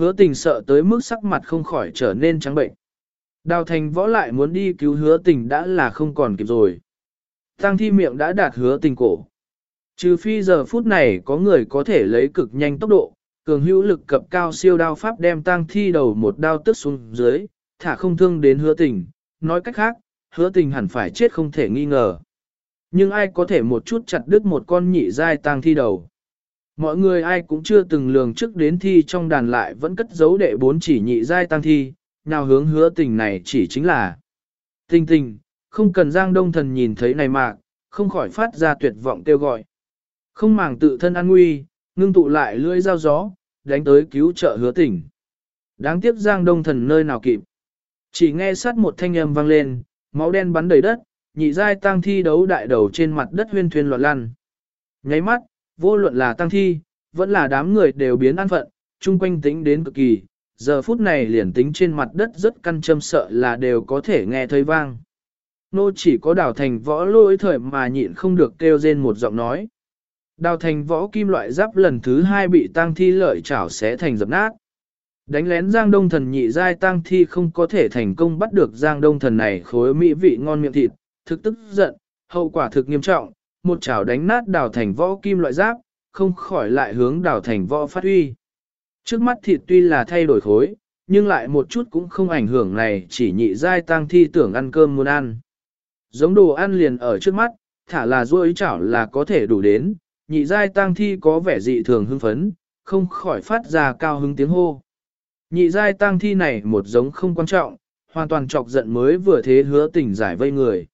Hứa tình sợ tới mức sắc mặt không khỏi trở nên trắng bệnh. Đào thành võ lại muốn đi cứu hứa tình đã là không còn kịp rồi. Tăng thi miệng đã đạt hứa tình cổ. Trừ phi giờ phút này có người có thể lấy cực nhanh tốc độ, cường hữu lực cập cao siêu đao pháp đem tăng thi đầu một đao tức xuống dưới, thả không thương đến hứa tình. Nói cách khác, hứa tình hẳn phải chết không thể nghi ngờ. Nhưng ai có thể một chút chặt đứt một con nhị dai tăng thi đầu. Mọi người ai cũng chưa từng lường trước đến thi trong đàn lại vẫn cất giấu đệ bốn chỉ nhị giai tăng thi, nào hướng hứa tình này chỉ chính là tình tình, không cần giang đông thần nhìn thấy này mà, không khỏi phát ra tuyệt vọng kêu gọi. Không màng tự thân an nguy, ngưng tụ lại lưỡi dao gió, đánh tới cứu trợ hứa tình. Đáng tiếc giang đông thần nơi nào kịp. Chỉ nghe sát một thanh âm vang lên, máu đen bắn đầy đất, nhị giai tăng thi đấu đại đầu trên mặt đất huyên thuyên loạn lăn. Nháy mắt, vô luận là tăng thi, vẫn là đám người đều biến an phận, chung quanh tính đến cực kỳ, giờ phút này liền tính trên mặt đất rất căn châm sợ là đều có thể nghe thấy vang. Nô chỉ có đào thành võ lôi thời mà nhịn không được kêu rên một giọng nói. Đào thành võ kim loại giáp lần thứ hai bị tăng thi lợi chảo xé thành dập nát. Đánh lén Giang Đông Thần nhị giai tăng thi không có thể thành công bắt được Giang Đông Thần này khối mỹ vị ngon miệng thịt, thực tức giận, hậu quả thực nghiêm trọng, một chảo đánh nát đào thành võ kim loại giáp, không khỏi lại hướng đào thành võ phát huy. Trước mắt thịt tuy là thay đổi khối, nhưng lại một chút cũng không ảnh hưởng này chỉ nhị giai tăng thi tưởng ăn cơm muốn ăn. Giống đồ ăn liền ở trước mắt, thả là ruôi chảo là có thể đủ đến, nhị giai tăng thi có vẻ dị thường hưng phấn, không khỏi phát ra cao hứng tiếng hô. Nhị giai tăng thi này một giống không quan trọng, hoàn toàn chọc giận mới vừa thế hứa tỉnh giải vây người.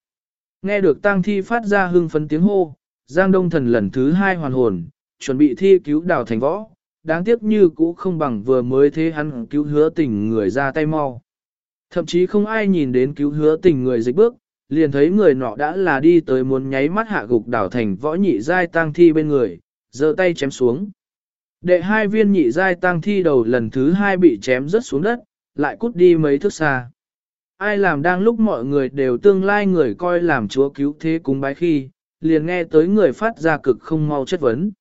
Nghe được tang thi phát ra hưng phấn tiếng hô, Giang Đông Thần lần thứ hai hoàn hồn, chuẩn bị thi cứu đào thành võ, đáng tiếc như cũ không bằng vừa mới thế hắn cứu hứa tình người ra tay mau. Thậm chí không ai nhìn đến cứu hứa tình người dịch bước, liền thấy người nọ đã là đi tới muốn nháy mắt hạ gục đào thành võ nhị giai tang thi bên người, giơ tay chém xuống. Đệ hai viên nhị giai tang thi đầu lần thứ hai bị chém rớt xuống đất, lại cút đi mấy thước xa ai làm đang lúc mọi người đều tương lai người coi làm chúa cứu thế cúng bái khi, liền nghe tới người phát ra cực không mau chất vấn.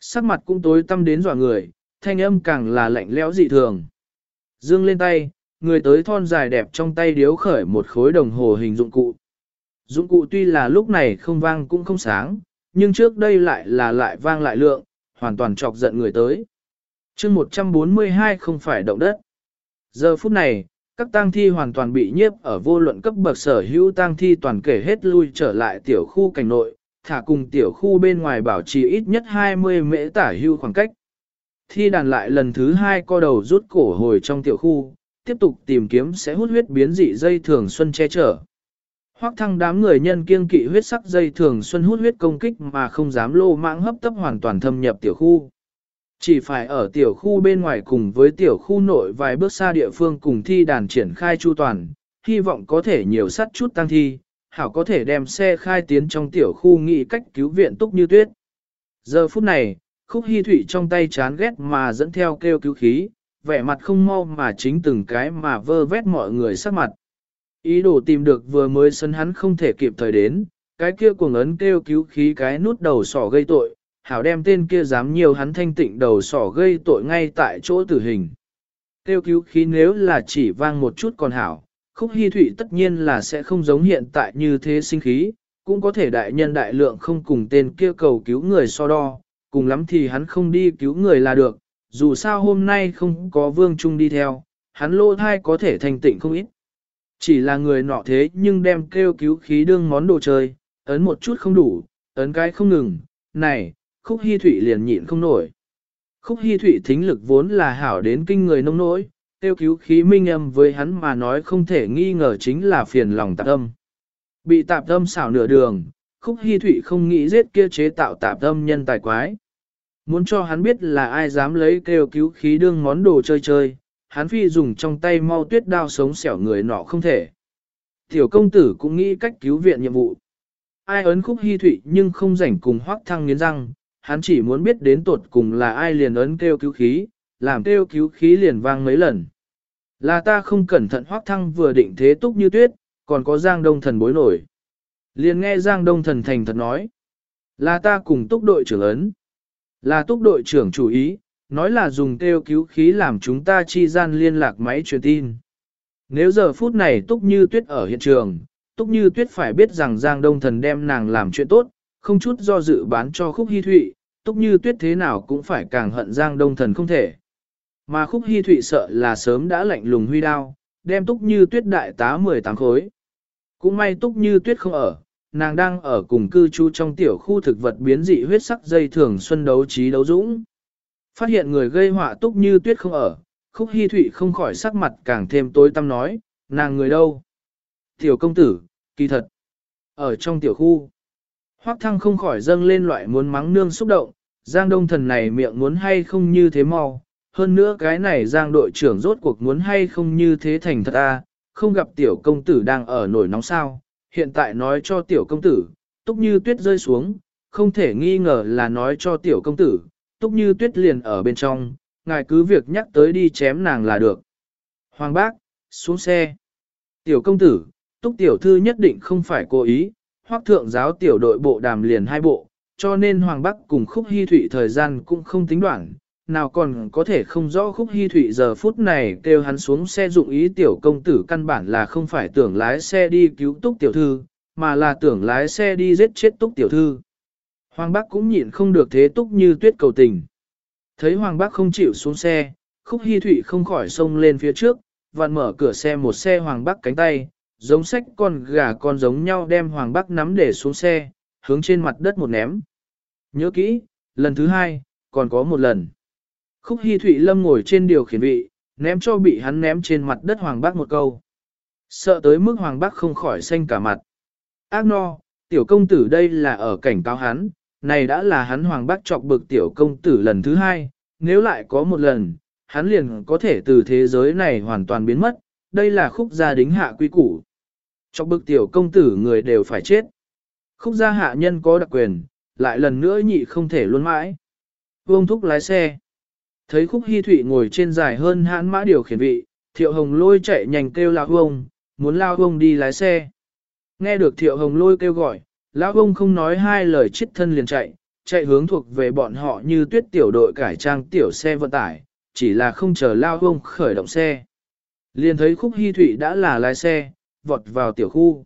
Sắc mặt cũng tối tâm đến dọa người, thanh âm càng là lạnh lẽo dị thường. Dương lên tay, người tới thon dài đẹp trong tay điếu khởi một khối đồng hồ hình dụng cụ. Dụng cụ tuy là lúc này không vang cũng không sáng, nhưng trước đây lại là lại vang lại lượng, hoàn toàn chọc giận người tới. chương 142 không phải động đất. Giờ phút này, các tang thi hoàn toàn bị nhiếp ở vô luận cấp bậc sở hữu tang thi toàn kể hết lui trở lại tiểu khu cảnh nội, thả cùng tiểu khu bên ngoài bảo trì ít nhất 20 mễ tả hưu khoảng cách. Thi đàn lại lần thứ hai co đầu rút cổ hồi trong tiểu khu, tiếp tục tìm kiếm sẽ hút huyết biến dị dây thường xuân che chở. Hoắc thăng đám người nhân kiêng kỵ huyết sắc dây thường xuân hút huyết công kích mà không dám lô mạng hấp tấp hoàn toàn thâm nhập tiểu khu. Chỉ phải ở tiểu khu bên ngoài cùng với tiểu khu nội vài bước xa địa phương cùng thi đàn triển khai chu toàn, hy vọng có thể nhiều sắt chút tăng thi, hảo có thể đem xe khai tiến trong tiểu khu nghị cách cứu viện túc như tuyết. Giờ phút này, khúc hy thủy trong tay chán ghét mà dẫn theo kêu cứu khí, vẻ mặt không mau mà chính từng cái mà vơ vét mọi người sắc mặt. Ý đồ tìm được vừa mới sân hắn không thể kịp thời đến, cái kia cuồng ấn kêu cứu khí cái nút đầu sỏ gây tội, hảo đem tên kia dám nhiều hắn thanh tịnh đầu sỏ gây tội ngay tại chỗ tử hình. Tiêu cứu khí nếu là chỉ vang một chút còn hảo, khúc hy thụy tất nhiên là sẽ không giống hiện tại như thế sinh khí, cũng có thể đại nhân đại lượng không cùng tên kia cầu cứu người so đo, cùng lắm thì hắn không đi cứu người là được, dù sao hôm nay không có vương trung đi theo, hắn lô thai có thể thanh tịnh không ít. Chỉ là người nọ thế nhưng đem kêu cứu khí đương món đồ chơi, ấn một chút không đủ, ấn cái không ngừng, này, khúc hy thụy liền nhịn không nổi. Khúc hy thụy thính lực vốn là hảo đến kinh người nông nỗi, tiêu cứu khí minh âm với hắn mà nói không thể nghi ngờ chính là phiền lòng tạp âm. Bị tạp âm xảo nửa đường, khúc hy thụy không nghĩ giết kia chế tạo tạp âm nhân tài quái. Muốn cho hắn biết là ai dám lấy kêu cứu khí đương món đồ chơi chơi, hắn phi dùng trong tay mau tuyết đao sống xẻo người nọ không thể. Tiểu công tử cũng nghĩ cách cứu viện nhiệm vụ. Ai ấn khúc hy thụy nhưng không rảnh cùng hoác thăng nghiến răng, hắn chỉ muốn biết đến tột cùng là ai liền ấn kêu cứu khí, làm kêu cứu khí liền vang mấy lần. Là ta không cẩn thận hoác thăng vừa định thế túc như tuyết, còn có Giang Đông Thần bối nổi. Liền nghe Giang Đông Thần thành thật nói. Là ta cùng túc đội trưởng ấn. Là túc đội trưởng chủ ý, nói là dùng kêu cứu khí làm chúng ta chi gian liên lạc máy truyền tin. Nếu giờ phút này Túc Như Tuyết ở hiện trường, Túc Như Tuyết phải biết rằng Giang Đông Thần đem nàng làm chuyện tốt, không chút do dự bán cho Khúc Hi Thụy, Túc Như Tuyết thế nào cũng phải càng hận Giang Đông Thần không thể. Mà Khúc Hi Thụy sợ là sớm đã lạnh lùng huy đao, đem Túc Như Tuyết đại tá 18 khối. Cũng may Túc Như Tuyết không ở, nàng đang ở cùng cư trú trong tiểu khu thực vật biến dị huyết sắc dây thường xuân đấu trí đấu dũng. Phát hiện người gây họa Túc Như Tuyết không ở, Khúc Hi Thụy không khỏi sắc mặt càng thêm tối tăm nói, nàng người đâu? Tiểu công tử, kỳ thật. Ở trong tiểu khu, Hoắc Thăng không khỏi dâng lên loại muốn mắng nương xúc động, Giang Đông Thần này miệng muốn hay không như thế mau, hơn nữa cái này Giang đội trưởng rốt cuộc muốn hay không như thế thành thật a, không gặp tiểu công tử đang ở nổi nóng sao, hiện tại nói cho tiểu công tử, túc như tuyết rơi xuống, không thể nghi ngờ là nói cho tiểu công tử, túc như tuyết liền ở bên trong, ngài cứ việc nhắc tới đi chém nàng là được. Hoàng bác, xuống xe. Tiểu công tử, túc tiểu thư nhất định không phải cố ý, hoác thượng giáo tiểu đội bộ đàm liền hai bộ, cho nên Hoàng Bắc cùng khúc hy thụy thời gian cũng không tính đoạn, nào còn có thể không rõ khúc hy thụy giờ phút này kêu hắn xuống xe dụng ý tiểu công tử căn bản là không phải tưởng lái xe đi cứu túc tiểu thư, mà là tưởng lái xe đi giết chết túc tiểu thư. Hoàng Bắc cũng nhịn không được thế túc như tuyết cầu tình. Thấy Hoàng Bắc không chịu xuống xe, khúc hy thụy không khỏi xông lên phía trước, vặn mở cửa xe một xe Hoàng Bắc cánh tay, giống sách con gà con giống nhau đem Hoàng Bắc nắm để xuống xe, hướng trên mặt đất một ném. Nhớ kỹ, lần thứ hai, còn có một lần. Khúc Hi Thụy Lâm ngồi trên điều khiển vị, ném cho bị hắn ném trên mặt đất Hoàng bắc một câu. Sợ tới mức Hoàng bắc không khỏi xanh cả mặt. Ác no, tiểu công tử đây là ở cảnh cáo hắn, này đã là hắn Hoàng bắc chọc bực tiểu công tử lần thứ hai, nếu lại có một lần, hắn liền có thể từ thế giới này hoàn toàn biến mất, đây là khúc gia đính hạ quy củ trong bực tiểu công tử người đều phải chết. Khúc gia hạ nhân có đặc quyền, lại lần nữa nhị không thể luôn mãi. Vương thúc lái xe. Thấy khúc hy thụy ngồi trên dài hơn hãn mã điều khiển vị, thiệu hồng lôi chạy nhanh kêu lao ông, muốn lao ông đi lái xe. Nghe được thiệu hồng lôi kêu gọi, lão ông không nói hai lời chết thân liền chạy, chạy hướng thuộc về bọn họ như tuyết tiểu đội cải trang tiểu xe vận tải, chỉ là không chờ lao ông khởi động xe. Liền thấy khúc hy thụy đã là lái xe, vọt vào tiểu khu.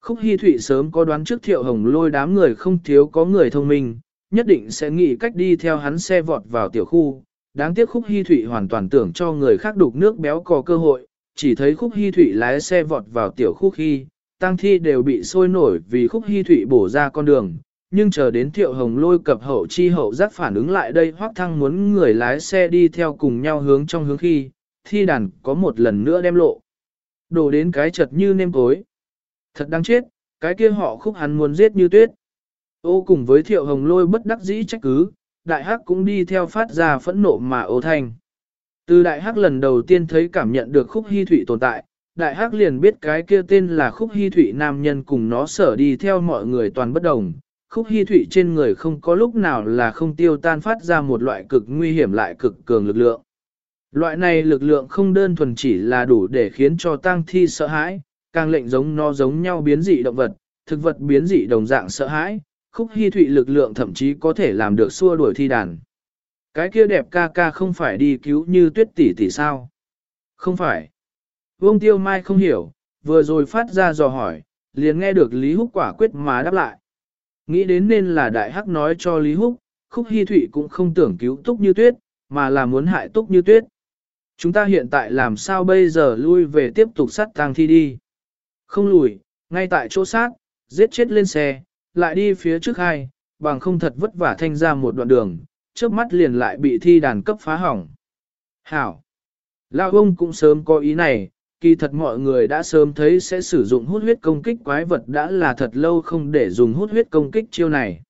Khúc Hi Thụy sớm có đoán trước thiệu hồng lôi đám người không thiếu có người thông minh, nhất định sẽ nghĩ cách đi theo hắn xe vọt vào tiểu khu. Đáng tiếc Khúc Hi Thụy hoàn toàn tưởng cho người khác đục nước béo có cơ hội, chỉ thấy Khúc Hi Thụy lái xe vọt vào tiểu khu khi, Tang thi đều bị sôi nổi vì Khúc Hi Thụy bổ ra con đường. Nhưng chờ đến thiệu hồng lôi cập hậu chi hậu giác phản ứng lại đây hoác thăng muốn người lái xe đi theo cùng nhau hướng trong hướng khi, thi đàn có một lần nữa đem lộ. Đổ đến cái chật như nêm tối. Thật đáng chết, cái kia họ khúc hắn muốn giết như tuyết. Ô cùng với thiệu hồng lôi bất đắc dĩ trách cứ, đại hắc cũng đi theo phát ra phẫn nộ mà ô thanh. Từ đại hắc lần đầu tiên thấy cảm nhận được khúc hy thủy tồn tại, đại hắc liền biết cái kia tên là khúc hy thủy nam nhân cùng nó sở đi theo mọi người toàn bất đồng. Khúc hy thủy trên người không có lúc nào là không tiêu tan phát ra một loại cực nguy hiểm lại cực cường lực lượng. Loại này lực lượng không đơn thuần chỉ là đủ để khiến cho tang thi sợ hãi, càng lệnh giống nó giống nhau biến dị động vật, thực vật biến dị đồng dạng sợ hãi, khúc hy thụy lực lượng thậm chí có thể làm được xua đuổi thi đàn. Cái kia đẹp ca ca không phải đi cứu như tuyết tỷ tỷ sao? Không phải. Vương Tiêu Mai không hiểu, vừa rồi phát ra dò hỏi, liền nghe được Lý Húc quả quyết mà đáp lại. Nghĩ đến nên là đại hắc nói cho Lý Húc, khúc hy thụy cũng không tưởng cứu túc như tuyết, mà là muốn hại túc như tuyết. Chúng ta hiện tại làm sao bây giờ lui về tiếp tục sát tang thi đi. Không lùi, ngay tại chỗ sát, giết chết lên xe, lại đi phía trước hai, bằng không thật vất vả thanh ra một đoạn đường, trước mắt liền lại bị thi đàn cấp phá hỏng. Hảo! Lao ông cũng sớm có ý này, kỳ thật mọi người đã sớm thấy sẽ sử dụng hút huyết công kích quái vật đã là thật lâu không để dùng hút huyết công kích chiêu này.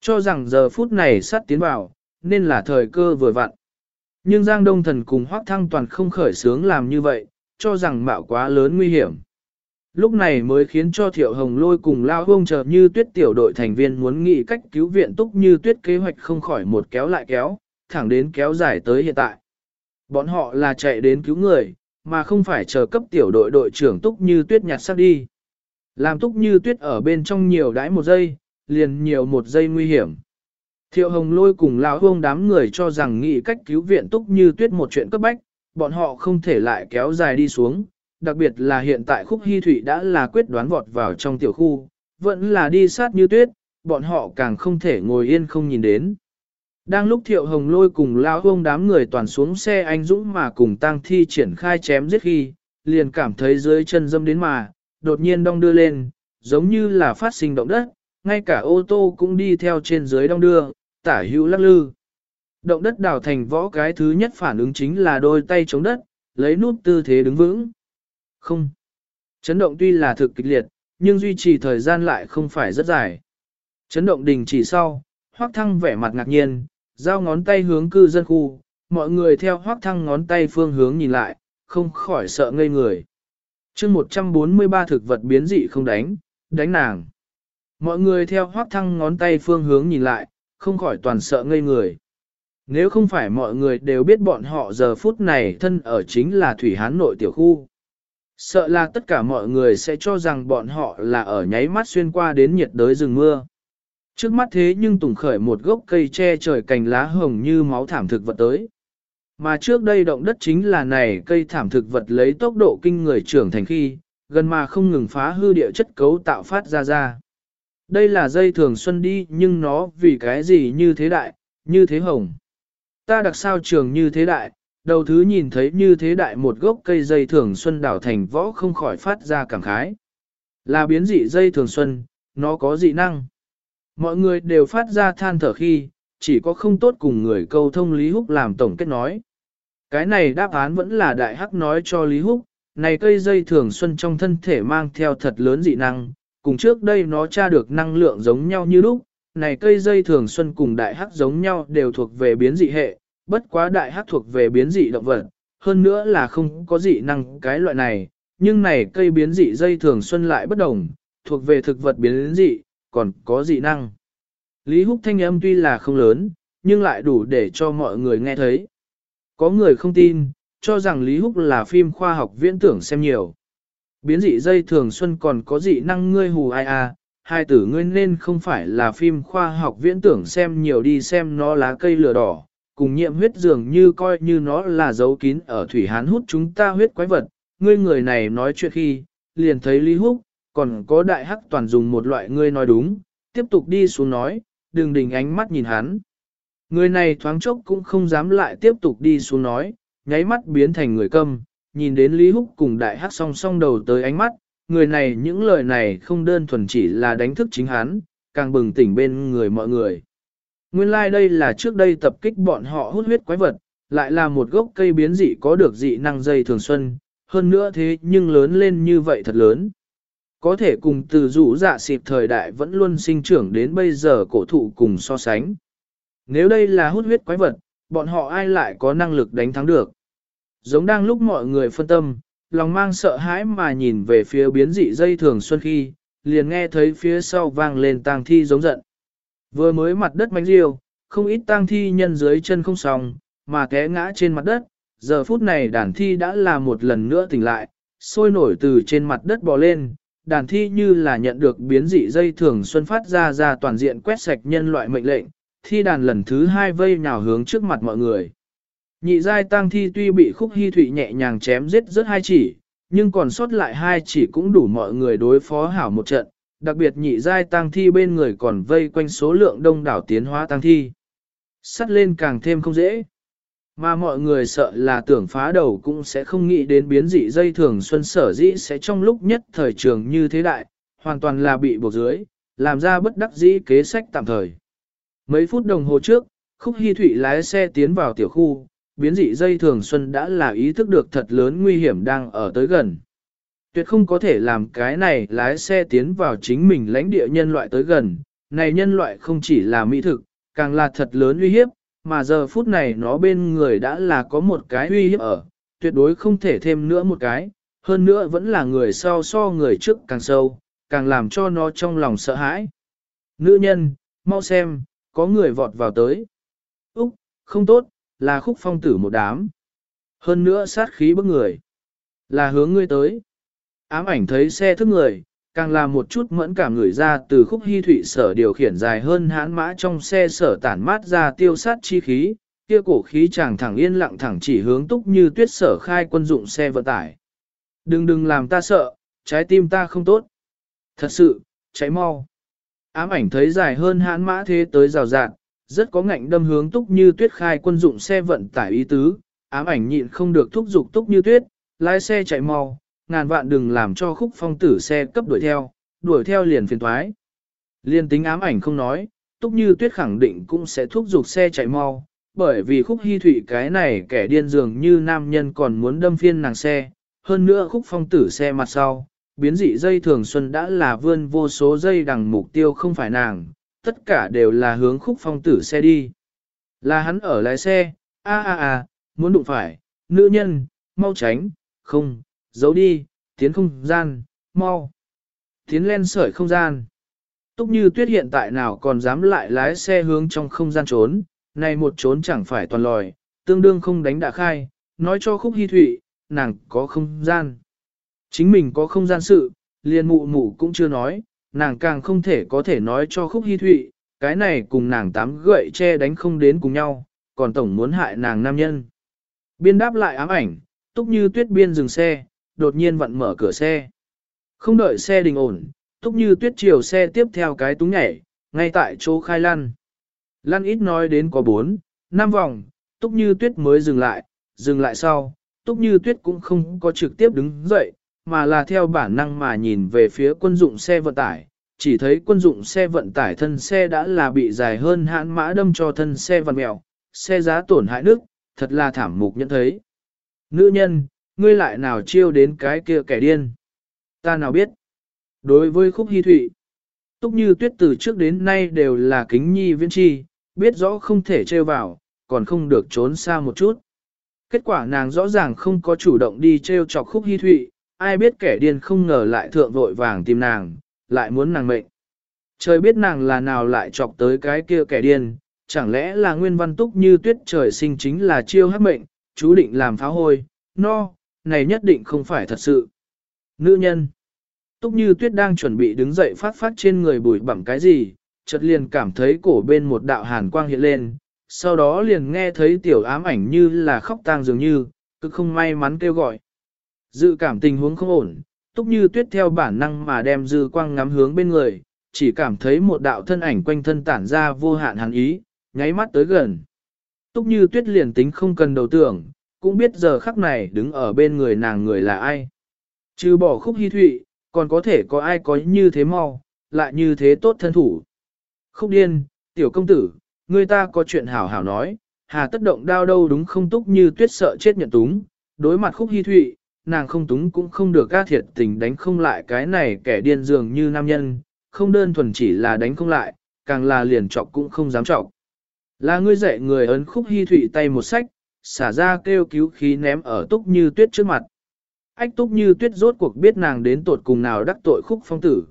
Cho rằng giờ phút này sát tiến vào, nên là thời cơ vừa vặn. Nhưng Giang Đông Thần cùng Hoác Thăng toàn không khởi sướng làm như vậy, cho rằng mạo quá lớn nguy hiểm. Lúc này mới khiến cho Thiệu Hồng lôi cùng lao hông chờ như tuyết tiểu đội thành viên muốn nghĩ cách cứu viện túc như tuyết kế hoạch không khỏi một kéo lại kéo, thẳng đến kéo dài tới hiện tại. Bọn họ là chạy đến cứu người, mà không phải chờ cấp tiểu đội đội trưởng túc như tuyết nhặt xác đi. Làm túc như tuyết ở bên trong nhiều đãi một giây, liền nhiều một giây nguy hiểm. Thiệu hồng lôi cùng lão hông đám người cho rằng nghị cách cứu viện túc như tuyết một chuyện cấp bách, bọn họ không thể lại kéo dài đi xuống, đặc biệt là hiện tại khúc hy thủy đã là quyết đoán vọt vào trong tiểu khu, vẫn là đi sát như tuyết, bọn họ càng không thể ngồi yên không nhìn đến. Đang lúc thiệu hồng lôi cùng lão hông đám người toàn xuống xe anh dũng mà cùng tang thi triển khai chém giết khi, liền cảm thấy dưới chân dâm đến mà, đột nhiên đong đưa lên, giống như là phát sinh động đất, ngay cả ô tô cũng đi theo trên dưới đong đưa, tả hữu lắc lư. Động đất đảo thành võ cái thứ nhất phản ứng chính là đôi tay chống đất, lấy nút tư thế đứng vững. Không. Chấn động tuy là thực kịch liệt, nhưng duy trì thời gian lại không phải rất dài. Chấn động đình chỉ sau, Hoắc Thăng vẻ mặt ngạc nhiên, giao ngón tay hướng cư dân khu, mọi người theo Hoắc Thăng ngón tay phương hướng nhìn lại, không khỏi sợ ngây người. chương 143 thực vật biến dị không đánh, đánh nàng. Mọi người theo Hoắc Thăng ngón tay phương hướng nhìn lại, không khỏi toàn sợ ngây người. Nếu không phải mọi người đều biết bọn họ giờ phút này thân ở chính là Thủy Hán nội tiểu khu. Sợ là tất cả mọi người sẽ cho rằng bọn họ là ở nháy mắt xuyên qua đến nhiệt đới rừng mưa. Trước mắt thế nhưng tùng khởi một gốc cây che trời cành lá hồng như máu thảm thực vật tới. Mà trước đây động đất chính là này cây thảm thực vật lấy tốc độ kinh người trưởng thành khi, gần mà không ngừng phá hư địa chất cấu tạo phát ra ra. Đây là dây thường xuân đi nhưng nó vì cái gì như thế đại, như thế hồng. Ta đặc sao trường như thế đại, đầu thứ nhìn thấy như thế đại một gốc cây dây thường xuân đảo thành võ không khỏi phát ra cảm khái. Là biến dị dây thường xuân, nó có dị năng. Mọi người đều phát ra than thở khi, chỉ có không tốt cùng người câu thông Lý Húc làm tổng kết nói. Cái này đáp án vẫn là đại hắc nói cho Lý Húc, này cây dây thường xuân trong thân thể mang theo thật lớn dị năng, cùng trước đây nó tra được năng lượng giống nhau như lúc, này cây dây thường xuân cùng đại hắc giống nhau đều thuộc về biến dị hệ, bất quá đại hắc thuộc về biến dị động vật, hơn nữa là không có dị năng cái loại này, nhưng này cây biến dị dây thường xuân lại bất đồng, thuộc về thực vật biến dị, còn có dị năng. Lý Húc thanh âm tuy là không lớn, nhưng lại đủ để cho mọi người nghe thấy. Có người không tin, cho rằng Lý Húc là phim khoa học viễn tưởng xem nhiều. Biến dị dây thường xuân còn có dị năng ngươi hù ai à, hai tử ngươi nên không phải là phim khoa học viễn tưởng xem nhiều đi xem nó lá cây lửa đỏ, cùng nhiệm huyết dường như coi như nó là dấu kín ở thủy hán hút chúng ta huyết quái vật. Ngươi người này nói chuyện khi, liền thấy Lý Húc, còn có đại hắc toàn dùng một loại ngươi nói đúng, tiếp tục đi xuống nói, đừng đình ánh mắt nhìn hắn. Người này thoáng chốc cũng không dám lại tiếp tục đi xuống nói, nháy mắt biến thành người câm, nhìn đến Lý Húc cùng đại hát song song đầu tới ánh mắt, người này những lời này không đơn thuần chỉ là đánh thức chính hắn, càng bừng tỉnh bên người mọi người. Nguyên lai like đây là trước đây tập kích bọn họ hút huyết quái vật, lại là một gốc cây biến dị có được dị năng dây thường xuân, hơn nữa thế nhưng lớn lên như vậy thật lớn. Có thể cùng từ rủ dạ xịp thời đại vẫn luôn sinh trưởng đến bây giờ cổ thụ cùng so sánh. Nếu đây là hút huyết quái vật, bọn họ ai lại có năng lực đánh thắng được. Giống đang lúc mọi người phân tâm, lòng mang sợ hãi mà nhìn về phía biến dị dây thường xuân khi, liền nghe thấy phía sau vang lên tang thi giống giận. Vừa mới mặt đất bánh riêu, không ít tang thi nhân dưới chân không sòng, mà té ngã trên mặt đất, giờ phút này đàn thi đã là một lần nữa tỉnh lại, sôi nổi từ trên mặt đất bò lên, đàn thi như là nhận được biến dị dây thường xuân phát ra ra toàn diện quét sạch nhân loại mệnh lệnh, thi đàn lần thứ hai vây nhào hướng trước mặt mọi người. Nhị giai tăng thi tuy bị khúc hy thụy nhẹ nhàng chém giết rất hai chỉ, nhưng còn sót lại hai chỉ cũng đủ mọi người đối phó hảo một trận, đặc biệt nhị giai tăng thi bên người còn vây quanh số lượng đông đảo tiến hóa tăng thi. Sắt lên càng thêm không dễ. Mà mọi người sợ là tưởng phá đầu cũng sẽ không nghĩ đến biến dị dây thường xuân sở dĩ sẽ trong lúc nhất thời trường như thế đại, hoàn toàn là bị buộc dưới, làm ra bất đắc dĩ kế sách tạm thời. Mấy phút đồng hồ trước, Khúc Hy Thụy lái xe tiến vào tiểu khu, biến dị dây thường xuân đã là ý thức được thật lớn nguy hiểm đang ở tới gần. Tuyệt không có thể làm cái này lái xe tiến vào chính mình lãnh địa nhân loại tới gần, này nhân loại không chỉ là mỹ thực, càng là thật lớn uy hiếp, mà giờ phút này nó bên người đã là có một cái uy hiếp ở, tuyệt đối không thể thêm nữa một cái, hơn nữa vẫn là người sau so người trước càng sâu, càng làm cho nó trong lòng sợ hãi. Nữ nhân, mau xem, có người vọt vào tới. Úc, không tốt, là khúc phong tử một đám. Hơn nữa sát khí bức người. Là hướng ngươi tới. Ám ảnh thấy xe thức người, càng là một chút mẫn cảm người ra từ khúc hy thủy sở điều khiển dài hơn hãn mã trong xe sở tản mát ra tiêu sát chi khí, kia cổ khí chàng thẳng yên lặng thẳng chỉ hướng túc như tuyết sở khai quân dụng xe vận tải. Đừng đừng làm ta sợ, trái tim ta không tốt. Thật sự, cháy mau. Ám ảnh thấy dài hơn hãn mã thế tới rào rạt, rất có ngạnh đâm hướng túc như tuyết khai quân dụng xe vận tải ý tứ, ám ảnh nhịn không được thúc giục túc như tuyết, lái xe chạy mau, ngàn vạn đừng làm cho khúc phong tử xe cấp đuổi theo, đuổi theo liền phiền thoái. Liên tính ám ảnh không nói, túc như tuyết khẳng định cũng sẽ thúc giục xe chạy mau, bởi vì khúc hy thụy cái này kẻ điên dường như nam nhân còn muốn đâm phiên nàng xe, hơn nữa khúc phong tử xe mặt sau, biến dị dây thường xuân đã là vươn vô số dây đằng mục tiêu không phải nàng, tất cả đều là hướng khúc phong tử xe đi. Là hắn ở lái xe, a a a, muốn đụng phải, nữ nhân, mau tránh, không, giấu đi, tiến không gian, mau. Tiến lên sởi không gian. Túc như tuyết hiện tại nào còn dám lại lái xe hướng trong không gian trốn, này một trốn chẳng phải toàn lòi, tương đương không đánh đã khai, nói cho khúc hy thụy, nàng có không gian. Chính mình có không gian sự, liền mụ mụ cũng chưa nói, nàng càng không thể có thể nói cho khúc hy thụy, cái này cùng nàng tám gậy che đánh không đến cùng nhau, còn tổng muốn hại nàng nam nhân. Biên đáp lại ám ảnh, túc như tuyết biên dừng xe, đột nhiên vặn mở cửa xe. Không đợi xe đình ổn, túc như tuyết chiều xe tiếp theo cái túng nhảy, ngay tại chỗ khai lăn. Lăn ít nói đến có bốn, năm vòng, túc như tuyết mới dừng lại, dừng lại sau, túc như tuyết cũng không có trực tiếp đứng dậy, mà là theo bản năng mà nhìn về phía quân dụng xe vận tải, chỉ thấy quân dụng xe vận tải thân xe đã là bị dài hơn hãn mã đâm cho thân xe vặn mèo, xe giá tổn hại nước, thật là thảm mục nhận thấy. Nữ nhân, ngươi lại nào chiêu đến cái kia kẻ điên. Ta nào biết. Đối với khúc hy thụy, túc như tuyết từ trước đến nay đều là kính nhi viên chi, biết rõ không thể trêu vào, còn không được trốn xa một chút. Kết quả nàng rõ ràng không có chủ động đi trêu chọc khúc hy thụy, ai biết kẻ điên không ngờ lại thượng vội vàng tìm nàng, lại muốn nàng mệnh. Trời biết nàng là nào lại chọc tới cái kia kẻ điên, chẳng lẽ là nguyên văn túc như tuyết trời sinh chính là chiêu hát mệnh, chú định làm pháo hôi, no, này nhất định không phải thật sự. Nữ nhân Túc như tuyết đang chuẩn bị đứng dậy phát phát trên người bụi bẩm cái gì, chợt liền cảm thấy cổ bên một đạo hàn quang hiện lên, sau đó liền nghe thấy tiểu ám ảnh như là khóc tang dường như, cứ không may mắn kêu gọi. Dự cảm tình huống không ổn, túc như tuyết theo bản năng mà đem dư quang ngắm hướng bên người, chỉ cảm thấy một đạo thân ảnh quanh thân tản ra vô hạn hàn ý, nháy mắt tới gần. Túc như tuyết liền tính không cần đầu tưởng, cũng biết giờ khắc này đứng ở bên người nàng người là ai. Trừ bỏ khúc hy thụy, còn có thể có ai có như thế mau, lại như thế tốt thân thủ. Khúc điên, tiểu công tử, người ta có chuyện hảo hảo nói, hà tất động đao đâu đúng không túc như tuyết sợ chết nhận túng, đối mặt khúc hy thụy, nàng không túng cũng không được các thiệt tình đánh không lại cái này kẻ điên dường như nam nhân, không đơn thuần chỉ là đánh không lại, càng là liền trọc cũng không dám trọc. Là ngươi dạy người ấn khúc hy thụy tay một sách, xả ra kêu cứu khí ném ở túc như tuyết trước mặt. Ách túc như tuyết rốt cuộc biết nàng đến tột cùng nào đắc tội khúc phong tử.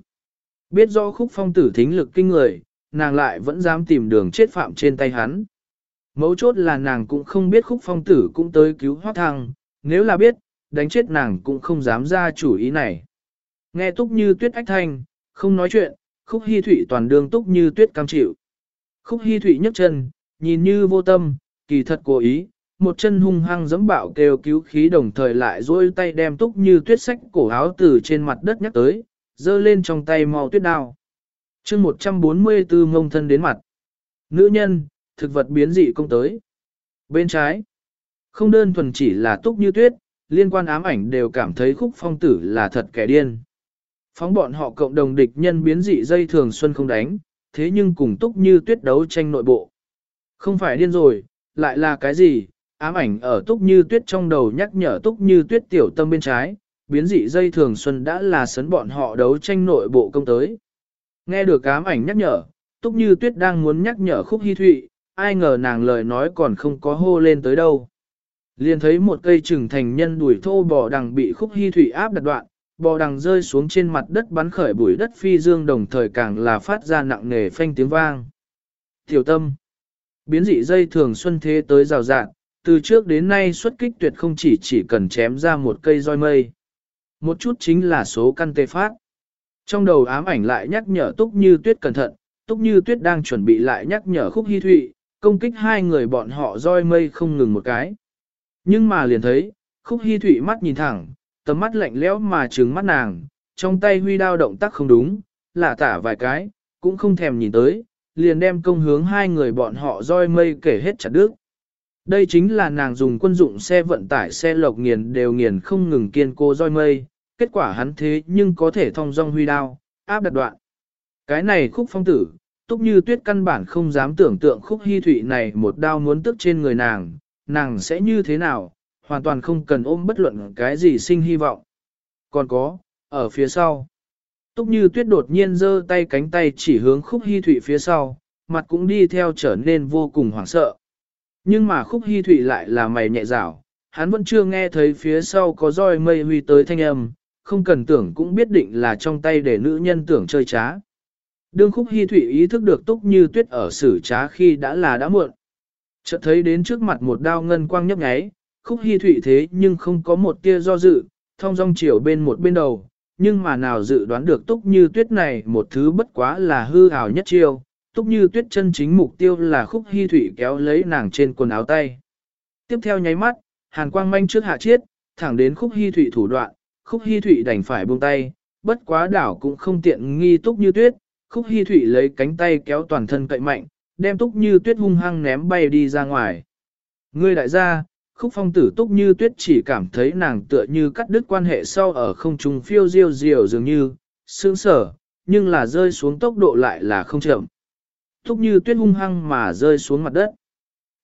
Biết do khúc phong tử thính lực kinh người, nàng lại vẫn dám tìm đường chết phạm trên tay hắn. Mấu chốt là nàng cũng không biết khúc phong tử cũng tới cứu hoác thăng, nếu là biết, đánh chết nàng cũng không dám ra chủ ý này. Nghe túc như tuyết ách thanh, không nói chuyện, khúc hy thụy toàn đường túc như tuyết cam chịu. Khúc hy thụy nhấc chân, nhìn như vô tâm, kỳ thật cố ý, một chân hung hăng giẫm bạo kêu cứu khí đồng thời lại duỗi tay đem túc như tuyết sách cổ áo từ trên mặt đất nhắc tới, giơ lên trong tay màu tuyết đao. chương 144 ngông thân đến mặt. Nữ nhân, thực vật biến dị công tới. Bên trái, không đơn thuần chỉ là túc như tuyết, liên quan ám ảnh đều cảm thấy khúc phong tử là thật kẻ điên. Phóng bọn họ cộng đồng địch nhân biến dị dây thường xuân không đánh, thế nhưng cùng túc như tuyết đấu tranh nội bộ. Không phải điên rồi, lại là cái gì? Ám ảnh ở túc như tuyết trong đầu nhắc nhở túc như tuyết tiểu tâm bên trái, biến dị dây thường xuân đã là sấn bọn họ đấu tranh nội bộ công tới. Nghe được ám ảnh nhắc nhở, túc như tuyết đang muốn nhắc nhở khúc hy thụy, ai ngờ nàng lời nói còn không có hô lên tới đâu. Liền thấy một cây trừng thành nhân đuổi thô bò đằng bị khúc hy thủy áp đặt đoạn, bò đằng rơi xuống trên mặt đất bắn khởi bụi đất phi dương đồng thời càng là phát ra nặng nề phanh tiếng vang. Tiểu tâm Biến dị dây thường xuân thế tới rào rạng, từ trước đến nay xuất kích tuyệt không chỉ chỉ cần chém ra một cây roi mây. Một chút chính là số căn tê phát. Trong đầu ám ảnh lại nhắc nhở Túc Như Tuyết cẩn thận, Túc Như Tuyết đang chuẩn bị lại nhắc nhở Khúc hy Thụy, công kích hai người bọn họ roi mây không ngừng một cái. Nhưng mà liền thấy, Khúc hy Thụy mắt nhìn thẳng, tầm mắt lạnh lẽo mà trừng mắt nàng, trong tay huy đao động tác không đúng, lạ tả vài cái, cũng không thèm nhìn tới, liền đem công hướng hai người bọn họ roi mây kể hết chặt đứt. Đây chính là nàng dùng quân dụng xe vận tải xe lộc nghiền đều nghiền không ngừng kiên cố roi mây, kết quả hắn thế nhưng có thể thông dong huy đao, áp đặt đoạn. Cái này khúc phong tử, túc như tuyết căn bản không dám tưởng tượng khúc hy thụy này một đao muốn tức trên người nàng, nàng sẽ như thế nào, hoàn toàn không cần ôm bất luận cái gì sinh hy vọng. Còn có, ở phía sau, túc như tuyết đột nhiên giơ tay cánh tay chỉ hướng khúc hy thụy phía sau, mặt cũng đi theo trở nên vô cùng hoảng sợ. Nhưng mà khúc hy thụy lại là mày nhẹ rảo, hắn vẫn chưa nghe thấy phía sau có roi mây huy tới thanh âm, không cần tưởng cũng biết định là trong tay để nữ nhân tưởng chơi trá. Đương khúc hy thụy ý thức được túc như tuyết ở xử trá khi đã là đã muộn. Chợt thấy đến trước mặt một đao ngân quang nhấp nháy, khúc hy thụy thế nhưng không có một tia do dự, thông dong chiều bên một bên đầu, nhưng mà nào dự đoán được túc như tuyết này một thứ bất quá là hư ảo nhất chiêu, túc như tuyết chân chính mục tiêu là khúc hy thụy kéo lấy nàng trên quần áo tay. Tiếp theo nháy mắt, hàn quang manh trước hạ chiết, thẳng đến khúc hy thụy thủ đoạn, khúc hy thụy đành phải buông tay, bất quá đảo cũng không tiện nghi túc như tuyết, khúc hy thụy lấy cánh tay kéo toàn thân cậy mạnh, đem túc như tuyết hung hăng ném bay đi ra ngoài. Ngươi đại gia, khúc phong tử túc như tuyết chỉ cảm thấy nàng tựa như cắt đứt quan hệ sau ở không trung phiêu diêu diều dường như, sướng sở, nhưng là rơi xuống tốc độ lại là không chậm. Túc như tuyết hung hăng mà rơi xuống mặt đất.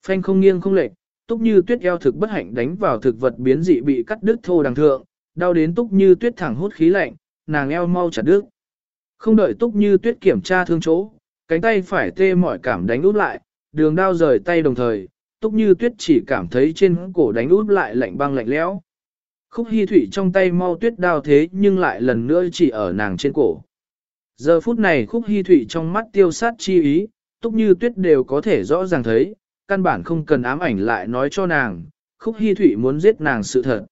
Phanh không nghiêng không lệch, túc như tuyết eo thực bất hạnh đánh vào thực vật biến dị bị cắt đứt thô đằng thượng, đau đến túc như tuyết thẳng hút khí lạnh, nàng eo mau chặt đứt. Không đợi túc như tuyết kiểm tra thương chỗ, cánh tay phải tê mỏi cảm đánh út lại, đường đao rời tay đồng thời, túc như tuyết chỉ cảm thấy trên cổ đánh út lại lạnh băng lạnh lẽo. Khúc hy thủy trong tay mau tuyết đao thế nhưng lại lần nữa chỉ ở nàng trên cổ. Giờ phút này khúc hy thủy trong mắt tiêu sát chi ý, túc như tuyết đều có thể rõ ràng thấy, căn bản không cần ám ảnh lại nói cho nàng, khúc hy thủy muốn giết nàng sự thật.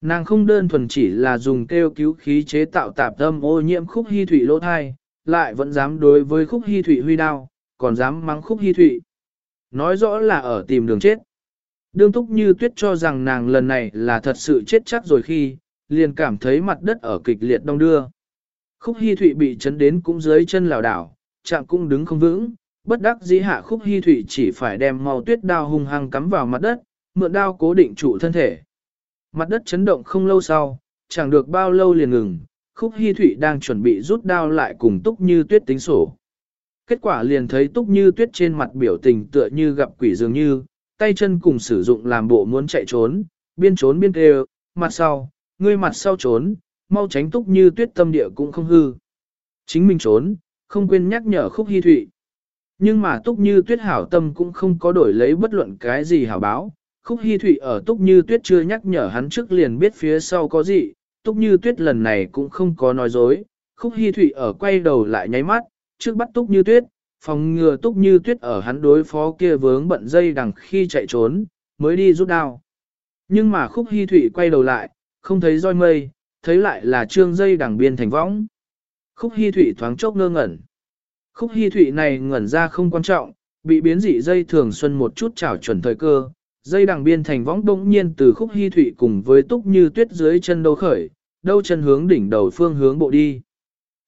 Nàng không đơn thuần chỉ là dùng kêu cứu khí chế tạo tạp tâm ô nhiễm khúc hy thủy lỗ thai, lại vẫn dám đối với khúc hy thủy huy đao, còn dám mắng khúc hy thủy. Nói rõ là ở tìm đường chết. Đương túc như tuyết cho rằng nàng lần này là thật sự chết chắc rồi khi, liền cảm thấy mặt đất ở kịch liệt đông đưa. Khúc hy thủy bị chấn đến cũng dưới chân lảo đảo, chạm cũng đứng không vững, bất đắc dĩ hạ khúc hy thủy chỉ phải đem màu tuyết đao hung hăng cắm vào mặt đất, mượn đao cố định trụ thân thể. Mặt đất chấn động không lâu sau, chẳng được bao lâu liền ngừng, khúc hy thủy đang chuẩn bị rút đao lại cùng túc như tuyết tính sổ. Kết quả liền thấy túc như tuyết trên mặt biểu tình tựa như gặp quỷ dường như, tay chân cùng sử dụng làm bộ muốn chạy trốn, biên trốn biên kêu, mặt sau, ngươi mặt sau trốn, mau tránh túc như tuyết tâm địa cũng không hư. Chính mình trốn, không quên nhắc nhở khúc hy thụy. Nhưng mà túc như tuyết hảo tâm cũng không có đổi lấy bất luận cái gì hảo báo, Khúc Hi Thụy ở Túc Như Tuyết chưa nhắc nhở hắn trước liền biết phía sau có gì, Túc Như Tuyết lần này cũng không có nói dối. Khúc Hi Thụy ở quay đầu lại nháy mắt, trước bắt Túc Như Tuyết, phòng ngừa Túc Như Tuyết ở hắn đối phó kia vướng bận dây đằng khi chạy trốn, mới đi rút đao. Nhưng mà Khúc Hi Thụy quay đầu lại, không thấy roi mây, thấy lại là trương dây đằng biên thành võng. Khúc Hi Thụy thoáng chốc ngơ ngẩn. Khúc Hi Thụy này ngẩn ra không quan trọng, bị biến dị dây thường xuân một chút chảo chuẩn thời cơ, dây đằng biên thành võng bỗng nhiên từ khúc hy thụy cùng với túc như tuyết dưới chân đâu khởi, đâu chân hướng đỉnh đầu phương hướng bộ đi.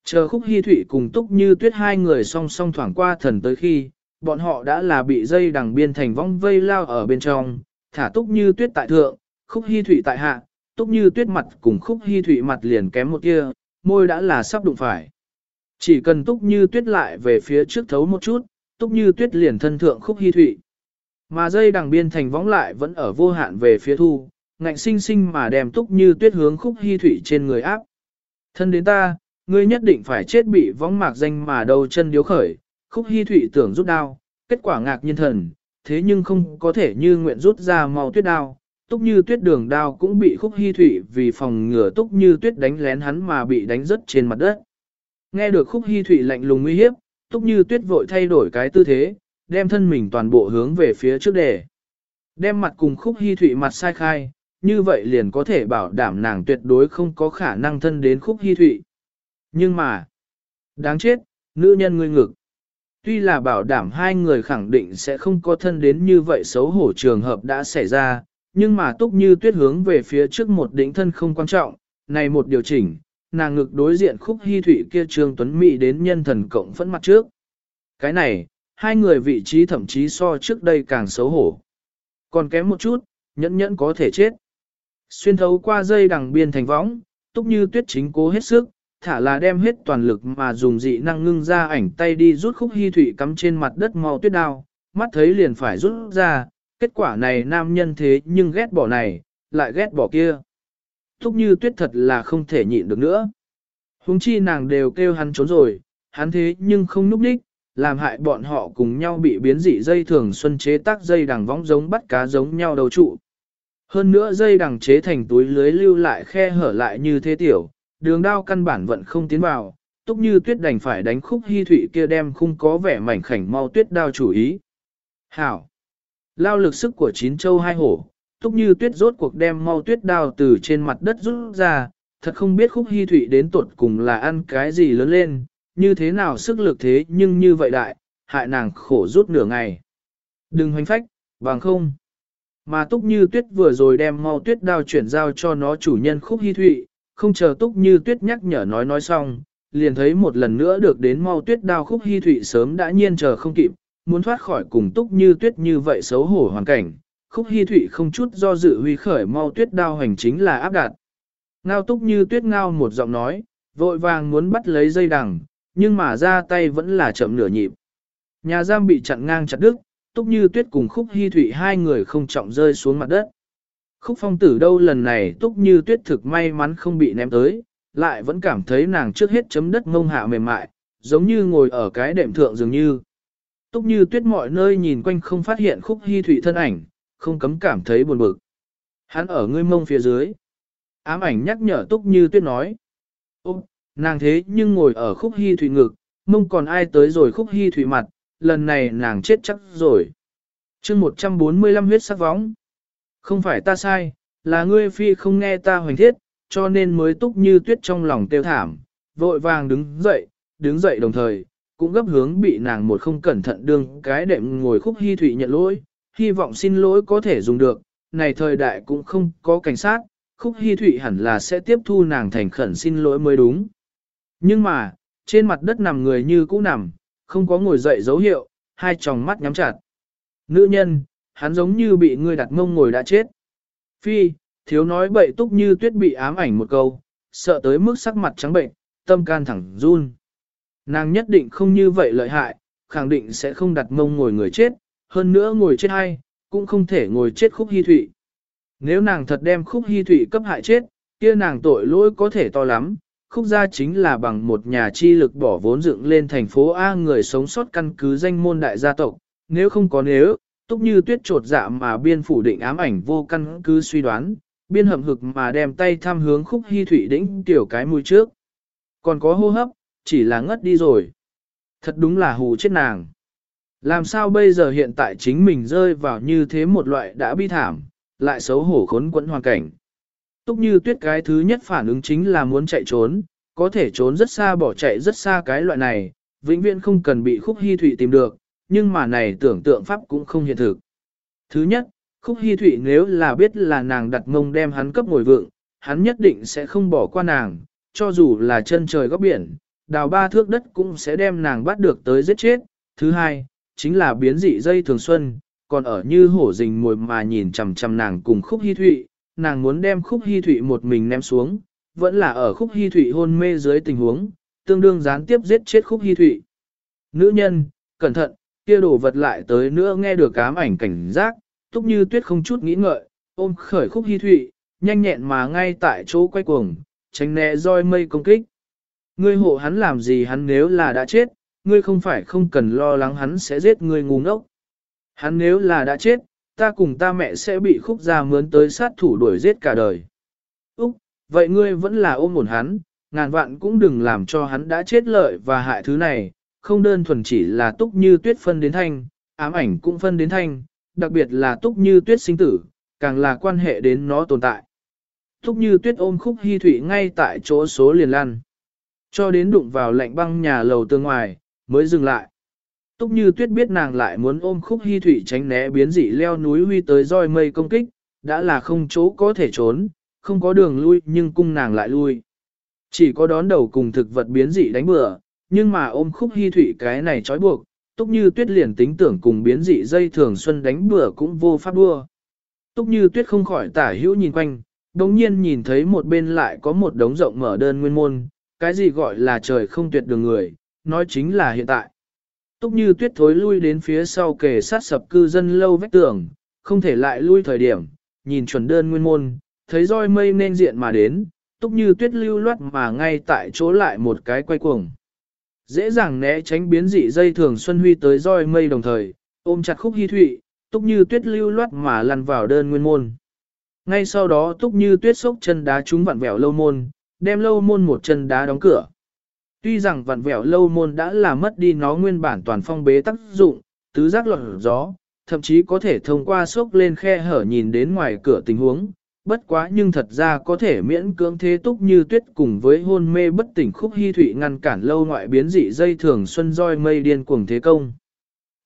Chờ khúc hy thụy cùng túc như tuyết hai người song song thoảng qua thần tới khi, bọn họ đã là bị dây đằng biên thành võng vây lao ở bên trong, thả túc như tuyết tại thượng, khúc hy thụy tại hạ, túc như tuyết mặt cùng khúc hy thụy mặt liền kém một kia, môi đã là sắp đụng phải. Chỉ cần túc như tuyết lại về phía trước thấu một chút, túc như tuyết liền thân thượng khúc hy thụy. Mà dây đằng biên thành võng lại vẫn ở vô hạn về phía thu, ngạnh sinh sinh mà đem túc như tuyết hướng khúc hy thủy trên người áp. Thân đến ta, ngươi nhất định phải chết bị võng mạc danh mà đầu chân điếu khởi, khúc hy thủy tưởng rút đao, kết quả ngạc nhiên thần, thế nhưng không có thể như nguyện rút ra màu tuyết đao. Túc như tuyết đường đao cũng bị khúc hy thủy vì phòng ngừa túc như tuyết đánh lén hắn mà bị đánh rớt trên mặt đất. Nghe được khúc hy thủy lạnh lùng nguy hiếp, túc như tuyết vội thay đổi cái tư thế, đem thân mình toàn bộ hướng về phía trước đề. Đem mặt cùng khúc hy thụy mặt sai khai, như vậy liền có thể bảo đảm nàng tuyệt đối không có khả năng thân đến khúc hy thụy. Nhưng mà, đáng chết, nữ nhân ngươi ngực. Tuy là bảo đảm hai người khẳng định sẽ không có thân đến như vậy xấu hổ trường hợp đã xảy ra, nhưng mà túc như tuyết hướng về phía trước một đỉnh thân không quan trọng, này một điều chỉnh, nàng ngực đối diện khúc hy thụy kia trương tuấn mỹ đến nhân thần cộng phẫn mặt trước. Cái này, hai người vị trí thậm chí so trước đây càng xấu hổ. Còn kém một chút, nhẫn nhẫn có thể chết. Xuyên thấu qua dây đằng biên thành võng, túc như tuyết chính cố hết sức, thả là đem hết toàn lực mà dùng dị năng ngưng ra ảnh tay đi rút khúc hy thủy cắm trên mặt đất mau tuyết đao, mắt thấy liền phải rút ra, kết quả này nam nhân thế nhưng ghét bỏ này, lại ghét bỏ kia. Túc như tuyết thật là không thể nhịn được nữa. Hùng chi nàng đều kêu hắn trốn rồi, hắn thế nhưng không núp đích, làm hại bọn họ cùng nhau bị biến dị dây thường xuân chế tác dây đằng võng giống bắt cá giống nhau đầu trụ. Hơn nữa dây đằng chế thành túi lưới lưu lại khe hở lại như thế tiểu, đường đao căn bản vẫn không tiến vào, túc như tuyết đành phải đánh khúc hy thụy kia đem không có vẻ mảnh khảnh mau tuyết đao chủ ý. Hảo! Lao lực sức của chín châu hai hổ, túc như tuyết rốt cuộc đem mau tuyết đao từ trên mặt đất rút ra, thật không biết khúc hy thụy đến tuột cùng là ăn cái gì lớn lên, như thế nào sức lực thế nhưng như vậy đại, hại nàng khổ rút nửa ngày. Đừng hoành phách, bằng không. Mà túc như tuyết vừa rồi đem mau tuyết đao chuyển giao cho nó chủ nhân khúc hy thụy, không chờ túc như tuyết nhắc nhở nói nói xong, liền thấy một lần nữa được đến mau tuyết đao khúc hy thụy sớm đã nhiên chờ không kịp, muốn thoát khỏi cùng túc như tuyết như vậy xấu hổ hoàn cảnh. Khúc hy thụy không chút do dự huy khởi mau tuyết đao hành chính là áp đạt. Ngao túc như tuyết ngao một giọng nói, vội vàng muốn bắt lấy dây đằng, nhưng mà ra tay vẫn là chậm nửa nhịp. Nhà giam bị chặn ngang chặt đứt, túc như tuyết cùng khúc hy thụy hai người không trọng rơi xuống mặt đất. Khúc phong tử đâu lần này túc như tuyết thực may mắn không bị ném tới, lại vẫn cảm thấy nàng trước hết chấm đất ngông hạ mềm mại, giống như ngồi ở cái đệm thượng dường như. Túc như tuyết mọi nơi nhìn quanh không phát hiện khúc hy thụy thân ảnh, không cấm cảm thấy buồn bực. Hắn ở ngươi mông phía dưới. Ám ảnh nhắc nhở túc như tuyết nói. Ôm, nàng thế nhưng ngồi ở khúc hy thủy ngực, mông còn ai tới rồi khúc hy thủy mặt, lần này nàng chết chắc rồi. chương 145 huyết sắc vóng. Không phải ta sai, là ngươi phi không nghe ta hoành thiết, cho nên mới túc như tuyết trong lòng tiêu thảm, vội vàng đứng dậy, đứng dậy đồng thời, cũng gấp hướng bị nàng một không cẩn thận đương cái đệm ngồi khúc hy thủy nhận lỗi, hy vọng xin lỗi có thể dùng được, này thời đại cũng không có cảnh sát, khúc hy thủy hẳn là sẽ tiếp thu nàng thành khẩn xin lỗi mới đúng. Nhưng mà, trên mặt đất nằm người như cũ nằm, không có ngồi dậy dấu hiệu, hai tròng mắt nhắm chặt. Nữ nhân, hắn giống như bị ngươi đặt mông ngồi đã chết. Phi, thiếu nói bậy túc như tuyết bị ám ảnh một câu, sợ tới mức sắc mặt trắng bệnh, tâm can thẳng run. Nàng nhất định không như vậy lợi hại, khẳng định sẽ không đặt mông ngồi người chết, hơn nữa ngồi chết hay, cũng không thể ngồi chết khúc hy thụy. Nếu nàng thật đem khúc hy thụy cấp hại chết, kia nàng tội lỗi có thể to lắm, khúc gia chính là bằng một nhà chi lực bỏ vốn dựng lên thành phố A người sống sót căn cứ danh môn đại gia tộc, nếu không có nếu, túc như tuyết trột dạ mà biên phủ định ám ảnh vô căn cứ suy đoán, biên hậm hực mà đem tay tham hướng khúc hy thủy đỉnh tiểu cái mũi trước. Còn có hô hấp, chỉ là ngất đi rồi. Thật đúng là hù chết nàng. Làm sao bây giờ hiện tại chính mình rơi vào như thế một loại đã bi thảm, lại xấu hổ khốn quẫn hoàn cảnh. Túc như tuyết cái thứ nhất phản ứng chính là muốn chạy trốn, có thể trốn rất xa bỏ chạy rất xa cái loại này, vĩnh viễn không cần bị khúc hy thụy tìm được, nhưng mà này tưởng tượng pháp cũng không hiện thực. Thứ nhất, khúc hy thụy nếu là biết là nàng đặt mông đem hắn cấp ngồi vượng, hắn nhất định sẽ không bỏ qua nàng, cho dù là chân trời góc biển, đào ba thước đất cũng sẽ đem nàng bắt được tới giết chết. Thứ hai, chính là biến dị dây thường xuân, còn ở như hổ rình mồi mà nhìn chằm chằm nàng cùng khúc hy thụy, nàng muốn đem khúc hy thụy một mình ném xuống, vẫn là ở khúc hy thụy hôn mê dưới tình huống, tương đương gián tiếp giết chết khúc hy thụy. Nữ nhân, cẩn thận, kia đồ vật lại tới nữa nghe được ám ảnh cảnh giác, túc như tuyết không chút nghĩ ngợi, ôm khởi khúc hy thụy, nhanh nhẹn mà ngay tại chỗ quay cuồng, tránh né roi mây công kích. Ngươi hộ hắn làm gì hắn nếu là đã chết, ngươi không phải không cần lo lắng hắn sẽ giết ngươi ngu ngốc. Hắn nếu là đã chết, ta cùng ta mẹ sẽ bị khúc gia mướn tới sát thủ đuổi giết cả đời. Úc, vậy ngươi vẫn là ôm ổn hắn, ngàn vạn cũng đừng làm cho hắn đã chết lợi và hại thứ này, không đơn thuần chỉ là túc như tuyết phân đến thanh, ám ảnh cũng phân đến thanh, đặc biệt là túc như tuyết sinh tử, càng là quan hệ đến nó tồn tại. Túc như tuyết ôm khúc hy thủy ngay tại chỗ số liền lăn. Cho đến đụng vào lạnh băng nhà lầu tương ngoài, mới dừng lại. Túc như tuyết biết nàng lại muốn ôm khúc hy thủy tránh né biến dị leo núi huy tới roi mây công kích, đã là không chỗ có thể trốn, không có đường lui nhưng cung nàng lại lui. Chỉ có đón đầu cùng thực vật biến dị đánh bừa, nhưng mà ôm khúc hy thủy cái này trói buộc, túc như tuyết liền tính tưởng cùng biến dị dây thường xuân đánh bừa cũng vô pháp đua. Túc như tuyết không khỏi tả hữu nhìn quanh, đồng nhiên nhìn thấy một bên lại có một đống rộng mở đơn nguyên môn, cái gì gọi là trời không tuyệt đường người, nói chính là hiện tại. Túc như tuyết thối lui đến phía sau kề sát sập cư dân lâu vách tường, không thể lại lui thời điểm, nhìn chuẩn đơn nguyên môn, thấy roi mây nên diện mà đến, túc như tuyết lưu loát mà ngay tại chỗ lại một cái quay cuồng. Dễ dàng né tránh biến dị dây thường Xuân Huy tới roi mây đồng thời, ôm chặt khúc hy thụy, túc như tuyết lưu loát mà lăn vào đơn nguyên môn. Ngay sau đó túc như tuyết sốc chân đá trúng vặn vẹo lâu môn, đem lâu môn một chân đá đóng cửa. Tuy rằng vặn vẹo lâu môn đã làm mất đi nó nguyên bản toàn phong bế tác dụng, tứ giác lọt gió, thậm chí có thể thông qua sốc lên khe hở nhìn đến ngoài cửa tình huống, bất quá nhưng thật ra có thể miễn cưỡng thế túc như tuyết cùng với hôn mê bất tỉnh khúc hy thủy ngăn cản lâu ngoại biến dị dây thường xuân roi mây điên cuồng thế công.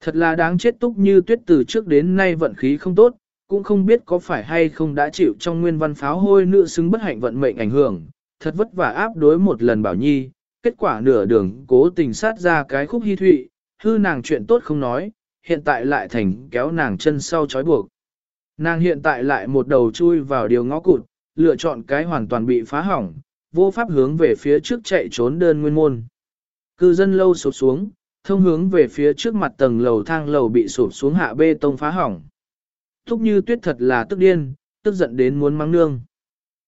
Thật là đáng chết túc như tuyết từ trước đến nay vận khí không tốt, cũng không biết có phải hay không đã chịu trong nguyên văn pháo hôi nữ xứng bất hạnh vận mệnh ảnh hưởng, thật vất vả áp đối một lần bảo nhi, kết quả nửa đường cố tình sát ra cái khúc hy thụy, hư nàng chuyện tốt không nói, hiện tại lại thành kéo nàng chân sau chói buộc. Nàng hiện tại lại một đầu chui vào điều ngõ cụt, lựa chọn cái hoàn toàn bị phá hỏng, vô pháp hướng về phía trước chạy trốn đơn nguyên môn. Cư dân lâu sụp xuống, thông hướng về phía trước mặt tầng lầu thang lầu bị sụp xuống hạ bê tông phá hỏng. Thúc như tuyết thật là tức điên, tức giận đến muốn mang nương.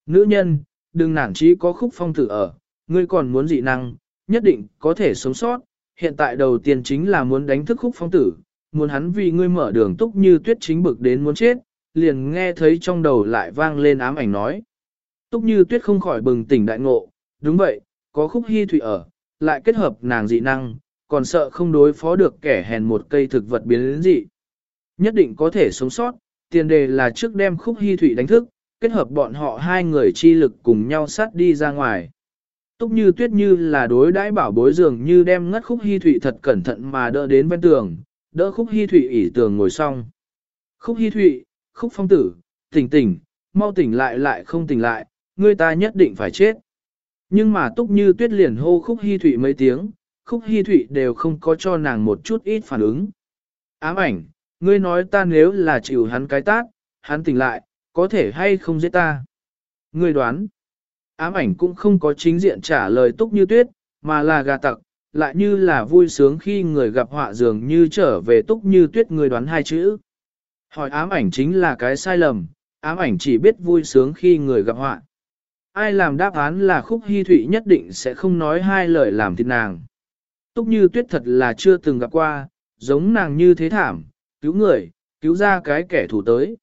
Nữ nhân, đừng nản trí có khúc phong tử ở, ngươi còn muốn dị năng, nhất định có thể sống sót. Hiện tại đầu tiên chính là muốn đánh thức khúc phong tử, muốn hắn vì ngươi mở đường túc như tuyết chính bực đến muốn chết, liền nghe thấy trong đầu lại vang lên ám ảnh nói. Túc như tuyết không khỏi bừng tỉnh đại ngộ, đúng vậy, có khúc hy thủy ở, lại kết hợp nàng dị năng, còn sợ không đối phó được kẻ hèn một cây thực vật biến đến dị. Nhất định có thể sống sót, tiền đề là trước đem khúc hy thủy đánh thức, kết hợp bọn họ hai người chi lực cùng nhau sát đi ra ngoài. Túc như tuyết như là đối đãi bảo bối dường như đem ngất khúc hy Thụy thật cẩn thận mà đỡ đến bên tường, đỡ khúc hy Thụy ỉ tường ngồi xong. Khúc hy Thụy, khúc phong tử, tỉnh tỉnh, mau tỉnh lại lại không tỉnh lại, ngươi ta nhất định phải chết. Nhưng mà túc như tuyết liền hô khúc hy Thụy mấy tiếng, khúc hy Thụy đều không có cho nàng một chút ít phản ứng. Ám ảnh, ngươi nói ta nếu là chịu hắn cái tát, hắn tỉnh lại, có thể hay không giết ta. Ngươi đoán, ám ảnh cũng không có chính diện trả lời túc như tuyết, mà là gà tặc, lại như là vui sướng khi người gặp họa dường như trở về túc như tuyết người đoán hai chữ. Hỏi ám ảnh chính là cái sai lầm, ám ảnh chỉ biết vui sướng khi người gặp họa. Ai làm đáp án là khúc hy thụy nhất định sẽ không nói hai lời làm thịt nàng. Túc như tuyết thật là chưa từng gặp qua, giống nàng như thế thảm, cứu người, cứu ra cái kẻ thủ tới.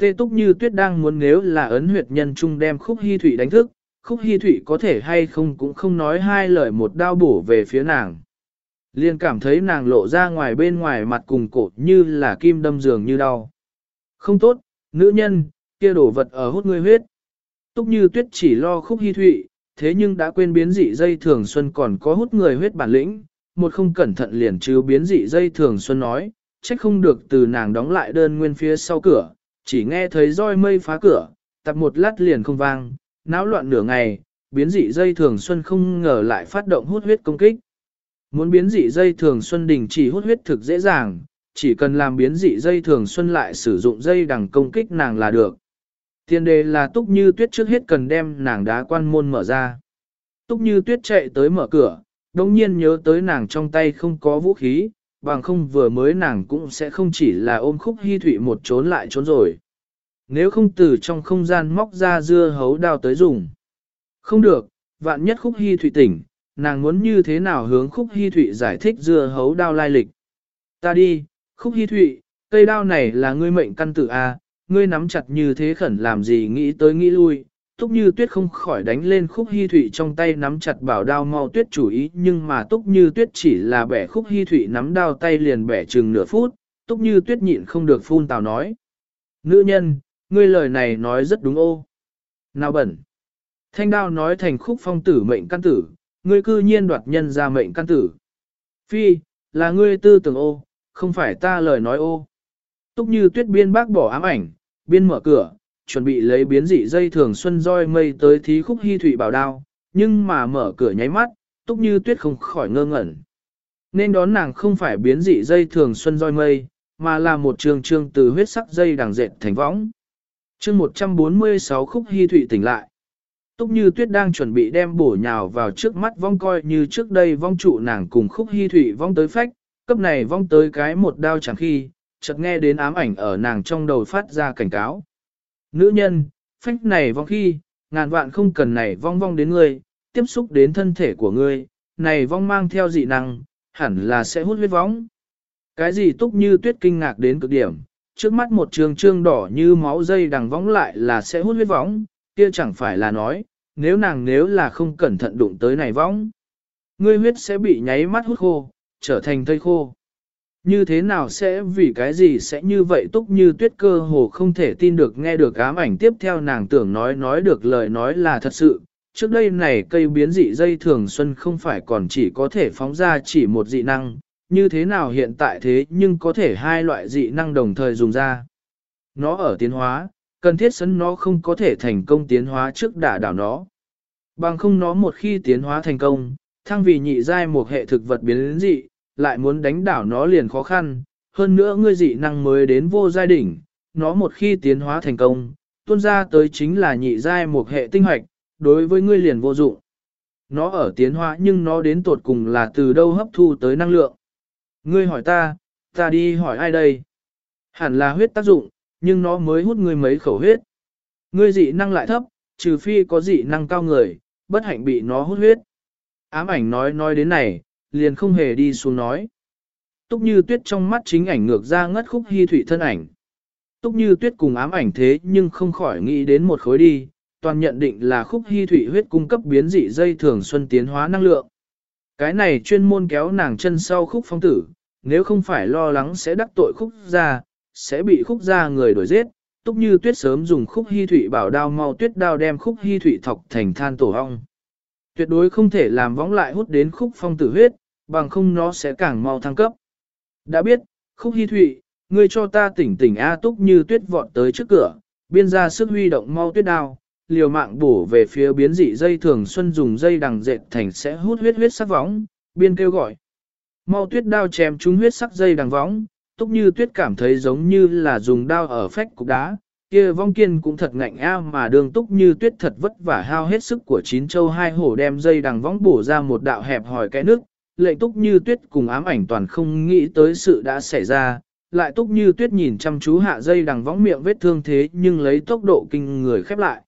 Tê túc như tuyết đang muốn nếu là ấn huyệt nhân trung đem khúc hy thụy đánh thức, khúc hy thụy có thể hay không cũng không nói hai lời một đao bổ về phía nàng. Liên cảm thấy nàng lộ ra ngoài bên ngoài mặt cùng cổ như là kim đâm giường như đau. Không tốt, nữ nhân, kia đổ vật ở hút ngươi huyết. Túc như tuyết chỉ lo khúc hy thụy, thế nhưng đã quên biến dị dây thường xuân còn có hút người huyết bản lĩnh, một không cẩn thận liền chứ biến dị dây thường xuân nói, trách không được từ nàng đóng lại đơn nguyên phía sau cửa, chỉ nghe thấy roi mây phá cửa, tập một lát liền không vang, náo loạn nửa ngày, biến dị dây thường xuân không ngờ lại phát động hút huyết công kích. Muốn biến dị dây thường xuân đình chỉ hút huyết thực dễ dàng, chỉ cần làm biến dị dây thường xuân lại sử dụng dây đằng công kích nàng là được. Tiền đề là túc như tuyết trước hết cần đem nàng đá quan môn mở ra. Túc như tuyết chạy tới mở cửa, đồng nhiên nhớ tới nàng trong tay không có vũ khí, bằng không vừa mới nàng cũng sẽ không chỉ là ôm khúc hy thủy một trốn lại trốn rồi. Nếu không từ trong không gian móc ra dưa hấu đao tới dùng. Không được, vạn nhất khúc hy thủy tỉnh, nàng muốn như thế nào hướng khúc hy thụy giải thích dưa hấu đao lai lịch. Ta đi, khúc hy thụy, cây đao này là ngươi mệnh căn tử A, ngươi nắm chặt như thế khẩn làm gì nghĩ tới nghĩ lui. Túc như tuyết không khỏi đánh lên khúc hy thụy trong tay nắm chặt bảo đao mau tuyết chủ ý nhưng mà túc như tuyết chỉ là bẻ khúc hy thụy nắm đao tay liền bẻ chừng nửa phút, túc như tuyết nhịn không được phun tào nói. Nữ nhân, ngươi lời này nói rất đúng ô. Nào bẩn. Thanh đao nói thành khúc phong tử mệnh căn tử, ngươi cư nhiên đoạt nhân ra mệnh căn tử. Phi, là ngươi tư tưởng ô, không phải ta lời nói ô. Túc như tuyết biên bác bỏ ám ảnh, biên mở cửa, chuẩn bị lấy biến dị dây thường xuân roi mây tới thí khúc hy thủy bảo đao, nhưng mà mở cửa nháy mắt, túc như tuyết không khỏi ngơ ngẩn. Nên đón nàng không phải biến dị dây thường xuân roi mây, mà là một trường trương từ huyết sắc dây đằng dệt thành võng chương 146 khúc hy thụy tỉnh lại. Túc như tuyết đang chuẩn bị đem bổ nhào vào trước mắt vong coi như trước đây vong trụ nàng cùng khúc hy thụy vong tới phách, cấp này vong tới cái một đao chẳng khi, chợt nghe đến ám ảnh ở nàng trong đầu phát ra cảnh cáo. Nữ nhân, phách này vong khi, ngàn vạn không cần này vong vong đến ngươi, tiếp xúc đến thân thể của ngươi, này vong mang theo dị năng, hẳn là sẽ hút huyết vong. Cái gì túc như tuyết kinh ngạc đến cực điểm, trước mắt một trường trương đỏ như máu dây đằng vóng lại là sẽ hút huyết vóng. kia chẳng phải là nói, nếu nàng nếu là không cẩn thận đụng tới này vóng, ngươi huyết sẽ bị nháy mắt hút khô, trở thành thây khô. Như thế nào sẽ vì cái gì sẽ như vậy túc như tuyết cơ hồ không thể tin được nghe được ám ảnh tiếp theo nàng tưởng nói nói được lời nói là thật sự. Trước đây này cây biến dị dây thường xuân không phải còn chỉ có thể phóng ra chỉ một dị năng, như thế nào hiện tại thế nhưng có thể hai loại dị năng đồng thời dùng ra. Nó ở tiến hóa, cần thiết sấn nó không có thể thành công tiến hóa trước đả đảo nó. Bằng không nó một khi tiến hóa thành công, thăng vì nhị giai một hệ thực vật biến dị, lại muốn đánh đảo nó liền khó khăn, hơn nữa ngươi dị năng mới đến vô giai đỉnh, nó một khi tiến hóa thành công, tuôn ra tới chính là nhị giai một hệ tinh hoạch, đối với ngươi liền vô dụng. Nó ở tiến hóa nhưng nó đến tột cùng là từ đâu hấp thu tới năng lượng. Ngươi hỏi ta, ta đi hỏi ai đây? Hẳn là huyết tác dụng, nhưng nó mới hút ngươi mấy khẩu huyết. Ngươi dị năng lại thấp, trừ phi có dị năng cao người, bất hạnh bị nó hút huyết. Ám ảnh nói nói đến này, liền không hề đi xuống nói. Túc như tuyết trong mắt chính ảnh ngược ra ngất khúc hy thủy thân ảnh. Túc như tuyết cùng ám ảnh thế nhưng không khỏi nghĩ đến một khối đi, toàn nhận định là khúc hy thủy huyết cung cấp biến dị dây thường xuân tiến hóa năng lượng. Cái này chuyên môn kéo nàng chân sau khúc phong tử, nếu không phải lo lắng sẽ đắc tội khúc ra, sẽ bị khúc ra người đuổi giết. Túc như tuyết sớm dùng khúc hy thủy bảo đao mau tuyết đao đem khúc hy thủy thọc thành than tổ hong. Tuyệt đối không thể làm vóng lại hút đến khúc phong tử huyết, bằng không nó sẽ càng mau thăng cấp. Đã biết, khúc hy thụy, ngươi cho ta tỉnh tỉnh A túc như tuyết vọt tới trước cửa, biên ra sức huy động mau tuyết đao, liều mạng bổ về phía biến dị dây thường xuân dùng dây đằng dệt thành sẽ hút huyết huyết sắc võng, biên kêu gọi. Mau tuyết đao chém trúng huyết sắc dây đằng võng, túc như tuyết cảm thấy giống như là dùng đao ở phách cục đá, kia vong kiên cũng thật ngạnh a mà đường túc như tuyết thật vất vả hao hết sức của chín châu hai hổ đem dây đằng võng bổ ra một đạo hẹp hỏi cái nước, lệnh túc như tuyết cùng ám ảnh toàn không nghĩ tới sự đã xảy ra, lại túc như tuyết nhìn chăm chú hạ dây đằng võng miệng vết thương thế nhưng lấy tốc độ kinh người khép lại.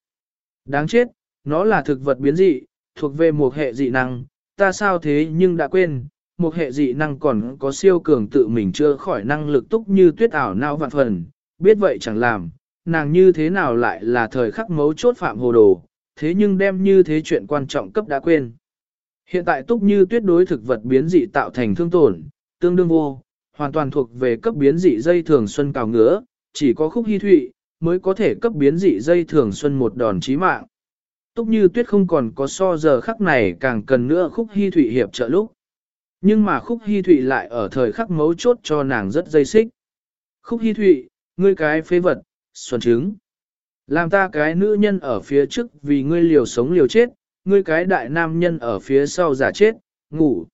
Đáng chết, nó là thực vật biến dị, thuộc về một hệ dị năng, ta sao thế nhưng đã quên, một hệ dị năng còn có siêu cường tự mình chưa khỏi năng lực túc như tuyết ảo não vạn phần, biết vậy chẳng làm, nàng như thế nào lại là thời khắc mấu chốt phạm hồ đồ, thế nhưng đem như thế chuyện quan trọng cấp đã quên. Hiện tại túc như tuyết đối thực vật biến dị tạo thành thương tổn, tương đương vô, hoàn toàn thuộc về cấp biến dị dây thường xuân cào ngứa, chỉ có khúc hy thụy, mới có thể cấp biến dị dây thường xuân một đòn chí mạng. Túc như tuyết không còn có so giờ khắc này càng cần nữa khúc hy thụy hiệp trợ lúc. Nhưng mà khúc hy thụy lại ở thời khắc mấu chốt cho nàng rất dây xích. Khúc hy thụy, ngươi cái phế vật, xuân trứng. Làm ta cái nữ nhân ở phía trước vì ngươi liều sống liều chết, ngươi cái đại nam nhân ở phía sau giả chết, ngủ.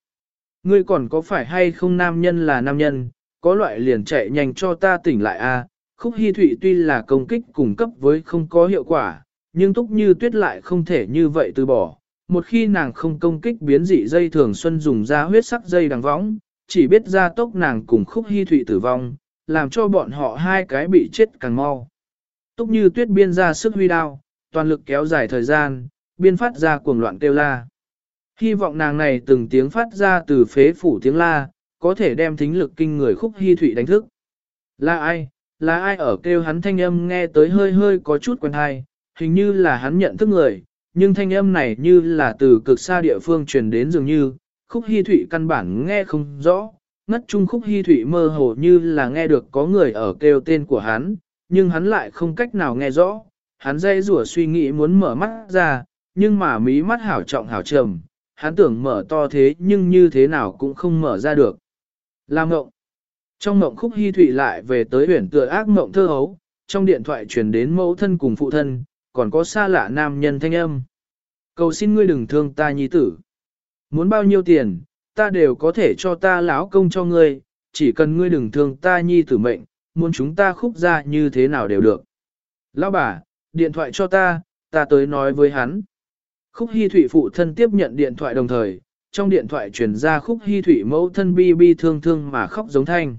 Ngươi còn có phải hay không nam nhân là nam nhân, có loại liền chạy nhanh cho ta tỉnh lại a. Khúc Hi Thụy tuy là công kích cung cấp với không có hiệu quả, nhưng túc như tuyết lại không thể như vậy từ bỏ. Một khi nàng không công kích biến dị dây thường xuân dùng ra huyết sắc dây đằng võng, chỉ biết ra tốc nàng cùng Khúc Hi Thụy tử vong, làm cho bọn họ hai cái bị chết càng mau. Túc như tuyết biên ra sức huy đao, toàn lực kéo dài thời gian, biên phát ra cuồng loạn kêu la. Hy vọng nàng này từng tiếng phát ra từ phế phủ tiếng la, có thể đem thính lực kinh người khúc hy Thụy đánh thức. Là ai? Là ai ở kêu hắn thanh âm nghe tới hơi hơi có chút quen hay, hình như là hắn nhận thức người, nhưng thanh âm này như là từ cực xa địa phương truyền đến dường như, khúc hy thủy căn bản nghe không rõ, ngất chung khúc hy thủy mơ hồ như là nghe được có người ở kêu tên của hắn, nhưng hắn lại không cách nào nghe rõ, hắn dây rủa suy nghĩ muốn mở mắt ra, nhưng mà mí mắt hảo trọng hảo trầm, hắn tưởng mở to thế nhưng như thế nào cũng không mở ra được. Làm ngộng. Trong ngộng khúc hy thụy lại về tới huyền tựa ác ngộng thơ hấu, trong điện thoại truyền đến mẫu thân cùng phụ thân, còn có xa lạ nam nhân thanh âm. Cầu xin ngươi đừng thương ta nhi tử. Muốn bao nhiêu tiền, ta đều có thể cho ta lão công cho ngươi, chỉ cần ngươi đừng thương ta nhi tử mệnh, muốn chúng ta khúc ra như thế nào đều được. Lão bà, điện thoại cho ta, ta tới nói với hắn. Khúc Hi Thụy phụ thân tiếp nhận điện thoại đồng thời, trong điện thoại truyền ra Khúc Hi Thụy mẫu thân bi bi thương thương mà khóc giống thanh.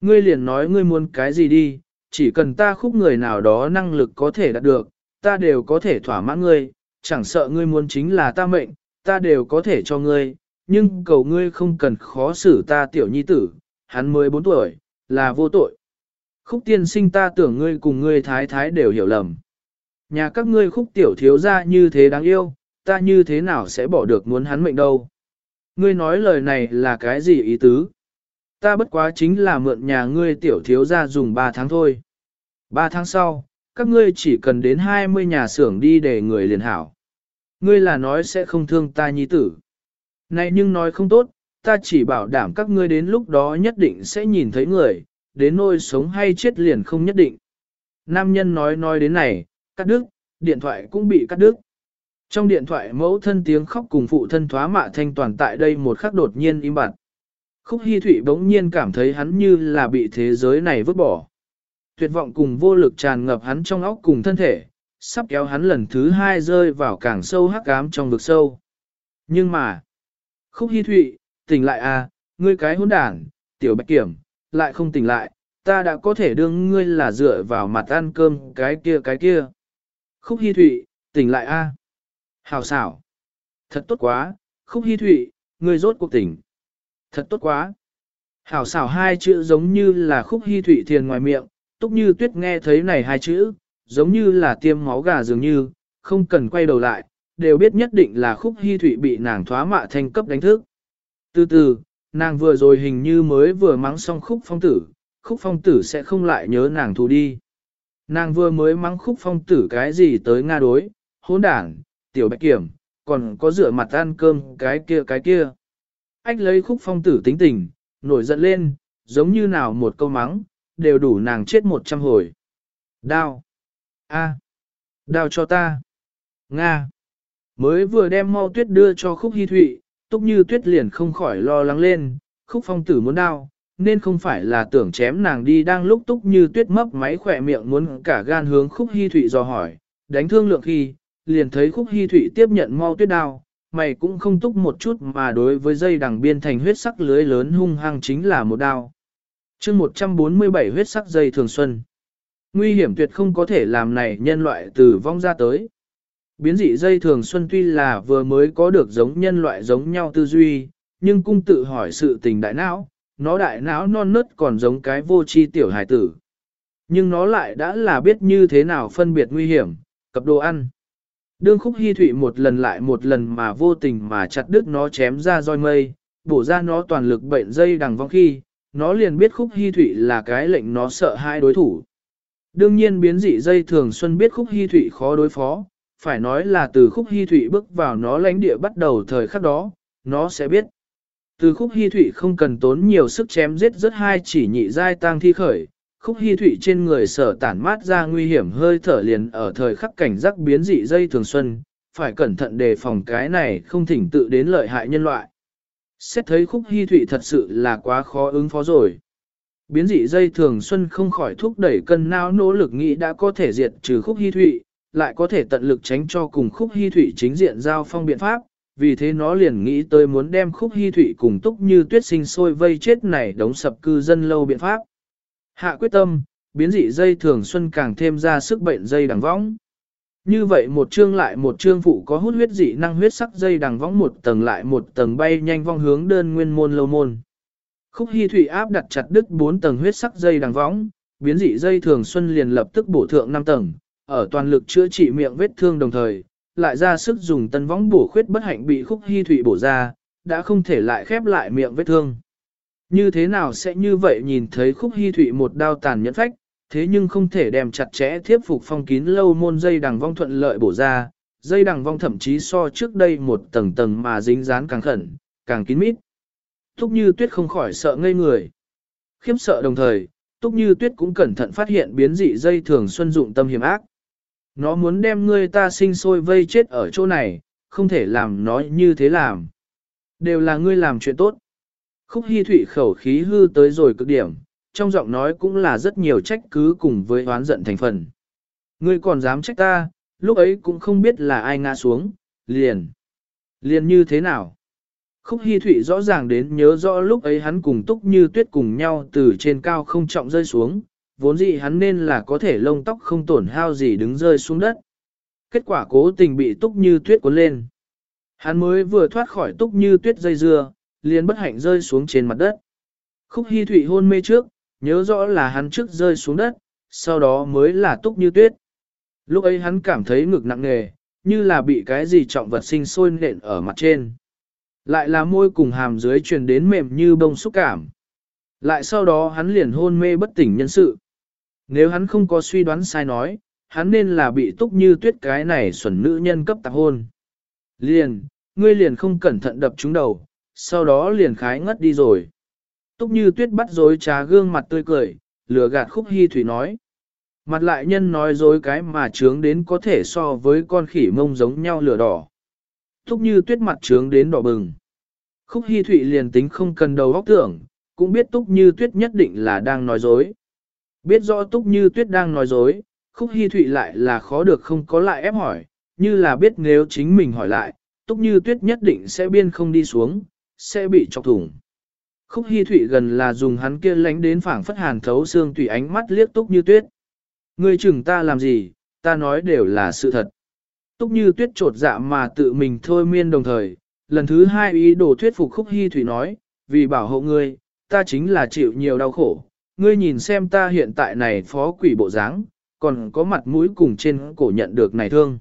Ngươi liền nói ngươi muốn cái gì đi, chỉ cần ta khúc người nào đó năng lực có thể đạt được, ta đều có thể thỏa mãn ngươi, chẳng sợ ngươi muốn chính là ta mệnh, ta đều có thể cho ngươi, nhưng cầu ngươi không cần khó xử ta tiểu nhi tử, hắn mới 4 tuổi, là vô tội. Khúc tiên sinh ta tưởng ngươi cùng ngươi thái thái đều hiểu lầm. Nhà các ngươi khúc tiểu thiếu ra như thế đáng yêu, ta như thế nào sẽ bỏ được muốn hắn mệnh đâu. Ngươi nói lời này là cái gì ý tứ? Ta bất quá chính là mượn nhà ngươi tiểu thiếu ra dùng 3 tháng thôi. 3 tháng sau, các ngươi chỉ cần đến 20 nhà xưởng đi để người liền hảo. Ngươi là nói sẽ không thương ta nhi tử. Này nhưng nói không tốt, ta chỉ bảo đảm các ngươi đến lúc đó nhất định sẽ nhìn thấy người, đến nôi sống hay chết liền không nhất định. Nam nhân nói nói đến này, cắt đứt, điện thoại cũng bị cắt đứt. Trong điện thoại mẫu thân tiếng khóc cùng phụ thân thoá mạ thanh toàn tại đây một khắc đột nhiên im bặt. Khúc Hi Thụy bỗng nhiên cảm thấy hắn như là bị thế giới này vứt bỏ. Tuyệt vọng cùng vô lực tràn ngập hắn trong óc cùng thân thể, sắp kéo hắn lần thứ hai rơi vào càng sâu hắc ám trong vực sâu. Nhưng mà, Khúc Hi Thụy, tỉnh lại à, ngươi cái hỗn đản, tiểu bạch kiểm, lại không tỉnh lại, ta đã có thể đương ngươi là dựa vào mặt ăn cơm cái kia cái kia. Khúc Hi Thụy, tỉnh lại a. À. Hào xảo. Thật tốt quá, Khúc Hi Thụy, ngươi rốt cuộc tỉnh. Thật tốt quá. Hảo xảo hai chữ giống như là Khúc hy Thụy thiền ngoài miệng, túc như tuyết nghe thấy này hai chữ, giống như là tiêm máu gà dường như, không cần quay đầu lại, đều biết nhất định là Khúc hy Thụy bị nàng thoá mạ thành cấp đánh thức. Từ từ, nàng vừa rồi hình như mới vừa mắng xong Khúc Phong Tử, Khúc Phong Tử sẽ không lại nhớ nàng thù đi. Nàng vừa mới mắng Khúc Phong Tử cái gì tới Nga đối, hỗn đảng, tiểu bạch kiểm, còn có rửa mặt ăn cơm cái kia cái kia. Ách lấy khúc phong tử tính tình, nổi giận lên, giống như nào một câu mắng, đều đủ nàng chết một trăm hồi. Đao. A. Đao cho ta. Nga. Mới vừa đem mau tuyết đưa cho khúc hy thụy, túc như tuyết liền không khỏi lo lắng lên, khúc phong tử muốn đao, nên không phải là tưởng chém nàng đi đang lúc túc như tuyết mấp máy khỏe miệng muốn cả gan hướng khúc hy thụy dò hỏi, đánh thương lượng khi, liền thấy khúc hy thụy tiếp nhận mau tuyết đao, mày cũng không túc một chút mà đối với dây đằng biên thành huyết sắc lưới lớn hung hăng chính là một đao. chương 147 huyết sắc dây thường xuân. Nguy hiểm tuyệt không có thể làm này nhân loại tử vong ra tới. Biến dị dây thường xuân tuy là vừa mới có được giống nhân loại giống nhau tư duy, nhưng cung tự hỏi sự tình đại não, nó đại não non nớt còn giống cái vô tri tiểu hải tử. Nhưng nó lại đã là biết như thế nào phân biệt nguy hiểm, cập đồ ăn. Đương khúc hy thụy một lần lại một lần mà vô tình mà chặt đứt nó chém ra roi mây, bổ ra nó toàn lực bệnh dây đằng vong khi, nó liền biết khúc hy thụy là cái lệnh nó sợ hai đối thủ. Đương nhiên biến dị dây thường xuân biết khúc hy thụy khó đối phó, phải nói là từ khúc hy thụy bước vào nó lãnh địa bắt đầu thời khắc đó, nó sẽ biết. Từ khúc hy thụy không cần tốn nhiều sức chém giết rất hai chỉ nhị giai tăng thi khởi, khúc hy thụy trên người sở tản mát ra nguy hiểm hơi thở liền ở thời khắc cảnh giác biến dị dây thường xuân, phải cẩn thận đề phòng cái này không thỉnh tự đến lợi hại nhân loại. Xét thấy khúc hy thụy thật sự là quá khó ứng phó rồi. Biến dị dây thường xuân không khỏi thúc đẩy cân não nỗ lực nghĩ đã có thể diệt trừ khúc hy thụy, lại có thể tận lực tránh cho cùng khúc hy thụy chính diện giao phong biện pháp, vì thế nó liền nghĩ tới muốn đem khúc hy thụy cùng túc như tuyết sinh sôi vây chết này đóng sập cư dân lâu biện pháp. Hạ quyết tâm, biến dị dây thường xuân càng thêm ra sức bệnh dây đằng võng. Như vậy một chương lại một chương phụ có hút huyết dị năng huyết sắc dây đằng võng một tầng lại một tầng bay nhanh vong hướng đơn nguyên môn lâu môn. Khúc hy thủy áp đặt chặt đứt bốn tầng huyết sắc dây đằng võng, biến dị dây thường xuân liền lập tức bổ thượng 5 tầng, ở toàn lực chữa trị miệng vết thương đồng thời, lại ra sức dùng tân võng bổ khuyết bất hạnh bị khúc hy thủy bổ ra, đã không thể lại khép lại miệng vết thương. Như thế nào sẽ như vậy nhìn thấy khúc hy thụy một đao tàn nhẫn phách, thế nhưng không thể đem chặt chẽ thiếp phục phong kín lâu môn dây đằng vong thuận lợi bổ ra, dây đằng vong thậm chí so trước đây một tầng tầng mà dính dán càng khẩn, càng kín mít. Túc như tuyết không khỏi sợ ngây người. Khiếp sợ đồng thời, Túc như tuyết cũng cẩn thận phát hiện biến dị dây thường xuân dụng tâm hiểm ác. Nó muốn đem ngươi ta sinh sôi vây chết ở chỗ này, không thể làm nó như thế làm. Đều là ngươi làm chuyện tốt. Khúc Hi Thụy khẩu khí hư tới rồi cực điểm, trong giọng nói cũng là rất nhiều trách cứ cùng với oán giận thành phần. Ngươi còn dám trách ta, lúc ấy cũng không biết là ai ngã xuống, liền. Liền như thế nào? Khúc Hi Thụy rõ ràng đến nhớ rõ lúc ấy hắn cùng túc như tuyết cùng nhau từ trên cao không trọng rơi xuống, vốn dĩ hắn nên là có thể lông tóc không tổn hao gì đứng rơi xuống đất. Kết quả cố tình bị túc như tuyết cuốn lên. Hắn mới vừa thoát khỏi túc như tuyết dây dưa, liền bất hạnh rơi xuống trên mặt đất. Khúc Hi Thụy hôn mê trước, nhớ rõ là hắn trước rơi xuống đất, sau đó mới là túc như tuyết. Lúc ấy hắn cảm thấy ngực nặng nề, như là bị cái gì trọng vật sinh sôi nện ở mặt trên. Lại là môi cùng hàm dưới truyền đến mềm như bông xúc cảm. Lại sau đó hắn liền hôn mê bất tỉnh nhân sự. Nếu hắn không có suy đoán sai nói, hắn nên là bị túc như tuyết cái này xuẩn nữ nhân cấp tạc hôn. Liền, ngươi liền không cẩn thận đập trúng đầu, sau đó liền khái ngất đi rồi. Túc như tuyết bắt dối trá gương mặt tươi cười, lừa gạt khúc hy thủy nói. Mặt lại nhân nói dối cái mà trướng đến có thể so với con khỉ mông giống nhau lửa đỏ. Túc như tuyết mặt trướng đến đỏ bừng. Khúc hy thủy liền tính không cần đầu óc tưởng, cũng biết túc như tuyết nhất định là đang nói dối. Biết rõ túc như tuyết đang nói dối, khúc hy thụy lại là khó được không có lại ép hỏi, như là biết nếu chính mình hỏi lại, túc như tuyết nhất định sẽ biên không đi xuống, sẽ bị chọc thủng. Khúc Hi thụy gần là dùng hắn kia lánh đến phảng phất hàn thấu xương tùy ánh mắt liếc túc như tuyết. Ngươi chừng ta làm gì, ta nói đều là sự thật. Túc như tuyết trột dạ mà tự mình thôi miên đồng thời, lần thứ hai ý đồ thuyết phục khúc Hi Thụy nói, vì bảo hộ ngươi, ta chính là chịu nhiều đau khổ, ngươi nhìn xem ta hiện tại này phó quỷ bộ dáng, còn có mặt mũi cùng trên cổ nhận được này thương.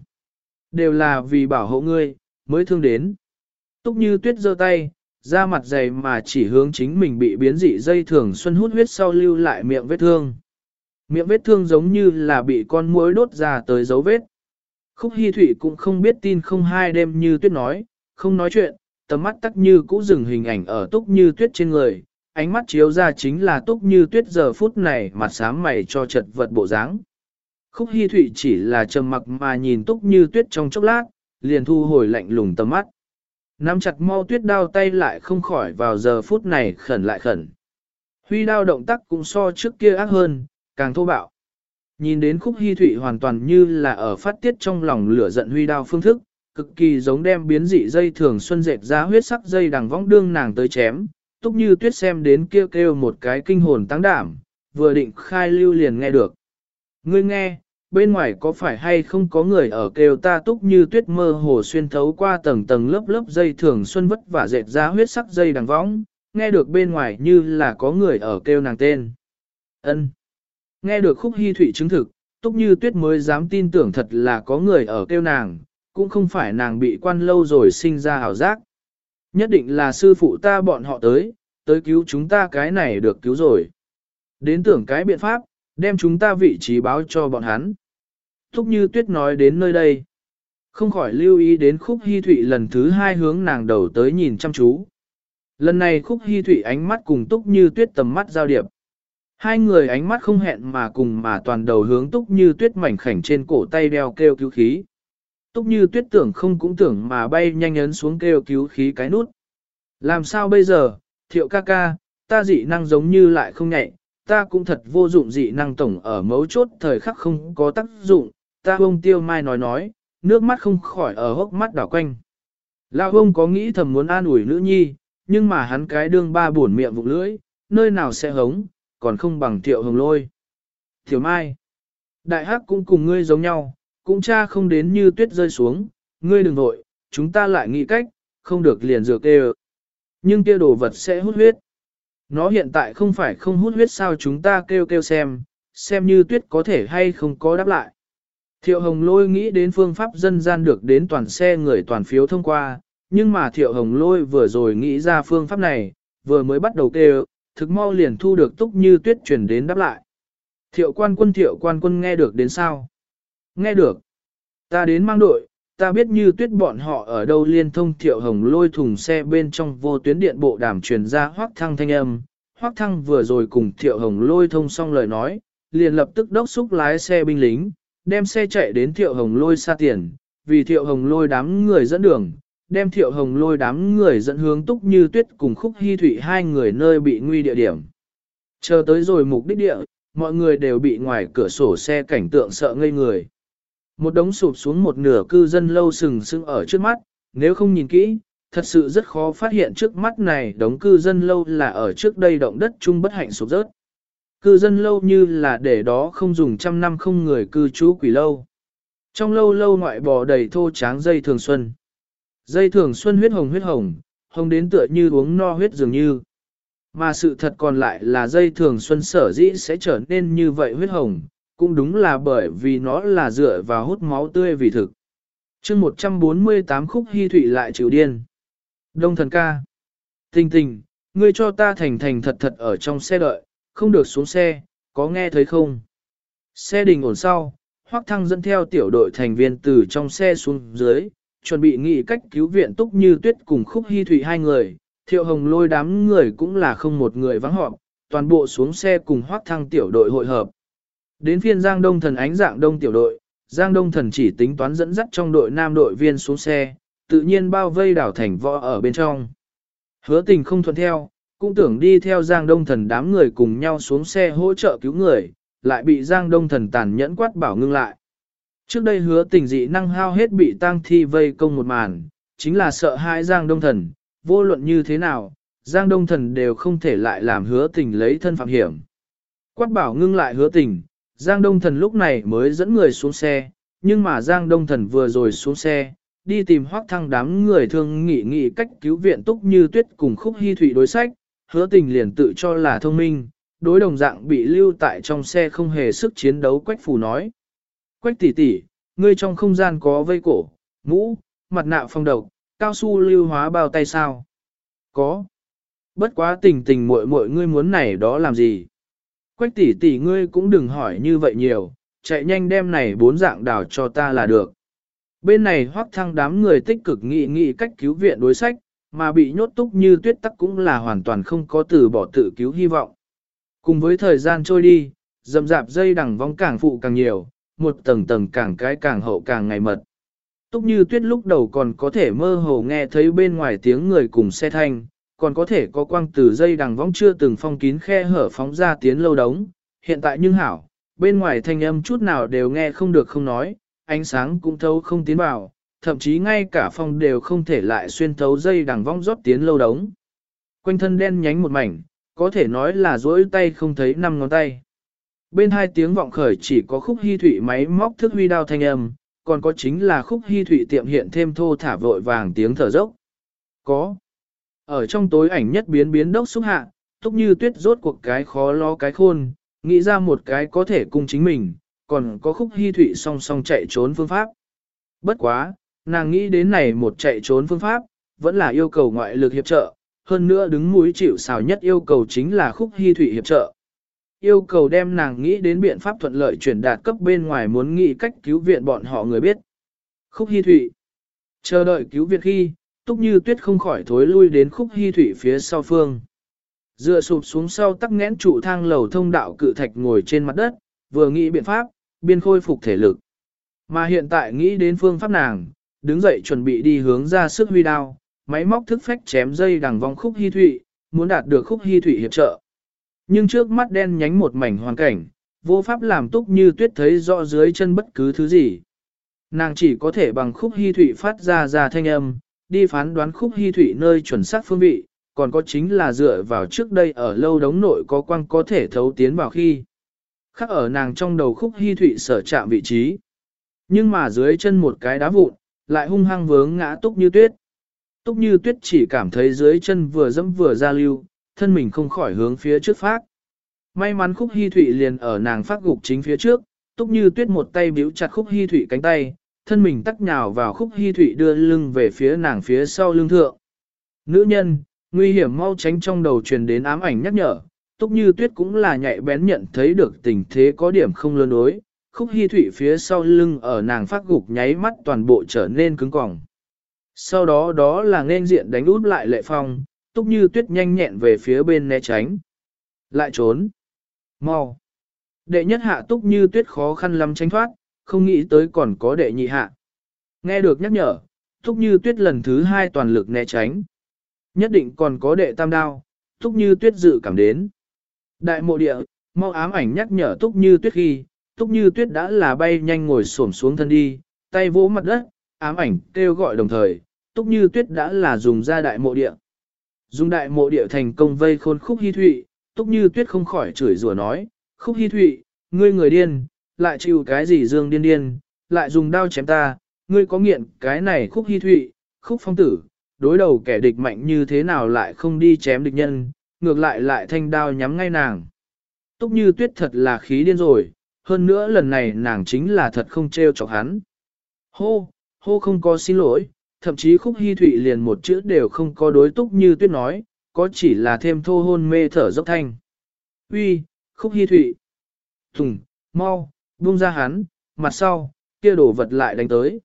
Đều là vì bảo hộ ngươi, mới thương đến. Túc như tuyết giơ tay, Da mặt dày mà chỉ hướng chính mình bị biến dị dây thường xuân hút huyết sau lưu lại miệng vết thương. Miệng vết thương giống như là bị con muỗi đốt ra tới dấu vết. Khúc Hi Thụy cũng không biết tin không hai đêm như tuyết nói, không nói chuyện, tầm mắt tắc như cũ dừng hình ảnh ở túc như tuyết trên người, ánh mắt chiếu ra chính là túc như tuyết giờ phút này mặt sám mày cho chật vật bộ dáng. Khúc Hi Thụy chỉ là trầm mặc mà nhìn túc như tuyết trong chốc lát, liền thu hồi lạnh lùng tầm mắt. Nắm chặt mau tuyết đao tay lại không khỏi vào giờ phút này khẩn lại khẩn. Huy đao động tác cũng so trước kia ác hơn, càng thô bạo. Nhìn đến khúc hy thụy hoàn toàn như là ở phát tiết trong lòng lửa giận huy đao phương thức, cực kỳ giống đem biến dị dây thường xuân dệt ra huyết sắc dây đằng vong đương nàng tới chém, túc như tuyết xem đến kêu kêu một cái kinh hồn tăng đảm, vừa định khai lưu liền nghe được. Ngươi nghe, bên ngoài có phải hay không có người ở kêu ta túc như tuyết mơ hồ xuyên thấu qua tầng tầng lớp lớp dây thường xuân vất và dệt ra huyết sắc dây đằng võng, nghe được bên ngoài như là có người ở kêu nàng tên. ân Nghe được khúc hy thủy chứng thực, túc như tuyết mới dám tin tưởng thật là có người ở kêu nàng, cũng không phải nàng bị quan lâu rồi sinh ra hảo giác. Nhất định là sư phụ ta bọn họ tới, tới cứu chúng ta cái này được cứu rồi. Đến tưởng cái biện pháp, đem chúng ta vị trí báo cho bọn hắn. Thúc như tuyết nói đến nơi đây. Không khỏi lưu ý đến khúc hy thụy lần thứ hai hướng nàng đầu tới nhìn chăm chú. Lần này khúc hy thụy ánh mắt cùng túc như tuyết tầm mắt giao điệp. Hai người ánh mắt không hẹn mà cùng mà toàn đầu hướng túc như tuyết mảnh khảnh trên cổ tay đeo kêu cứu khí. Túc như tuyết tưởng không cũng tưởng mà bay nhanh ấn xuống kêu cứu khí cái nút. Làm sao bây giờ, thiệu ca ca, ta dị năng giống như lại không nhạy, ta cũng thật vô dụng dị năng tổng ở mấu chốt thời khắc không có tác dụng, ta ông tiêu mai nói nói, nước mắt không khỏi ở hốc mắt đảo quanh. Lão ông có nghĩ thầm muốn an ủi nữ nhi, nhưng mà hắn cái đương ba buồn miệng vụ lưỡi, nơi nào sẽ hống, còn không bằng thiệu hồng lôi. Tiểu mai, đại hắc cũng cùng ngươi giống nhau, cũng cha không đến như tuyết rơi xuống, ngươi đừng nội, chúng ta lại nghĩ cách, không được liền dược kê Nhưng kia đồ vật sẽ hút huyết. Nó hiện tại không phải không hút huyết sao chúng ta kêu kêu xem, xem như tuyết có thể hay không có đáp lại. Thiệu Hồng Lôi nghĩ đến phương pháp dân gian được đến toàn xe người toàn phiếu thông qua, nhưng mà Thiệu Hồng Lôi vừa rồi nghĩ ra phương pháp này, vừa mới bắt đầu kêu, thực mau liền thu được túc như tuyết truyền đến đáp lại. Thiệu quan quân thiệu quan quân nghe được đến sao? Nghe được. Ta đến mang đội, ta biết như tuyết bọn họ ở đâu liên thông thiệu hồng lôi thùng xe bên trong vô tuyến điện bộ đàm truyền ra hoác thăng thanh âm. Hoác thăng vừa rồi cùng thiệu hồng lôi thông xong lời nói, liền lập tức đốc xúc lái xe binh lính, đem xe chạy đến thiệu hồng lôi xa tiền, vì thiệu hồng lôi đám người dẫn đường, đem thiệu hồng lôi đám người dẫn hướng túc như tuyết cùng khúc hy thủy hai người nơi bị nguy địa điểm. Chờ tới rồi mục đích địa, mọi người đều bị ngoài cửa sổ xe cảnh tượng sợ ngây người. Một đống sụp xuống một nửa cư dân lâu sừng sững ở trước mắt, nếu không nhìn kỹ, thật sự rất khó phát hiện trước mắt này đống cư dân lâu là ở trước đây động đất chung bất hạnh sụp rớt. Cư dân lâu như là để đó không dùng trăm năm không người cư trú quỷ lâu. Trong lâu lâu ngoại bò đầy thô tráng dây thường xuân. Dây thường xuân huyết hồng huyết hồng, hồng đến tựa như uống no huyết dường như. Mà sự thật còn lại là dây thường xuân sở dĩ sẽ trở nên như vậy huyết hồng, cũng đúng là bởi vì nó là dựa vào hút máu tươi vì thực. chương 148 khúc hy thủy lại chịu điên. Đông thần ca. Tình tình, ngươi cho ta thành thành thật thật ở trong xe đợi, không được xuống xe, có nghe thấy không? Xe đình ổn sau, Hoắc Thăng dẫn theo tiểu đội thành viên từ trong xe xuống dưới, chuẩn bị nghị cách cứu viện túc như tuyết cùng khúc hy thủy hai người, thiệu hồng lôi đám người cũng là không một người vắng họp, toàn bộ xuống xe cùng Hoắc Thăng tiểu đội hội hợp. Đến phiên Giang Đông Thần ánh dạng đông tiểu đội, Giang Đông Thần chỉ tính toán dẫn dắt trong đội nam đội viên xuống xe, tự nhiên bao vây đảo thành võ ở bên trong. Hứa tình không thuận theo, cũng tưởng đi theo Giang Đông Thần đám người cùng nhau xuống xe hỗ trợ cứu người, lại bị Giang Đông Thần tàn nhẫn quát bảo ngưng lại. Trước đây hứa tình dị năng hao hết bị tang thi vây công một màn, chính là sợ hai Giang Đông Thần, vô luận như thế nào, Giang Đông Thần đều không thể lại làm hứa tình lấy thân phạm hiểm. Quát bảo ngưng lại hứa tình, Giang Đông Thần lúc này mới dẫn người xuống xe, nhưng mà Giang Đông Thần vừa rồi xuống xe, đi tìm hoác thăng đám người thương nghị nghị cách cứu viện túc như tuyết cùng khúc hy thủy đối sách, hứa tình liền tự cho là thông minh, đối đồng dạng bị lưu tại trong xe không hề sức chiến đấu quách phù nói. Quách tỷ tỷ, ngươi trong không gian có vây cổ, mũ, mặt nạ phong độc, cao su lưu hóa bao tay sao? Có. Bất quá tình tình muội muội ngươi muốn này đó làm gì? Quách tỷ tỷ ngươi cũng đừng hỏi như vậy nhiều, chạy nhanh đem này bốn dạng đào cho ta là được. Bên này hoác thăng đám người tích cực nghị nghị cách cứu viện đối sách, mà bị nhốt túc như tuyết tắc cũng là hoàn toàn không có từ bỏ tự cứu hy vọng. Cùng với thời gian trôi đi, dầm dạp dây đằng vong càng phụ càng nhiều, một tầng tầng càng cái càng hậu càng ngày mật. Túc như tuyết lúc đầu còn có thể mơ hồ nghe thấy bên ngoài tiếng người cùng xe thanh, còn có thể có quang từ dây đằng vong chưa từng phong kín khe hở phóng ra tiến lâu đống. Hiện tại nhưng hảo, bên ngoài thanh âm chút nào đều nghe không được không nói, ánh sáng cũng thấu không tiến vào, thậm chí ngay cả phong đều không thể lại xuyên thấu dây đằng vong rót tiến lâu đống. Quanh thân đen nhánh một mảnh, có thể nói là dỗi tay không thấy năm ngón tay. Bên hai tiếng vọng khởi chỉ có khúc hy thủy máy móc thức huy đao thanh âm, còn có chính là khúc hy thủy tiệm hiện thêm thô thả vội vàng tiếng thở dốc. Có. Ở trong tối ảnh nhất biến biến đốc xúc hạ, túc như tuyết rốt cuộc cái khó lo cái khôn, nghĩ ra một cái có thể cùng chính mình, còn có khúc hy thủy song song chạy trốn phương pháp. Bất quá, nàng nghĩ đến này một chạy trốn phương pháp, vẫn là yêu cầu ngoại lực hiệp trợ, hơn nữa đứng mũi chịu xào nhất yêu cầu chính là khúc hy thủy hiệp trợ. Yêu cầu đem nàng nghĩ đến biện pháp thuận lợi chuyển đạt cấp bên ngoài muốn nghĩ cách cứu viện bọn họ người biết. Khúc hy thủy. Chờ đợi cứu viện khi, túc như tuyết không khỏi thối lui đến khúc hy thủy phía sau phương. Dựa sụp xuống sau tắc nghẽn trụ thang lầu thông đạo cự thạch ngồi trên mặt đất, vừa nghĩ biện pháp, biên khôi phục thể lực. Mà hiện tại nghĩ đến phương pháp nàng, đứng dậy chuẩn bị đi hướng ra sức huy đao, máy móc thức phách chém dây đằng vòng khúc hy thủy, muốn đạt được khúc hy thủy hiệp trợ. Nhưng trước mắt đen nhánh một mảnh hoàn cảnh, vô pháp làm túc như tuyết thấy rõ dưới chân bất cứ thứ gì. Nàng chỉ có thể bằng khúc hy thủy phát ra ra thanh âm, đi phán đoán khúc hy thụy nơi chuẩn xác phương vị, còn có chính là dựa vào trước đây ở lâu đống nội có quang có thể thấu tiến vào khi. Khắc ở nàng trong đầu khúc hy thụy sở chạm vị trí. Nhưng mà dưới chân một cái đá vụn, lại hung hăng vướng ngã túc như tuyết. Túc như tuyết chỉ cảm thấy dưới chân vừa dẫm vừa ra lưu, thân mình không khỏi hướng phía trước phát. May mắn khúc hy thụy liền ở nàng phát gục chính phía trước, túc như tuyết một tay biếu chặt khúc hy thụy cánh tay, thân mình tắc nhào vào khúc hy thụy đưa lưng về phía nàng phía sau lưng thượng. Nữ nhân, nguy hiểm mau tránh trong đầu truyền đến ám ảnh nhắc nhở, túc như tuyết cũng là nhạy bén nhận thấy được tình thế có điểm không lươn đối, khúc hy thụy phía sau lưng ở nàng phát gục nháy mắt toàn bộ trở nên cứng cỏng. Sau đó đó là nên diện đánh út lại lệ phong, túc như tuyết nhanh nhẹn về phía bên né tránh. Lại trốn. Mau. Đệ nhất hạ túc như tuyết khó khăn lắm tránh thoát, không nghĩ tới còn có đệ nhị hạ. Nghe được nhắc nhở, thúc như tuyết lần thứ hai toàn lực né tránh. Nhất định còn có đệ tam đao, thúc như tuyết dự cảm đến. Đại mộ địa, mau ám ảnh nhắc nhở túc như tuyết khi, túc như tuyết đã là bay nhanh ngồi xổm xuống thân đi, tay vỗ mặt đất, ám ảnh kêu gọi đồng thời, túc như tuyết đã là dùng ra đại mộ địa. Dùng đại mộ địa thành công vây khôn khúc hy thụy, túc như tuyết không khỏi chửi rủa nói, khúc hy thụy, ngươi người điên, lại chịu cái gì dương điên điên, lại dùng đao chém ta, ngươi có nghiện cái này khúc hy thụy, khúc phong tử, đối đầu kẻ địch mạnh như thế nào lại không đi chém địch nhân, ngược lại lại thanh đao nhắm ngay nàng. Túc như tuyết thật là khí điên rồi, hơn nữa lần này nàng chính là thật không trêu chọc hắn. Hô, hô không có xin lỗi, thậm chí khúc hy thụy liền một chữ đều không có đối túc như tuyết nói, có chỉ là thêm thô hôn mê thở dốc thanh. Uy, khúc hy thụy. Thùng, mau, buông ra hắn, mặt sau, kia đổ vật lại đánh tới.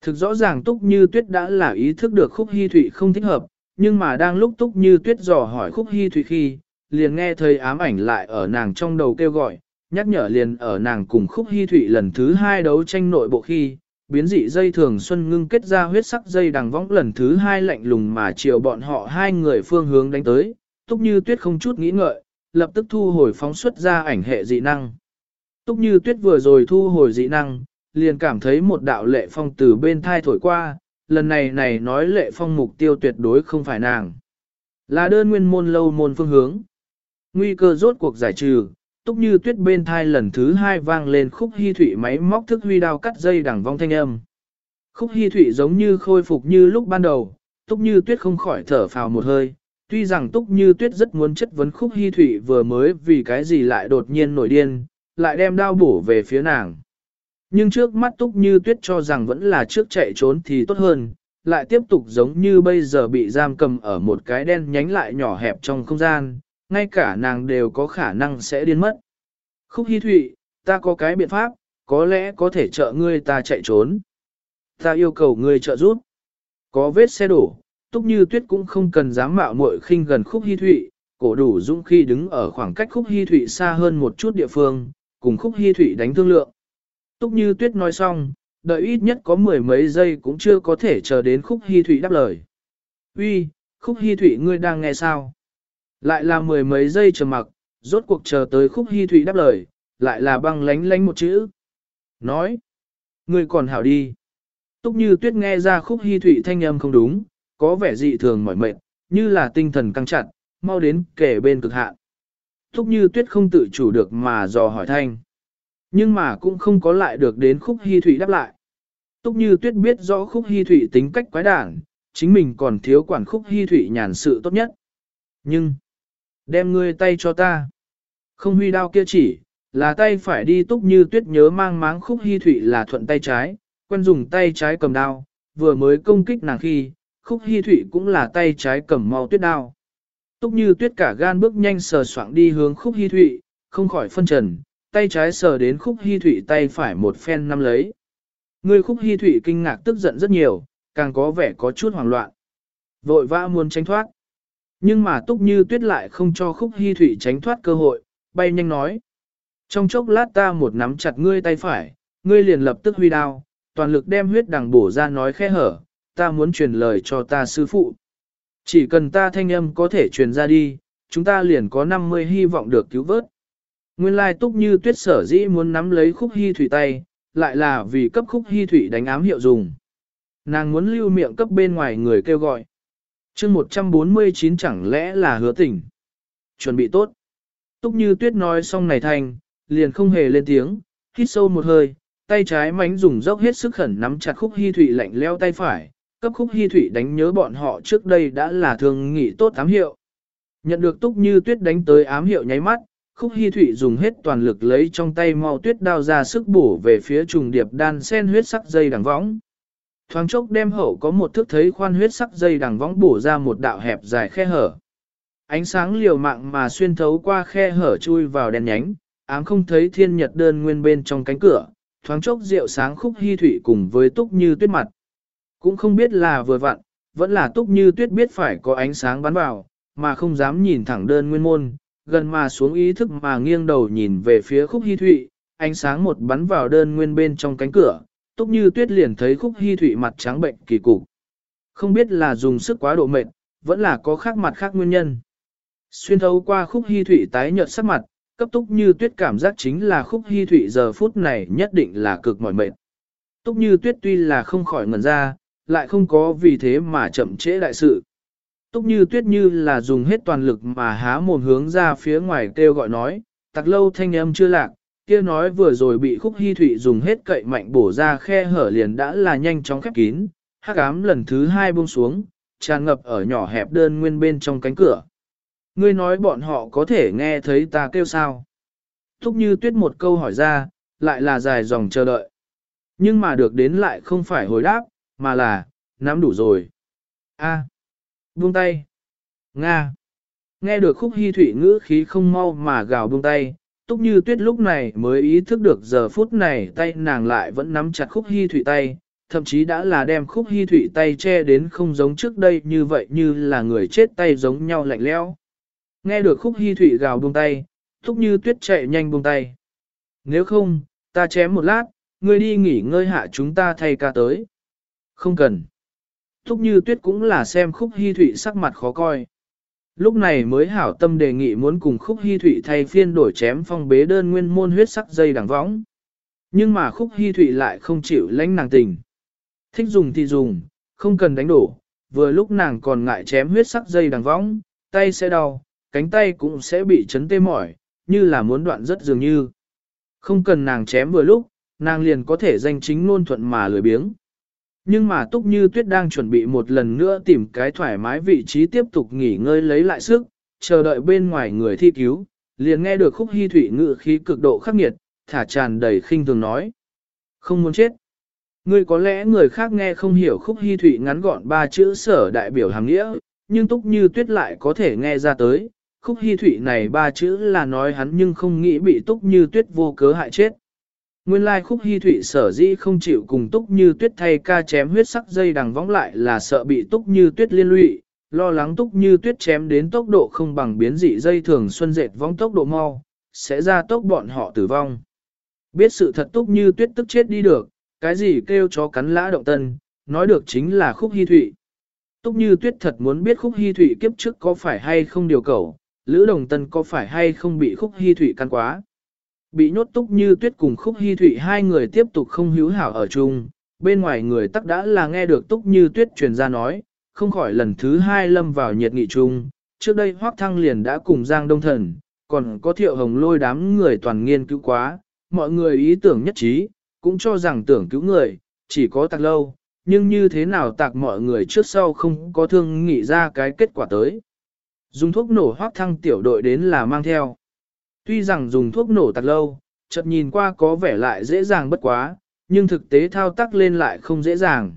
Thực rõ ràng túc như tuyết đã là ý thức được khúc hy thụy không thích hợp, nhưng mà đang lúc túc như tuyết dò hỏi khúc hy thụy khi, liền nghe thấy ám ảnh lại ở nàng trong đầu kêu gọi, nhắc nhở liền ở nàng cùng khúc hy thụy lần thứ hai đấu tranh nội bộ khi, biến dị dây thường xuân ngưng kết ra huyết sắc dây đằng võng lần thứ hai lạnh lùng mà chiều bọn họ hai người phương hướng đánh tới, túc như tuyết không chút nghĩ ngợi, lập tức thu hồi phóng xuất ra ảnh hệ dị năng. Túc như tuyết vừa rồi thu hồi dị năng, liền cảm thấy một đạo lệ phong từ bên thai thổi qua, lần này này nói lệ phong mục tiêu tuyệt đối không phải nàng. Là đơn nguyên môn lâu môn phương hướng. Nguy cơ rốt cuộc giải trừ, túc như tuyết bên thai lần thứ hai vang lên khúc hy thủy máy móc thức huy đao cắt dây đằng vong thanh âm. Khúc hy thủy giống như khôi phục như lúc ban đầu, túc như tuyết không khỏi thở phào một hơi. Tuy rằng túc như tuyết rất muốn chất vấn khúc hy thủy vừa mới vì cái gì lại đột nhiên nổi điên, lại đem đao bổ về phía nàng. Nhưng trước mắt túc như tuyết cho rằng vẫn là trước chạy trốn thì tốt hơn, lại tiếp tục giống như bây giờ bị giam cầm ở một cái đen nhánh lại nhỏ hẹp trong không gian, ngay cả nàng đều có khả năng sẽ điên mất. Khúc Hi Thụy, ta có cái biện pháp, có lẽ có thể trợ ngươi ta chạy trốn. Ta yêu cầu ngươi trợ giúp. Có vết xe đổ, túc như tuyết cũng không cần dám mạo muội khinh gần Khúc Hi Thụy, cổ đủ dũng khi đứng ở khoảng cách Khúc Hi Thụy xa hơn một chút địa phương, cùng Khúc Hi Thụy đánh thương lượng. Túc như tuyết nói xong, đợi ít nhất có mười mấy giây cũng chưa có thể chờ đến Khúc Hi Thụy đáp lời. Uy, Khúc Hi Thụy ngươi đang nghe sao? Lại là mười mấy giây chờ mặc, rốt cuộc chờ tới khúc hy thủy đáp lời, lại là băng lánh lánh một chữ. Nói, ngươi còn hảo đi. Túc như tuyết nghe ra khúc hy thủy thanh âm không đúng, có vẻ dị thường mỏi mệt, như là tinh thần căng chặt, mau đến kể bên cực hạn. Túc như tuyết không tự chủ được mà dò hỏi thanh. Nhưng mà cũng không có lại được đến khúc hy thủy đáp lại. Túc như tuyết biết rõ khúc hy thủy tính cách quái đản, chính mình còn thiếu quản khúc hy thủy nhàn sự tốt nhất. Nhưng, Đem ngươi tay cho ta. Không huy đao kia chỉ, là tay phải đi túc như tuyết nhớ mang máng khúc hy thủy là thuận tay trái, quen dùng tay trái cầm đao, vừa mới công kích nàng khi, khúc hy thủy cũng là tay trái cầm mau tuyết đao. Túc như tuyết cả gan bước nhanh sờ soạng đi hướng khúc hy Thụy, không khỏi phân trần, tay trái sờ đến khúc hy Thụy, tay phải một phen nắm lấy. Người khúc hy Thụy kinh ngạc tức giận rất nhiều, càng có vẻ có chút hoảng loạn. Vội vã muốn tránh thoát. Nhưng mà túc như tuyết lại không cho khúc hy Thụy tránh thoát cơ hội, bay nhanh nói. Trong chốc lát ta một nắm chặt ngươi tay phải, ngươi liền lập tức huy đao, toàn lực đem huyết đằng bổ ra nói khe hở, ta muốn truyền lời cho ta sư phụ. Chỉ cần ta thanh âm có thể truyền ra đi, chúng ta liền có 50 hy vọng được cứu vớt. Nguyên lai túc như tuyết sở dĩ muốn nắm lấy khúc hy thủy tay, lại là vì cấp khúc hy thủy đánh ám hiệu dùng. Nàng muốn lưu miệng cấp bên ngoài người kêu gọi chương 149 chẳng lẽ là hứa tỉnh? Chuẩn bị tốt. Túc như tuyết nói xong này thành, liền không hề lên tiếng, hít sâu một hơi, tay trái mánh dùng dốc hết sức khẩn nắm chặt khúc hy thủy lạnh leo tay phải, cấp khúc hy thủy đánh nhớ bọn họ trước đây đã là thường nghị tốt ám hiệu. Nhận được túc như tuyết đánh tới ám hiệu nháy mắt, khúc hy thủy dùng hết toàn lực lấy trong tay mau tuyết đao ra sức bổ về phía trùng điệp đan sen huyết sắc dây đằng võng. Thoáng chốc đem hậu có một thước thấy khoan huyết sắc dây đằng võng bổ ra một đạo hẹp dài khe hở. Ánh sáng liều mạng mà xuyên thấu qua khe hở chui vào đèn nhánh, ám không thấy thiên nhật đơn nguyên bên trong cánh cửa, thoáng chốc rượu sáng khúc hy thủy cùng với túc như tuyết mặt. Cũng không biết là vừa vặn, vẫn là túc như tuyết biết phải có ánh sáng bắn vào, mà không dám nhìn thẳng đơn nguyên môn, gần mà xuống ý thức mà nghiêng đầu nhìn về phía khúc hy thụy, ánh sáng một bắn vào đơn nguyên bên trong cánh cửa, túc như tuyết liền thấy khúc hy thụy mặt trắng bệnh kỳ cục. Không biết là dùng sức quá độ mệt, vẫn là có khác mặt khác nguyên nhân. Xuyên thấu qua khúc hy thụy tái nhợt sắc mặt, cấp túc như tuyết cảm giác chính là khúc hy thụy giờ phút này nhất định là cực mỏi mệt. Túc như tuyết tuy là không khỏi ngẩn ra, lại không có vì thế mà chậm trễ đại sự. Túc như tuyết như là dùng hết toàn lực mà há mồm hướng ra phía ngoài kêu gọi nói, tặc lâu thanh âm chưa lạc, kia nói vừa rồi bị khúc hy thụy dùng hết cậy mạnh bổ ra khe hở liền đã là nhanh chóng khép kín, hắc ám lần thứ hai buông xuống, tràn ngập ở nhỏ hẹp đơn nguyên bên trong cánh cửa. Ngươi nói bọn họ có thể nghe thấy ta kêu sao? Thúc như tuyết một câu hỏi ra, lại là dài dòng chờ đợi. Nhưng mà được đến lại không phải hồi đáp, mà là, nắm đủ rồi. A. buông tay. Nga. Nghe được khúc hy thủy ngữ khí không mau mà gào buông tay, túc như tuyết lúc này mới ý thức được giờ phút này tay nàng lại vẫn nắm chặt khúc hy thủy tay, thậm chí đã là đem khúc hy thủy tay che đến không giống trước đây như vậy như là người chết tay giống nhau lạnh lẽo. Nghe được khúc hy thủy gào buông tay, thúc như tuyết chạy nhanh buông tay. Nếu không, ta chém một lát, ngươi đi nghỉ ngơi hạ chúng ta thay ca tới. Không cần. Thúc như tuyết cũng là xem khúc hy thụy sắc mặt khó coi. Lúc này mới hảo tâm đề nghị muốn cùng khúc hy thụy thay phiên đổi chém phong bế đơn nguyên môn huyết sắc dây đằng võng. Nhưng mà khúc hy thụy lại không chịu lãnh nàng tình. Thích dùng thì dùng, không cần đánh đổ, vừa lúc nàng còn ngại chém huyết sắc dây đằng võng, tay sẽ đau, cánh tay cũng sẽ bị chấn tê mỏi, như là muốn đoạn rất dường như. Không cần nàng chém vừa lúc, nàng liền có thể danh chính ngôn thuận mà lười biếng. Nhưng mà Túc Như Tuyết đang chuẩn bị một lần nữa tìm cái thoải mái vị trí tiếp tục nghỉ ngơi lấy lại sức, chờ đợi bên ngoài người thi cứu, liền nghe được khúc hy thủy ngự khí cực độ khắc nghiệt, thả tràn đầy khinh thường nói. Không muốn chết. Ngươi có lẽ người khác nghe không hiểu khúc hy thủy ngắn gọn ba chữ sở đại biểu hàng nghĩa, nhưng Túc Như Tuyết lại có thể nghe ra tới, khúc hy thủy này ba chữ là nói hắn nhưng không nghĩ bị túc như tuyết vô cớ hại chết. Nguyên lai khúc hy thụy sở dĩ không chịu cùng túc như tuyết thay ca chém huyết sắc dây đằng võng lại là sợ bị túc như tuyết liên lụy, lo lắng túc như tuyết chém đến tốc độ không bằng biến dị dây thường xuân dệt vong tốc độ mau, sẽ ra tốc bọn họ tử vong. Biết sự thật túc như tuyết tức chết đi được, cái gì kêu chó cắn lã động tân, nói được chính là khúc hy thụy. Túc như tuyết thật muốn biết khúc hy thụy kiếp trước có phải hay không điều cầu, Lữ Đồng Tân có phải hay không bị khúc hy thụy căn quá? Bị nhốt túc như tuyết cùng khúc hy thụy hai người tiếp tục không hữu hảo ở chung, bên ngoài người tắc đã là nghe được túc như tuyết truyền ra nói, không khỏi lần thứ hai lâm vào nhiệt nghị chung. Trước đây Hoác Thăng liền đã cùng Giang Đông Thần, còn có thiệu hồng lôi đám người toàn nghiên cứu quá, mọi người ý tưởng nhất trí, cũng cho rằng tưởng cứu người, chỉ có tạc lâu, nhưng như thế nào tạc mọi người trước sau không có thương nghĩ ra cái kết quả tới. Dùng thuốc nổ hoác thăng tiểu đội đến là mang theo. Tuy rằng dùng thuốc nổ tạt lâu, chợt nhìn qua có vẻ lại dễ dàng bất quá, nhưng thực tế thao tác lên lại không dễ dàng.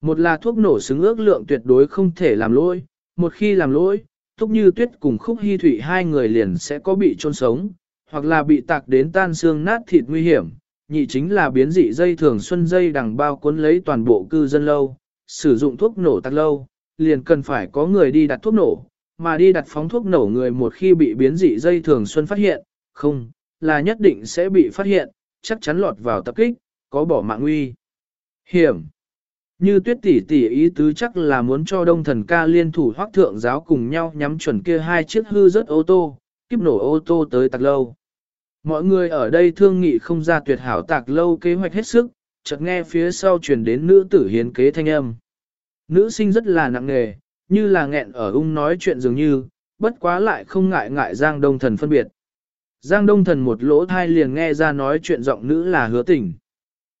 Một là thuốc nổ xứng ước lượng tuyệt đối không thể làm lỗi, một khi làm lỗi, thúc như tuyết cùng khúc hy thủy hai người liền sẽ có bị trôn sống, hoặc là bị tạc đến tan xương nát thịt nguy hiểm, nhị chính là biến dị dây thường xuân dây đằng bao cuốn lấy toàn bộ cư dân lâu, sử dụng thuốc nổ tạc lâu, liền cần phải có người đi đặt thuốc nổ, mà đi đặt phóng thuốc nổ người một khi bị biến dị dây thường xuân phát hiện, không, là nhất định sẽ bị phát hiện, chắc chắn lọt vào tập kích, có bỏ mạng nguy. Hiểm. Như tuyết tỷ tỷ ý tứ chắc là muốn cho đông thần ca liên thủ hoác thượng giáo cùng nhau nhắm chuẩn kia hai chiếc hư rất ô tô, kiếp nổ ô tô tới tạc lâu. Mọi người ở đây thương nghị không ra tuyệt hảo tạc lâu kế hoạch hết sức, chợt nghe phía sau truyền đến nữ tử hiến kế thanh âm. Nữ sinh rất là nặng nghề, như là nghẹn ở ung nói chuyện dường như, bất quá lại không ngại ngại Giang Đông Thần phân biệt. Giang Đông Thần một lỗ thai liền nghe ra nói chuyện giọng nữ là hứa tình.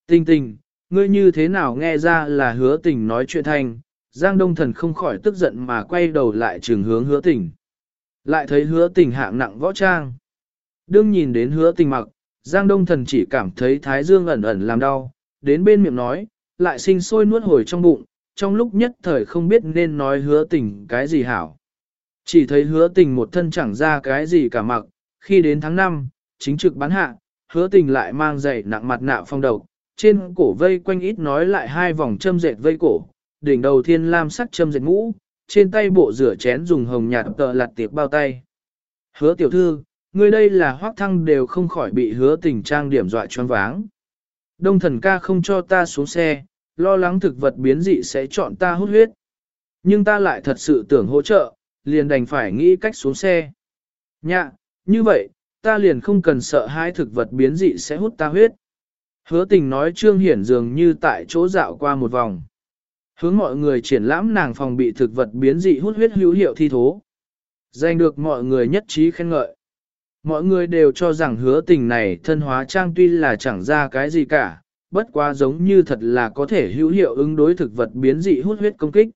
Tình tình, ngươi như thế nào nghe ra là hứa tình nói chuyện thanh, Giang Đông Thần không khỏi tức giận mà quay đầu lại trường hướng hứa tình. Lại thấy hứa tình hạng nặng võ trang. Đương nhìn đến hứa tình mặc, Giang Đông Thần chỉ cảm thấy thái dương ẩn ẩn làm đau, đến bên miệng nói, lại sinh sôi nuốt hồi trong bụng, trong lúc nhất thời không biết nên nói hứa tình cái gì hảo. Chỉ thấy hứa tình một thân chẳng ra cái gì cả mặc, khi đến tháng 5, chính trực bán hạ, hứa tình lại mang giày nặng mặt nạ phong đầu, trên cổ vây quanh ít nói lại hai vòng châm dệt vây cổ, đỉnh đầu thiên lam sắc châm dệt mũ, trên tay bộ rửa chén dùng hồng nhạt tờ lặt tiệp bao tay. Hứa tiểu thư, người đây là hoác thăng đều không khỏi bị hứa tình trang điểm dọa choáng váng. Đông thần ca không cho ta xuống xe, lo lắng thực vật biến dị sẽ chọn ta hút huyết. Nhưng ta lại thật sự tưởng hỗ trợ, liền đành phải nghĩ cách xuống xe. Nhạ, như vậy, ta liền không cần sợ hai thực vật biến dị sẽ hút ta huyết. Hứa tình nói trương hiển dường như tại chỗ dạo qua một vòng. Hướng mọi người triển lãm nàng phòng bị thực vật biến dị hút huyết hữu hiệu thi thố. Giành được mọi người nhất trí khen ngợi. Mọi người đều cho rằng hứa tình này thân hóa trang tuy là chẳng ra cái gì cả, bất quá giống như thật là có thể hữu hiệu ứng đối thực vật biến dị hút huyết công kích.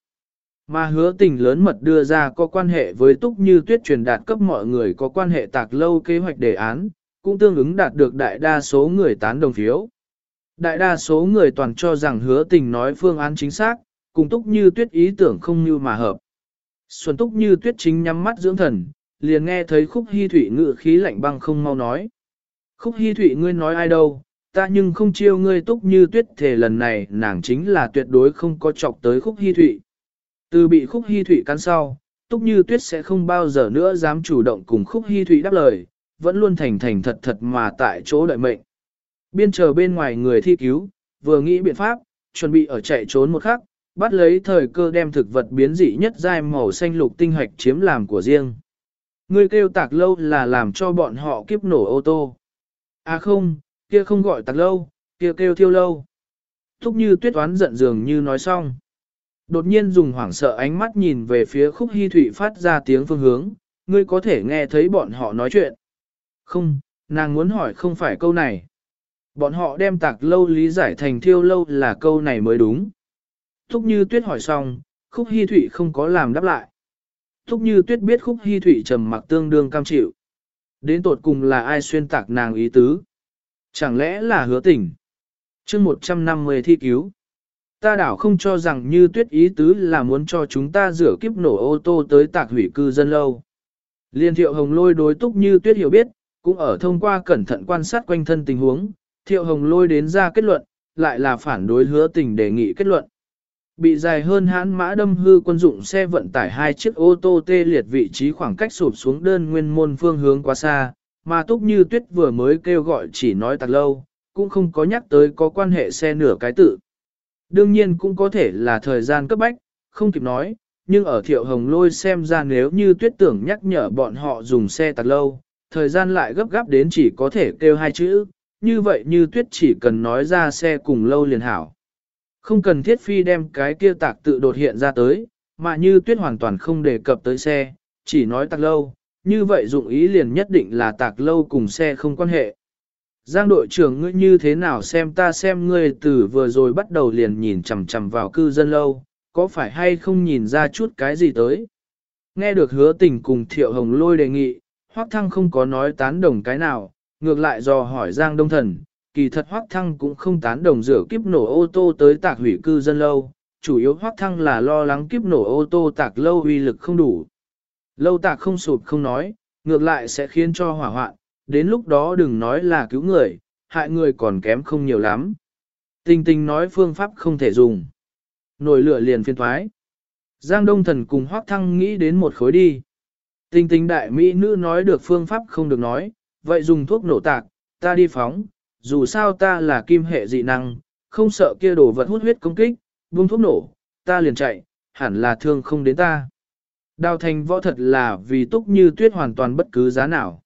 Mà hứa tình lớn mật đưa ra có quan hệ với túc như tuyết truyền đạt cấp mọi người có quan hệ tạc lâu kế hoạch đề án, cũng tương ứng đạt được đại đa số người tán đồng phiếu. Đại đa số người toàn cho rằng hứa tình nói phương án chính xác, cùng túc như tuyết ý tưởng không như mà hợp. Xuân túc như tuyết chính nhắm mắt dưỡng thần, liền nghe thấy khúc hy thủy ngự khí lạnh băng không mau nói. Khúc hy thủy ngươi nói ai đâu, ta nhưng không chiêu ngươi túc như tuyết thể lần này nàng chính là tuyệt đối không có chọc tới khúc hy thụy. Từ bị khúc hy thụy cắn sau, túc như tuyết sẽ không bao giờ nữa dám chủ động cùng khúc hy thụy đáp lời, vẫn luôn thành thành thật thật mà tại chỗ đợi mệnh. Biên chờ bên ngoài người thi cứu, vừa nghĩ biện pháp, chuẩn bị ở chạy trốn một khắc, bắt lấy thời cơ đem thực vật biến dị nhất giai màu xanh lục tinh hạch chiếm làm của riêng. Ngươi kêu tạc lâu là làm cho bọn họ kiếp nổ ô tô. À không, kia không gọi tạc lâu, kia kêu thiêu lâu. Thúc như tuyết oán giận dường như nói xong. Đột nhiên dùng hoảng sợ ánh mắt nhìn về phía khúc hy thủy phát ra tiếng phương hướng, ngươi có thể nghe thấy bọn họ nói chuyện. Không, nàng muốn hỏi không phải câu này. Bọn họ đem tạc lâu lý giải thành thiêu lâu là câu này mới đúng. Thúc như tuyết hỏi xong, khúc hy thủy không có làm đáp lại. Thúc như tuyết biết khúc hy thủy trầm mặc tương đương cam chịu. Đến tột cùng là ai xuyên tạc nàng ý tứ? Chẳng lẽ là hứa tình? chương 150 thi cứu. Ta đảo không cho rằng như tuyết ý tứ là muốn cho chúng ta rửa kiếp nổ ô tô tới tạc hủy cư dân lâu. Liên thiệu hồng lôi đối túc như tuyết hiểu biết, cũng ở thông qua cẩn thận quan sát quanh thân tình huống, thiệu hồng lôi đến ra kết luận, lại là phản đối hứa tình đề nghị kết luận. Bị dài hơn hãn mã đâm hư quân dụng xe vận tải hai chiếc ô tô tê liệt vị trí khoảng cách sụp xuống đơn nguyên môn phương hướng quá xa, mà túc như tuyết vừa mới kêu gọi chỉ nói tạc lâu, cũng không có nhắc tới có quan hệ xe nửa cái tự. Đương nhiên cũng có thể là thời gian cấp bách, không kịp nói, nhưng ở thiệu hồng lôi xem ra nếu như tuyết tưởng nhắc nhở bọn họ dùng xe tạc lâu, thời gian lại gấp gáp đến chỉ có thể kêu hai chữ, như vậy như tuyết chỉ cần nói ra xe cùng lâu liền hảo. Không cần thiết phi đem cái kia tạc tự đột hiện ra tới, mà như tuyết hoàn toàn không đề cập tới xe, chỉ nói tạc lâu, như vậy dụng ý liền nhất định là tạc lâu cùng xe không quan hệ. Giang đội trưởng ngươi như thế nào xem ta xem ngươi từ vừa rồi bắt đầu liền nhìn chằm chằm vào cư dân lâu, có phải hay không nhìn ra chút cái gì tới. Nghe được hứa tình cùng thiệu hồng lôi đề nghị, hoác thăng không có nói tán đồng cái nào, ngược lại dò hỏi Giang Đông Thần, kỳ thật hoác thăng cũng không tán đồng rửa kiếp nổ ô tô tới tạc hủy cư dân lâu, chủ yếu hoác thăng là lo lắng kiếp nổ ô tô tạc lâu uy lực không đủ. Lâu tạc không sụp không nói, ngược lại sẽ khiến cho hỏa hoạn, đến lúc đó đừng nói là cứu người, hại người còn kém không nhiều lắm. Tình tình nói phương pháp không thể dùng. Nổi lửa liền phiên thoái. Giang Đông Thần cùng Hoác Thăng nghĩ đến một khối đi. Tình tình đại mỹ nữ nói được phương pháp không được nói, vậy dùng thuốc nổ tạc, ta đi phóng, dù sao ta là kim hệ dị năng, không sợ kia đổ vật hút huyết công kích, buông thuốc nổ, ta liền chạy, hẳn là thương không đến ta. Đào thành võ thật là vì túc như tuyết hoàn toàn bất cứ giá nào.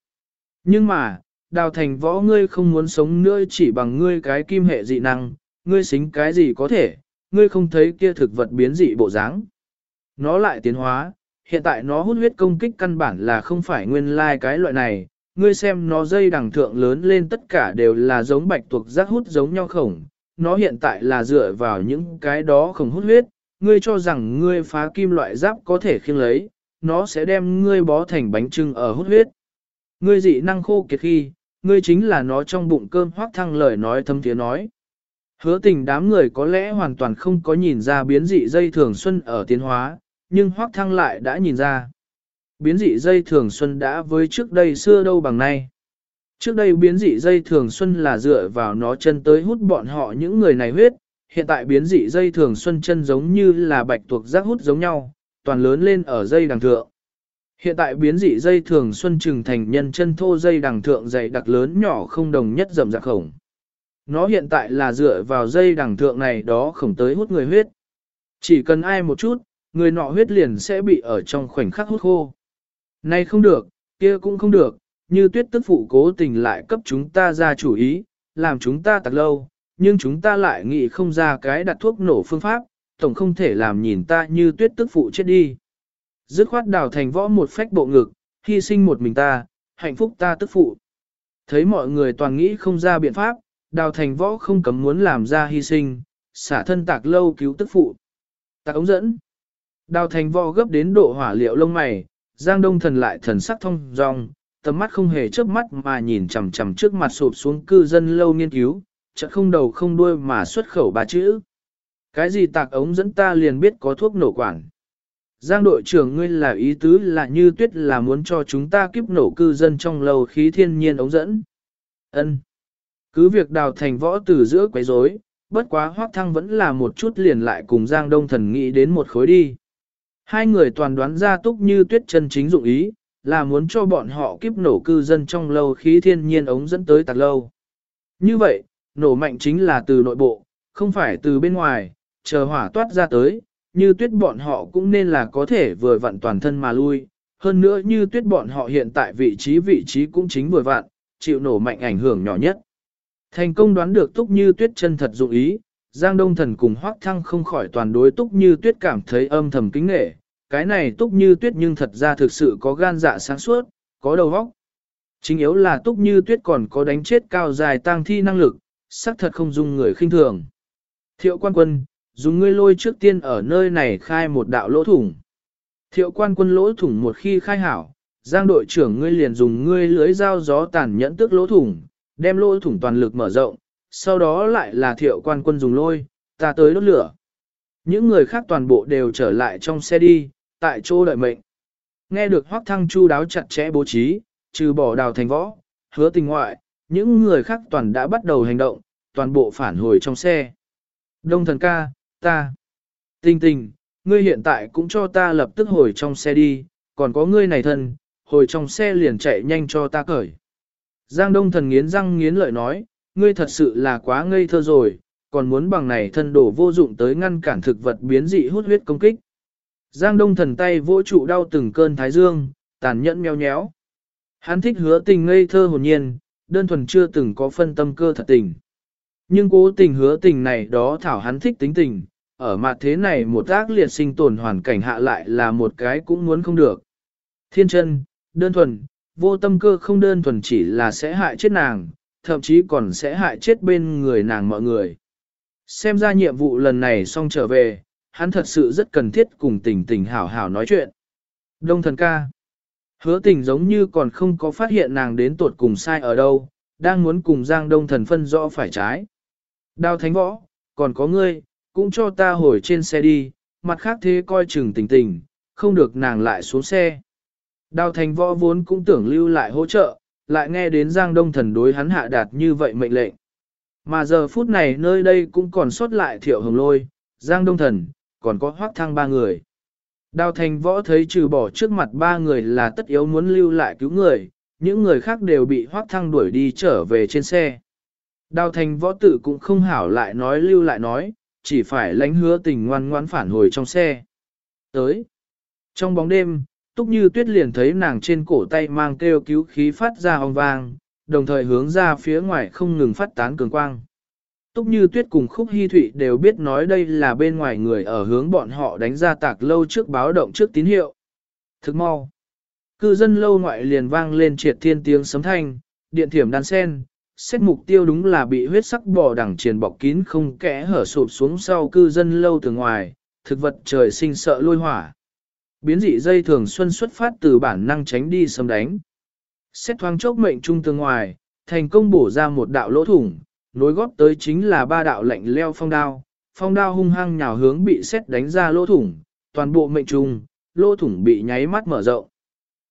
Nhưng mà, đào thành võ ngươi không muốn sống nữa chỉ bằng ngươi cái kim hệ dị năng, ngươi xính cái gì có thể, ngươi không thấy kia thực vật biến dị bộ dáng. Nó lại tiến hóa, hiện tại nó hút huyết công kích căn bản là không phải nguyên lai like cái loại này, ngươi xem nó dây đằng thượng lớn lên tất cả đều là giống bạch tuộc giác hút giống nhau khổng, nó hiện tại là dựa vào những cái đó không hút huyết, ngươi cho rằng ngươi phá kim loại giáp có thể khiêng lấy, nó sẽ đem ngươi bó thành bánh trưng ở hút huyết. Ngươi dị năng khô kiệt khi, ngươi chính là nó trong bụng cơm hoác thăng lời nói thâm tiếng nói. Hứa tình đám người có lẽ hoàn toàn không có nhìn ra biến dị dây thường xuân ở tiến hóa, nhưng hoác thăng lại đã nhìn ra. Biến dị dây thường xuân đã với trước đây xưa đâu bằng nay. Trước đây biến dị dây thường xuân là dựa vào nó chân tới hút bọn họ những người này huyết, hiện tại biến dị dây thường xuân chân giống như là bạch tuộc giác hút giống nhau, toàn lớn lên ở dây đằng thượng. Hiện tại biến dị dây thường xuân trừng thành nhân chân thô dây đằng thượng dày đặc lớn nhỏ không đồng nhất rầm rạc khổng. Nó hiện tại là dựa vào dây đằng thượng này đó khổng tới hút người huyết. Chỉ cần ai một chút, người nọ huyết liền sẽ bị ở trong khoảnh khắc hút khô. Này không được, kia cũng không được, như tuyết tức phụ cố tình lại cấp chúng ta ra chủ ý, làm chúng ta tặc lâu, nhưng chúng ta lại nghĩ không ra cái đặt thuốc nổ phương pháp, tổng không thể làm nhìn ta như tuyết tức phụ chết đi. Dứt khoát đào thành võ một phách bộ ngực, hy sinh một mình ta, hạnh phúc ta tức phụ. Thấy mọi người toàn nghĩ không ra biện pháp, đào thành võ không cấm muốn làm ra hy sinh, xả thân tạc lâu cứu tức phụ. Tạc ống dẫn. Đào thành võ gấp đến độ hỏa liệu lông mày, giang đông thần lại thần sắc thông dong, tầm mắt không hề chớp mắt mà nhìn chằm chằm trước mặt sụp xuống cư dân lâu nghiên cứu, chợt không đầu không đuôi mà xuất khẩu ba chữ. Cái gì tạc ống dẫn ta liền biết có thuốc nổ quản. Giang đội trưởng ngươi là ý tứ là như tuyết là muốn cho chúng ta kiếp nổ cư dân trong lầu khí thiên nhiên ống dẫn. Ân. Cứ việc đào thành võ từ giữa quấy rối, bất quá hoác thăng vẫn là một chút liền lại cùng Giang Đông Thần nghĩ đến một khối đi. Hai người toàn đoán ra túc như tuyết chân chính dụng ý, là muốn cho bọn họ kiếp nổ cư dân trong lâu khí thiên nhiên ống dẫn tới tạc lâu. Như vậy, nổ mạnh chính là từ nội bộ, không phải từ bên ngoài, chờ hỏa toát ra tới, như tuyết bọn họ cũng nên là có thể vừa vặn toàn thân mà lui. Hơn nữa như tuyết bọn họ hiện tại vị trí vị trí cũng chính vừa vặn, chịu nổ mạnh ảnh hưởng nhỏ nhất. Thành công đoán được túc như tuyết chân thật dụng ý, Giang Đông Thần cùng Hoác Thăng không khỏi toàn đối túc như tuyết cảm thấy âm thầm kính nghệ. Cái này túc như tuyết nhưng thật ra thực sự có gan dạ sáng suốt, có đầu óc. Chính yếu là túc như tuyết còn có đánh chết cao dài tăng thi năng lực, xác thật không dung người khinh thường. Thiệu quan quân, dùng ngươi lôi trước tiên ở nơi này khai một đạo lỗ thủng. Thiệu quan quân lỗ thủng một khi khai hảo, giang đội trưởng ngươi liền dùng ngươi lưới dao gió tàn nhẫn tức lỗ thủng, đem lỗ thủng toàn lực mở rộng, sau đó lại là thiệu quan quân dùng lôi, ta tới đốt lửa. Những người khác toàn bộ đều trở lại trong xe đi, tại chỗ đợi mệnh. Nghe được hoác thăng chu đáo chặt chẽ bố trí, trừ bỏ đào thành võ, hứa tình ngoại, những người khác toàn đã bắt đầu hành động, toàn bộ phản hồi trong xe. Đông thần ca, ta. Tình tình, ngươi hiện tại cũng cho ta lập tức hồi trong xe đi, còn có ngươi này thân, hồi trong xe liền chạy nhanh cho ta cởi. Giang đông thần nghiến răng nghiến lợi nói, ngươi thật sự là quá ngây thơ rồi, còn muốn bằng này thân đổ vô dụng tới ngăn cản thực vật biến dị hút huyết công kích. Giang đông thần tay vỗ trụ đau từng cơn thái dương, tàn nhẫn meo nhéo. Hắn thích hứa tình ngây thơ hồn nhiên, đơn thuần chưa từng có phân tâm cơ thật tình. Nhưng cố tình hứa tình này đó thảo hắn thích tính tình, ở mặt thế này một ác liệt sinh tồn hoàn cảnh hạ lại là một cái cũng muốn không được. Thiên chân, đơn thuần, vô tâm cơ không đơn thuần chỉ là sẽ hại chết nàng, thậm chí còn sẽ hại chết bên người nàng mọi người. Xem ra nhiệm vụ lần này xong trở về, hắn thật sự rất cần thiết cùng tình tình hảo hảo nói chuyện. Đông thần ca. Hứa tình giống như còn không có phát hiện nàng đến tuột cùng sai ở đâu, đang muốn cùng Giang Đông thần phân rõ phải trái. Đào thánh võ, còn có ngươi, cũng cho ta hồi trên xe đi, mặt khác thế coi chừng tình tình, không được nàng lại xuống xe. Đào Thánh võ vốn cũng tưởng lưu lại hỗ trợ, lại nghe đến Giang Đông Thần đối hắn hạ đạt như vậy mệnh lệnh. Mà giờ phút này nơi đây cũng còn sót lại thiệu hồng lôi, Giang Đông Thần, còn có hoác thăng ba người. Đào thành võ thấy trừ bỏ trước mặt ba người là tất yếu muốn lưu lại cứu người, những người khác đều bị hoác thăng đuổi đi trở về trên xe. Đào thành võ tử cũng không hảo lại nói lưu lại nói, chỉ phải lãnh hứa tình ngoan ngoãn phản hồi trong xe. Tới. Trong bóng đêm, Túc Như Tuyết liền thấy nàng trên cổ tay mang kêu cứu khí phát ra hong vang, đồng thời hướng ra phía ngoài không ngừng phát tán cường quang. Túc Như Tuyết cùng Khúc Hi Thụy đều biết nói đây là bên ngoài người ở hướng bọn họ đánh ra tạc lâu trước báo động trước tín hiệu. Thức mau. Cư dân lâu ngoại liền vang lên triệt thiên tiếng sấm thanh, điện thiểm đan sen, xét mục tiêu đúng là bị huyết sắc bò đằng triền bọc kín không kẽ hở sụp xuống sau cư dân lâu từ ngoài, thực vật trời sinh sợ lôi hỏa. Biến dị dây thường xuân xuất phát từ bản năng tránh đi sấm đánh. Xét thoáng chốc mệnh trung từ ngoài, thành công bổ ra một đạo lỗ thủng, nối góp tới chính là ba đạo lạnh leo phong đao. Phong đao hung hăng nhào hướng bị xét đánh ra lỗ thủng, toàn bộ mệnh trùng, lỗ thủng bị nháy mắt mở rộng.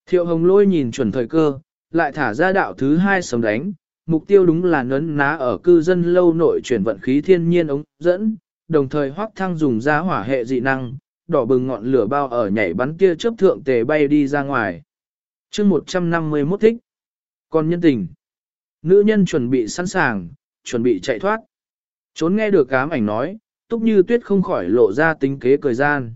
Thiệu hồng lôi nhìn chuẩn thời cơ, lại thả ra đạo thứ hai sấm đánh, mục tiêu đúng là nấn ná ở cư dân lâu nội chuyển vận khí thiên nhiên ống dẫn, đồng thời hoác thăng dùng ra hỏa hệ dị năng, đỏ bừng ngọn lửa bao ở nhảy bắn kia chớp thượng tề bay đi ra ngoài. chương 151 thích. Còn nhân tình. Nữ nhân chuẩn bị sẵn sàng, chuẩn bị chạy thoát. Trốn nghe được cám ảnh nói, túc như tuyết không khỏi lộ ra tính kế cười gian.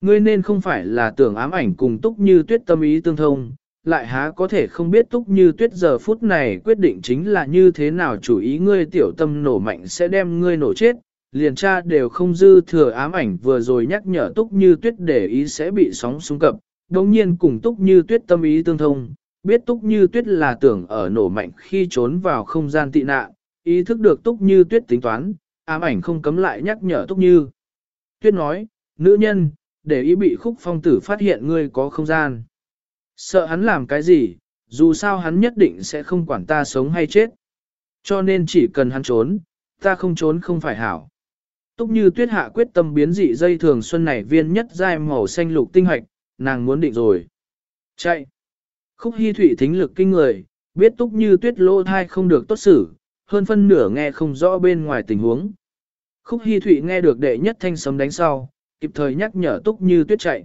Ngươi nên không phải là tưởng ám ảnh cùng túc như tuyết tâm ý tương thông, lại há có thể không biết túc như tuyết giờ phút này quyết định chính là như thế nào chủ ý ngươi tiểu tâm nổ mạnh sẽ đem ngươi nổ chết, liền cha đều không dư thừa ám ảnh vừa rồi nhắc nhở túc như tuyết để ý sẽ bị sóng xung cập, đồng nhiên cùng túc như tuyết tâm ý tương thông, biết túc như tuyết là tưởng ở nổ mạnh khi trốn vào không gian tị nạn, ý thức được túc như tuyết tính toán, ám ảnh không cấm lại nhắc nhở túc như. Tuyết nói, nữ nhân, để ý bị khúc phong tử phát hiện ngươi có không gian. Sợ hắn làm cái gì, dù sao hắn nhất định sẽ không quản ta sống hay chết. Cho nên chỉ cần hắn trốn, ta không trốn không phải hảo. Túc như tuyết hạ quyết tâm biến dị dây thường xuân này viên nhất giai màu xanh lục tinh hoạch, nàng muốn định rồi. Chạy! Khúc hy thủy thính lực kinh người, biết túc như tuyết lô thai không được tốt xử, hơn phân nửa nghe không rõ bên ngoài tình huống. Khúc hy thụy nghe được đệ nhất thanh sấm đánh sau, kịp thời nhắc nhở túc như tuyết chạy.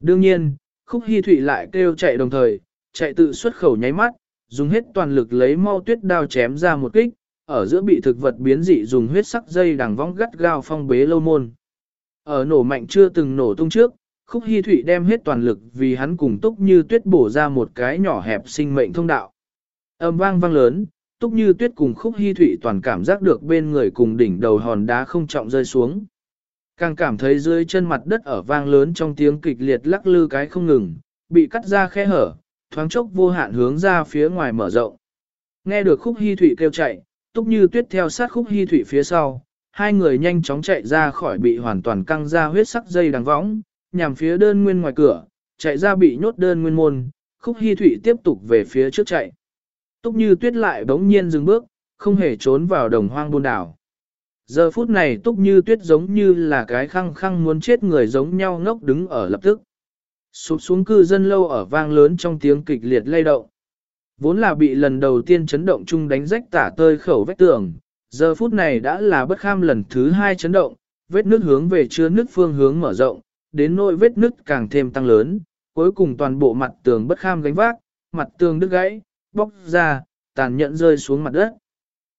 Đương nhiên, khúc hy thụy lại kêu chạy đồng thời, chạy tự xuất khẩu nháy mắt, dùng hết toàn lực lấy mau tuyết đao chém ra một kích, ở giữa bị thực vật biến dị dùng huyết sắc dây đằng vong gắt gao phong bế lâu môn. Ở nổ mạnh chưa từng nổ tung trước, khúc hy thụy đem hết toàn lực vì hắn cùng túc như tuyết bổ ra một cái nhỏ hẹp sinh mệnh thông đạo. Âm vang vang lớn, túc như tuyết cùng khúc hy Thụy toàn cảm giác được bên người cùng đỉnh đầu hòn đá không trọng rơi xuống. Càng cảm thấy dưới chân mặt đất ở vang lớn trong tiếng kịch liệt lắc lư cái không ngừng, bị cắt ra khe hở, thoáng chốc vô hạn hướng ra phía ngoài mở rộng. Nghe được khúc hy Thụy kêu chạy, túc như tuyết theo sát khúc hy Thụy phía sau, hai người nhanh chóng chạy ra khỏi bị hoàn toàn căng ra huyết sắc dây đằng võng, nhằm phía đơn nguyên ngoài cửa, chạy ra bị nhốt đơn nguyên môn, khúc hy Thụy tiếp tục về phía trước chạy. Túc như tuyết lại bỗng nhiên dừng bước, không hề trốn vào đồng hoang buôn đảo. Giờ phút này túc như tuyết giống như là cái khăng khăng muốn chết người giống nhau ngốc đứng ở lập tức. Sụp xuống cư dân lâu ở vang lớn trong tiếng kịch liệt lay động. Vốn là bị lần đầu tiên chấn động chung đánh rách tả tơi khẩu vách tường, giờ phút này đã là bất kham lần thứ hai chấn động, vết nước hướng về chứa nước phương hướng mở rộng, đến nỗi vết nước càng thêm tăng lớn, cuối cùng toàn bộ mặt tường bất kham gánh vác, mặt tường đứt gãy, bóc ra, tàn nhẫn rơi xuống mặt đất.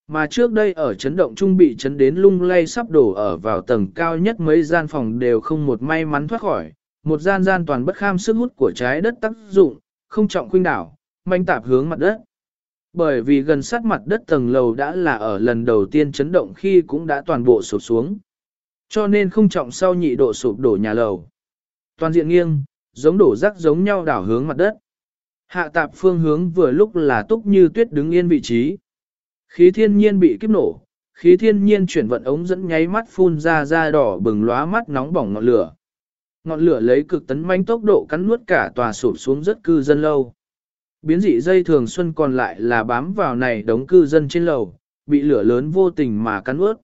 Mà trước đây ở chấn động trung bị chấn đến lung lay sắp đổ ở vào tầng cao nhất mấy gian phòng đều không một may mắn thoát khỏi, một gian gian toàn bất kham sức hút của trái đất tác dụng, không trọng khuynh đảo, manh tạp hướng mặt đất. Bởi vì gần sát mặt đất tầng lầu đã là ở lần đầu tiên chấn động khi cũng đã toàn bộ sụp xuống. Cho nên không trọng sau nhị độ sụp đổ nhà lầu. Toàn diện nghiêng, giống đổ rác giống nhau đảo hướng mặt đất. Hạ tạp phương hướng vừa lúc là túc như tuyết đứng yên vị trí. Khí thiên nhiên bị kiếp nổ, khí thiên nhiên chuyển vận ống dẫn nháy mắt phun ra ra đỏ bừng lóa mắt nóng bỏng ngọn lửa. Ngọn lửa lấy cực tấn manh tốc độ cắn nuốt cả tòa sụp xuống rất cư dân lâu. Biến dị dây thường xuân còn lại là bám vào này đống cư dân trên lầu, bị lửa lớn vô tình mà cắn ướt.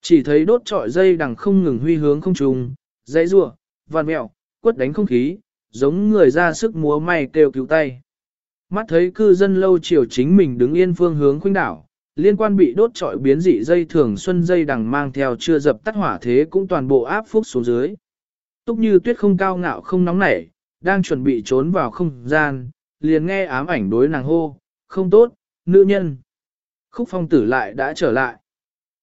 Chỉ thấy đốt trọi dây đằng không ngừng huy hướng không trùng, dãy rua, vằn mẹo, quất đánh không khí, giống người ra sức múa may kêu cứu tay. Mắt thấy cư dân lâu chiều chính mình đứng yên phương hướng khuynh đảo, liên quan bị đốt trọi biến dị dây thường xuân dây đằng mang theo chưa dập tắt hỏa thế cũng toàn bộ áp phúc xuống dưới. Túc như tuyết không cao ngạo không nóng nảy, đang chuẩn bị trốn vào không gian, liền nghe ám ảnh đối nàng hô, không tốt, nữ nhân. Khúc phong tử lại đã trở lại.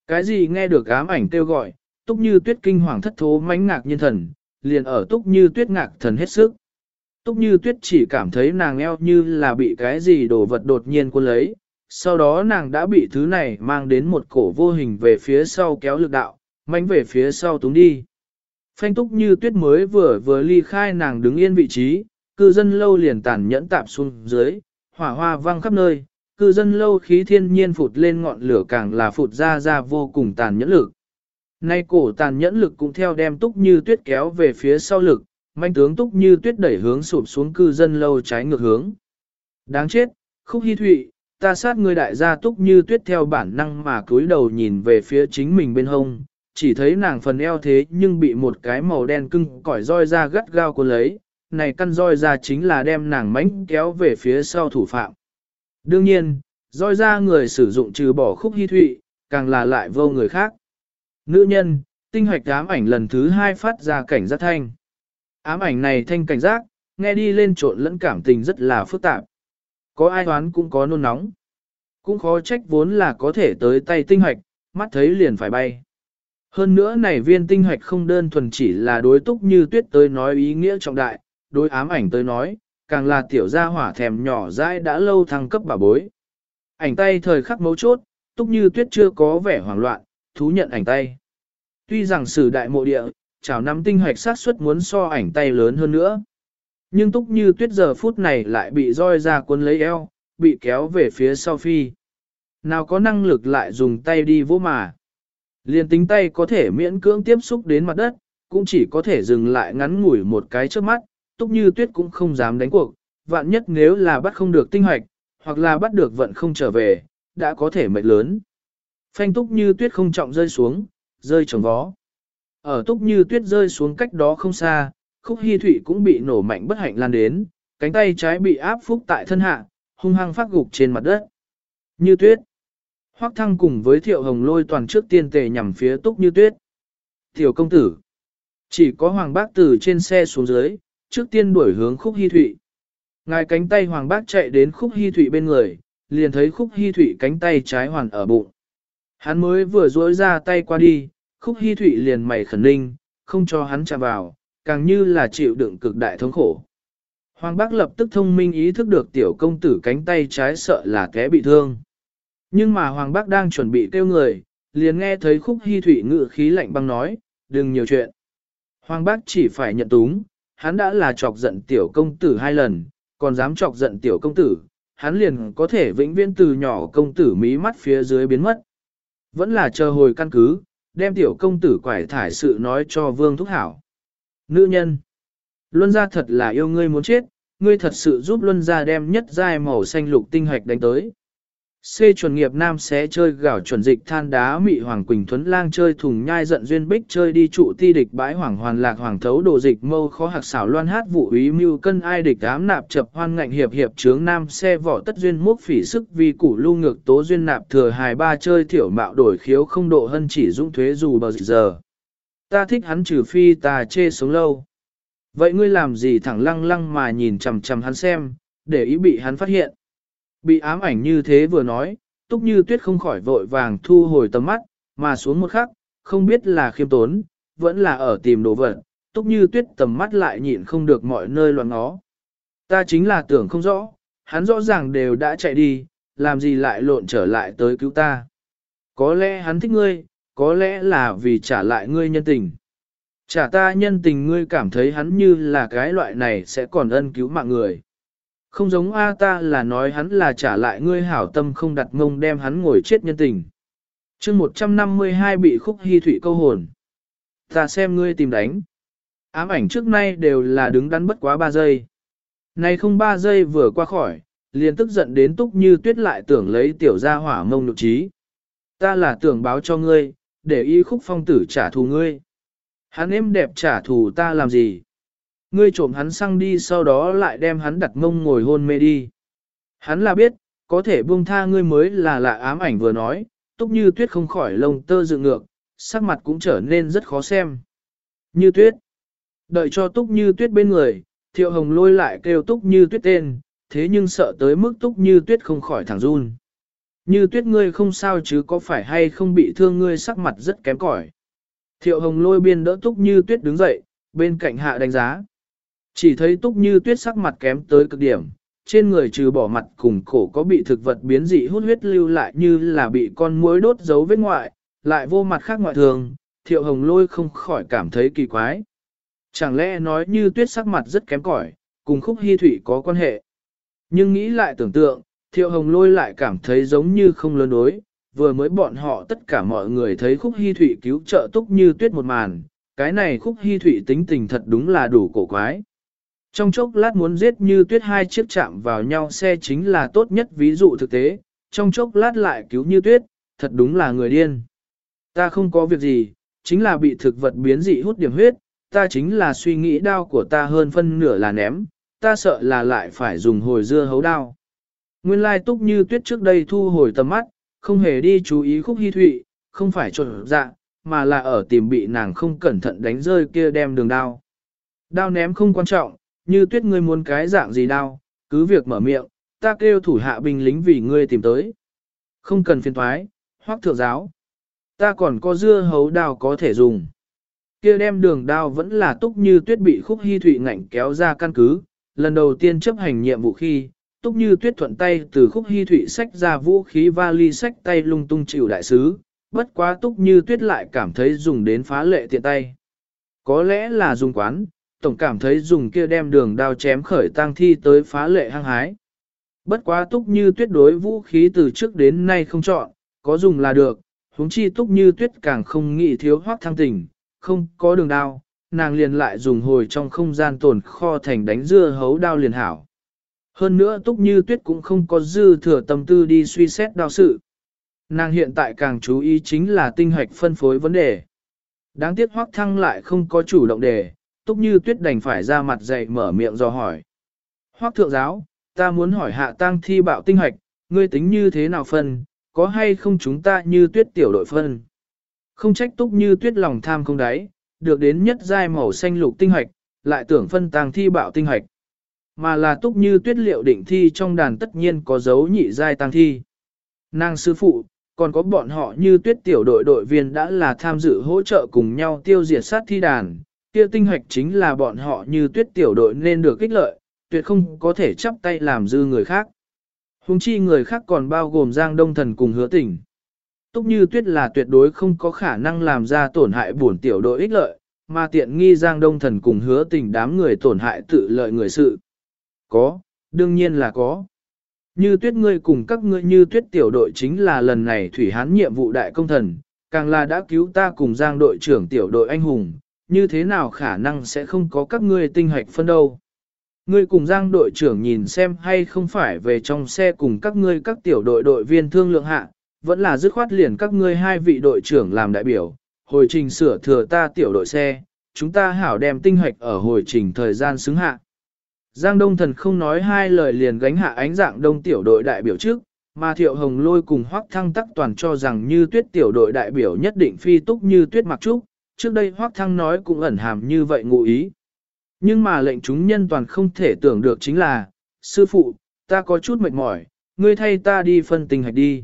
Cái gì nghe được ám ảnh kêu gọi, túc như tuyết kinh hoàng thất thố mánh ngạc nhiên thần, liền ở túc như tuyết ngạc thần hết sức. Túc như tuyết chỉ cảm thấy nàng eo như là bị cái gì đồ vật đột nhiên cuốn lấy, sau đó nàng đã bị thứ này mang đến một cổ vô hình về phía sau kéo lực đạo, mánh về phía sau túng đi. Phanh túc như tuyết mới vừa vừa ly khai nàng đứng yên vị trí, cư dân lâu liền tàn nhẫn tạp xuống dưới, hỏa hoa văng khắp nơi, cư dân lâu khí thiên nhiên phụt lên ngọn lửa càng là phụt ra ra vô cùng tàn nhẫn lực. Nay cổ tàn nhẫn lực cũng theo đem túc như tuyết kéo về phía sau lực, manh tướng túc như tuyết đẩy hướng sụp xuống cư dân lâu trái ngược hướng. Đáng chết, khúc hy thụy, ta sát người đại gia túc như tuyết theo bản năng mà cúi đầu nhìn về phía chính mình bên hông, chỉ thấy nàng phần eo thế nhưng bị một cái màu đen cưng cỏi roi ra gắt gao cuốn lấy, này căn roi ra chính là đem nàng mánh kéo về phía sau thủ phạm. Đương nhiên, roi ra người sử dụng trừ bỏ khúc hy thụy, càng là lại vô người khác. Nữ nhân, tinh hoạch ám ảnh lần thứ hai phát ra cảnh giác thanh. Ám ảnh này thanh cảnh giác, nghe đi lên trộn lẫn cảm tình rất là phức tạp. Có ai đoán cũng có nôn nóng. Cũng khó trách vốn là có thể tới tay tinh hoạch, mắt thấy liền phải bay. Hơn nữa này viên tinh hoạch không đơn thuần chỉ là đối túc như tuyết tới nói ý nghĩa trọng đại, đối ám ảnh tới nói, càng là tiểu gia hỏa thèm nhỏ dãi đã lâu thăng cấp bà bối. Ảnh tay thời khắc mấu chốt, túc như tuyết chưa có vẻ hoảng loạn, thú nhận ảnh tay. Tuy rằng sử đại mộ địa, chào năm tinh hoạch sát suất muốn so ảnh tay lớn hơn nữa. Nhưng túc như tuyết giờ phút này lại bị roi ra cuốn lấy eo, bị kéo về phía sau phi. Nào có năng lực lại dùng tay đi vô mà. Liên tính tay có thể miễn cưỡng tiếp xúc đến mặt đất, cũng chỉ có thể dừng lại ngắn ngủi một cái trước mắt, túc như tuyết cũng không dám đánh cuộc, vạn nhất nếu là bắt không được tinh hoạch, hoặc là bắt được vận không trở về, đã có thể mệt lớn. Phanh túc như tuyết không trọng rơi xuống, rơi trồng vó. Ở túc như tuyết rơi xuống cách đó không xa, khúc hy thụy cũng bị nổ mạnh bất hạnh lan đến, cánh tay trái bị áp phúc tại thân hạ, hung hăng phát gục trên mặt đất. Như tuyết. Hoắc thăng cùng với thiệu hồng lôi toàn trước tiên tề nhằm phía túc như tuyết. Tiểu công tử. Chỉ có hoàng bác từ trên xe xuống dưới, trước tiên đuổi hướng khúc hy thụy. Ngài cánh tay hoàng bác chạy đến khúc hy thụy bên người, liền thấy khúc hy thụy cánh tay trái hoàn ở bụng. Hắn mới vừa duỗi ra tay qua đi, khúc hy thụy liền mày khẩn ninh, không cho hắn chạm vào, càng như là chịu đựng cực đại thống khổ. Hoàng bác lập tức thông minh ý thức được tiểu công tử cánh tay trái sợ là té bị thương. Nhưng mà Hoàng bác đang chuẩn bị kêu người, liền nghe thấy khúc hy thụy ngự khí lạnh băng nói, đừng nhiều chuyện. Hoàng bác chỉ phải nhận túng, hắn đã là chọc giận tiểu công tử hai lần, còn dám chọc giận tiểu công tử, hắn liền có thể vĩnh viễn từ nhỏ công tử mí mắt phía dưới biến mất. Vẫn là chờ hồi căn cứ, đem tiểu công tử quải thải sự nói cho vương thúc hảo. Nữ nhân, luân gia thật là yêu ngươi muốn chết, ngươi thật sự giúp luân gia đem nhất giai màu xanh lục tinh hoạch đánh tới. C chuẩn nghiệp nam sẽ chơi gạo chuẩn dịch than đá mị hoàng quỳnh thuấn lang chơi thùng nhai giận duyên bích chơi đi trụ ti địch bãi hoàng hoàn lạc hoàng thấu đồ dịch mâu khó hạc xảo loan hát vụ ý mưu cân ai địch ám nạp chập hoan ngạnh hiệp hiệp trướng nam xe vỏ tất duyên múc phỉ sức vì củ lưu ngược tố duyên nạp thừa hài ba chơi thiểu mạo đổi khiếu không độ hân chỉ dũng thuế dù bờ giờ. Ta thích hắn trừ phi ta chê sống lâu. Vậy ngươi làm gì thẳng lăng lăng mà nhìn chằm chằm hắn xem, để ý bị hắn phát hiện. Bị ám ảnh như thế vừa nói, túc như tuyết không khỏi vội vàng thu hồi tầm mắt, mà xuống một khắc, không biết là khiêm tốn, vẫn là ở tìm đồ vật, túc như tuyết tầm mắt lại nhịn không được mọi nơi loạn ngó. Ta chính là tưởng không rõ, hắn rõ ràng đều đã chạy đi, làm gì lại lộn trở lại tới cứu ta. Có lẽ hắn thích ngươi, có lẽ là vì trả lại ngươi nhân tình. Trả ta nhân tình ngươi cảm thấy hắn như là cái loại này sẽ còn ân cứu mạng người. Không giống A ta là nói hắn là trả lại ngươi hảo tâm không đặt ngông đem hắn ngồi chết nhân tình. chương 152 bị khúc hy thủy câu hồn. Ta xem ngươi tìm đánh. Ám ảnh trước nay đều là đứng đắn bất quá 3 giây. Nay không 3 giây vừa qua khỏi, liền tức giận đến túc như tuyết lại tưởng lấy tiểu gia hỏa mông nụ trí. Ta là tưởng báo cho ngươi, để y khúc phong tử trả thù ngươi. Hắn em đẹp trả thù ta làm gì? Ngươi trộm hắn xăng đi sau đó lại đem hắn đặt mông ngồi hôn mê đi. Hắn là biết, có thể buông tha ngươi mới là lạ ám ảnh vừa nói, túc như tuyết không khỏi lông tơ dựng ngược, sắc mặt cũng trở nên rất khó xem. Như tuyết. Đợi cho túc như tuyết bên người, thiệu hồng lôi lại kêu túc như tuyết tên, thế nhưng sợ tới mức túc như tuyết không khỏi thẳng run. Như tuyết ngươi không sao chứ có phải hay không bị thương ngươi sắc mặt rất kém cỏi. Thiệu hồng lôi biên đỡ túc như tuyết đứng dậy, bên cạnh hạ đánh giá. Chỉ thấy túc như tuyết sắc mặt kém tới cực điểm, trên người trừ bỏ mặt cùng cổ có bị thực vật biến dị hút huyết lưu lại như là bị con muối đốt dấu vết ngoại, lại vô mặt khác ngoại thường, thiệu hồng lôi không khỏi cảm thấy kỳ quái. Chẳng lẽ nói như tuyết sắc mặt rất kém cỏi, cùng khúc hy thủy có quan hệ. Nhưng nghĩ lại tưởng tượng, thiệu hồng lôi lại cảm thấy giống như không lớn đối, vừa mới bọn họ tất cả mọi người thấy khúc hy thủy cứu trợ túc như tuyết một màn, cái này khúc hy thủy tính tình thật đúng là đủ cổ quái. Trong chốc lát muốn giết như tuyết hai chiếc chạm vào nhau xe chính là tốt nhất ví dụ thực tế, trong chốc lát lại cứu như tuyết, thật đúng là người điên. Ta không có việc gì, chính là bị thực vật biến dị hút điểm huyết, ta chính là suy nghĩ đao của ta hơn phân nửa là ném, ta sợ là lại phải dùng hồi dưa hấu đao. Nguyên lai túc như tuyết trước đây thu hồi tầm mắt, không hề đi chú ý khúc hy thụy, không phải trộn dạ, mà là ở tìm bị nàng không cẩn thận đánh rơi kia đem đường đao. Đao ném không quan trọng, như tuyết ngươi muốn cái dạng gì đao, cứ việc mở miệng, ta kêu thủ hạ binh lính vì ngươi tìm tới. Không cần phiền thoái, hoác thượng giáo. Ta còn có dưa hấu đao có thể dùng. Kia đem đường đao vẫn là túc như tuyết bị khúc hy thụy ngạnh kéo ra căn cứ, lần đầu tiên chấp hành nhiệm vụ khi, túc như tuyết thuận tay từ khúc hy thụy sách ra vũ khí vali sách tay lung tung chịu đại sứ, bất quá túc như tuyết lại cảm thấy dùng đến phá lệ tiện tay. Có lẽ là dùng quán, tổng cảm thấy dùng kia đem đường đao chém khởi tang thi tới phá lệ hăng hái. Bất quá túc như tuyết đối vũ khí từ trước đến nay không chọn, có dùng là được, huống chi túc như tuyết càng không nghĩ thiếu hoác thăng tình, không có đường đao, nàng liền lại dùng hồi trong không gian tồn kho thành đánh dưa hấu đao liền hảo. Hơn nữa túc như tuyết cũng không có dư thừa tâm tư đi suy xét đao sự. Nàng hiện tại càng chú ý chính là tinh hoạch phân phối vấn đề. Đáng tiếc hoác thăng lại không có chủ động đề, túc như tuyết đành phải ra mặt dậy mở miệng do hỏi. Hoác thượng giáo, ta muốn hỏi hạ tăng thi bạo tinh hoạch, ngươi tính như thế nào phân, có hay không chúng ta như tuyết tiểu đội phân. Không trách túc như tuyết lòng tham không đáy, được đến nhất giai màu xanh lục tinh hoạch, lại tưởng phân tang thi bạo tinh hoạch. Mà là túc như tuyết liệu định thi trong đàn tất nhiên có dấu nhị giai tăng thi. Nàng sư phụ, còn có bọn họ như tuyết tiểu đội đội viên đã là tham dự hỗ trợ cùng nhau tiêu diệt sát thi đàn, kia tinh hoạch chính là bọn họ như tuyết tiểu đội nên được kích lợi, tuyệt không có thể chấp tay làm dư người khác. Hùng chi người khác còn bao gồm Giang Đông Thần cùng hứa tỉnh. Túc như tuyết là tuyệt đối không có khả năng làm ra tổn hại bổn tiểu đội ích lợi, mà tiện nghi Giang Đông Thần cùng hứa tình đám người tổn hại tự lợi người sự. Có, đương nhiên là có. Như tuyết ngươi cùng các ngươi như tuyết tiểu đội chính là lần này thủy hán nhiệm vụ đại công thần, càng là đã cứu ta cùng Giang đội trưởng tiểu đội anh hùng, như thế nào khả năng sẽ không có các ngươi tinh hoạch phân đâu. Ngươi cùng Giang đội trưởng nhìn xem hay không phải về trong xe cùng các ngươi các tiểu đội đội viên thương lượng hạ, vẫn là dứt khoát liền các ngươi hai vị đội trưởng làm đại biểu, hồi trình sửa thừa ta tiểu đội xe, chúng ta hảo đem tinh hoạch ở hồi trình thời gian xứng hạ. Giang Đông Thần không nói hai lời liền gánh hạ ánh dạng đông tiểu đội đại biểu trước, mà Thiệu Hồng Lôi cùng Hoắc Thăng tắc toàn cho rằng như tuyết tiểu đội đại biểu nhất định phi túc như tuyết mặc trúc, trước đây Hoắc Thăng nói cũng ẩn hàm như vậy ngụ ý. Nhưng mà lệnh chúng nhân toàn không thể tưởng được chính là, sư phụ, ta có chút mệt mỏi, ngươi thay ta đi phân tình hạch đi.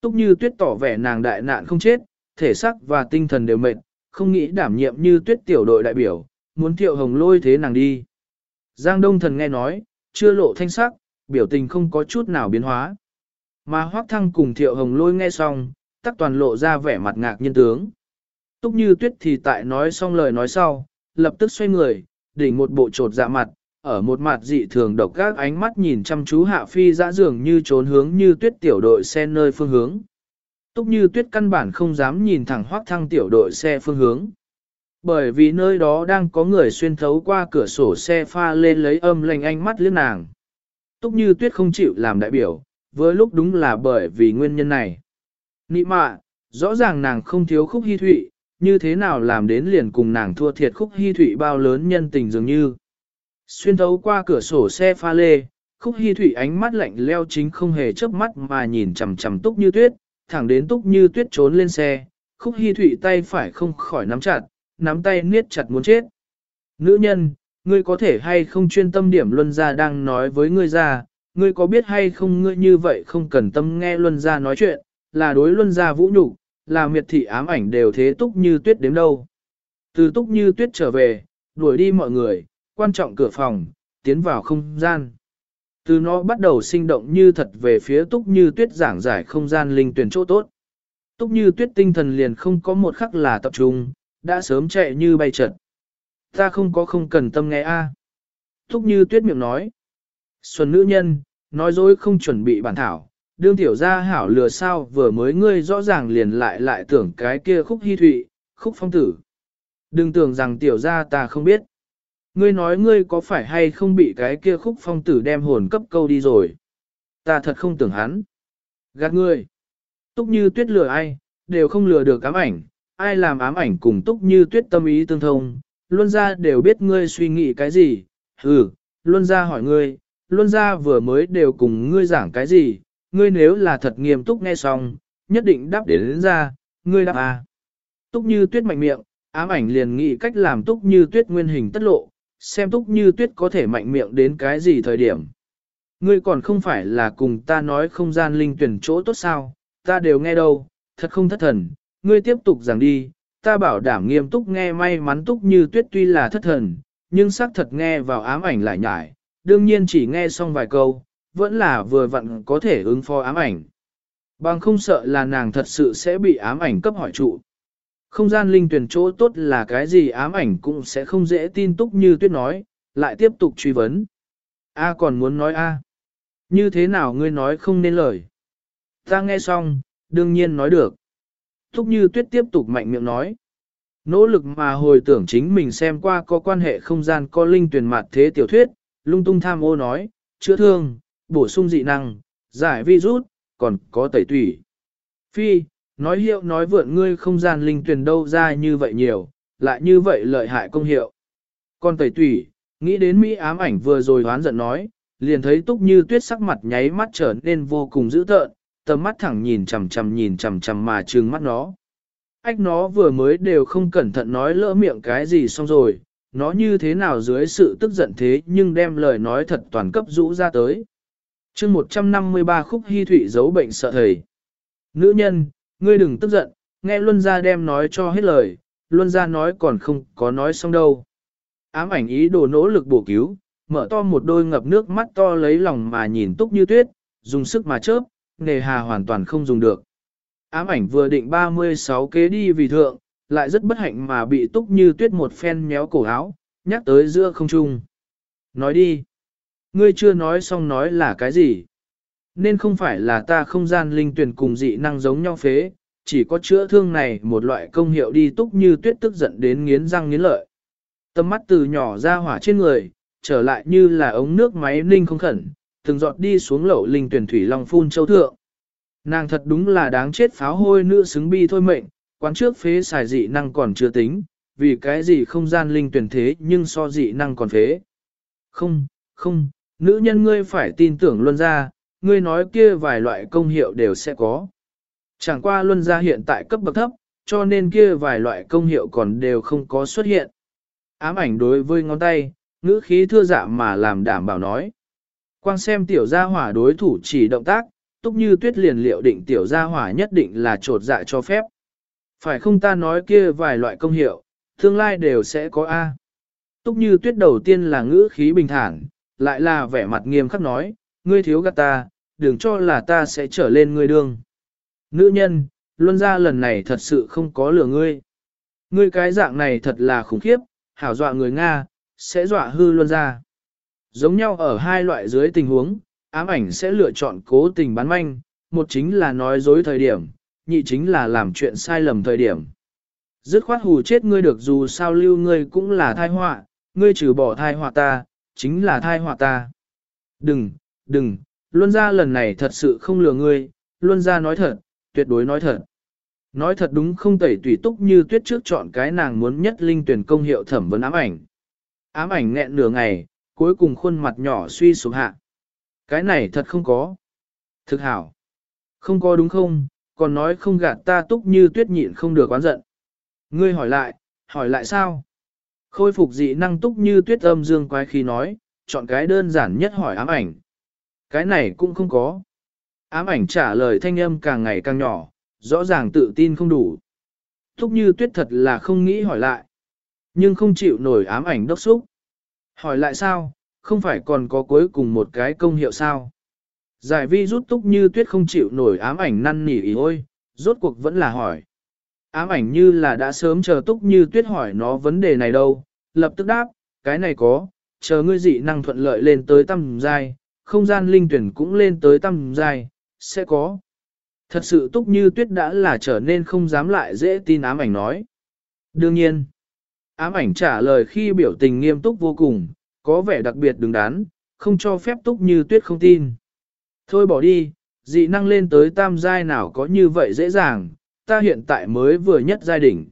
Túc như tuyết tỏ vẻ nàng đại nạn không chết, thể xác và tinh thần đều mệt, không nghĩ đảm nhiệm như tuyết tiểu đội đại biểu, muốn thiệu hồng lôi thế nàng đi. Giang Đông Thần nghe nói, chưa lộ thanh sắc, biểu tình không có chút nào biến hóa. Mà Hoác Thăng cùng thiệu hồng lôi nghe xong, tắc toàn lộ ra vẻ mặt ngạc nhiên tướng. Túc như tuyết thì tại nói xong lời nói sau, lập tức xoay người, đỉnh một bộ trột dạ mặt, ở một mặt dị thường độc các ánh mắt nhìn chăm chú hạ phi dã dường như trốn hướng như tuyết tiểu đội xe nơi phương hướng. Túc như tuyết căn bản không dám nhìn thẳng hoác thăng tiểu đội xe phương hướng. Bởi vì nơi đó đang có người xuyên thấu qua cửa sổ xe pha lên lấy âm lành ánh mắt liếc nàng. Túc như tuyết không chịu làm đại biểu, với lúc đúng là bởi vì nguyên nhân này. Nị mạ, rõ ràng nàng không thiếu khúc hy thụy, như thế nào làm đến liền cùng nàng thua thiệt khúc hy thụy bao lớn nhân tình dường như. Xuyên thấu qua cửa sổ xe pha lê, khúc hy thụy ánh mắt lạnh leo chính không hề chớp mắt mà nhìn chằm chằm túc như tuyết, thẳng đến túc như tuyết trốn lên xe, khúc hy thụy tay phải không khỏi nắm chặt, nắm tay niết chặt muốn chết. Nữ nhân, ngươi có thể hay không chuyên tâm điểm luân gia đang nói với ngươi ra, ngươi có biết hay không ngươi như vậy không cần tâm nghe luân gia nói chuyện, là đối luân gia vũ nhục, là miệt thị ám ảnh đều thế túc như tuyết đếm đâu. Từ túc như tuyết trở về, đuổi đi mọi người, quan trọng cửa phòng, tiến vào không gian. Từ nó bắt đầu sinh động như thật về phía túc như tuyết giảng giải không gian linh tuyển chỗ tốt. Túc như tuyết tinh thần liền không có một khắc là tập trung, đã sớm chạy như bay trật. Ta không có không cần tâm nghe a. Túc như tuyết miệng nói. Xuân nữ nhân, nói dối không chuẩn bị bản thảo, đương tiểu gia hảo lừa sao vừa mới ngươi rõ ràng liền lại lại tưởng cái kia khúc hy thụy, khúc phong tử. Đừng tưởng rằng tiểu gia ta không biết. Ngươi nói ngươi có phải hay không bị cái kia khúc phong tử đem hồn cấp câu đi rồi. Ta thật không tưởng hắn. Gạt ngươi. Túc như tuyết lừa ai, đều không lừa được ám ảnh. Ai làm ám ảnh cùng túc như tuyết tâm ý tương thông, luân ra đều biết ngươi suy nghĩ cái gì, ừ, luân ra hỏi ngươi, luân ra vừa mới đều cùng ngươi giảng cái gì, ngươi nếu là thật nghiêm túc nghe xong, nhất định đáp đến, đến ra, ngươi đáp à. Túc như tuyết mạnh miệng, ám ảnh liền nghĩ cách làm túc như tuyết nguyên hình tất lộ, xem túc như tuyết có thể mạnh miệng đến cái gì thời điểm. Ngươi còn không phải là cùng ta nói không gian linh tuyển chỗ tốt sao, ta đều nghe đâu, thật không thất thần, ngươi tiếp tục giảng đi, ta bảo đảm nghiêm túc nghe may mắn túc như tuyết tuy là thất thần, nhưng xác thật nghe vào ám ảnh lại nhải, đương nhiên chỉ nghe xong vài câu, vẫn là vừa vặn có thể ứng phó ám ảnh. Bằng không sợ là nàng thật sự sẽ bị ám ảnh cấp hỏi trụ. Không gian linh tuyển chỗ tốt là cái gì ám ảnh cũng sẽ không dễ tin túc như tuyết nói, lại tiếp tục truy vấn. A còn muốn nói A. Như thế nào ngươi nói không nên lời. Ta nghe xong, đương nhiên nói được. Túc như tuyết tiếp tục mạnh miệng nói. Nỗ lực mà hồi tưởng chính mình xem qua có quan hệ không gian có linh tuyển mặt thế tiểu thuyết, lung tung tham ô nói, chữa thương, bổ sung dị năng, giải virus, còn có tẩy tủy. Phi, nói hiệu nói vượn ngươi không gian linh tuyển đâu ra như vậy nhiều, lại như vậy lợi hại công hiệu. Còn tẩy tủy, nghĩ đến Mỹ ám ảnh vừa rồi hoán giận nói, liền thấy túc như tuyết sắc mặt nháy mắt trở nên vô cùng dữ tợn, tầm mắt thẳng nhìn chằm chằm nhìn chằm chằm mà trừng mắt nó. Ách nó vừa mới đều không cẩn thận nói lỡ miệng cái gì xong rồi, nó như thế nào dưới sự tức giận thế nhưng đem lời nói thật toàn cấp rũ ra tới chương 153 khúc hy thụy giấu bệnh sợ thầy. Nữ nhân, ngươi đừng tức giận, nghe Luân gia đem nói cho hết lời, Luân gia nói còn không có nói xong đâu. Ám ảnh ý đồ nỗ lực bổ cứu, mở to một đôi ngập nước mắt to lấy lòng mà nhìn túc như tuyết, dùng sức mà chớp, nề hà hoàn toàn không dùng được. Ám ảnh vừa định 36 kế đi vì thượng, lại rất bất hạnh mà bị túc như tuyết một phen méo cổ áo, nhắc tới giữa không trung. Nói đi. Ngươi chưa nói xong nói là cái gì? Nên không phải là ta không gian linh tuyển cùng dị năng giống nhau phế, chỉ có chữa thương này một loại công hiệu đi túc như tuyết tức giận đến nghiến răng nghiến lợi. Tâm mắt từ nhỏ ra hỏa trên người, trở lại như là ống nước máy ninh không khẩn, từng giọt đi xuống lẩu linh tuyển thủy long phun châu thượng. Nàng thật đúng là đáng chết pháo hôi nữ xứng bi thôi mệnh, quán trước phế xài dị năng còn chưa tính, vì cái gì không gian linh tuyển thế nhưng so dị năng còn phế. Không, không, nữ nhân ngươi phải tin tưởng luân ra, ngươi nói kia vài loại công hiệu đều sẽ có. Chẳng qua luân ra hiện tại cấp bậc thấp, cho nên kia vài loại công hiệu còn đều không có xuất hiện. Ám ảnh đối với ngón tay, ngữ khí thưa dạ mà làm đảm bảo nói. Quang xem tiểu gia hỏa đối thủ chỉ động tác, túc như tuyết liền liệu định tiểu gia hỏa nhất định là trột dạ cho phép. Phải không ta nói kia vài loại công hiệu, tương lai đều sẽ có A. Túc như tuyết đầu tiên là ngữ khí bình thản, lại là vẻ mặt nghiêm khắc nói, ngươi thiếu gắt ta, đừng cho là ta sẽ trở lên ngươi đương. Nữ nhân, luân ra lần này thật sự không có lừa ngươi. Ngươi cái dạng này thật là khủng khiếp, hảo dọa người Nga, sẽ dọa hư luân ra. Giống nhau ở hai loại dưới tình huống, ám ảnh sẽ lựa chọn cố tình bán manh, một chính là nói dối thời điểm, nhị chính là làm chuyện sai lầm thời điểm. Dứt khoát hù chết ngươi được dù sao lưu ngươi cũng là thai họa, ngươi trừ bỏ thai họa ta, chính là thai họa ta. Đừng, đừng, luân ra lần này thật sự không lừa ngươi, luân ra nói thật, tuyệt đối nói thật. Nói thật đúng không tẩy tùy túc như tuyết trước chọn cái nàng muốn nhất linh tuyển công hiệu thẩm vấn ám ảnh. Ám ảnh nghẹn nửa ngày, cuối cùng khuôn mặt nhỏ suy sụp hạ. Cái này thật không có. Thực hảo. Không có đúng không, còn nói không gạt ta túc như tuyết nhịn không được oán giận. Ngươi hỏi lại, hỏi lại sao? Khôi phục dị năng túc như tuyết âm dương quái khi nói, chọn cái đơn giản nhất hỏi ám ảnh. Cái này cũng không có. Ám ảnh trả lời thanh âm càng ngày càng nhỏ, rõ ràng tự tin không đủ. Túc như tuyết thật là không nghĩ hỏi lại. Nhưng không chịu nổi ám ảnh đốc xúc. Hỏi lại sao, không phải còn có cuối cùng một cái công hiệu sao? Giải vi rút túc như tuyết không chịu nổi ám ảnh năn nỉ ý ôi, rốt cuộc vẫn là hỏi. Ám ảnh như là đã sớm chờ túc như tuyết hỏi nó vấn đề này đâu, lập tức đáp, cái này có, chờ ngươi dị năng thuận lợi lên tới tầm giai, không gian linh tuyển cũng lên tới tầm giai, sẽ có. Thật sự túc như tuyết đã là trở nên không dám lại dễ tin ám ảnh nói. Đương nhiên, ám ảnh trả lời khi biểu tình nghiêm túc vô cùng, có vẻ đặc biệt đứng đắn, không cho phép túc như tuyết không tin. Thôi bỏ đi, dị năng lên tới tam giai nào có như vậy dễ dàng, ta hiện tại mới vừa nhất giai đỉnh.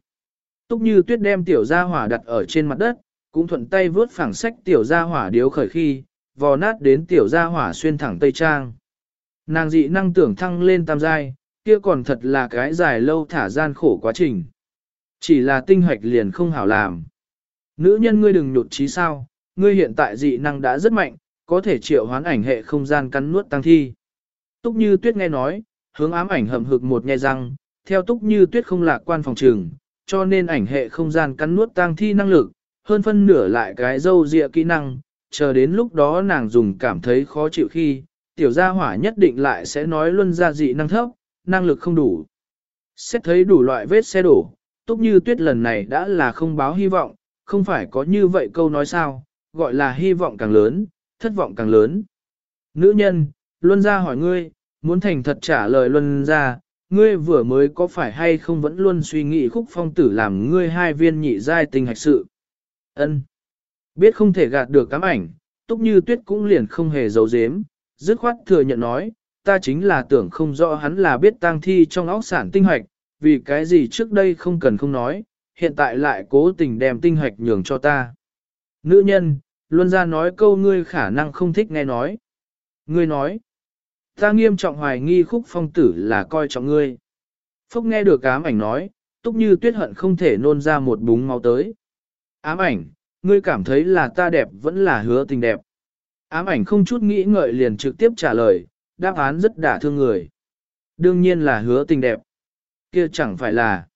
Túc như tuyết đem tiểu gia hỏa đặt ở trên mặt đất, cũng thuận tay vớt phẳng sách tiểu gia hỏa điếu khởi khi, vò nát đến tiểu gia hỏa xuyên thẳng tây trang. Nàng dị năng tưởng thăng lên tam giai, kia còn thật là cái dài lâu thả gian khổ quá trình. Chỉ là tinh hoạch liền không hảo làm. Nữ nhân ngươi đừng nhột trí sao, ngươi hiện tại dị năng đã rất mạnh, có thể triệu hoán ảnh hệ không gian cắn nuốt tăng thi. Túc như tuyết nghe nói, hướng ám ảnh hầm hực một nghe răng, theo túc như tuyết không lạc quan phòng trường, cho nên ảnh hệ không gian cắn nuốt tang thi năng lực, hơn phân nửa lại cái dâu dịa kỹ năng, chờ đến lúc đó nàng dùng cảm thấy khó chịu khi, tiểu gia hỏa nhất định lại sẽ nói luân ra dị năng thấp, năng lực không đủ. Xét thấy đủ loại vết xe đổ, túc như tuyết lần này đã là không báo hy vọng, không phải có như vậy câu nói sao, gọi là hy vọng càng lớn, thất vọng càng lớn. Nữ nhân, luân ra hỏi ngươi, muốn thành thật trả lời luân ra, ngươi vừa mới có phải hay không vẫn luôn suy nghĩ khúc phong tử làm ngươi hai viên nhị giai tình hạch sự. ân Biết không thể gạt được cám ảnh, túc như tuyết cũng liền không hề giấu giếm, dứt khoát thừa nhận nói, ta chính là tưởng không rõ hắn là biết tang thi trong óc sản tinh hạch, vì cái gì trước đây không cần không nói, hiện tại lại cố tình đem tinh hạch nhường cho ta. Nữ nhân, luôn ra nói câu ngươi khả năng không thích nghe nói. Ngươi nói, ta nghiêm trọng hoài nghi khúc phong tử là coi trọng ngươi. Phúc nghe được ám ảnh nói, túc như tuyết hận không thể nôn ra một búng máu tới. Ám ảnh, ngươi cảm thấy là ta đẹp vẫn là hứa tình đẹp. Ám ảnh không chút nghĩ ngợi liền trực tiếp trả lời, đáp án rất đả thương người. Đương nhiên là hứa tình đẹp. Kia chẳng phải là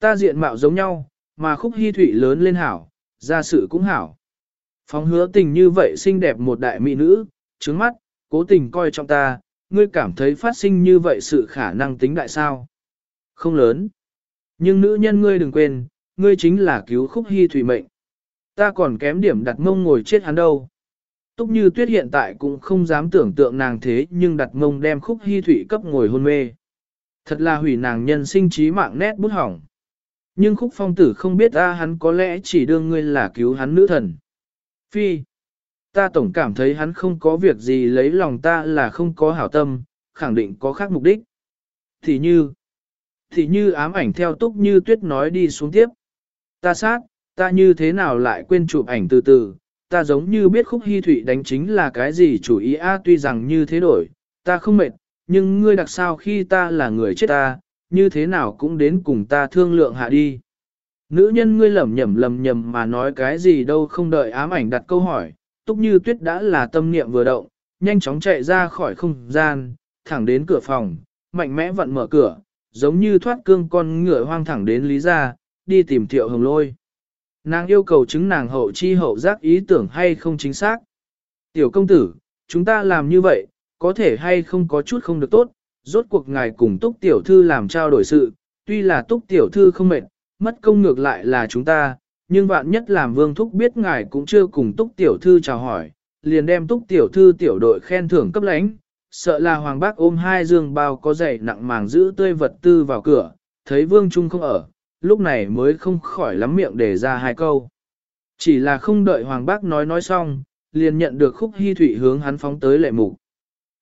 ta diện mạo giống nhau, mà khúc hy thụy lớn lên hảo, gia sự cũng hảo. Phóng hứa tình như vậy xinh đẹp một đại mỹ nữ, trứng mắt, cố tình coi trọng ta, ngươi cảm thấy phát sinh như vậy sự khả năng tính đại sao? Không lớn. Nhưng nữ nhân ngươi đừng quên, ngươi chính là cứu khúc hy thủy mệnh. Ta còn kém điểm đặt mông ngồi chết hắn đâu. Túc như tuyết hiện tại cũng không dám tưởng tượng nàng thế nhưng đặt mông đem khúc hy thủy cấp ngồi hôn mê. Thật là hủy nàng nhân sinh trí mạng nét bút hỏng. Nhưng khúc phong tử không biết ra hắn có lẽ chỉ đương ngươi là cứu hắn nữ thần. Phi. Ta tổng cảm thấy hắn không có việc gì lấy lòng ta là không có hảo tâm, khẳng định có khác mục đích. Thì như. Thì như ám ảnh theo túc như tuyết nói đi xuống tiếp. Ta sát, ta như thế nào lại quên chụp ảnh từ từ, ta giống như biết khúc hy thụy đánh chính là cái gì chủ ý a tuy rằng như thế đổi, ta không mệt, nhưng ngươi đặc sao khi ta là người chết ta, như thế nào cũng đến cùng ta thương lượng hạ đi. Nữ nhân ngươi lẩm nhẩm lầm nhầm mà nói cái gì đâu không đợi ám ảnh đặt câu hỏi, túc như tuyết đã là tâm niệm vừa động, nhanh chóng chạy ra khỏi không gian, thẳng đến cửa phòng, mạnh mẽ vặn mở cửa, giống như thoát cương con ngựa hoang thẳng đến lý gia, đi tìm thiệu hồng lôi. Nàng yêu cầu chứng nàng hậu chi hậu giác ý tưởng hay không chính xác. Tiểu công tử, chúng ta làm như vậy, có thể hay không có chút không được tốt, rốt cuộc ngài cùng túc tiểu thư làm trao đổi sự, tuy là túc tiểu thư không mệt, mất công ngược lại là chúng ta, nhưng vạn nhất làm vương thúc biết ngài cũng chưa cùng túc tiểu thư chào hỏi, liền đem túc tiểu thư tiểu đội khen thưởng cấp lãnh, sợ là hoàng bác ôm hai dương bao có dày nặng màng giữ tươi vật tư vào cửa, thấy vương trung không ở, lúc này mới không khỏi lắm miệng để ra hai câu. Chỉ là không đợi hoàng bác nói nói xong, liền nhận được khúc hy thủy hướng hắn phóng tới lệ mục.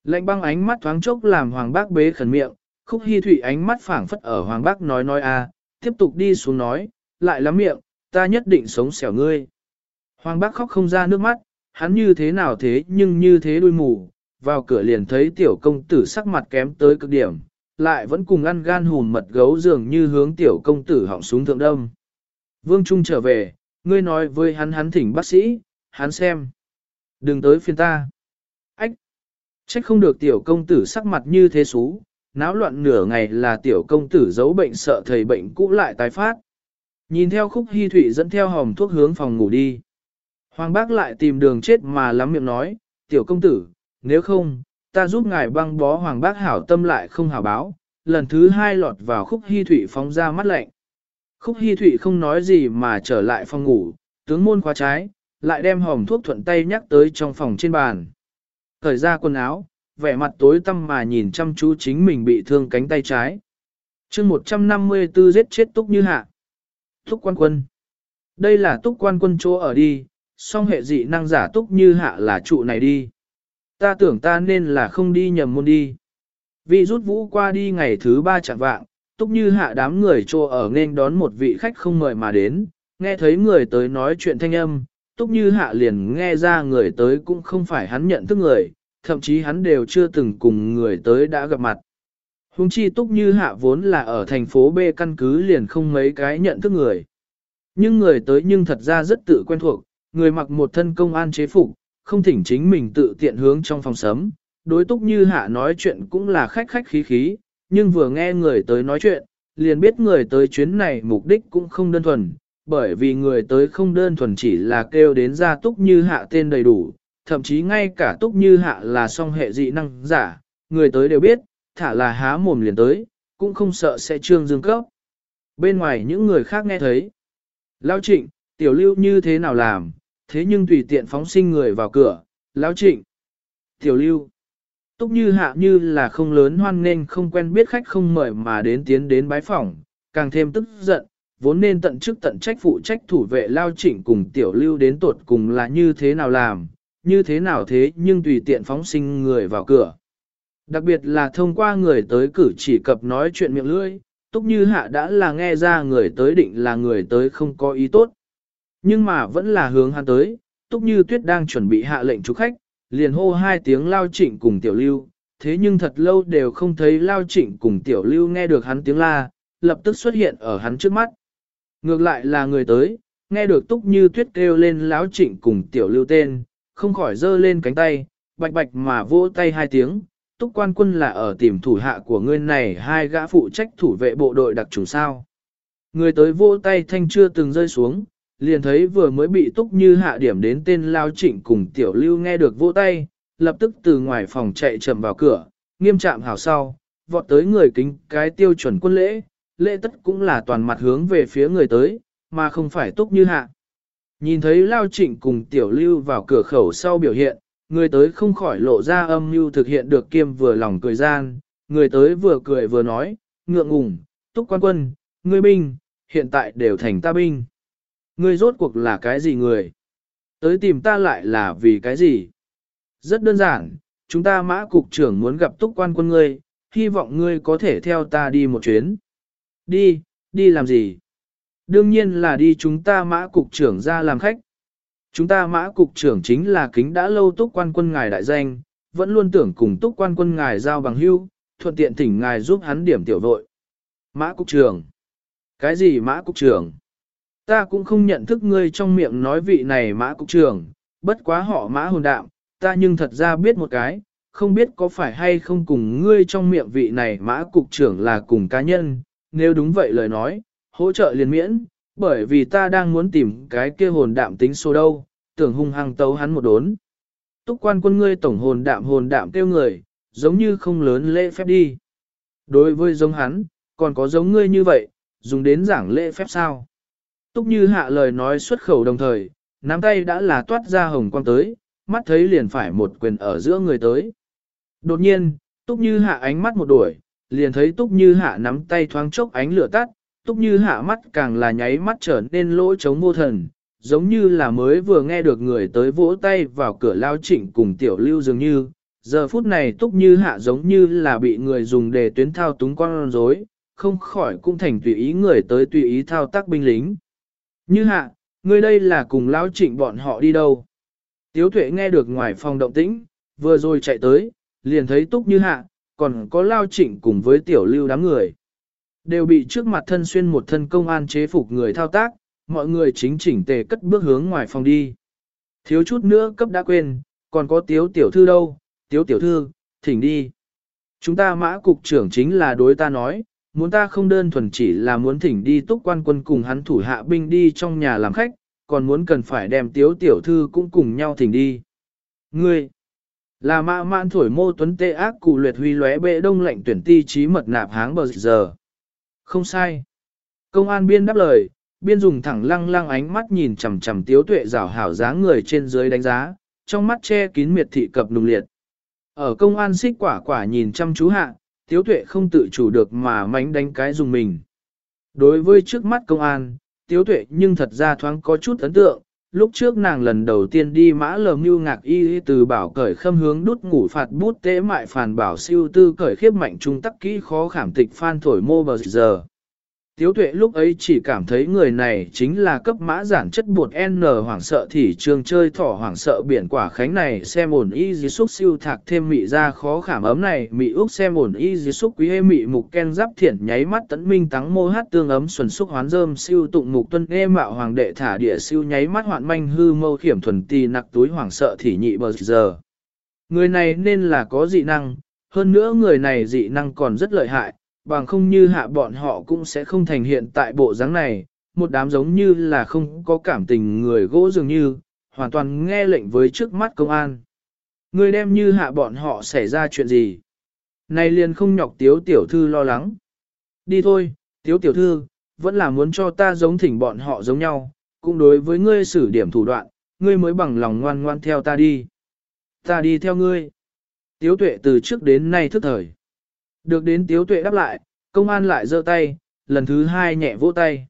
Lệnh băng ánh mắt thoáng chốc làm hoàng bác bế khẩn miệng, khúc hy thủy ánh mắt phảng phất ở hoàng bác nói nói a tiếp tục đi xuống nói, lại lắm miệng, ta nhất định sống xẻo ngươi. Hoàng bác khóc không ra nước mắt, hắn như thế nào thế nhưng như thế đuôi mù, vào cửa liền thấy tiểu công tử sắc mặt kém tới cực điểm, lại vẫn cùng ăn gan hùn mật gấu dường như hướng tiểu công tử họng súng thượng đông. Vương Trung trở về, ngươi nói với hắn hắn thỉnh bác sĩ, hắn xem. Đừng tới phiên ta. Ách! Trách không được tiểu công tử sắc mặt như thế xú, náo loạn nửa ngày là tiểu công tử giấu bệnh sợ thầy bệnh cũ lại tái phát. Nhìn theo khúc hy thụy dẫn theo hòm thuốc hướng phòng ngủ đi. Hoàng bác lại tìm đường chết mà lắm miệng nói, tiểu công tử, nếu không, ta giúp ngài băng bó hoàng bác hảo tâm lại không hảo báo, lần thứ hai lọt vào khúc hy thụy phóng ra mắt lạnh. Khúc hy thụy không nói gì mà trở lại phòng ngủ, tướng môn khóa trái, lại đem hòm thuốc thuận tay nhắc tới trong phòng trên bàn. Thời ra quần áo, vẻ mặt tối tăm mà nhìn chăm chú chính mình bị thương cánh tay trái. chương 154 giết chết túc như hạ. Túc quan quân. Đây là túc quan quân chỗ ở đi, song hệ dị năng giả túc như hạ là trụ này đi. Ta tưởng ta nên là không đi nhầm môn đi. Vì rút vũ qua đi ngày thứ ba chẳng vạng, túc như hạ đám người trô ở nên đón một vị khách không mời mà đến, nghe thấy người tới nói chuyện thanh âm, túc như hạ liền nghe ra người tới cũng không phải hắn nhận thức người, thậm chí hắn đều chưa từng cùng người tới đã gặp mặt. Hùng chi túc như hạ vốn là ở thành phố B căn cứ liền không mấy cái nhận thức người. Nhưng người tới nhưng thật ra rất tự quen thuộc, người mặc một thân công an chế phục, không thỉnh chính mình tự tiện hướng trong phòng sấm Đối túc như hạ nói chuyện cũng là khách khách khí khí, nhưng vừa nghe người tới nói chuyện, liền biết người tới chuyến này mục đích cũng không đơn thuần, bởi vì người tới không đơn thuần chỉ là kêu đến ra túc như hạ tên đầy đủ, thậm chí ngay cả túc như hạ là song hệ dị năng giả, người tới đều biết, thả là há mồm liền tới, cũng không sợ sẽ trương dương cấp. Bên ngoài những người khác nghe thấy, Lão trịnh, tiểu lưu như thế nào làm, thế nhưng tùy tiện phóng sinh người vào cửa, Lão trịnh, tiểu lưu. Túc như hạ như là không lớn hoan nên không quen biết khách không mời mà đến tiến đến bái phòng, càng thêm tức giận, vốn nên tận chức tận trách phụ trách thủ vệ lao trịnh cùng tiểu lưu đến tột cùng là như thế nào làm, như thế nào thế nhưng tùy tiện phóng sinh người vào cửa. Đặc biệt là thông qua người tới cử chỉ cập nói chuyện miệng lưỡi, Túc Như Hạ đã là nghe ra người tới định là người tới không có ý tốt. Nhưng mà vẫn là hướng hắn tới, Túc Như Tuyết đang chuẩn bị hạ lệnh chủ khách, liền hô hai tiếng lao trịnh cùng tiểu lưu, thế nhưng thật lâu đều không thấy lao trịnh cùng tiểu lưu nghe được hắn tiếng la, lập tức xuất hiện ở hắn trước mắt. Ngược lại là người tới, nghe được Túc Như Tuyết kêu lên lão trịnh cùng tiểu lưu tên, không khỏi giơ lên cánh tay, bạch bạch mà vỗ tay hai tiếng, túc quan quân là ở tìm thủ hạ của ngươi này hai gã phụ trách thủ vệ bộ đội đặc trùng sao. Người tới vô tay thanh chưa từng rơi xuống, liền thấy vừa mới bị túc như hạ điểm đến tên lao trịnh cùng tiểu lưu nghe được vô tay, lập tức từ ngoài phòng chạy chậm vào cửa, nghiêm trạm hảo sau, vọt tới người kính cái tiêu chuẩn quân lễ, lễ tất cũng là toàn mặt hướng về phía người tới, mà không phải túc như hạ. Nhìn thấy lao trịnh cùng tiểu lưu vào cửa khẩu sau biểu hiện, Người tới không khỏi lộ ra âm mưu thực hiện được kiêm vừa lòng cười gian, người tới vừa cười vừa nói, ngượng ngùng, túc quan quân, ngươi binh, hiện tại đều thành ta binh. Ngươi rốt cuộc là cái gì người? Tới tìm ta lại là vì cái gì? Rất đơn giản, chúng ta mã cục trưởng muốn gặp túc quan quân ngươi, hy vọng ngươi có thể theo ta đi một chuyến. Đi, đi làm gì? Đương nhiên là đi chúng ta mã cục trưởng ra làm khách. Chúng ta mã cục trưởng chính là kính đã lâu túc quan quân ngài đại danh, vẫn luôn tưởng cùng túc quan quân ngài giao bằng hưu, thuận tiện thỉnh ngài giúp hắn điểm tiểu vội. Mã cục trưởng. Cái gì mã cục trưởng? Ta cũng không nhận thức ngươi trong miệng nói vị này mã cục trưởng, bất quá họ mã hồn đạm, ta nhưng thật ra biết một cái, không biết có phải hay không cùng ngươi trong miệng vị này mã cục trưởng là cùng cá nhân, nếu đúng vậy lời nói, hỗ trợ liền miễn, bởi vì ta đang muốn tìm cái kia hồn đạm tính số đâu, tưởng hung hăng tấu hắn một đốn. Túc quan quân ngươi tổng hồn đạm hồn đạm kêu người, giống như không lớn lễ phép đi. Đối với giống hắn, còn có giống ngươi như vậy, dùng đến giảng lễ phép sao. Túc như hạ lời nói xuất khẩu đồng thời, nắm tay đã là toát ra hồng quang tới, mắt thấy liền phải một quyền ở giữa người tới. Đột nhiên, Túc như hạ ánh mắt một đuổi, liền thấy Túc như hạ nắm tay thoáng chốc ánh lửa tắt, Túc như hạ mắt càng là nháy mắt trở nên lỗ trống vô thần, giống như là mới vừa nghe được người tới vỗ tay vào cửa lao trịnh cùng tiểu lưu dường như, giờ phút này túc như hạ giống như là bị người dùng để tuyến thao túng con rối, không khỏi cũng thành tùy ý người tới tùy ý thao tác binh lính. Như hạ, ngươi đây là cùng lao trịnh bọn họ đi đâu? Tiếu tuệ nghe được ngoài phòng động tĩnh, vừa rồi chạy tới, liền thấy túc như hạ, còn có lao trịnh cùng với tiểu lưu đám người. Đều bị trước mặt thân xuyên một thân công an chế phục người thao tác, mọi người chính chỉnh tề cất bước hướng ngoài phòng đi. Thiếu chút nữa cấp đã quên, còn có tiếu tiểu thư đâu, tiếu tiểu thư, thỉnh đi. Chúng ta mã cục trưởng chính là đối ta nói, muốn ta không đơn thuần chỉ là muốn thỉnh đi túc quan quân cùng hắn thủ hạ binh đi trong nhà làm khách, còn muốn cần phải đem tiếu tiểu thư cũng cùng nhau thỉnh đi. Ngươi, là mã mạn thổi mô tuấn tê ác cụ luyệt huy lóe bệ đông lệnh tuyển ti trí mật nạp háng bờ giờ. Không sai. Công an biên đáp lời, biên dùng thẳng lăng lăng ánh mắt nhìn chằm chằm tiếu tuệ rảo hảo dáng người trên dưới đánh giá, trong mắt che kín miệt thị cập nùng liệt. Ở công an xích quả quả nhìn chăm chú hạ, tiếu tuệ không tự chủ được mà mánh đánh cái dùng mình. Đối với trước mắt công an, tiếu tuệ nhưng thật ra thoáng có chút ấn tượng, lúc trước nàng lần đầu tiên đi mã lờ mưu ngạc y từ bảo cởi khâm hướng đút ngủ phạt bút tế mại phản bảo siêu tư cởi khiếp mạnh trung tắc kỹ khó khảm tịch phan thổi mô bờ giờ. Tiếu tuệ lúc ấy chỉ cảm thấy người này chính là cấp mã giản chất bột N hoảng sợ thì trường chơi thỏ hoảng sợ biển quả khánh này xem ổn y dì xúc siêu thạc thêm mị ra khó khảm ấm này mị úc xem ổn y dì xúc quý hê mị mục ken giáp thiển nháy mắt tấn minh tắng mô hát tương ấm xuân xúc hoán rơm siêu tụng mục tuân nghe mạo hoàng đệ thả địa siêu nháy mắt hoạn manh hư mâu khiểm thuần tì nặc túi hoảng sợ thì nhị bờ giờ. Người này nên là có dị năng, hơn nữa người này dị năng còn rất lợi hại bằng không như hạ bọn họ cũng sẽ không thành hiện tại bộ dáng này, một đám giống như là không có cảm tình người gỗ dường như, hoàn toàn nghe lệnh với trước mắt công an. Người đem như hạ bọn họ xảy ra chuyện gì? Này liền không nhọc tiếu tiểu thư lo lắng. Đi thôi, tiếu tiểu thư, vẫn là muốn cho ta giống thỉnh bọn họ giống nhau, cũng đối với ngươi xử điểm thủ đoạn, ngươi mới bằng lòng ngoan ngoan theo ta đi. Ta đi theo ngươi. Tiếu tuệ từ trước đến nay thức thời. Được đến tiếu tuệ đáp lại, công an lại giơ tay, lần thứ hai nhẹ vỗ tay.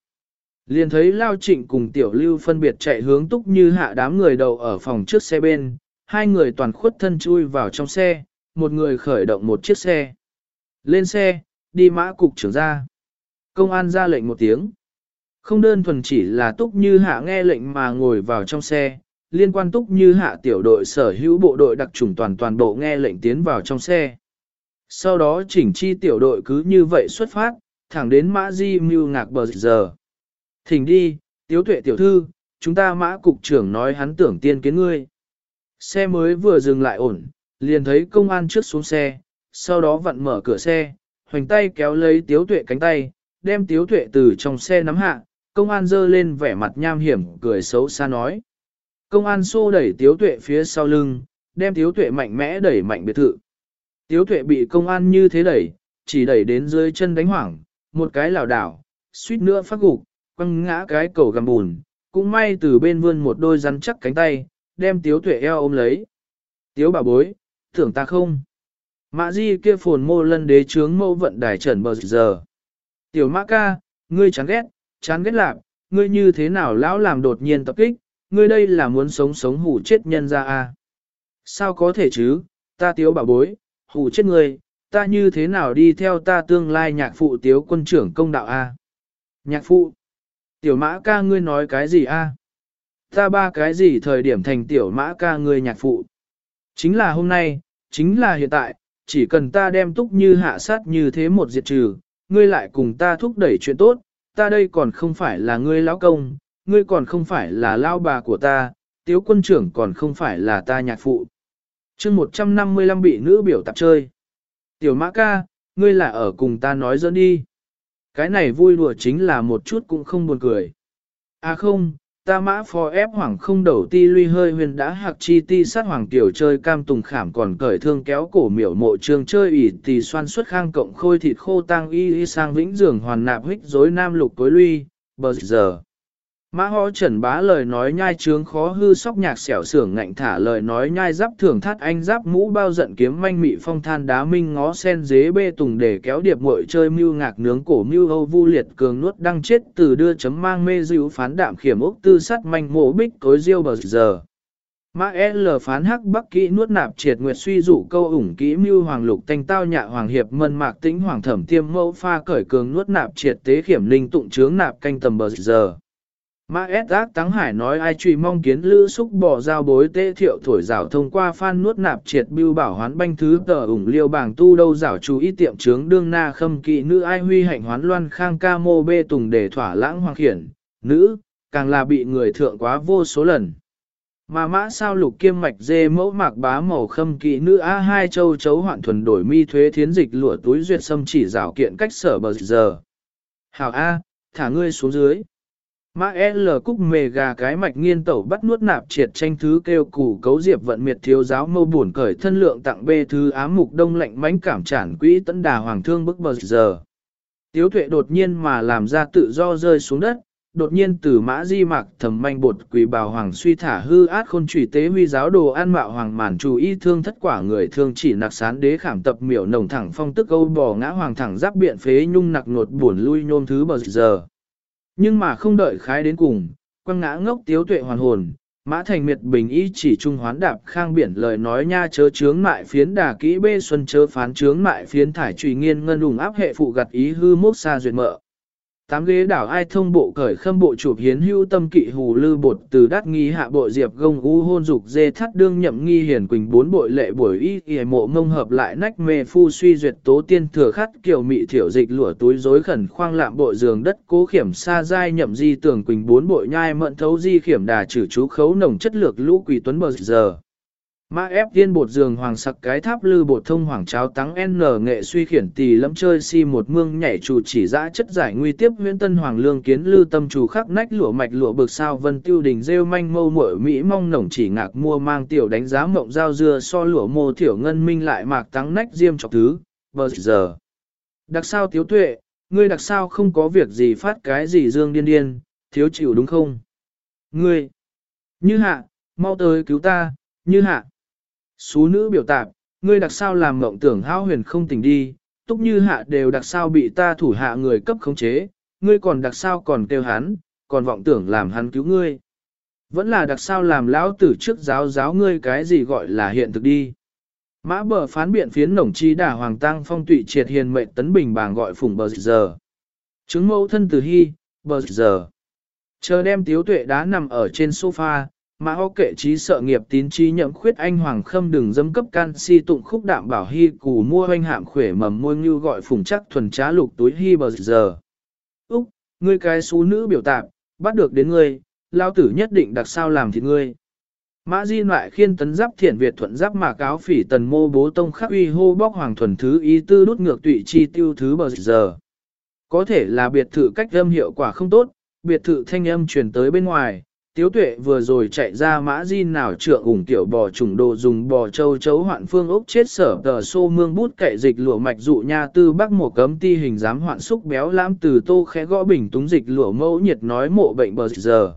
Liền thấy Lao Trịnh cùng Tiểu Lưu phân biệt chạy hướng túc như hạ đám người đầu ở phòng trước xe bên, hai người toàn khuất thân chui vào trong xe, một người khởi động một chiếc xe. Lên xe, đi mã cục trưởng ra. Công an ra lệnh một tiếng. Không đơn thuần chỉ là túc như hạ nghe lệnh mà ngồi vào trong xe, liên quan túc như hạ tiểu đội sở hữu bộ đội đặc trùng toàn toàn bộ nghe lệnh tiến vào trong xe. Sau đó chỉnh chi tiểu đội cứ như vậy xuất phát, thẳng đến mã di mưu ngạc bờ giờ. Thỉnh đi, tiếu tuệ tiểu thư, chúng ta mã cục trưởng nói hắn tưởng tiên kiến ngươi. Xe mới vừa dừng lại ổn, liền thấy công an trước xuống xe, sau đó vặn mở cửa xe, hoành tay kéo lấy tiếu tuệ cánh tay, đem tiếu tuệ từ trong xe nắm hạ, công an dơ lên vẻ mặt nham hiểm, cười xấu xa nói. Công an xô đẩy tiếu tuệ phía sau lưng, đem tiếu tuệ mạnh mẽ đẩy mạnh biệt thự. Tiếu tuệ bị công an như thế đẩy, chỉ đẩy đến dưới chân đánh hoảng, một cái lảo đảo, suýt nữa phát gục, quăng ngã cái cầu gầm bùn, cũng may từ bên vươn một đôi rắn chắc cánh tay, đem tiếu tuệ eo ôm lấy. Tiếu bà bối, thưởng ta không? Mã di kia phồn mô lân đế trướng mâu vận đài trần bờ giờ. Tiểu mã ca, ngươi chán ghét, chán ghét lạc, ngươi như thế nào lão làm đột nhiên tập kích, ngươi đây là muốn sống sống hủ chết nhân ra à? Sao có thể chứ, ta tiếu bà bối, hù chết người, ta như thế nào đi theo ta tương lai nhạc phụ tiếu quân trưởng công đạo A. Nhạc phụ, tiểu mã ca ngươi nói cái gì A? Ta ba cái gì thời điểm thành tiểu mã ca ngươi nhạc phụ? Chính là hôm nay, chính là hiện tại, chỉ cần ta đem túc như hạ sát như thế một diệt trừ, ngươi lại cùng ta thúc đẩy chuyện tốt, ta đây còn không phải là ngươi lão công, ngươi còn không phải là lao bà của ta, tiếu quân trưởng còn không phải là ta nhạc phụ chương 155 bị nữ biểu tạp chơi. Tiểu mã ca, ngươi là ở cùng ta nói dẫn đi. Cái này vui đùa chính là một chút cũng không buồn cười. À không, ta mã phò ép hoàng không đầu ti luy hơi huyền đã hạc chi ti sát hoàng tiểu chơi cam tùng khảm còn cởi thương kéo cổ miểu mộ trường chơi ỉ tì xoan xuất khang cộng khôi thịt khô tăng y y sang vĩnh dường hoàn nạp hích dối nam lục tối luy, bờ giờ. Mã ho trần bá lời nói nhai trướng khó hư sóc nhạc xẻo sưởng ngạnh thả lời nói nhai giáp thường thắt anh giáp mũ bao giận kiếm manh mị phong than đá minh ngó sen dế bê tùng để kéo điệp muội chơi mưu ngạc nướng cổ mưu hâu vu liệt cường nuốt đăng chết từ đưa chấm mang mê dịu phán đạm khiểm ốc tư sắt manh mộ bích cối diêu bờ giờ. Mã L phán hắc bắc kỹ nuốt nạp triệt nguyệt suy dụ câu ủng kỹ mưu hoàng lục thanh tao nhạ hoàng hiệp mân mạc tĩnh hoàng thẩm tiêm mẫu pha cởi cường nuốt nạp triệt tế khiểm linh tụng trướng nạp canh tầm bờ giờ. Mã S ác Táng Hải nói ai truy mong kiến lữ xúc bỏ giao bối tê thiệu thổi rào thông qua phan nuốt nạp triệt bưu bảo hoán banh thứ tờ ủng liêu bảng tu đâu rào chú ý tiệm trướng đương na khâm kỵ nữ ai huy hạnh hoán loan khang ca mô bê tùng để thỏa lãng hoàng khiển, nữ, càng là bị người thượng quá vô số lần. Mà mã sao lục kiêm mạch dê mẫu mạc bá màu khâm kỵ nữ A hai châu chấu hoạn thuần đổi mi thuế thiến dịch lụa túi duyệt xâm chỉ rào kiện cách sở bờ giờ. Hảo A, thả ngươi xuống dưới. Mã L cúc mề gà cái mạch nghiên tẩu bắt nuốt nạp triệt tranh thứ kêu củ cấu diệp vận miệt thiếu giáo mâu buồn cởi thân lượng tặng bê thứ ám mục đông lạnh mánh cảm trản quỹ tấn đà hoàng thương bức bờ giờ. Tiếu tuệ đột nhiên mà làm ra tự do rơi xuống đất, đột nhiên từ mã di mạc thầm manh bột quỷ bào hoàng suy thả hư át khôn trùy tế huy giáo đồ an mạo hoàng màn chủ y thương thất quả người thương chỉ nặc sán đế khảm tập miểu nồng thẳng phong tức câu bò ngã hoàng thẳng giáp biện phế nhung nặc nột buồn lui nhôm thứ bờ giờ. Nhưng mà không đợi khái đến cùng, quăng ngã ngốc tiếu tuệ hoàn hồn, Mã thành miệt bình y chỉ trung hoán đạp khang biển lời nói nha chớ chướng mại phiến đà kỹ bê xuân chớ phán chướng mại phiến thải trùy nghiên ngân đùng áp hệ phụ gặt ý hư mốc xa duyệt mợ. Tám ghế đảo ai thông bộ cởi khâm bộ chụp hiến hữu tâm kỵ hù lư bột từ đát nghi hạ bộ diệp gông u hôn dục dê thắt đương nhậm nghi hiển quỳnh bốn bội lệ buổi y y mộ ngông hợp lại nách mê phu suy duyệt tố tiên thừa khắt kiểu mị thiểu dịch lửa túi rối khẩn khoang lạm bộ giường đất cố khiểm xa dai nhậm di tường quỳnh bốn bội nhai mận thấu di khiểm đà trừ chú khấu nồng chất lược lũ quỷ tuấn bờ giờ. Mã ép tiên bột giường hoàng sặc cái tháp lư bột thông hoàng cháo tắng N nghệ suy khiển tỳ lâm chơi si một mương nhảy chủ chỉ dã chất giải nguy tiếp huyễn tân hoàng lương kiến lư tâm chủ khắc nách lụa mạch lụa bực sao vân tiêu đình rêu manh mâu muội mỹ mong nồng chỉ ngạc mua mang tiểu đánh giá mộng giao dưa so lụa mô thiểu ngân minh lại mạc tắng nách diêm chọc thứ, bờ giờ. Đặc sao tiếu tuệ, ngươi đặc sao không có việc gì phát cái gì dương điên điên, thiếu chịu đúng không? Ngươi, như hạ, mau tới cứu ta, như hạ. Xú nữ biểu tạp, ngươi đặc sao làm mộng tưởng hao huyền không tỉnh đi, túc như hạ đều đặc sao bị ta thủ hạ người cấp khống chế, ngươi còn đặc sao còn kêu hắn, còn vọng tưởng làm hắn cứu ngươi. Vẫn là đặc sao làm lão tử trước giáo giáo ngươi cái gì gọi là hiện thực đi. Mã bờ phán biện phiến nổng chi đả hoàng tăng phong tụy triệt hiền mệnh tấn bình bàng gọi phùng bờ giờ. Chứng mẫu thân từ hy, bờ giờ. Chờ đem tiếu tuệ đá nằm ở trên sofa, mà ho kệ trí sợ nghiệp tín trí nhậm khuyết anh hoàng khâm đừng dâm cấp canxi tụng khúc đạm bảo hy củ mua hoanh hạm khỏe mầm môi như gọi phùng chắc thuần trá lục túi hy bờ giờ. Úc, ngươi cái xú nữ biểu tạp, bắt được đến ngươi, lao tử nhất định đặc sao làm thịt ngươi. Mã Di lại khiên tấn giáp thiện Việt thuận giáp mà cáo phỉ tần mô bố tông khắc uy hô bóc hoàng thuần thứ ý tư đút ngược tụy chi tiêu thứ bờ giờ. Có thể là biệt thự cách âm hiệu quả không tốt, biệt thự thanh âm truyền tới bên ngoài, Tiếu tuệ vừa rồi chạy ra mã di nào trượng ủng tiểu bò trùng đồ dùng bò châu chấu hoạn phương ốc chết sở tờ xô mương bút cậy dịch lụa mạch dụ nha tư bắc mổ cấm ti hình dám hoạn xúc béo lãm từ tô khẽ gõ bình túng dịch lụa mẫu nhiệt nói mộ bệnh bờ giờ.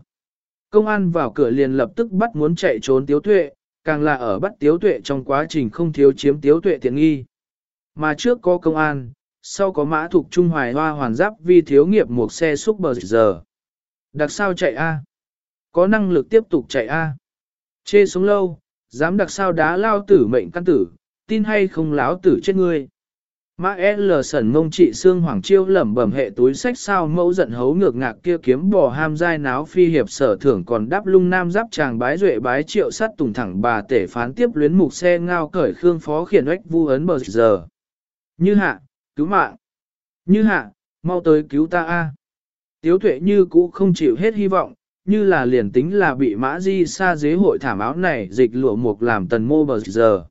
Công an vào cửa liền lập tức bắt muốn chạy trốn tiếu tuệ, càng là ở bắt tiếu tuệ trong quá trình không thiếu chiếm tiếu tuệ tiện nghi. Mà trước có công an, sau có mã thuộc trung hoài hoa hoàn giáp vì thiếu nghiệp một xe xúc bờ giờ. Đặc sao chạy a có năng lực tiếp tục chạy A. Chê sống lâu, dám đặc sao đá lao tử mệnh căn tử, tin hay không láo tử chết ngươi. Mã L sẩn mông trị xương hoàng chiêu lẩm bẩm hệ túi sách sao mẫu giận hấu ngược ngạc kia kiếm bò ham dai náo phi hiệp sở thưởng còn đáp lung nam giáp chàng bái duệ bái triệu sắt tùng thẳng bà tể phán tiếp luyến mục xe ngao cởi khương phó khiển ếch vu ấn bờ giờ. Như hạ, cứu mạng. Như hạ, mau tới cứu ta a. Tiếu tuệ như cũ không chịu hết hy vọng, như là liền tính là bị mã di xa dế hội thảm áo này dịch lụa mục làm tần mô bờ giờ.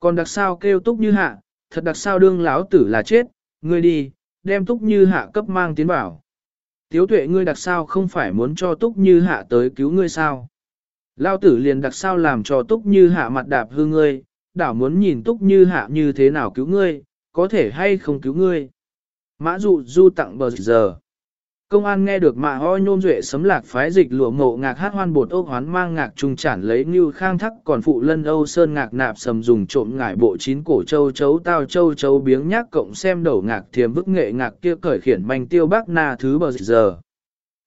Còn đặc sao kêu túc như hạ, thật đặc sao đương láo tử là chết, ngươi đi, đem túc như hạ cấp mang tiến bảo. Tiếu tuệ ngươi đặc sao không phải muốn cho túc như hạ tới cứu ngươi sao. Lao tử liền đặc sao làm cho túc như hạ mặt đạp hư ngươi, đảo muốn nhìn túc như hạ như thế nào cứu ngươi, có thể hay không cứu ngươi. Mã dụ du tặng bờ giờ. Công an nghe được mạ ho nhôm duệ sấm lạc phái dịch lụa ngộ ngạc hát hoan bột ốc hoán mang ngạc trung chản lấy như khang thắc còn phụ lân âu sơn ngạc nạp sầm dùng trộm ngải bộ chín cổ châu chấu tao châu chấu biếng nhác cộng xem đầu ngạc thiềm vức nghệ ngạc kia cởi khiển manh tiêu bác na thứ bờ giờ.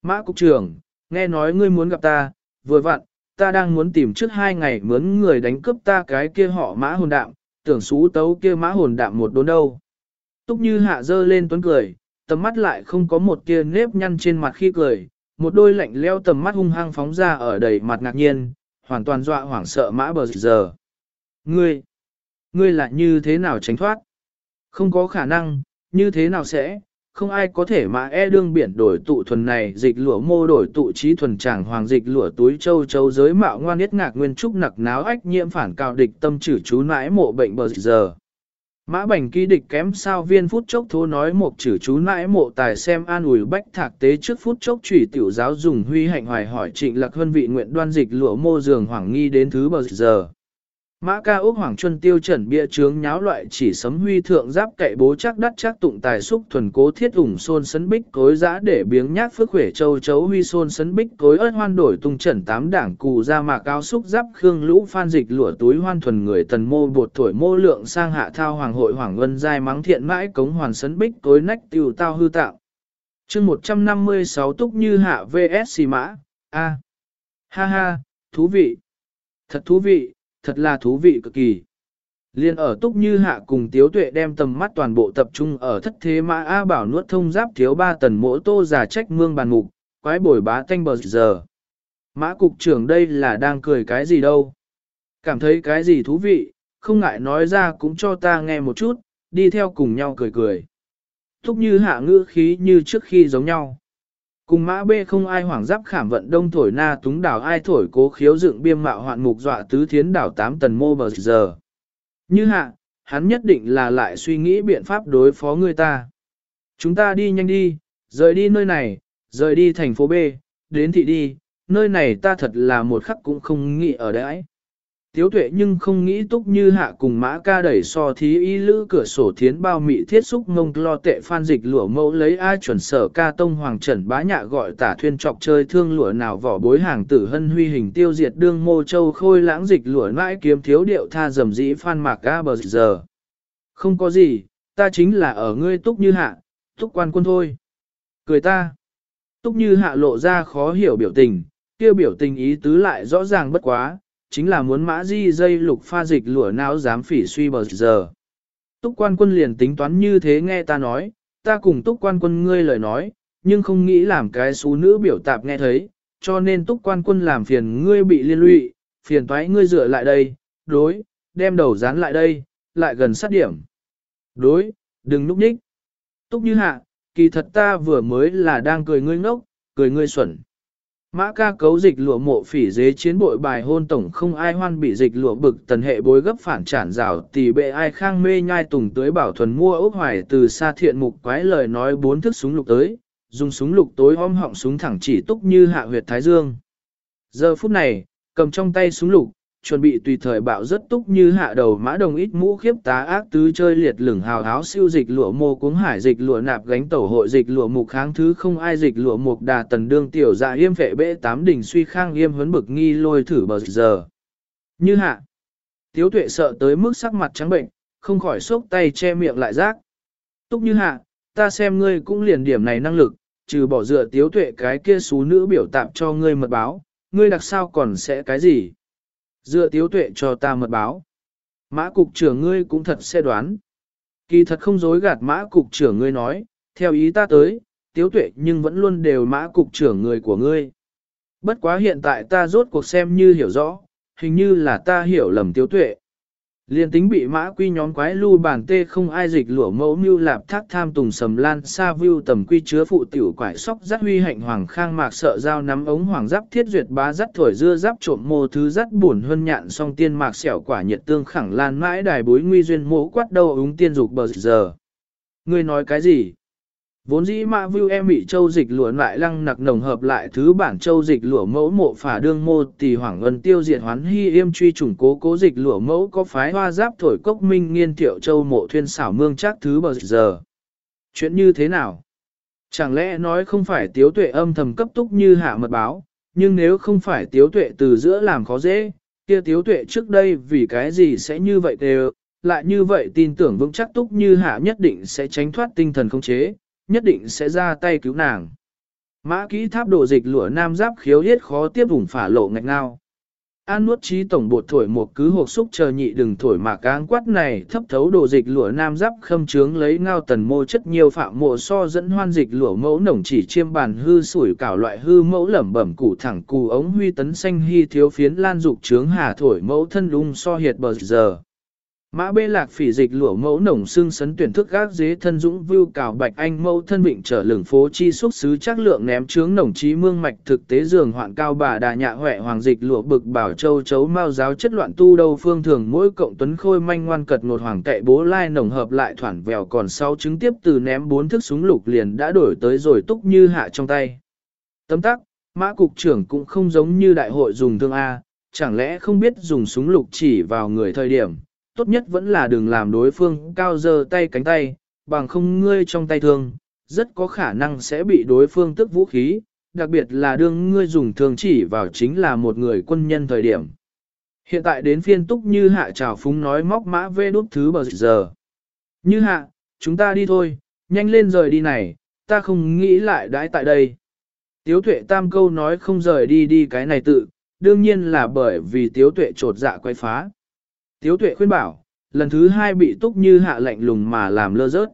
Mã cục trưởng, nghe nói ngươi muốn gặp ta, vừa vặn, ta đang muốn tìm trước hai ngày mướn người đánh cướp ta cái kia họ mã hồn đạm, tưởng xú tấu kia mã hồn đạm một đốn đâu. Túc như hạ dơ lên tuấn cười, tầm mắt lại không có một tia nếp nhăn trên mặt khi cười, một đôi lạnh leo tầm mắt hung hăng phóng ra ở đầy mặt ngạc nhiên, hoàn toàn dọa hoảng sợ mã bờ giờ. Ngươi, ngươi lại như thế nào tránh thoát? Không có khả năng, như thế nào sẽ, không ai có thể mà e đương biển đổi tụ thuần này dịch lụa mô đổi tụ trí thuần chẳng hoàng dịch lụa túi châu châu giới mạo ngoan nhất ngạc nguyên trúc nặc náo ách nhiễm phản cao địch tâm trừ chú nãi mộ bệnh bờ giờ. Mã bành ký địch kém sao viên phút chốc thố nói một chữ chú nãi mộ tài xem an ủi bách thạc tế trước phút chốc trùy tiểu giáo dùng huy hạnh hoài hỏi trịnh lạc hơn vị nguyện đoan dịch lụa mô giường hoàng nghi đến thứ bờ giờ. Mã ca úc hoàng chuân tiêu trần bia trướng nháo loại chỉ sấm huy thượng giáp cậy bố chắc đắt chắc tụng tài xúc thuần cố thiết ủng xôn sấn bích cối giã để biếng nhát phước khỏe châu chấu huy xôn sấn bích cối ớt hoan đổi tung trần tám đảng cù ra mạc cao xúc giáp khương lũ phan dịch lụa túi hoan thuần người tần mô bột thổi mô lượng sang hạ thao hoàng hội hoàng vân giai mắng thiện mãi cống hoàn sấn bích cối nách tiêu tao hư tạo. chương 156 túc như hạ vs mã, A. Ha ha, thú vị. Thật thú vị, thật là thú vị cực kỳ. Liên ở túc như hạ cùng tiếu tuệ đem tầm mắt toàn bộ tập trung ở thất thế mã A bảo nuốt thông giáp thiếu ba tần mỗ tô giả trách mương bàn mục, quái bồi bá tanh bờ giờ. Mã cục trưởng đây là đang cười cái gì đâu. Cảm thấy cái gì thú vị, không ngại nói ra cũng cho ta nghe một chút, đi theo cùng nhau cười cười. Túc như hạ ngữ khí như trước khi giống nhau. Cùng mã bê không ai hoảng giáp khảm vận đông thổi na túng đảo ai thổi cố khiếu dựng biêm mạo hoạn mục dọa tứ thiến đảo tám tần mô bờ giờ. Như hạ, hắn nhất định là lại suy nghĩ biện pháp đối phó người ta. Chúng ta đi nhanh đi, rời đi nơi này, rời đi thành phố B, đến thị đi, nơi này ta thật là một khắc cũng không nghĩ ở đấy. Tiếu tuệ nhưng không nghĩ túc như hạ cùng mã ca đẩy so thí y lữ cửa sổ thiến bao mị thiết xúc ngông lo tệ phan dịch lụa mẫu lấy ai chuẩn sở ca tông hoàng trần bá nhạ gọi tả thuyên trọc chơi thương lụa nào vỏ bối hàng tử hân huy hình tiêu diệt đương mô châu khôi lãng dịch lụa mãi kiếm thiếu điệu tha dầm dĩ phan mạc ca bờ giờ. Không có gì, ta chính là ở ngươi túc như hạ, túc quan quân thôi. Cười ta. Túc như hạ lộ ra khó hiểu biểu tình, kêu biểu tình ý tứ lại rõ ràng bất quá chính là muốn mã di dây lục pha dịch lụa não dám phỉ suy bờ giờ. Túc quan quân liền tính toán như thế nghe ta nói, ta cùng túc quan quân ngươi lời nói, nhưng không nghĩ làm cái xú nữ biểu tạp nghe thấy, cho nên túc quan quân làm phiền ngươi bị liên lụy, phiền toái ngươi dựa lại đây, đối, đem đầu dán lại đây, lại gần sát điểm. Đối, đừng núp nhích. Túc như hạ, kỳ thật ta vừa mới là đang cười ngươi ngốc, cười ngươi xuẩn. Mã ca cấu dịch lụa mộ phỉ dế chiến bội bài hôn tổng không ai hoan bị dịch lụa bực tần hệ bối gấp phản trản rào tỷ bệ ai khang mê nhai tùng tới bảo thuần mua ốc hoài từ xa thiện mục quái lời nói bốn thức súng lục tới, dùng súng lục tối om họng súng thẳng chỉ túc như hạ huyệt thái dương. Giờ phút này, cầm trong tay súng lục, chuẩn bị tùy thời bạo rất túc như hạ đầu mã đồng ít mũ khiếp tá ác tứ chơi liệt lửng hào háo siêu dịch lụa mô cuống hải dịch lụa nạp gánh tẩu hội dịch lụa mục kháng thứ không ai dịch lụa mục đà tần đương tiểu dạ yêm phệ bệ tám đỉnh suy khang yêm huấn bực nghi lôi thử bờ giờ. Như hạ, tiếu tuệ sợ tới mức sắc mặt trắng bệnh, không khỏi xốc tay che miệng lại rác. Túc như hạ, ta xem ngươi cũng liền điểm này năng lực, trừ bỏ dựa tiếu tuệ cái kia xú nữ biểu tạm cho ngươi mật báo, ngươi đặc sao còn sẽ cái gì? Dựa tiếu tuệ cho ta mật báo. Mã cục trưởng ngươi cũng thật sẽ đoán. Kỳ thật không dối gạt mã cục trưởng ngươi nói, theo ý ta tới, tiếu tuệ nhưng vẫn luôn đều mã cục trưởng người của ngươi. Bất quá hiện tại ta rốt cuộc xem như hiểu rõ, hình như là ta hiểu lầm tiếu tuệ. Liên tính bị mã quy nhóm quái lưu bản tê không ai dịch lửa mẫu mưu lạp thác tham tùng sầm lan xa view tầm quy chứa phụ tiểu quải sóc giác huy hạnh hoàng khang mạc sợ dao nắm ống hoàng giáp thiết duyệt bá dắt thổi dưa giáp trộm mô thứ dắt buồn hơn nhạn song tiên mạc xẻo quả nhiệt tương khẳng lan mãi đài bối nguy duyên mỗ quát đầu úng tiên dục bờ giờ. Ngươi nói cái gì? Vốn dĩ mạ view em bị châu dịch lụa lại lăng nặc nồng hợp lại thứ bản châu dịch lụa mẫu mộ phả đương mô tỷ hoàng ngân tiêu diệt hoán hy yêm truy trùng cố cố dịch lụa mẫu có phái hoa giáp thổi cốc minh nghiên thiệu châu mộ thuyên xảo mương chắc thứ bờ giờ. Chuyện như thế nào? Chẳng lẽ nói không phải tiếu tuệ âm thầm cấp túc như hạ mật báo, nhưng nếu không phải tiếu tuệ từ giữa làm khó dễ, kia tiếu tuệ trước đây vì cái gì sẽ như vậy đều, lại như vậy tin tưởng vững chắc túc như hạ nhất định sẽ tránh thoát tinh thần không chế, nhất định sẽ ra tay cứu nàng. Mã kỹ tháp đổ dịch lụa nam giáp khiếu yết khó tiếp vùng phả lộ ngạch ngao. An nuốt trí tổng bột thổi một cứ hộp xúc chờ nhị đừng thổi mà cáng quát này thấp thấu đồ dịch lụa nam giáp khâm trướng lấy ngao tần mô chất nhiều phạm mộ so dẫn hoan dịch lụa mẫu nồng chỉ chiêm bàn hư sủi cảo loại hư mẫu lẩm bẩm củ thẳng cù ống huy tấn xanh hy thiếu phiến lan dục trướng hà thổi mẫu thân lung so hiệt bờ giờ. Mã bê lạc phỉ dịch lụa mẫu nồng xương sấn tuyển thức gác dế thân dũng vưu cào bạch anh mẫu thân bệnh trở lửng phố chi xúc xứ chắc lượng ném trướng nồng trí mương mạch thực tế giường hoạn cao bà đà nhạ huệ hoàng dịch lụa bực bảo châu chấu mao giáo chất loạn tu đâu phương thường mỗi cộng tuấn khôi manh ngoan cật ngột hoàng tệ bố lai nồng hợp lại thoản vèo còn sau chứng tiếp từ ném bốn thức súng lục liền đã đổi tới rồi túc như hạ trong tay. Tấm tắc, mã cục trưởng cũng không giống như đại hội dùng thương A, chẳng lẽ không biết dùng súng lục chỉ vào người thời điểm tốt nhất vẫn là đừng làm đối phương cao dơ tay cánh tay, bằng không ngươi trong tay thương, rất có khả năng sẽ bị đối phương tức vũ khí, đặc biệt là đương ngươi dùng thương chỉ vào chính là một người quân nhân thời điểm. Hiện tại đến phiên túc như hạ trào phúng nói móc mã vê đốt thứ bờ giờ. Như hạ, chúng ta đi thôi, nhanh lên rời đi này, ta không nghĩ lại đãi tại đây. Tiếu tuệ tam câu nói không rời đi đi cái này tự, đương nhiên là bởi vì tiếu tuệ trột dạ quay phá. Tiếu tuệ khuyên bảo, lần thứ hai bị túc như hạ lạnh lùng mà làm lơ rớt.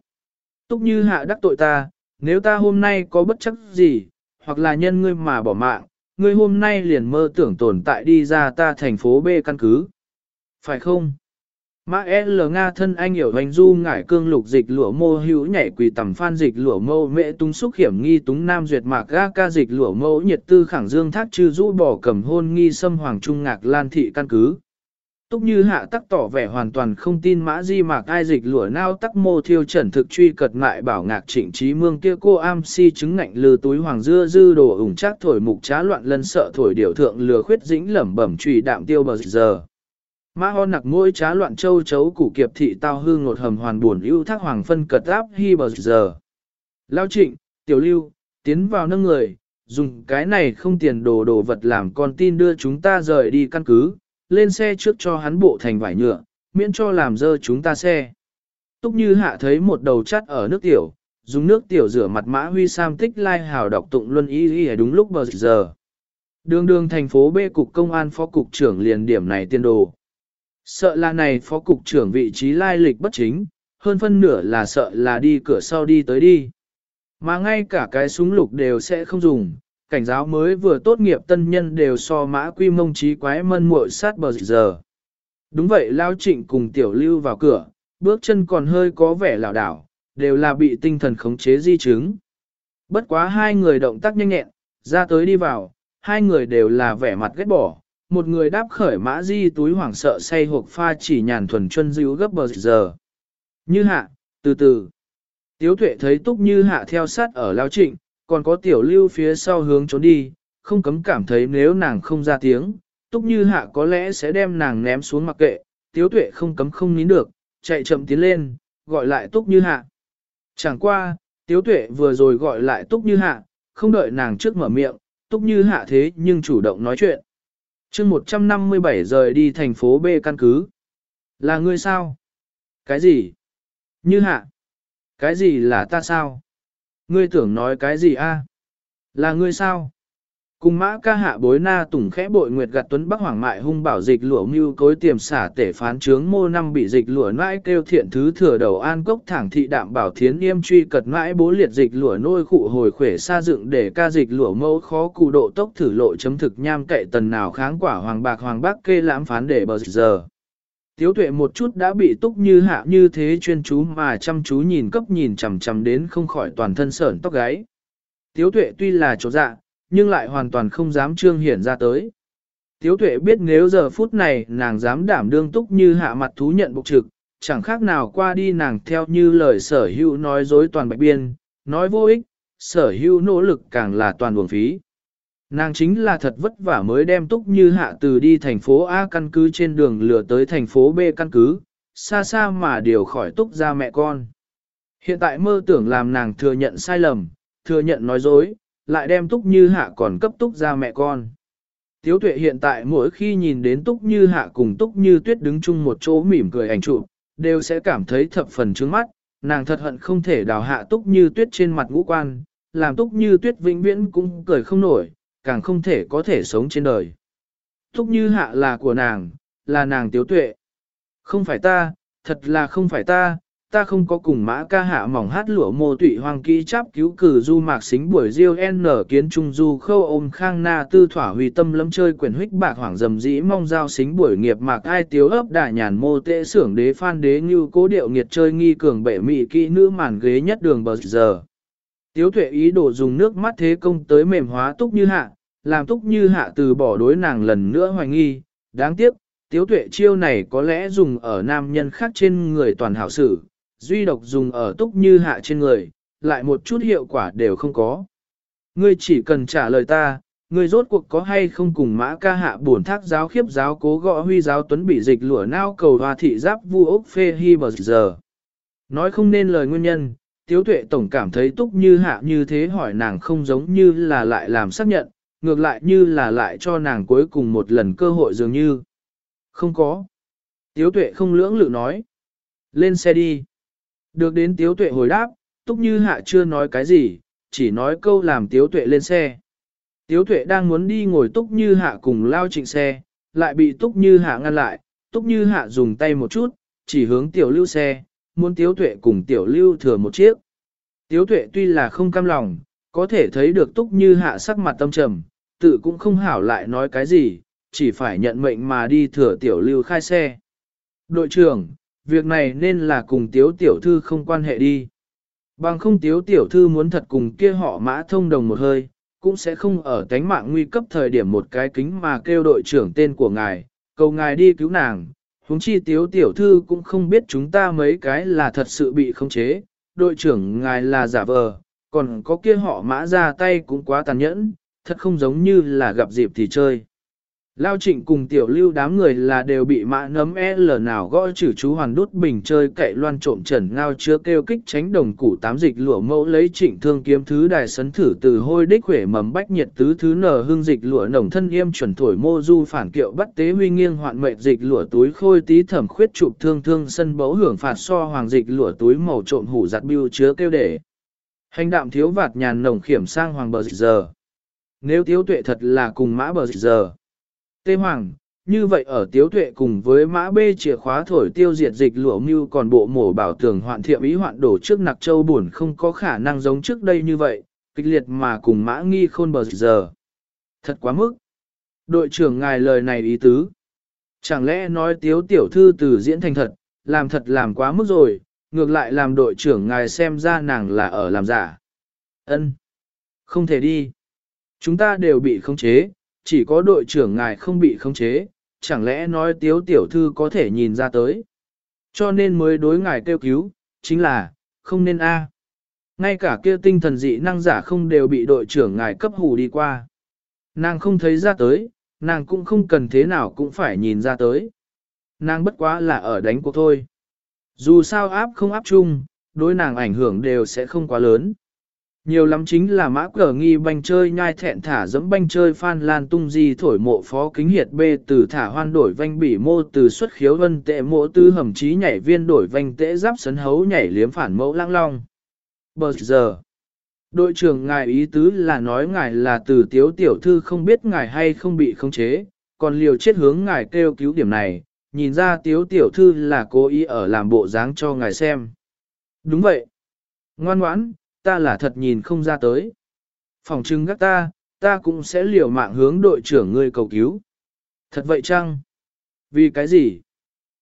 Túc như hạ đắc tội ta, nếu ta hôm nay có bất chấp gì, hoặc là nhân ngươi mà bỏ mạng, ngươi hôm nay liền mơ tưởng tồn tại đi ra ta thành phố B căn cứ. Phải không? Mã L Nga thân anh hiểu hành du ngải cương lục dịch lụa mô hữu nhảy quỳ tầm phan dịch lụa mô mẹ tung xúc hiểm nghi túng nam duyệt mạc ga ca dịch lụa mô nhiệt tư khẳng dương thác chư rũ bỏ cầm hôn nghi xâm hoàng trung ngạc lan thị căn cứ. Túc như hạ tắc tỏ vẻ hoàn toàn không tin mã di mạc ai dịch lụa nao tắc mô thiêu trần thực truy cật ngại bảo ngạc trịnh trí mương kia cô am si chứng ngạnh lư túi hoàng dưa dư đồ ủng chắc thổi mục trá loạn lân sợ thổi điều thượng lừa khuyết dĩnh lẩm bẩm trùy đạm tiêu bờ giờ. Mã ho nặc mỗi trá loạn châu chấu củ kiệp thị tao hư ngột hầm hoàn buồn ưu thác hoàng phân cật áp hi bờ giờ. Lao trịnh, tiểu lưu, tiến vào nâng người, dùng cái này không tiền đồ đồ vật làm con tin đưa chúng ta rời đi căn cứ, lên xe trước cho hắn bộ thành vải nhựa, miễn cho làm dơ chúng ta xe. Túc như hạ thấy một đầu chắt ở nước tiểu, dùng nước tiểu rửa mặt mã huy sam tích lai hào đọc tụng luân ý ý đúng lúc bờ giờ. Đường đường thành phố B cục công an phó cục trưởng liền điểm này tiên đồ. Sợ là này phó cục trưởng vị trí lai lịch bất chính, hơn phân nửa là sợ là đi cửa sau đi tới đi. Mà ngay cả cái súng lục đều sẽ không dùng, cảnh giáo mới vừa tốt nghiệp tân nhân đều so mã quy mông trí quái mân muội sát bờ giờ. Đúng vậy lao trịnh cùng tiểu lưu vào cửa, bước chân còn hơi có vẻ lảo đảo, đều là bị tinh thần khống chế di chứng. Bất quá hai người động tác nhanh nhẹn, ra tới đi vào, hai người đều là vẻ mặt ghét bỏ, một người đáp khởi mã di túi hoảng sợ say hộp pha chỉ nhàn thuần chân dữ gấp bờ giờ. Như hạ, từ từ. Tiếu tuệ thấy túc như hạ theo sát ở lao trịnh, còn có tiểu lưu phía sau hướng trốn đi, không cấm cảm thấy nếu nàng không ra tiếng, túc như hạ có lẽ sẽ đem nàng ném xuống mặc kệ, tiếu tuệ không cấm không nín được, chạy chậm tiến lên, gọi lại túc như hạ. Chẳng qua, tiếu tuệ vừa rồi gọi lại túc như hạ, không đợi nàng trước mở miệng, túc như hạ thế nhưng chủ động nói chuyện chương 157 rời đi thành phố B căn cứ. Là ngươi sao? Cái gì? Như hạ? Cái gì là ta sao? Ngươi tưởng nói cái gì a? Là ngươi sao? Cùng mã ca hạ bối na tùng khẽ bội nguyệt gặt tuấn bắc hoàng mại hung bảo dịch lụa mưu cối tiềm xả tể phán trướng mô năm bị dịch lụa nãi kêu thiện thứ thừa đầu an cốc thẳng thị đạm bảo thiến yêm truy cật nãi bố liệt dịch lụa nôi khụ hồi khỏe xa dựng để ca dịch lụa mẫu khó cụ độ tốc thử lộ chấm thực nham cậy tần nào kháng quả hoàng bạc hoàng bắc kê lãm phán để bờ giờ. Tiếu tuệ một chút đã bị túc như hạ như thế chuyên chú mà chăm chú nhìn cấp nhìn chằm chằm đến không khỏi toàn thân sởn tóc gáy. Tiếu tuệ tuy là chỗ dạ, nhưng lại hoàn toàn không dám trương hiển ra tới. Tiếu tuệ biết nếu giờ phút này nàng dám đảm đương túc như hạ mặt thú nhận bục trực, chẳng khác nào qua đi nàng theo như lời sở hữu nói dối toàn bạch biên, nói vô ích, sở hữu nỗ lực càng là toàn buồn phí. Nàng chính là thật vất vả mới đem túc như hạ từ đi thành phố A căn cứ trên đường lừa tới thành phố B căn cứ, xa xa mà điều khỏi túc ra mẹ con. Hiện tại mơ tưởng làm nàng thừa nhận sai lầm, thừa nhận nói dối, lại đem túc như hạ còn cấp túc ra mẹ con. Tiếu tuệ hiện tại mỗi khi nhìn đến túc như hạ cùng túc như tuyết đứng chung một chỗ mỉm cười ảnh chụp đều sẽ cảm thấy thập phần trướng mắt, nàng thật hận không thể đào hạ túc như tuyết trên mặt ngũ quan, làm túc như tuyết vĩnh viễn cũng cười không nổi, càng không thể có thể sống trên đời. Thúc như hạ là của nàng, là nàng tiếu tuệ. Không phải ta, thật là không phải ta, ta không có cùng mã ca hạ mỏng hát lụa mô tụy hoàng kỹ cháp cứu cử du mạc xính buổi riêu n kiến trung du khâu ôm khang na tư thỏa huy tâm lâm chơi quyền huyết bạc hoàng dầm dĩ mong giao xính buổi nghiệp mạc ai tiếu ấp đà nhàn mô tệ xưởng đế phan đế như cố điệu nghiệt chơi nghi cường bệ mị kỹ nữ màn ghế nhất đường bờ giờ. Tiếu tuệ ý đồ dùng nước mắt thế công tới mềm hóa túc như hạ, làm túc như hạ từ bỏ đối nàng lần nữa hoài nghi, đáng tiếc, tiếu tuệ chiêu này có lẽ dùng ở nam nhân khác trên người toàn hảo sử duy độc dùng ở túc như hạ trên người, lại một chút hiệu quả đều không có. Ngươi chỉ cần trả lời ta, ngươi rốt cuộc có hay không cùng mã ca hạ bổn thác giáo khiếp giáo cố gõ huy giáo tuấn bị dịch lửa nao cầu hoa thị giáp vu ốc phê hi bờ giờ. Nói không nên lời nguyên nhân, tiếu tuệ tổng cảm thấy túc như hạ như thế hỏi nàng không giống như là lại làm xác nhận, ngược lại như là lại cho nàng cuối cùng một lần cơ hội dường như. Không có. Tiếu tuệ không lưỡng lự nói. Lên xe đi. Được đến tiếu tuệ hồi đáp, túc như hạ chưa nói cái gì, chỉ nói câu làm tiếu tuệ lên xe. Tiếu tuệ đang muốn đi ngồi túc như hạ cùng lao trịnh xe, lại bị túc như hạ ngăn lại, túc như hạ dùng tay một chút, chỉ hướng tiểu lưu xe, muốn tiếu tuệ cùng tiểu lưu thừa một chiếc. Tiếu tuệ tuy là không cam lòng, có thể thấy được túc như hạ sắc mặt tâm trầm, tự cũng không hảo lại nói cái gì, chỉ phải nhận mệnh mà đi thừa tiểu lưu khai xe. Đội trưởng, việc này nên là cùng tiếu tiểu thư không quan hệ đi. Bằng không tiếu tiểu thư muốn thật cùng kia họ mã thông đồng một hơi, cũng sẽ không ở tánh mạng nguy cấp thời điểm một cái kính mà kêu đội trưởng tên của ngài, cầu ngài đi cứu nàng huống chi tiếu tiểu thư cũng không biết chúng ta mấy cái là thật sự bị khống chế, đội trưởng ngài là giả vờ, còn có kia họ mã ra tay cũng quá tàn nhẫn, thật không giống như là gặp dịp thì chơi. Lao trịnh cùng tiểu lưu đám người là đều bị mã nấm L nào gõ chữ chú hoàn đút bình chơi cậy loan trộm trần ngao chứa kêu kích tránh đồng củ tám dịch lụa mẫu lấy trịnh thương kiếm thứ đài sấn thử từ hôi đích huệ mầm bách nhiệt tứ thứ nở hương dịch lụa nồng thân yêm chuẩn thổi mô du phản kiệu bắt tế huy nghiêng hoạn mệnh dịch lụa túi khôi tí thẩm khuyết chụp thương thương sân bấu hưởng phạt so hoàng dịch lụa túi màu trộm hủ giặt biêu chứa kêu để. Hành đạm thiếu vạt nhàn nồng khiểm sang hoàng bờ dịch giờ. Nếu thiếu tuệ thật là cùng mã bờ dịch giờ Tê Hoàng, như vậy ở tiếu tuệ cùng với mã bê chìa khóa thổi tiêu diệt dịch lụa mưu còn bộ mổ bảo tường hoạn thiệm ý hoạn đổ trước nặc châu buồn không có khả năng giống trước đây như vậy, kịch liệt mà cùng mã nghi khôn bờ giờ. Thật quá mức. Đội trưởng ngài lời này ý tứ. Chẳng lẽ nói tiếu tiểu thư từ diễn thành thật, làm thật làm quá mức rồi, ngược lại làm đội trưởng ngài xem ra nàng là ở làm giả. ân Không thể đi. Chúng ta đều bị khống chế, chỉ có đội trưởng ngài không bị khống chế, chẳng lẽ nói tiếu tiểu thư có thể nhìn ra tới. Cho nên mới đối ngài kêu cứu, chính là, không nên a. À. Ngay cả kia tinh thần dị năng giả không đều bị đội trưởng ngài cấp hù đi qua. Nàng không thấy ra tới, nàng cũng không cần thế nào cũng phải nhìn ra tới. Nàng bất quá là ở đánh cuộc thôi. Dù sao áp không áp chung, đối nàng ảnh hưởng đều sẽ không quá lớn. Nhiều lắm chính là mã cờ nghi banh chơi nhai thẹn thả dẫm banh chơi phan lan tung di thổi mộ phó kính hiệt bê từ thả hoan đổi vanh bỉ mô từ xuất khiếu vân tệ mộ tư hầm chí nhảy viên đổi vanh tễ giáp sấn hấu nhảy liếm phản mẫu lang long. Bờ giờ, đội trưởng ngài ý tứ là nói ngài là từ tiếu tiểu thư không biết ngài hay không bị khống chế, còn liều chết hướng ngài kêu cứu điểm này, nhìn ra tiếu tiểu thư là cố ý ở làm bộ dáng cho ngài xem. Đúng vậy. Ngoan ngoãn, ta là thật nhìn không ra tới. Phòng trưng gác ta, ta cũng sẽ liều mạng hướng đội trưởng ngươi cầu cứu. Thật vậy chăng? Vì cái gì?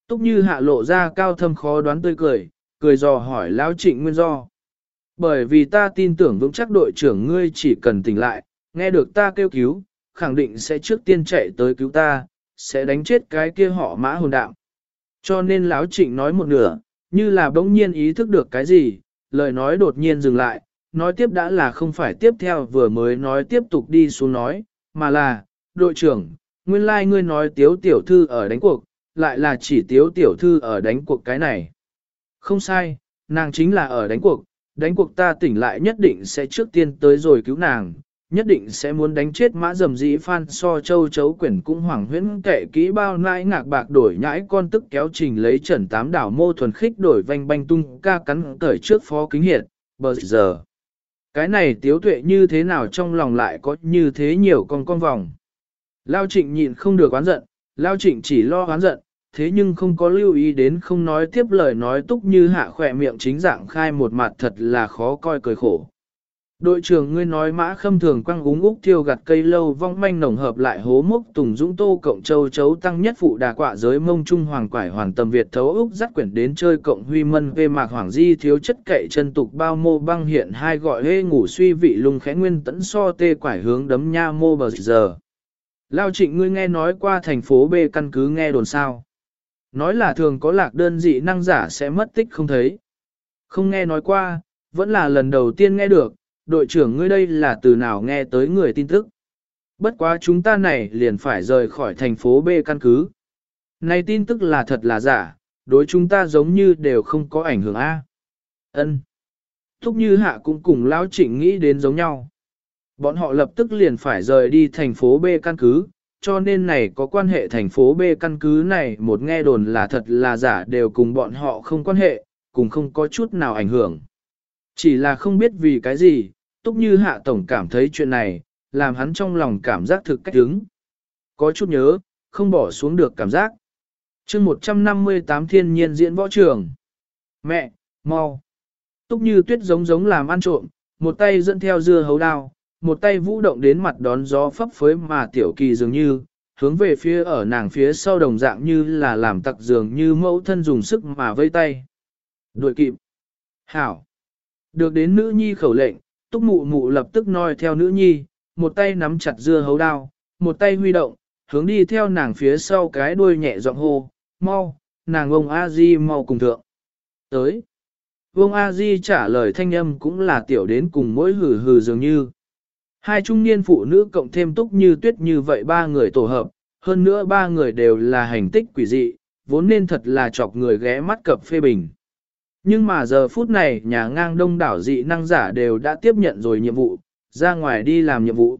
Túc như hạ lộ ra cao thâm khó đoán tươi cười, cười dò hỏi lão trịnh nguyên do. Bởi vì ta tin tưởng vững chắc đội trưởng ngươi chỉ cần tỉnh lại, nghe được ta kêu cứu, khẳng định sẽ trước tiên chạy tới cứu ta, sẽ đánh chết cái kia họ mã hồn đạo. Cho nên lão trịnh nói một nửa, như là bỗng nhiên ý thức được cái gì, lời nói đột nhiên dừng lại, nói tiếp đã là không phải tiếp theo vừa mới nói tiếp tục đi xuống nói, mà là, đội trưởng, nguyên lai like ngươi nói tiếu tiểu thư ở đánh cuộc, lại là chỉ tiếu tiểu thư ở đánh cuộc cái này. Không sai, nàng chính là ở đánh cuộc, đánh cuộc ta tỉnh lại nhất định sẽ trước tiên tới rồi cứu nàng, nhất định sẽ muốn đánh chết mã dầm dĩ phan so châu chấu quyển cũng hoảng huyễn kệ kỹ bao nãi ngạc bạc đổi nhãi con tức kéo trình lấy trần tám đảo mô thuần khích đổi vanh banh tung ca cắn cởi trước phó kính hiệt, bờ giờ. Cái này tiếu tuệ như thế nào trong lòng lại có như thế nhiều con con vòng. Lao trịnh nhịn không được oán giận, Lao trịnh chỉ lo oán giận, thế nhưng không có lưu ý đến không nói tiếp lời nói túc như hạ khỏe miệng chính dạng khai một mặt thật là khó coi cười khổ. Đội trưởng ngươi nói mã khâm thường quăng úng úc thiêu gặt cây lâu vong manh nồng hợp lại hố mốc tùng dũng tô cộng châu chấu tăng nhất phụ đà quạ giới mông trung hoàng quải hoàn tầm Việt thấu úc dắt quyển đến chơi cộng huy mân về mạc hoàng di thiếu chất cậy chân tục bao mô băng hiện hai gọi hê ngủ suy vị lung khẽ nguyên tẫn so tê quải hướng đấm nha mô bờ giờ. Lao trịnh ngươi nghe nói qua thành phố B căn cứ nghe đồn sao. Nói là thường có lạc đơn dị năng giả sẽ mất tích không thấy. Không nghe nói qua, vẫn là lần đầu tiên nghe được đội trưởng ngươi đây là từ nào nghe tới người tin tức. Bất quá chúng ta này liền phải rời khỏi thành phố B căn cứ. Này tin tức là thật là giả, đối chúng ta giống như đều không có ảnh hưởng A. Ân. Thúc như hạ cũng cùng lão trịnh nghĩ đến giống nhau. Bọn họ lập tức liền phải rời đi thành phố B căn cứ, cho nên này có quan hệ thành phố B căn cứ này một nghe đồn là thật là giả đều cùng bọn họ không quan hệ, cùng không có chút nào ảnh hưởng. Chỉ là không biết vì cái gì, Túc Như Hạ Tổng cảm thấy chuyện này, làm hắn trong lòng cảm giác thực cách đứng. Có chút nhớ, không bỏ xuống được cảm giác. chương 158 thiên nhiên diễn võ trường. Mẹ, mau. Túc như tuyết giống giống làm ăn trộm, một tay dẫn theo dưa hấu đao, một tay vũ động đến mặt đón gió phấp phới mà tiểu kỳ dường như, hướng về phía ở nàng phía sau đồng dạng như là làm tặc dường như mẫu thân dùng sức mà vây tay. Đuổi kịp. Hảo. Được đến nữ nhi khẩu lệnh, túc mụ mụ lập tức noi theo nữ nhi, một tay nắm chặt dưa hấu đao, một tay huy động, hướng đi theo nàng phía sau cái đuôi nhẹ giọng hô, mau, nàng ông A-di mau cùng thượng. Tới. Vương A-di trả lời thanh âm cũng là tiểu đến cùng mỗi hừ hừ dường như. Hai trung niên phụ nữ cộng thêm túc như tuyết như vậy ba người tổ hợp, hơn nữa ba người đều là hành tích quỷ dị, vốn nên thật là chọc người ghé mắt cập phê bình. Nhưng mà giờ phút này nhà ngang đông đảo dị năng giả đều đã tiếp nhận rồi nhiệm vụ, ra ngoài đi làm nhiệm vụ.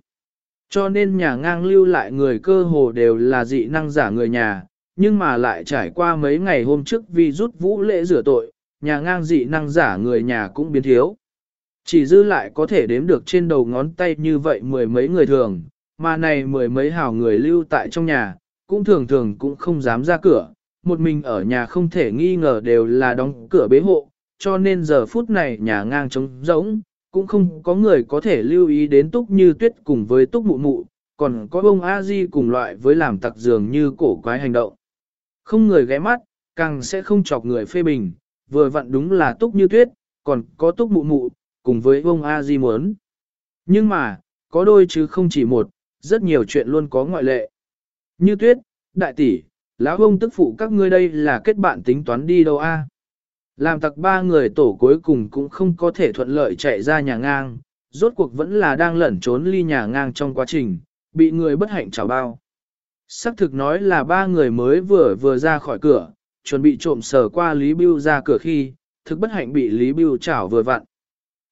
Cho nên nhà ngang lưu lại người cơ hồ đều là dị năng giả người nhà, nhưng mà lại trải qua mấy ngày hôm trước vì rút vũ lễ rửa tội, nhà ngang dị năng giả người nhà cũng biến thiếu. Chỉ dư lại có thể đếm được trên đầu ngón tay như vậy mười mấy người thường, mà này mười mấy hào người lưu tại trong nhà, cũng thường thường cũng không dám ra cửa, một mình ở nhà không thể nghi ngờ đều là đóng cửa bế hộ, cho nên giờ phút này nhà ngang trống rỗng, cũng không có người có thể lưu ý đến túc như tuyết cùng với túc mụ mụ, còn có bông a di cùng loại với làm tặc dường như cổ quái hành động. Không người ghé mắt, càng sẽ không chọc người phê bình, vừa vặn đúng là túc như tuyết, còn có túc mụ mụ, cùng với bông a di muốn. Nhưng mà, có đôi chứ không chỉ một, rất nhiều chuyện luôn có ngoại lệ. Như tuyết, đại tỷ, lão ông tức phụ các ngươi đây là kết bạn tính toán đi đâu a? Làm tặc ba người tổ cuối cùng cũng không có thể thuận lợi chạy ra nhà ngang, rốt cuộc vẫn là đang lẩn trốn ly nhà ngang trong quá trình, bị người bất hạnh trào bao. Sắc thực nói là ba người mới vừa vừa ra khỏi cửa, chuẩn bị trộm sờ qua Lý Bưu ra cửa khi, thực bất hạnh bị Lý Bưu chảo vừa vặn.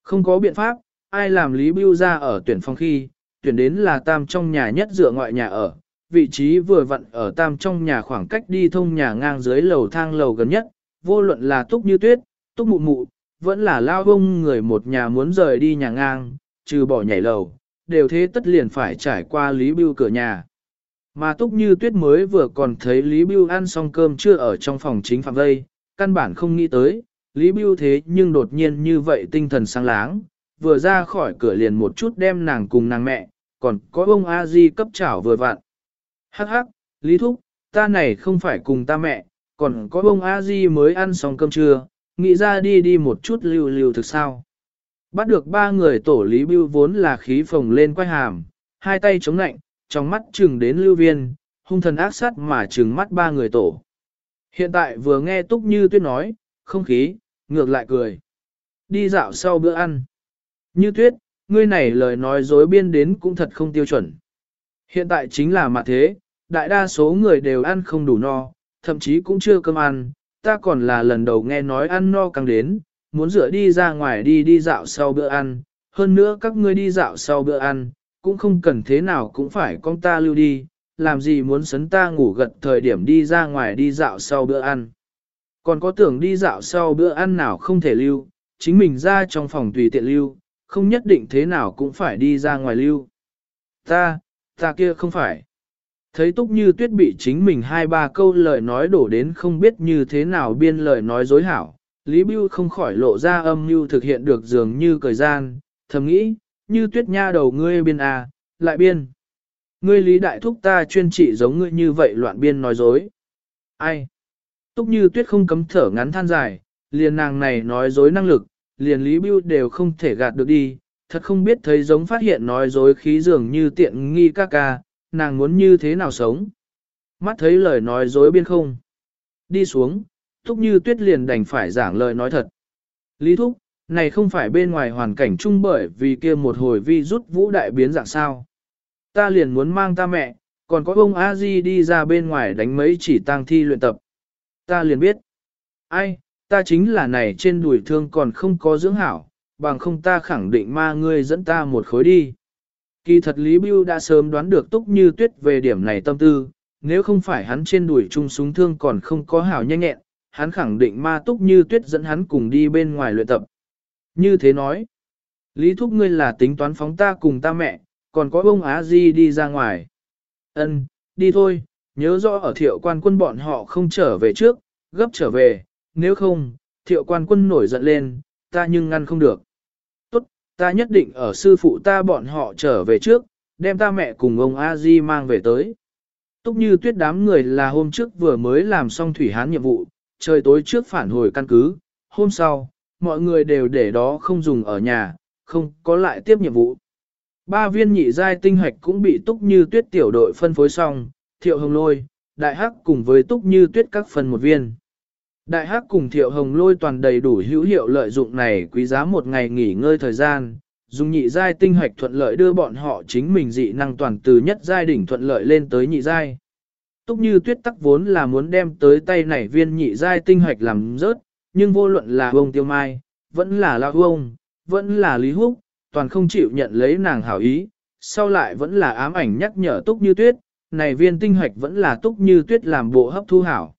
Không có biện pháp, ai làm Lý Bưu ra ở tuyển phòng khi, tuyển đến là tam trong nhà nhất dựa ngoại nhà ở, vị trí vừa vặn ở tam trong nhà khoảng cách đi thông nhà ngang dưới lầu thang lầu gần nhất, vô luận là túc như tuyết, túc mụ mụ, vẫn là lao bông người một nhà muốn rời đi nhà ngang, trừ bỏ nhảy lầu, đều thế tất liền phải trải qua Lý Bưu cửa nhà. Mà túc như tuyết mới vừa còn thấy Lý Bưu ăn xong cơm chưa ở trong phòng chính phạm vây, căn bản không nghĩ tới, Lý Bưu thế nhưng đột nhiên như vậy tinh thần sáng láng, vừa ra khỏi cửa liền một chút đem nàng cùng nàng mẹ, còn có ông a di cấp chảo vừa vặn. Hắc hắc, Lý Thúc, ta này không phải cùng ta mẹ, còn có Bông a di mới ăn xong cơm trưa, nghĩ ra đi đi một chút lưu lưu thực sao. Bắt được ba người tổ Lý Bưu vốn là khí phồng lên quay hàm, hai tay chống nạnh, trong mắt chừng đến lưu viên, hung thần ác sát mà chừng mắt ba người tổ. Hiện tại vừa nghe Túc Như Tuyết nói, không khí, ngược lại cười. Đi dạo sau bữa ăn. Như Tuyết, ngươi này lời nói dối biên đến cũng thật không tiêu chuẩn. Hiện tại chính là mặt thế, đại đa số người đều ăn không đủ no, thậm chí cũng chưa cơm ăn, ta còn là lần đầu nghe nói ăn no càng đến, muốn rửa đi ra ngoài đi đi dạo sau bữa ăn, hơn nữa các ngươi đi dạo sau bữa ăn, cũng không cần thế nào cũng phải con ta lưu đi, làm gì muốn sấn ta ngủ gật thời điểm đi ra ngoài đi dạo sau bữa ăn. Còn có tưởng đi dạo sau bữa ăn nào không thể lưu, chính mình ra trong phòng tùy tiện lưu, không nhất định thế nào cũng phải đi ra ngoài lưu. Ta, ta kia không phải. Thấy túc như tuyết bị chính mình hai ba câu lời nói đổ đến không biết như thế nào biên lời nói dối hảo, Lý Bưu không khỏi lộ ra âm mưu thực hiện được dường như cởi gian, thầm nghĩ, như tuyết nha đầu ngươi biên à, lại biên. Ngươi Lý Đại Thúc ta chuyên trị giống ngươi như vậy loạn biên nói dối. Ai? Túc như tuyết không cấm thở ngắn than dài, liền nàng này nói dối năng lực, liền Lý Bưu đều không thể gạt được đi, thật không biết thấy giống phát hiện nói dối khí dường như tiện nghi ca ca, nàng muốn như thế nào sống. Mắt thấy lời nói dối biên không. Đi xuống, Thúc Như Tuyết liền đành phải giảng lời nói thật. Lý Thúc, này không phải bên ngoài hoàn cảnh chung bởi vì kia một hồi vi rút vũ đại biến dạng sao. Ta liền muốn mang ta mẹ, còn có ông a di đi ra bên ngoài đánh mấy chỉ tang thi luyện tập. Ta liền biết. Ai, ta chính là này trên đùi thương còn không có dưỡng hảo, bằng không ta khẳng định ma ngươi dẫn ta một khối đi. Kỳ thật Lý Bưu đã sớm đoán được túc như tuyết về điểm này tâm tư, nếu không phải hắn trên đuổi chung súng thương còn không có hảo nhanh nhẹn, hắn khẳng định ma túc như tuyết dẫn hắn cùng đi bên ngoài luyện tập. Như thế nói, Lý Thúc ngươi là tính toán phóng ta cùng ta mẹ, còn có ông Á Di đi ra ngoài. Ân, đi thôi, nhớ rõ ở thiệu quan quân bọn họ không trở về trước, gấp trở về, nếu không, thiệu quan quân nổi giận lên, ta nhưng ngăn không được. Ta nhất định ở sư phụ ta bọn họ trở về trước, đem ta mẹ cùng ông A Di mang về tới. Túc như tuyết đám người là hôm trước vừa mới làm xong thủy hán nhiệm vụ, trời tối trước phản hồi căn cứ, hôm sau, mọi người đều để đó không dùng ở nhà, không có lại tiếp nhiệm vụ. Ba viên nhị giai tinh hoạch cũng bị túc như tuyết tiểu đội phân phối xong, thiệu hồng lôi, đại hắc cùng với túc như tuyết các phần một viên. Đại hắc cùng thiệu hồng lôi toàn đầy đủ hữu hiệu lợi dụng này quý giá một ngày nghỉ ngơi thời gian, dùng nhị giai tinh hoạch thuận lợi đưa bọn họ chính mình dị năng toàn từ nhất giai đỉnh thuận lợi lên tới nhị giai. Túc như tuyết tắc vốn là muốn đem tới tay nảy viên nhị giai tinh hoạch làm rớt, nhưng vô luận là ông tiêu mai, vẫn là lao ông, vẫn là lý húc, toàn không chịu nhận lấy nàng hảo ý, sau lại vẫn là ám ảnh nhắc nhở túc như tuyết, này viên tinh hoạch vẫn là túc như tuyết làm bộ hấp thu hảo.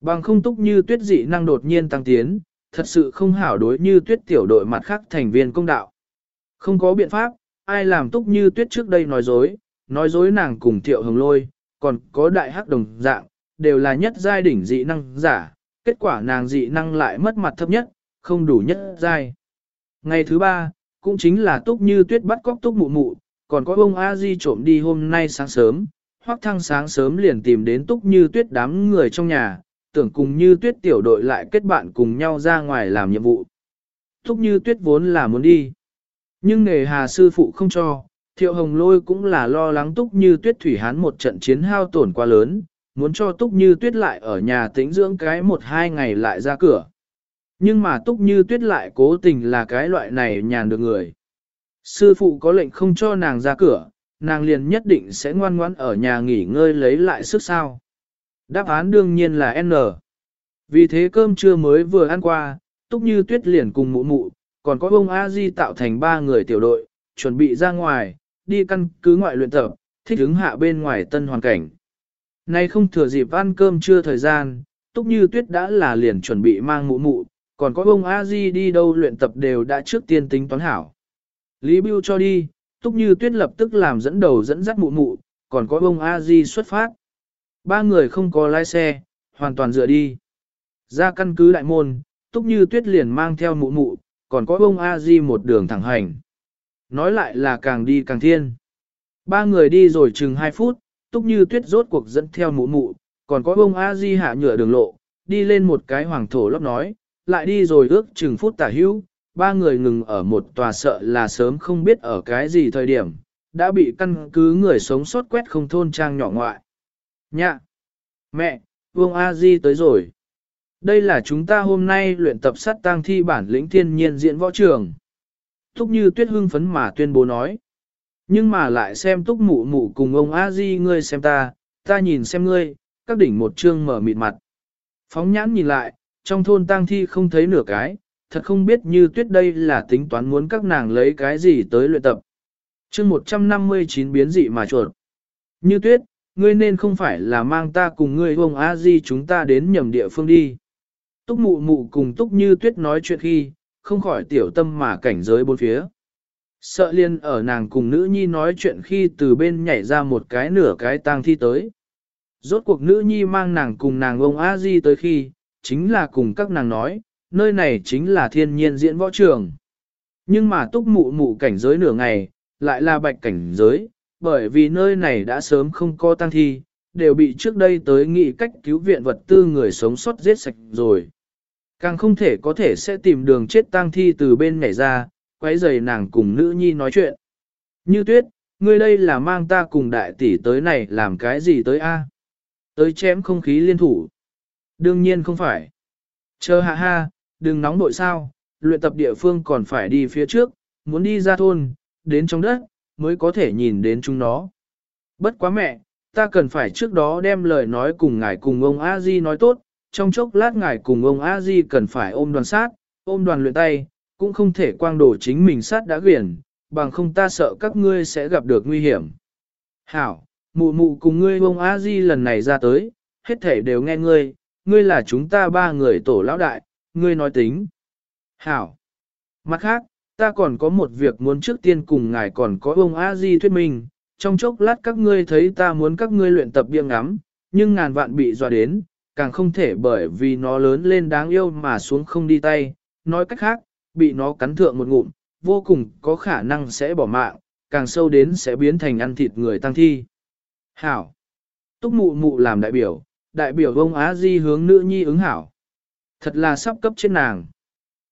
Bằng không túc như tuyết dị năng đột nhiên tăng tiến, thật sự không hảo đối như tuyết tiểu đội mặt khác thành viên công đạo. Không có biện pháp, ai làm túc như tuyết trước đây nói dối, nói dối nàng cùng thiệu hồng lôi, còn có đại hắc đồng dạng, đều là nhất giai đỉnh dị năng giả, kết quả nàng dị năng lại mất mặt thấp nhất, không đủ nhất giai. Ngày thứ ba, cũng chính là túc như tuyết bắt cóc túc mụ mụ, còn có ông A Di trộm đi hôm nay sáng sớm, hoắc thăng sáng sớm liền tìm đến túc như tuyết đám người trong nhà, tưởng cùng như tuyết tiểu đội lại kết bạn cùng nhau ra ngoài làm nhiệm vụ. Túc như tuyết vốn là muốn đi. Nhưng nghề hà sư phụ không cho, thiệu hồng lôi cũng là lo lắng túc như tuyết thủy hán một trận chiến hao tổn quá lớn, muốn cho túc như tuyết lại ở nhà tĩnh dưỡng cái một hai ngày lại ra cửa. Nhưng mà túc như tuyết lại cố tình là cái loại này nhàn được người. Sư phụ có lệnh không cho nàng ra cửa, nàng liền nhất định sẽ ngoan ngoãn ở nhà nghỉ ngơi lấy lại sức sao. Đáp án đương nhiên là N. Vì thế cơm trưa mới vừa ăn qua, túc như tuyết liền cùng mụ mụ, còn có ông A Di tạo thành ba người tiểu đội, chuẩn bị ra ngoài, đi căn cứ ngoại luyện tập, thích ứng hạ bên ngoài tân hoàn cảnh. Nay không thừa dịp ăn cơm trưa thời gian, túc như tuyết đã là liền chuẩn bị mang mụ mụ, còn có ông A Di đi đâu luyện tập đều đã trước tiên tính toán hảo. Lý Bưu cho đi, túc như tuyết lập tức làm dẫn đầu dẫn dắt mụ mụ, còn có ông A Di xuất phát. Ba người không có lái xe, hoàn toàn dựa đi. Ra căn cứ đại môn, túc như tuyết liền mang theo mụ mụ, còn có ông A Di một đường thẳng hành. Nói lại là càng đi càng thiên. Ba người đi rồi chừng 2 phút, túc như tuyết rốt cuộc dẫn theo mụ mụ, còn có ông A Di hạ nhựa đường lộ, đi lên một cái hoàng thổ lóc nói, lại đi rồi ước chừng phút tả hữu, ba người ngừng ở một tòa sợ là sớm không biết ở cái gì thời điểm, đã bị căn cứ người sống sót quét không thôn trang nhỏ ngoại. Nhạ! Mẹ! Vương A Di tới rồi. Đây là chúng ta hôm nay luyện tập sát tang thi bản lĩnh thiên nhiên diễn võ trường. Túc như tuyết hưng phấn mà tuyên bố nói. Nhưng mà lại xem túc mụ mụ cùng ông A Di ngươi xem ta, ta nhìn xem ngươi, các đỉnh một chương mở mịt mặt. Phóng nhãn nhìn lại, trong thôn tang thi không thấy nửa cái, thật không biết như tuyết đây là tính toán muốn các nàng lấy cái gì tới luyện tập. chương 159 biến dị mà chuột. Như tuyết, ngươi nên không phải là mang ta cùng ngươi ông A Di chúng ta đến nhầm địa phương đi. Túc mụ mụ cùng túc như tuyết nói chuyện khi, không khỏi tiểu tâm mà cảnh giới bốn phía. Sợ liên ở nàng cùng nữ nhi nói chuyện khi từ bên nhảy ra một cái nửa cái tang thi tới. Rốt cuộc nữ nhi mang nàng cùng nàng ông A Di tới khi, chính là cùng các nàng nói, nơi này chính là thiên nhiên diễn võ trường. Nhưng mà túc mụ mụ cảnh giới nửa ngày, lại là bạch cảnh giới, bởi vì nơi này đã sớm không có tăng thi, đều bị trước đây tới nghị cách cứu viện vật tư người sống sót giết sạch rồi. Càng không thể có thể sẽ tìm đường chết tang thi từ bên này ra, quấy giày nàng cùng nữ nhi nói chuyện. Như tuyết, ngươi đây là mang ta cùng đại tỷ tới này làm cái gì tới a? Tới chém không khí liên thủ. Đương nhiên không phải. Chờ hạ ha, đừng nóng nội sao, luyện tập địa phương còn phải đi phía trước, muốn đi ra thôn, đến trong đất, mới có thể nhìn đến chúng nó. Bất quá mẹ, ta cần phải trước đó đem lời nói cùng ngài cùng ông A Di nói tốt, trong chốc lát ngài cùng ông A Di cần phải ôm đoàn sát, ôm đoàn luyện tay, cũng không thể quang đổ chính mình sát đã quyển, bằng không ta sợ các ngươi sẽ gặp được nguy hiểm. Hảo, mụ mụ cùng ngươi ông A Di lần này ra tới, hết thể đều nghe ngươi, ngươi là chúng ta ba người tổ lão đại, ngươi nói tính. Hảo. Mặt khác, Ta còn có một việc muốn trước tiên cùng ngài còn có ông A Di thuyết minh, trong chốc lát các ngươi thấy ta muốn các ngươi luyện tập biếng ngắm, nhưng ngàn vạn bị dọa đến, càng không thể bởi vì nó lớn lên đáng yêu mà xuống không đi tay, nói cách khác, bị nó cắn thượng một ngụm, vô cùng có khả năng sẽ bỏ mạng, càng sâu đến sẽ biến thành ăn thịt người tăng thi. Hảo! Túc mụ mụ làm đại biểu, đại biểu ông Á Di hướng nữ nhi ứng hảo. Thật là sắp cấp trên nàng.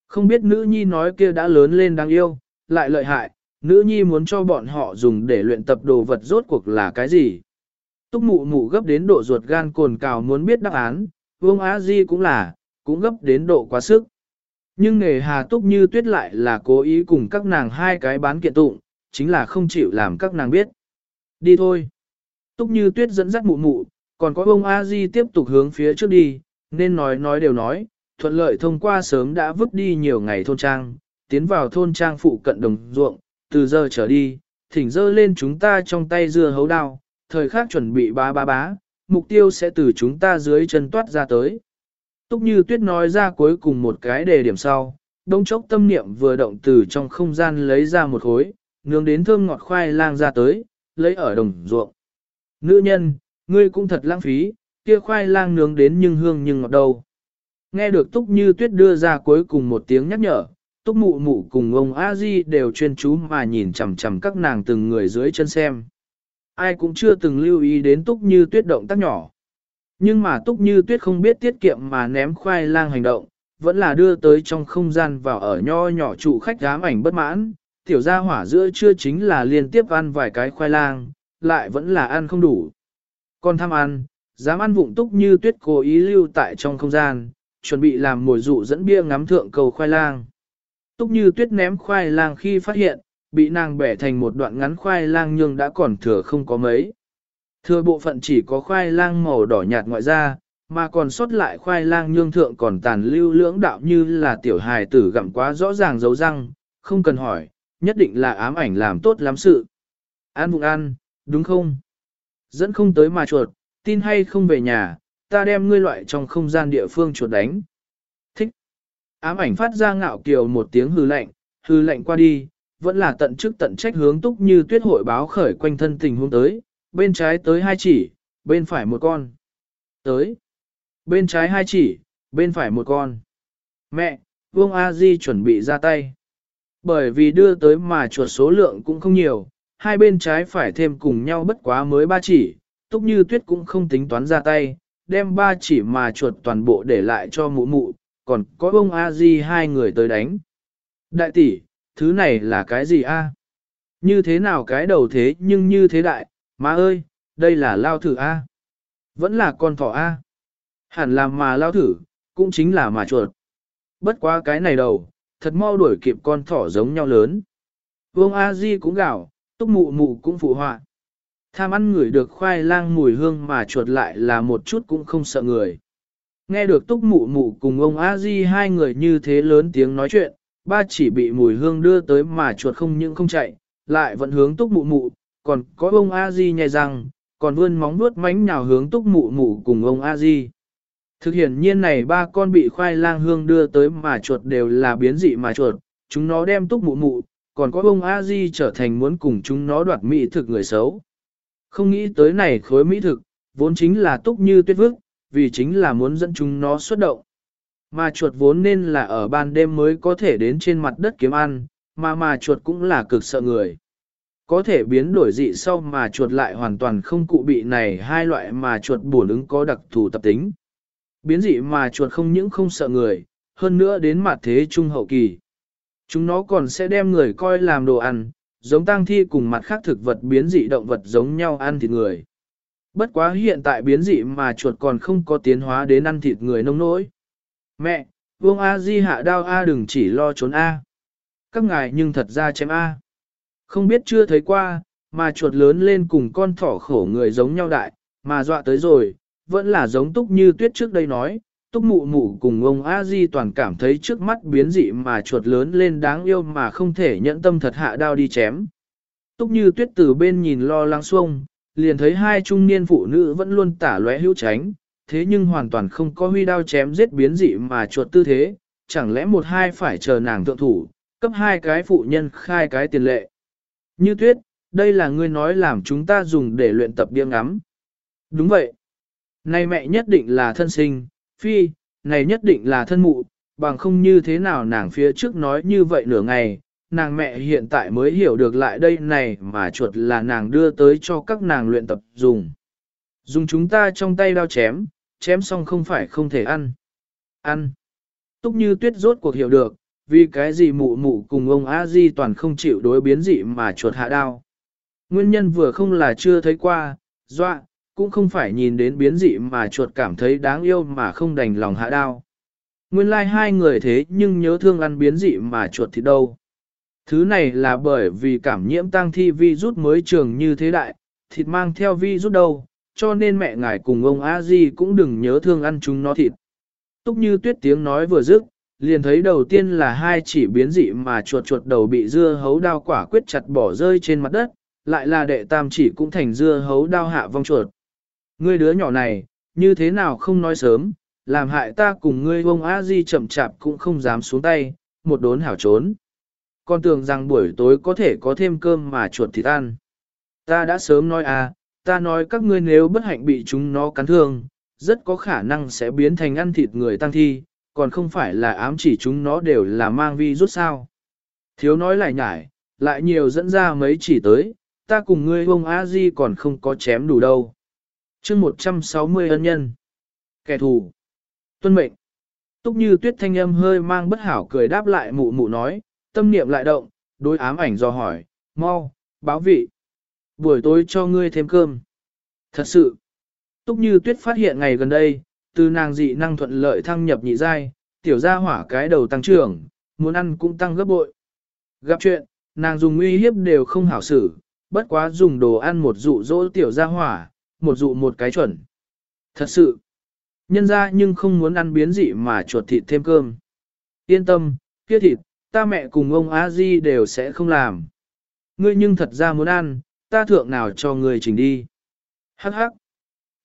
Không biết nữ nhi nói kia đã lớn lên đáng yêu, lại lợi hại, nữ nhi muốn cho bọn họ dùng để luyện tập đồ vật rốt cuộc là cái gì. Túc mụ mụ gấp đến độ ruột gan cồn cào muốn biết đáp án, vương á di cũng là, cũng gấp đến độ quá sức. Nhưng nghề hà túc như tuyết lại là cố ý cùng các nàng hai cái bán kiện tụng, chính là không chịu làm các nàng biết. Đi thôi. Túc như tuyết dẫn dắt mụ mụ, còn có ông A Di tiếp tục hướng phía trước đi, nên nói nói đều nói, thuận lợi thông qua sớm đã vứt đi nhiều ngày thôn trang, tiến vào thôn trang phụ cận đồng ruộng, từ giờ trở đi, thỉnh dơ lên chúng ta trong tay dưa hấu đao, thời khắc chuẩn bị bá bá bá, mục tiêu sẽ từ chúng ta dưới chân toát ra tới. Túc như tuyết nói ra cuối cùng một cái đề điểm sau, đông chốc tâm niệm vừa động từ trong không gian lấy ra một khối, nướng đến thơm ngọt khoai lang ra tới, lấy ở đồng ruộng. Nữ nhân, ngươi cũng thật lãng phí, kia khoai lang nướng đến nhưng hương nhưng ngọt đâu. Nghe được Túc Như Tuyết đưa ra cuối cùng một tiếng nhắc nhở, Túc Mụ Mụ cùng ông A Di đều chuyên chú mà nhìn chằm chằm các nàng từng người dưới chân xem. Ai cũng chưa từng lưu ý đến Túc Như Tuyết động tác nhỏ. Nhưng mà Túc Như Tuyết không biết tiết kiệm mà ném khoai lang hành động, vẫn là đưa tới trong không gian vào ở nho nhỏ trụ khách ám ảnh bất mãn, tiểu gia hỏa giữa chưa chính là liên tiếp ăn vài cái khoai lang, lại vẫn là ăn không đủ. Còn tham ăn, dám ăn vụng Túc Như Tuyết cố ý lưu tại trong không gian, chuẩn bị làm mồi dụ dẫn bia ngắm thượng cầu khoai lang. Túc như tuyết ném khoai lang khi phát hiện, bị nàng bẻ thành một đoạn ngắn khoai lang nhưng đã còn thừa không có mấy. Thừa bộ phận chỉ có khoai lang màu đỏ nhạt ngoại ra, mà còn sót lại khoai lang nhương thượng còn tàn lưu lưỡng đạo như là tiểu hài tử gặm quá rõ ràng dấu răng, không cần hỏi, nhất định là ám ảnh làm tốt lắm sự. An vụng ăn, đúng không? Dẫn không tới mà chuột, tin hay không về nhà, ta đem ngươi loại trong không gian địa phương chuột đánh. Thích. Ám ảnh phát ra ngạo kiều một tiếng hư lạnh, hư lạnh qua đi, vẫn là tận chức tận trách hướng túc như tuyết hội báo khởi quanh thân tình huống tới, bên trái tới hai chỉ, bên phải một con. Tới. Bên trái hai chỉ, bên phải một con. Mẹ, Vương A Di chuẩn bị ra tay. Bởi vì đưa tới mà chuột số lượng cũng không nhiều, hai bên trái phải thêm cùng nhau bất quá mới ba chỉ, túc như tuyết cũng không tính toán ra tay, đem ba chỉ mà chuột toàn bộ để lại cho mụ mụ, còn có ông a di hai người tới đánh. Đại tỷ, thứ này là cái gì a? Như thế nào cái đầu thế nhưng như thế đại, má ơi, đây là lao thử a? Vẫn là con thỏ a? Hẳn là mà lao thử, cũng chính là mà chuột. Bất quá cái này đầu, thật mau đuổi kịp con thỏ giống nhau lớn. Vương A Di cũng gào, túc mụ mụ cũng phụ họa. Tham ăn người được khoai lang mùi hương mà chuột lại là một chút cũng không sợ người. Nghe được túc mụ mụ cùng ông a di hai người như thế lớn tiếng nói chuyện, ba chỉ bị mùi hương đưa tới mà chuột không những không chạy, lại vẫn hướng túc mụ mụ, còn có ông a di nhai răng, còn vươn móng vuốt mánh nhào hướng túc mụ mụ cùng ông a di. Thực hiện nhiên này ba con bị khoai lang hương đưa tới mà chuột đều là biến dị mà chuột, chúng nó đem túc mụ mụ, còn có ông a di trở thành muốn cùng chúng nó đoạt mỹ thực người xấu. Không nghĩ tới này khối mỹ thực, vốn chính là túc như tuyết vức, vì chính là muốn dẫn chúng nó xuất động. Mà chuột vốn nên là ở ban đêm mới có thể đến trên mặt đất kiếm ăn, mà mà chuột cũng là cực sợ người. Có thể biến đổi dị sau mà chuột lại hoàn toàn không cụ bị này hai loại mà chuột bổn ứng có đặc thù tập tính. Biến dị mà chuột không những không sợ người, hơn nữa đến mặt thế trung hậu kỳ. Chúng nó còn sẽ đem người coi làm đồ ăn, giống tang thi cùng mặt khác thực vật biến dị động vật giống nhau ăn thịt người. Bất quá hiện tại biến dị mà chuột còn không có tiến hóa đến ăn thịt người nông nỗi. Mẹ, Vương A Di hạ đao A đừng chỉ lo trốn A. Các ngài nhưng thật ra chém A. Không biết chưa thấy qua, mà chuột lớn lên cùng con thỏ khổ người giống nhau đại, mà dọa tới rồi, vẫn là giống túc như tuyết trước đây nói, Túc mụ mụ cùng ông A Di toàn cảm thấy trước mắt biến dị mà chuột lớn lên đáng yêu mà không thể nhẫn tâm thật hạ đao đi chém. Túc như tuyết từ bên nhìn lo lắng xuông, liền thấy hai trung niên phụ nữ vẫn luôn tả lóe hữu tránh, thế nhưng hoàn toàn không có huy đao chém giết biến dị mà chuột tư thế, chẳng lẽ một hai phải chờ nàng thượng thủ, cấp hai cái phụ nhân khai cái tiền lệ. Như tuyết, đây là ngươi nói làm chúng ta dùng để luyện tập biếng ngắm. Đúng vậy. Này mẹ nhất định là thân sinh, phi, này nhất định là thân mụ, bằng không như thế nào nàng phía trước nói như vậy nửa ngày, nàng mẹ hiện tại mới hiểu được lại đây này mà chuột là nàng đưa tới cho các nàng luyện tập dùng. Dùng chúng ta trong tay đao chém, chém xong không phải không thể ăn. Ăn. Túc như tuyết rốt cuộc hiểu được, vì cái gì mụ mụ cùng ông a di toàn không chịu đối biến dị mà chuột hạ đao. Nguyên nhân vừa không là chưa thấy qua, dọa, cũng không phải nhìn đến biến dị mà chuột cảm thấy đáng yêu mà không đành lòng hạ đao. Nguyên lai like hai người thế nhưng nhớ thương ăn biến dị mà chuột thì đâu. Thứ này là bởi vì cảm nhiễm tăng thi vi rút mới trường như thế đại, thịt mang theo vi rút đâu, cho nên mẹ ngài cùng ông a di cũng đừng nhớ thương ăn chúng nó thịt. Túc như tuyết tiếng nói vừa dứt, liền thấy đầu tiên là hai chỉ biến dị mà chuột chuột đầu bị dưa hấu đao quả quyết chặt bỏ rơi trên mặt đất, lại là đệ tam chỉ cũng thành dưa hấu đao hạ vong chuột. Ngươi đứa nhỏ này, như thế nào không nói sớm, làm hại ta cùng ngươi ông a di chậm chạp cũng không dám xuống tay, một đốn hảo trốn. Con tưởng rằng buổi tối có thể có thêm cơm mà chuột thịt ăn. Ta đã sớm nói à, ta nói các ngươi nếu bất hạnh bị chúng nó cắn thương, rất có khả năng sẽ biến thành ăn thịt người tăng thi, còn không phải là ám chỉ chúng nó đều là mang vi rút sao. Thiếu nói lại nhải, lại nhiều dẫn ra mấy chỉ tới, ta cùng ngươi ông a di còn không có chém đủ đâu chương 160 ân nhân. Kẻ thù. Tuân mệnh. Túc như tuyết thanh âm hơi mang bất hảo cười đáp lại mụ mụ nói, tâm niệm lại động, đối ám ảnh do hỏi, mau, báo vị. Buổi tối cho ngươi thêm cơm. Thật sự. Túc như tuyết phát hiện ngày gần đây, từ nàng dị năng thuận lợi thăng nhập nhị giai, tiểu gia hỏa cái đầu tăng trưởng, muốn ăn cũng tăng gấp bội. Gặp chuyện, nàng dùng uy hiếp đều không hảo xử, bất quá dùng đồ ăn một dụ dỗ tiểu gia hỏa, một dụ một cái chuẩn. Thật sự, nhân ra nhưng không muốn ăn biến dị mà chuột thịt thêm cơm. Yên tâm, kia thịt, ta mẹ cùng ông a di đều sẽ không làm. Ngươi nhưng thật ra muốn ăn, ta thượng nào cho ngươi chỉnh đi. Hắc hắc.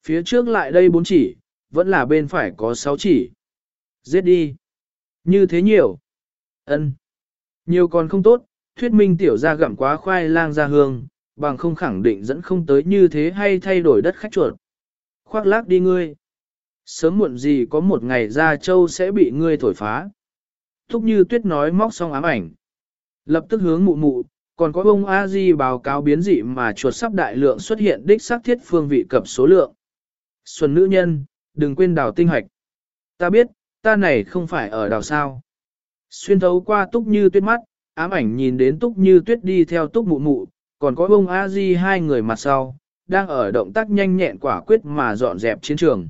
Phía trước lại đây bốn chỉ, vẫn là bên phải có sáu chỉ. Giết đi. Như thế nhiều. ân Nhiều còn không tốt, thuyết minh tiểu ra gặm quá khoai lang ra hương, bằng không khẳng định dẫn không tới như thế hay thay đổi đất khách chuột. Khoác lác đi ngươi. Sớm muộn gì có một ngày ra châu sẽ bị ngươi thổi phá. Thúc như tuyết nói móc xong ám ảnh. Lập tức hướng mụ mụ, còn có ông a di báo cáo biến dị mà chuột sắp đại lượng xuất hiện đích xác thiết phương vị cập số lượng. Xuân nữ nhân, đừng quên đào tinh hoạch. Ta biết, ta này không phải ở đào sao. Xuyên thấu qua túc như tuyết mắt, ám ảnh nhìn đến túc như tuyết đi theo túc mụ mụ, còn có ông a di hai người mặt sau, đang ở động tác nhanh nhẹn quả quyết mà dọn dẹp chiến trường.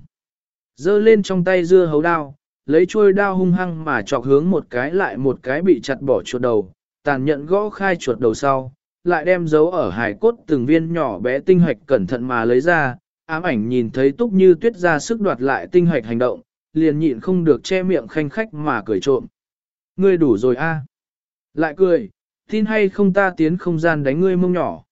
Dơ lên trong tay dưa hấu đao, lấy chuôi đao hung hăng mà chọc hướng một cái lại một cái bị chặt bỏ chuột đầu, tàn nhẫn gõ khai chuột đầu sau, lại đem dấu ở hải cốt từng viên nhỏ bé tinh hoạch cẩn thận mà lấy ra, ám ảnh nhìn thấy túc như tuyết ra sức đoạt lại tinh hoạch hành động, liền nhịn không được che miệng khanh khách mà cười trộm. Ngươi đủ rồi a Lại cười, tin hay không ta tiến không gian đánh ngươi mông nhỏ.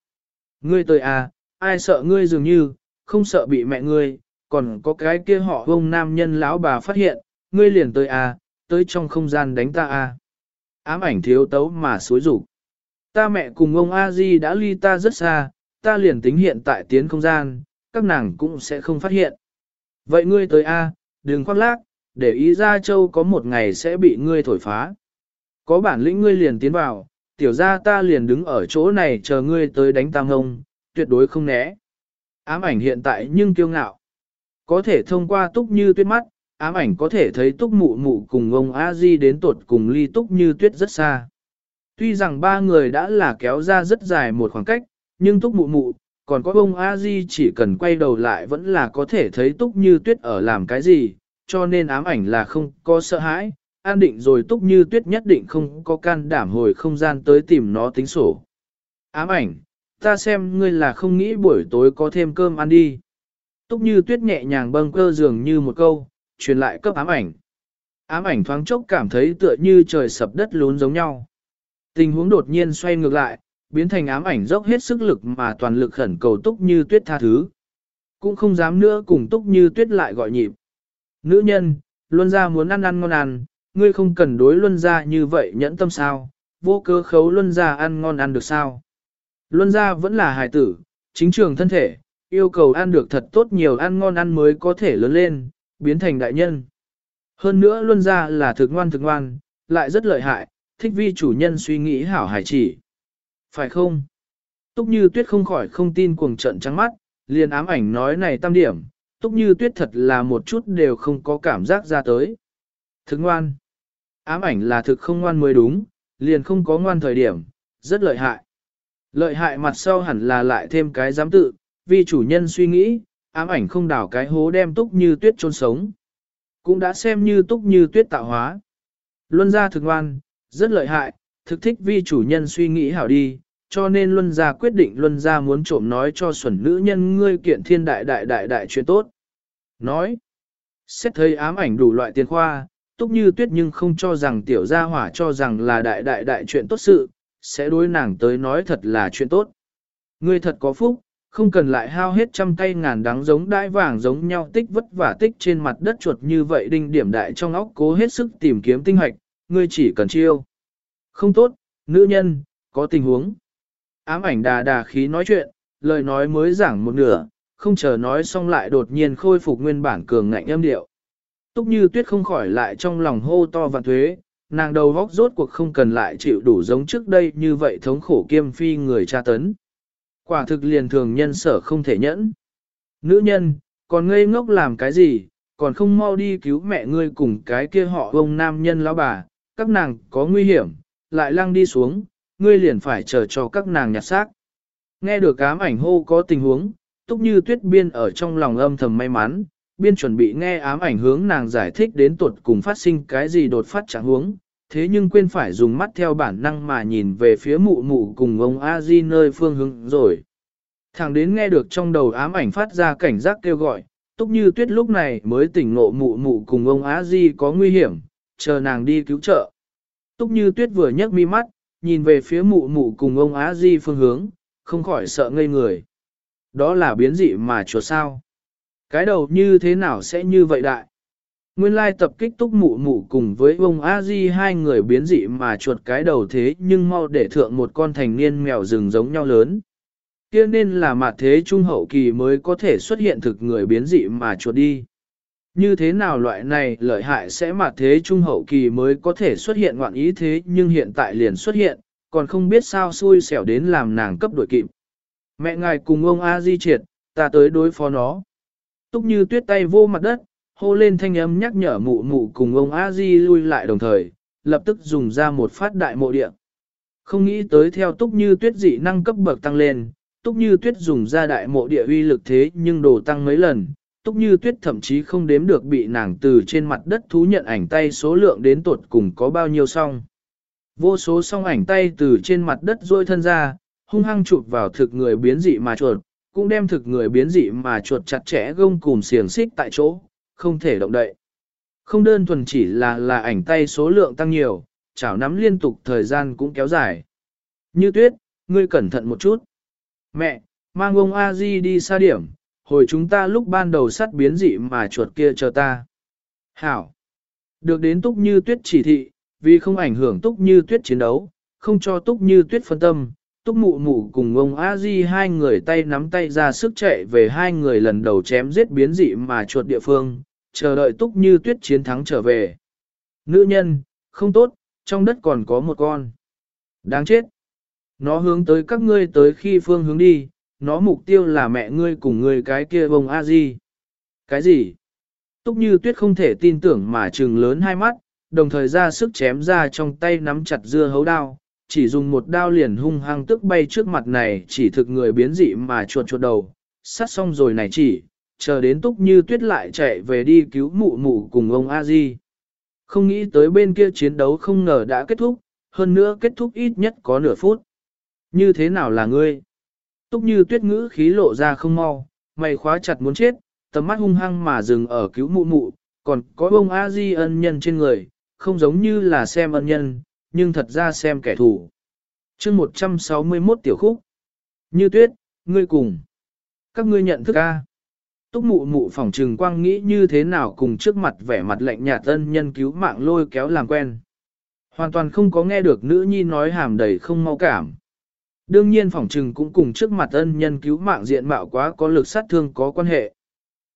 Ngươi tới à, ai sợ ngươi dường như, không sợ bị mẹ ngươi, còn có cái kia họ vông nam nhân lão bà phát hiện, ngươi liền tới à, tới trong không gian đánh ta à. Ám ảnh thiếu tấu mà suối rủ. Ta mẹ cùng ông A-di đã ly ta rất xa, ta liền tính hiện tại tiến không gian, các nàng cũng sẽ không phát hiện. Vậy ngươi tới A, đừng khoác lác, để ý ra châu có một ngày sẽ bị ngươi thổi phá. Có bản lĩnh ngươi liền tiến vào, tiểu ra ta liền đứng ở chỗ này chờ ngươi tới đánh tam ngông, tuyệt đối không né. Ám ảnh hiện tại nhưng kiêu ngạo. Có thể thông qua túc như tuyết mắt, ám ảnh có thể thấy túc mụ mụ cùng ông a di đến tột cùng ly túc như tuyết rất xa. Tuy rằng ba người đã là kéo ra rất dài một khoảng cách, nhưng túc mụ mụ, còn có ông a di chỉ cần quay đầu lại vẫn là có thể thấy túc như tuyết ở làm cái gì, cho nên ám ảnh là không có sợ hãi, an định rồi túc như tuyết nhất định không có can đảm hồi không gian tới tìm nó tính sổ. Ám ảnh, ta xem ngươi là không nghĩ buổi tối có thêm cơm ăn đi. Túc như tuyết nhẹ nhàng bâng cơ dường như một câu, truyền lại cấp ám ảnh. Ám ảnh thoáng chốc cảm thấy tựa như trời sập đất lún giống nhau. Tình huống đột nhiên xoay ngược lại, biến thành ám ảnh dốc hết sức lực mà toàn lực khẩn cầu túc như tuyết tha thứ. Cũng không dám nữa cùng túc như tuyết lại gọi nhịp. Nữ nhân, luôn ra muốn ăn ăn ngon ăn, ngươi không cần đối luân ra như vậy nhẫn tâm sao, vô cơ khấu luân ra ăn ngon ăn được sao. Luân ra vẫn là hài tử, chính trường thân thể, yêu cầu ăn được thật tốt nhiều ăn ngon ăn mới có thể lớn lên, biến thành đại nhân. Hơn nữa luân ra là thực ngoan thực ngoan, lại rất lợi hại, thích vi chủ nhân suy nghĩ hảo hải chỉ. Phải không? Túc như tuyết không khỏi không tin cuồng trận trắng mắt, liền ám ảnh nói này tam điểm, túc như tuyết thật là một chút đều không có cảm giác ra tới. Thức ngoan. Ám ảnh là thực không ngoan mới đúng, liền không có ngoan thời điểm, rất lợi hại. Lợi hại mặt sau hẳn là lại thêm cái giám tự, vì chủ nhân suy nghĩ, ám ảnh không đảo cái hố đem túc như tuyết trôn sống. Cũng đã xem như túc như tuyết tạo hóa. Luân gia thực ngoan, rất lợi hại, thực thích vi chủ nhân suy nghĩ hảo đi, cho nên Luân gia quyết định Luân gia muốn trộm nói cho xuẩn nữ nhân ngươi kiện thiên đại đại đại đại chuyện tốt. Nói, xét thấy ám ảnh đủ loại tiền khoa, túc như tuyết nhưng không cho rằng tiểu gia hỏa cho rằng là đại đại đại chuyện tốt sự, sẽ đối nàng tới nói thật là chuyện tốt. Ngươi thật có phúc, không cần lại hao hết trăm tay ngàn đắng giống đai vàng giống nhau tích vất vả tích trên mặt đất chuột như vậy đinh điểm đại trong óc cố hết sức tìm kiếm tinh hoạch, ngươi chỉ cần chiêu. Không tốt, nữ nhân, có tình huống. Ám ảnh đà đà khí nói chuyện, lời nói mới giảng một nửa, không chờ nói xong lại đột nhiên khôi phục nguyên bản cường ngạnh âm điệu. Túc như tuyết không khỏi lại trong lòng hô to và thuế, nàng đầu góc rốt cuộc không cần lại chịu đủ giống trước đây như vậy thống khổ kiêm phi người cha tấn. Quả thực liền thường nhân sở không thể nhẫn. Nữ nhân, còn ngây ngốc làm cái gì, còn không mau đi cứu mẹ ngươi cùng cái kia họ ông nam nhân lão bà, các nàng có nguy hiểm, lại lăng đi xuống, ngươi liền phải chờ cho các nàng nhặt xác. Nghe được cám ảnh hô có tình huống, túc như tuyết biên ở trong lòng âm thầm may mắn, biên chuẩn bị nghe ám ảnh hướng nàng giải thích đến tuột cùng phát sinh cái gì đột phát trạng huống, thế nhưng quên phải dùng mắt theo bản năng mà nhìn về phía mụ mụ cùng ông a di nơi phương hướng rồi. Thẳng đến nghe được trong đầu ám ảnh phát ra cảnh giác kêu gọi, túc như tuyết lúc này mới tỉnh ngộ mụ mụ cùng ông a di có nguy hiểm, chờ nàng đi cứu trợ. Túc như tuyết vừa nhấc mi mắt, nhìn về phía mụ mụ cùng ông a Di phương hướng, không khỏi sợ ngây người. Đó là biến dị mà chùa sao. Cái đầu như thế nào sẽ như vậy đại? Nguyên lai tập kích túc mụ mụ cùng với ông A Di hai người biến dị mà chuột cái đầu thế nhưng mau để thượng một con thành niên mèo rừng giống nhau lớn. kia nên là mặt thế trung hậu kỳ mới có thể xuất hiện thực người biến dị mà chuột đi. Như thế nào loại này lợi hại sẽ mặt thế trung hậu kỳ mới có thể xuất hiện ngoạn ý thế nhưng hiện tại liền xuất hiện, còn không biết sao xui xẻo đến làm nàng cấp đội kịp. Mẹ ngài cùng ông A Di triệt, ta tới đối phó nó. Túc như tuyết tay vô mặt đất, hô lên thanh âm nhắc nhở mụ mụ cùng ông A Di lui lại đồng thời, lập tức dùng ra một phát đại mộ địa. Không nghĩ tới theo túc như tuyết dị năng cấp bậc tăng lên, túc như tuyết dùng ra đại mộ địa uy lực thế nhưng đồ tăng mấy lần, Túc như tuyết thậm chí không đếm được bị nàng từ trên mặt đất thú nhận ảnh tay số lượng đến tột cùng có bao nhiêu song. Vô số song ảnh tay từ trên mặt đất rôi thân ra, hung hăng chụp vào thực người biến dị mà chuột, cũng đem thực người biến dị mà chuột chặt chẽ gông cùm xiềng xích tại chỗ, không thể động đậy. Không đơn thuần chỉ là là ảnh tay số lượng tăng nhiều, chảo nắm liên tục thời gian cũng kéo dài. Như tuyết, ngươi cẩn thận một chút. Mẹ, mang ông A-di đi xa điểm, hồi chúng ta lúc ban đầu sắt biến dị mà chuột kia chờ ta. Hảo. Được đến túc như tuyết chỉ thị, vì không ảnh hưởng túc như tuyết chiến đấu, không cho túc như tuyết phân tâm, túc mụ mụ cùng ông a di hai người tay nắm tay ra sức chạy về hai người lần đầu chém giết biến dị mà chuột địa phương, chờ đợi túc như tuyết chiến thắng trở về. Nữ nhân, không tốt, trong đất còn có một con. Đáng chết. Nó hướng tới các ngươi tới khi phương hướng đi, nó mục tiêu là mẹ ngươi cùng ngươi cái kia bông a di. Cái gì? Túc như tuyết không thể tin tưởng mà trừng lớn hai mắt, đồng thời ra sức chém ra trong tay nắm chặt dưa hấu đao, chỉ dùng một đao liền hung hăng tức bay trước mặt này chỉ thực người biến dị mà chuột chuột đầu, sát xong rồi này chỉ, chờ đến túc như tuyết lại chạy về đi cứu mụ mụ cùng ông a di. Không nghĩ tới bên kia chiến đấu không ngờ đã kết thúc, hơn nữa kết thúc ít nhất có nửa phút. Như thế nào là ngươi? Túc như tuyết ngữ khí lộ ra không mau, mày khóa chặt muốn chết, tầm mắt hung hăng mà dừng ở cứu mụ mụ, còn có ông a di ân nhân trên người, không giống như là xem ân nhân, nhưng thật ra xem kẻ thù. chương 161 tiểu khúc. Như tuyết, ngươi cùng. Các ngươi nhận thức a Túc mụ mụ phỏng trừng quang nghĩ như thế nào cùng trước mặt vẻ mặt lạnh nhạt tân nhân cứu mạng lôi kéo làm quen. Hoàn toàn không có nghe được nữ nhi nói hàm đầy không mau cảm. Đương nhiên phỏng trừng cũng cùng trước mặt ân nhân cứu mạng diện mạo quá có lực sát thương có quan hệ.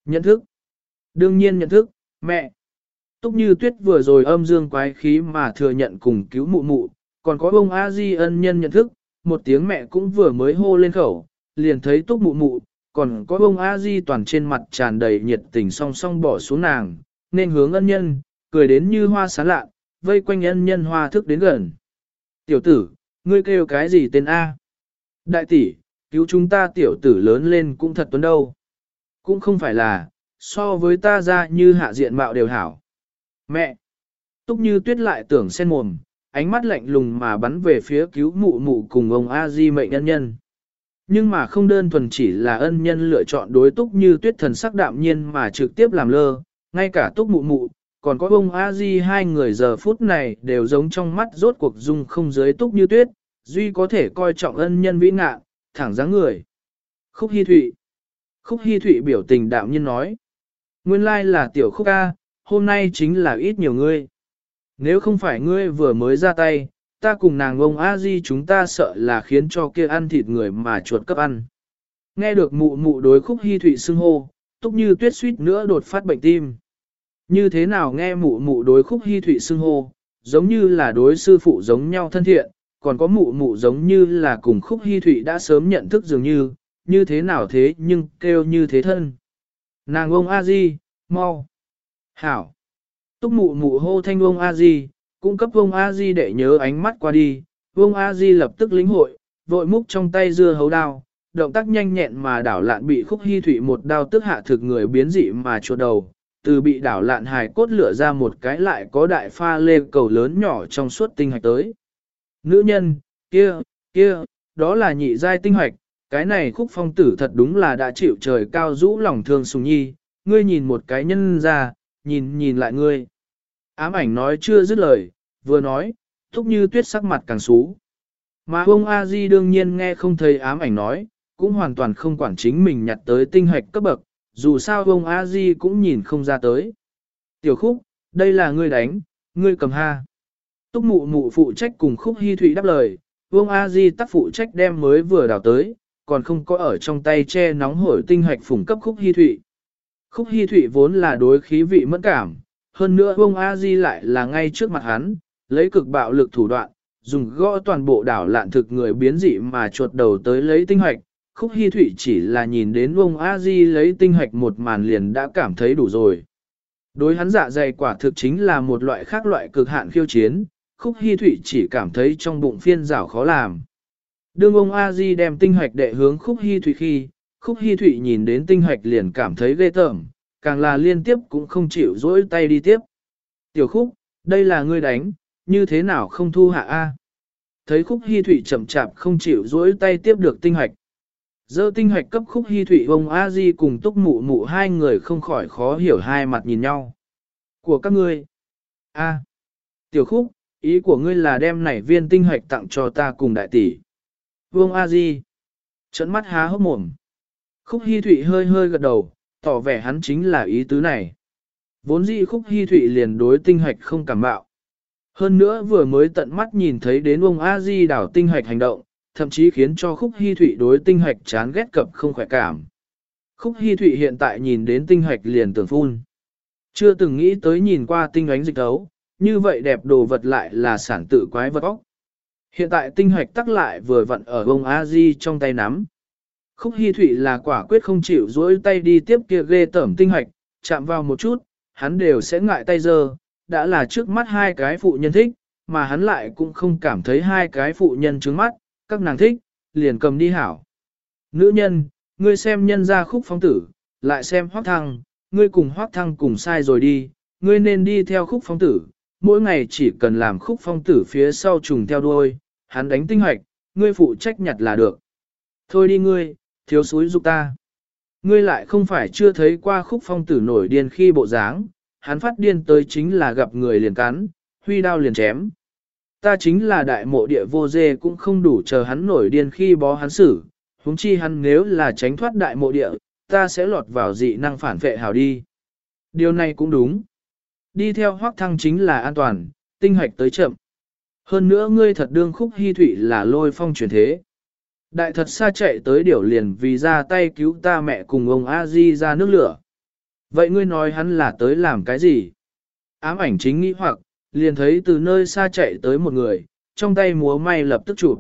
Nhận thức. Đương nhiên nhận thức, mẹ. Túc như tuyết vừa rồi âm dương quái khí mà thừa nhận cùng cứu mụ mụ, còn có ông A-di ân nhân nhận thức, một tiếng mẹ cũng vừa mới hô lên khẩu, liền thấy túc mụ mụ, còn có ông A-di toàn trên mặt tràn đầy nhiệt tình song song bỏ xuống nàng, nên hướng ân nhân, cười đến như hoa sáng lạ, vây quanh ân nhân hoa thức đến gần. Tiểu tử, ngươi kêu cái gì tên A? Đại tỷ, cứu chúng ta tiểu tử lớn lên cũng thật tuấn đâu. Cũng không phải là, so với ta ra như hạ diện mạo đều hảo. Mẹ! Túc như tuyết lại tưởng sen mồm, ánh mắt lạnh lùng mà bắn về phía cứu mụ mụ cùng ông A-di mệnh ân nhân. Nhưng mà không đơn thuần chỉ là ân nhân lựa chọn đối túc như tuyết thần sắc đạm nhiên mà trực tiếp làm lơ, ngay cả túc mụ mụ, còn có ông A-di hai người giờ phút này đều giống trong mắt rốt cuộc dung không dưới túc như tuyết, duy có thể coi trọng ân nhân vĩ ngạ, thẳng dáng người. Khúc Hi Thụy Khúc Hi Thụy biểu tình đạm nhiên nói. Nguyên lai là tiểu khúc a hôm nay chính là ít nhiều ngươi. Nếu không phải ngươi vừa mới ra tay, ta cùng nàng ông a di chúng ta sợ là khiến cho kia ăn thịt người mà chuột cấp ăn. Nghe được mụ mụ đối khúc hy thụy xưng hô, túc như tuyết suýt nữa đột phát bệnh tim. Như thế nào nghe mụ mụ đối khúc hy thụy xưng hô, giống như là đối sư phụ giống nhau thân thiện, còn có mụ mụ giống như là cùng khúc hy thụy đã sớm nhận thức dường như, như thế nào thế nhưng kêu như thế thân. Nàng ông a di, mau. Hảo. Túc mụ mụ hô thanh ông a di, cung cấp ông a di để nhớ ánh mắt qua đi, ông a di lập tức lĩnh hội, vội múc trong tay dưa hấu đao, động tác nhanh nhẹn mà đảo lạn bị khúc hy thủy một đao tức hạ thực người biến dị mà chuột đầu, từ bị đảo lạn hài cốt lửa ra một cái lại có đại pha lê cầu lớn nhỏ trong suốt tinh hạch tới. Nữ nhân, kia, kia, đó là nhị giai tinh hạch, cái này khúc phong tử thật đúng là đã chịu trời cao rũ lòng thương sùng nhi, ngươi nhìn một cái nhân ra, nhìn nhìn lại ngươi. Ám ảnh nói chưa dứt lời, vừa nói, thúc như tuyết sắc mặt càng xú. Mà ông A Di đương nhiên nghe không thấy ám ảnh nói, cũng hoàn toàn không quản chính mình nhặt tới tinh hạch cấp bậc, dù sao ông A Di cũng nhìn không ra tới. Tiểu khúc, đây là ngươi đánh, ngươi cầm ha. Túc mụ mụ phụ trách cùng khúc hy thủy đáp lời, ông A Di tác phụ trách đem mới vừa đào tới, còn không có ở trong tay che nóng hổi tinh hạch phủng cấp khúc hy thủy. Khúc Hi Thụy vốn là đối khí vị mẫn cảm, hơn nữa ông A Di lại là ngay trước mặt hắn, lấy cực bạo lực thủ đoạn, dùng gõ toàn bộ đảo lạn thực người biến dị mà chuột đầu tới lấy tinh hoạch. Khúc Hi Thụy chỉ là nhìn đến ông A Di lấy tinh hoạch một màn liền đã cảm thấy đủ rồi. Đối hắn dạ dày quả thực chính là một loại khác loại cực hạn khiêu chiến, Khúc Hi Thụy chỉ cảm thấy trong bụng phiên rảo khó làm. Đương ông A Di đem tinh hoạch đệ hướng Khúc Hi Thụy khi, Khúc Hi Thụy nhìn đến tinh hoạch liền cảm thấy ghê tởm, càng là liên tiếp cũng không chịu dỗi tay đi tiếp. Tiểu khúc, đây là ngươi đánh, như thế nào không thu hạ A. Thấy khúc hy Thụy chậm chạp không chịu dỗi tay tiếp được tinh hoạch. Dơ tinh hoạch cấp khúc hy Thụy ông A Di cùng túc mụ mụ hai người không khỏi khó hiểu hai mặt nhìn nhau. Của các ngươi. A. Tiểu khúc, ý của ngươi là đem nảy viên tinh hoạch tặng cho ta cùng đại tỷ. Vương A Di. Trận mắt há hốc mồm. Khúc Hi Thụy hơi hơi gật đầu, tỏ vẻ hắn chính là ý tứ này. Vốn dĩ khúc hy thụy liền đối tinh hạch không cảm bạo. Hơn nữa vừa mới tận mắt nhìn thấy đến ông A-di đảo tinh hạch hành động, thậm chí khiến cho khúc hy thụy đối tinh hạch chán ghét cập không khỏe cảm. Khúc hy thụy hiện tại nhìn đến tinh hạch liền tưởng phun. Chưa từng nghĩ tới nhìn qua tinh ánh dịch thấu, như vậy đẹp đồ vật lại là sản tự quái vật óc. Hiện tại tinh hạch tắc lại vừa vặn ở ông A-di trong tay nắm. Khúc Hi Thụy là quả quyết không chịu duỗi tay đi tiếp kia ghê tẩm tinh hạch, chạm vào một chút, hắn đều sẽ ngại tay dơ, đã là trước mắt hai cái phụ nhân thích, mà hắn lại cũng không cảm thấy hai cái phụ nhân trướng mắt, các nàng thích, liền cầm đi hảo. Nữ nhân, ngươi xem nhân ra khúc phong tử, lại xem hoác thăng, ngươi cùng hoác thăng cùng sai rồi đi, ngươi nên đi theo khúc phong tử, mỗi ngày chỉ cần làm khúc phong tử phía sau trùng theo đuôi, hắn đánh tinh hoạch, ngươi phụ trách nhặt là được. Thôi đi ngươi, thiếu suối giúp ta. Ngươi lại không phải chưa thấy qua khúc phong tử nổi điên khi bộ dáng, hắn phát điên tới chính là gặp người liền cắn, huy đao liền chém. Ta chính là đại mộ địa vô dê cũng không đủ chờ hắn nổi điên khi bó hắn xử, huống chi hắn nếu là tránh thoát đại mộ địa, ta sẽ lọt vào dị năng phản vệ hào đi. Điều này cũng đúng. Đi theo hoác thăng chính là an toàn, tinh hoạch tới chậm. Hơn nữa ngươi thật đương khúc hy thụy là lôi phong truyền thế. Đại thật xa chạy tới điểu liền vì ra tay cứu ta mẹ cùng ông A-di ra nước lửa. Vậy ngươi nói hắn là tới làm cái gì? Ám ảnh chính nghĩ hoặc, liền thấy từ nơi xa chạy tới một người, trong tay múa may lập tức chụp.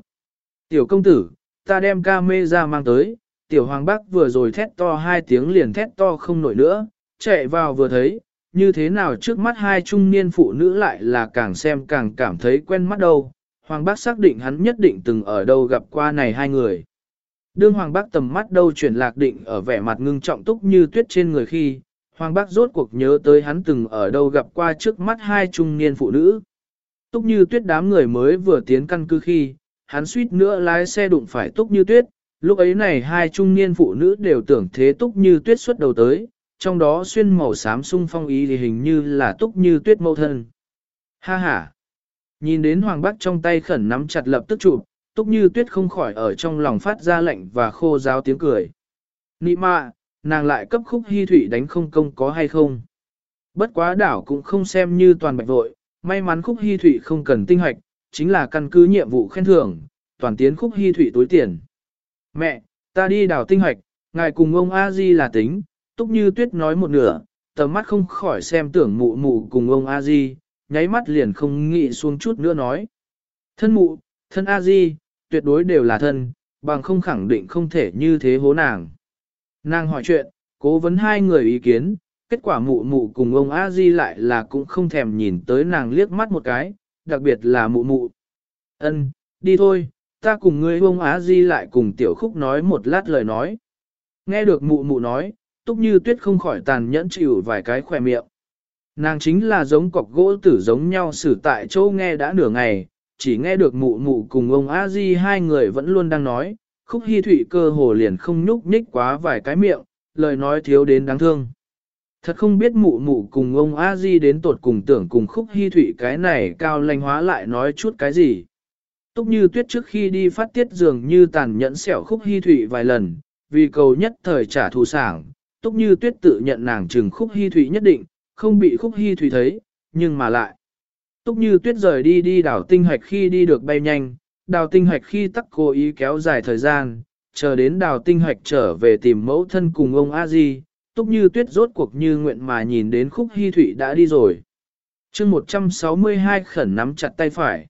Tiểu công tử, ta đem ca mê ra mang tới, tiểu hoàng bác vừa rồi thét to hai tiếng liền thét to không nổi nữa, chạy vào vừa thấy, như thế nào trước mắt hai trung niên phụ nữ lại là càng xem càng cảm thấy quen mắt đâu. Hoàng bác xác định hắn nhất định từng ở đâu gặp qua này hai người. Đương Hoàng bác tầm mắt đâu chuyển lạc định ở vẻ mặt ngưng trọng túc như tuyết trên người khi, Hoàng bác rốt cuộc nhớ tới hắn từng ở đâu gặp qua trước mắt hai trung niên phụ nữ. Túc như tuyết đám người mới vừa tiến căn cứ khi, hắn suýt nữa lái xe đụng phải túc như tuyết, lúc ấy này hai trung niên phụ nữ đều tưởng thế túc như tuyết xuất đầu tới, trong đó xuyên màu xám sung phong ý thì hình như là túc như tuyết mâu thân. Ha ha! Nhìn đến Hoàng Bắc trong tay khẩn nắm chặt lập tức chụp, túc như tuyết không khỏi ở trong lòng phát ra lạnh và khô giáo tiếng cười. Nị mạ, nàng lại cấp khúc hy thủy đánh không công có hay không? Bất quá đảo cũng không xem như toàn bạch vội, may mắn khúc hy thủy không cần tinh hoạch, chính là căn cứ nhiệm vụ khen thưởng, toàn tiến khúc hy thủy tối tiền. Mẹ, ta đi đảo tinh hoạch, ngài cùng ông A-di là tính, túc như tuyết nói một nửa, tầm mắt không khỏi xem tưởng mụ mụ cùng ông A-di, nháy mắt liền không nghĩ xuống chút nữa nói. Thân mụ, thân A-di, tuyệt đối đều là thân, bằng không khẳng định không thể như thế hố nàng. Nàng hỏi chuyện, cố vấn hai người ý kiến, kết quả mụ mụ cùng ông A-di lại là cũng không thèm nhìn tới nàng liếc mắt một cái, đặc biệt là mụ mụ. Ân, đi thôi, ta cùng ngươi ông A-di lại cùng tiểu khúc nói một lát lời nói. Nghe được mụ mụ nói, túc như tuyết không khỏi tàn nhẫn chịu vài cái khỏe miệng. Nàng chính là giống cọc gỗ tử giống nhau xử tại châu nghe đã nửa ngày, chỉ nghe được mụ mụ cùng ông a di hai người vẫn luôn đang nói, khúc hy thụy cơ hồ liền không nhúc nhích quá vài cái miệng, lời nói thiếu đến đáng thương. Thật không biết mụ mụ cùng ông a di đến tột cùng tưởng cùng khúc hy thụy cái này cao lanh hóa lại nói chút cái gì. Túc như tuyết trước khi đi phát tiết dường như tàn nhẫn xẻo khúc hy thụy vài lần, vì cầu nhất thời trả thù sảng, Túc Như Tuyết tự nhận nàng trừng khúc hy thủy nhất định, không bị khúc hy thủy thấy, nhưng mà lại. Túc Như Tuyết rời đi đi đảo tinh hoạch khi đi được bay nhanh, đào tinh hoạch khi tắc cố ý kéo dài thời gian, chờ đến đào tinh hoạch trở về tìm mẫu thân cùng ông a di Túc Như Tuyết rốt cuộc như nguyện mà nhìn đến khúc hy thủy đã đi rồi. chương 162 khẩn nắm chặt tay phải.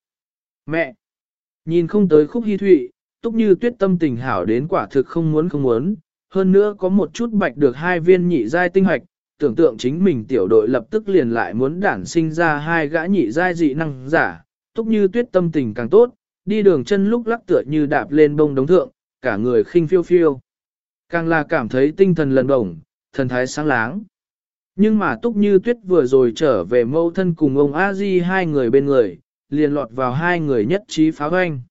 Mẹ! Nhìn không tới khúc hy thụy, Túc Như Tuyết tâm tình hảo đến quả thực không muốn không muốn, hơn nữa có một chút bạch được hai viên nhị giai tinh hoạch, tưởng tượng chính mình tiểu đội lập tức liền lại muốn đản sinh ra hai gã nhị giai dị năng giả, túc như tuyết tâm tình càng tốt, đi đường chân lúc lắc tựa như đạp lên bông đống thượng, cả người khinh phiêu phiêu. Càng là cảm thấy tinh thần lần bổng, thần thái sáng láng. Nhưng mà túc như tuyết vừa rồi trở về mâu thân cùng ông a di hai người bên người, liền lọt vào hai người nhất trí phá hoanh.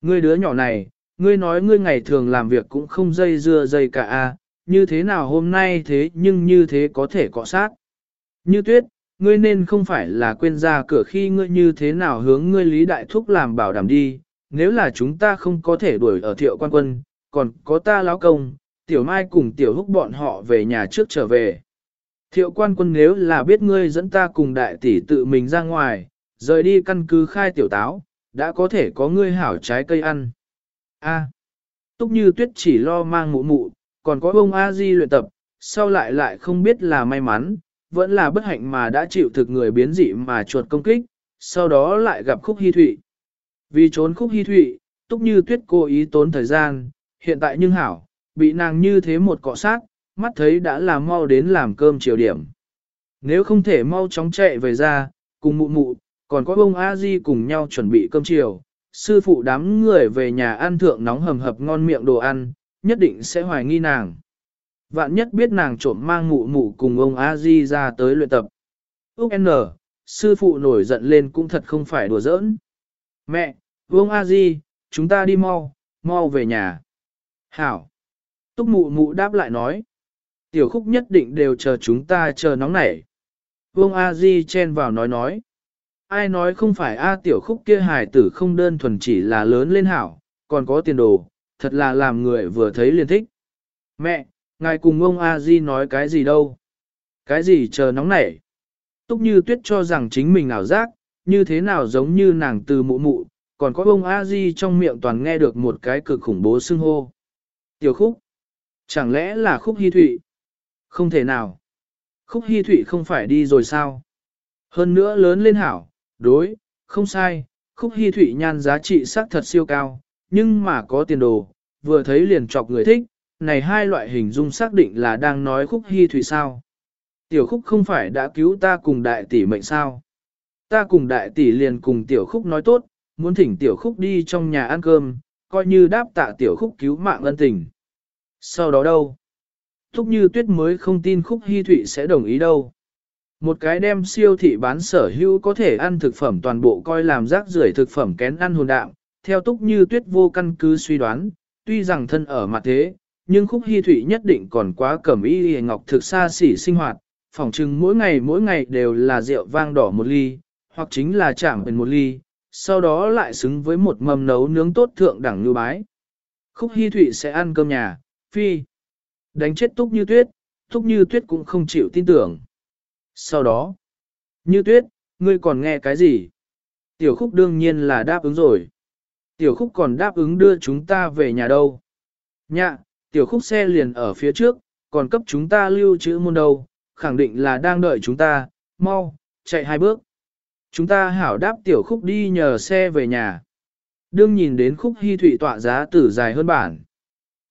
ngươi đứa nhỏ này, ngươi nói ngươi ngày thường làm việc cũng không dây dưa dây cả a, như thế nào hôm nay thế nhưng như thế có thể cọ sát. Như tuyết, ngươi nên không phải là quên ra cửa khi ngươi như thế nào hướng ngươi lý đại thúc làm bảo đảm đi, nếu là chúng ta không có thể đuổi ở thiệu quan quân, còn có ta lão công, tiểu mai cùng tiểu húc bọn họ về nhà trước trở về. Thiệu quan quân nếu là biết ngươi dẫn ta cùng đại tỷ tự mình ra ngoài, rời đi căn cứ khai tiểu táo, đã có thể có ngươi hảo trái cây ăn. A. Túc như tuyết chỉ lo mang mụ mụ, còn có ông A-di luyện tập, sau lại lại không biết là may mắn, vẫn là bất hạnh mà đã chịu thực người biến dị mà chuột công kích, sau đó lại gặp khúc hy thụy. Vì trốn khúc hy thụy, túc như tuyết cố ý tốn thời gian, hiện tại nhưng hảo, bị nàng như thế một cọ sát, mắt thấy đã là mau đến làm cơm chiều điểm. Nếu không thể mau chóng chạy về ra, cùng mụ mụ, còn có ông A-di cùng nhau chuẩn bị cơm chiều, sư phụ đám người về nhà ăn thượng nóng hầm hập ngon miệng đồ ăn, nhất định sẽ hoài nghi nàng. Vạn nhất biết nàng trộm mang mụ mụ cùng ông A-di ra tới luyện tập. Úc N, sư phụ nổi giận lên cũng thật không phải đùa giỡn. Mẹ, ông A-di, chúng ta đi mau, mau về nhà. Hảo. Túc mụ mụ đáp lại nói. Tiểu khúc nhất định đều chờ chúng ta chờ nóng nảy. Vương A-di chen vào nói nói ai nói không phải A tiểu khúc kia hài tử không đơn thuần chỉ là lớn lên hảo, còn có tiền đồ, thật là làm người vừa thấy liền thích. Mẹ, ngài cùng ông A Di nói cái gì đâu? Cái gì chờ nóng nảy? Túc như tuyết cho rằng chính mình ảo giác, như thế nào giống như nàng từ mụ mụ, còn có ông a di trong miệng toàn nghe được một cái cực khủng bố xưng hô. Tiểu khúc. Chẳng lẽ là khúc hy thụy? Không thể nào. Khúc hy thụy không phải đi rồi sao? Hơn nữa lớn lên hảo, đối, không sai, khúc hy thụy nhan giá trị xác thật siêu cao, nhưng mà có tiền đồ, vừa thấy liền chọc người thích, này hai loại hình dung xác định là đang nói khúc hy thụy sao. Tiểu khúc không phải đã cứu ta cùng đại tỷ mệnh sao. Ta cùng đại tỷ liền cùng tiểu khúc nói tốt, muốn thỉnh tiểu khúc đi trong nhà ăn cơm, coi như đáp tạ tiểu khúc cứu mạng ân tình. Sau đó đâu? Thúc như tuyết mới không tin khúc hy thụy sẽ đồng ý đâu. Một cái đem siêu thị bán sở hữu có thể ăn thực phẩm toàn bộ coi làm rác rưởi thực phẩm kén ăn hồn đạm, theo túc như tuyết vô căn cứ suy đoán, tuy rằng thân ở mặt thế, nhưng khúc hy thủy nhất định còn quá cẩm y hề ngọc thực xa xỉ sinh hoạt, phỏng chừng mỗi ngày mỗi ngày đều là rượu vang đỏ một ly, hoặc chính là chạm ẩn một ly, sau đó lại xứng với một mâm nấu nướng tốt thượng đẳng như bái. Khúc hy thủy sẽ ăn cơm nhà, phi. Đánh chết túc như tuyết, túc như tuyết cũng không chịu tin tưởng. Sau đó, như tuyết, ngươi còn nghe cái gì? Tiểu khúc đương nhiên là đáp ứng rồi. Tiểu khúc còn đáp ứng đưa chúng ta về nhà đâu. Nhạ, tiểu khúc xe liền ở phía trước, còn cấp chúng ta lưu trữ môn đâu, khẳng định là đang đợi chúng ta, mau, chạy hai bước. Chúng ta hảo đáp tiểu khúc đi nhờ xe về nhà. Đương nhìn đến khúc hy thụy tọa giá tử dài hơn bản.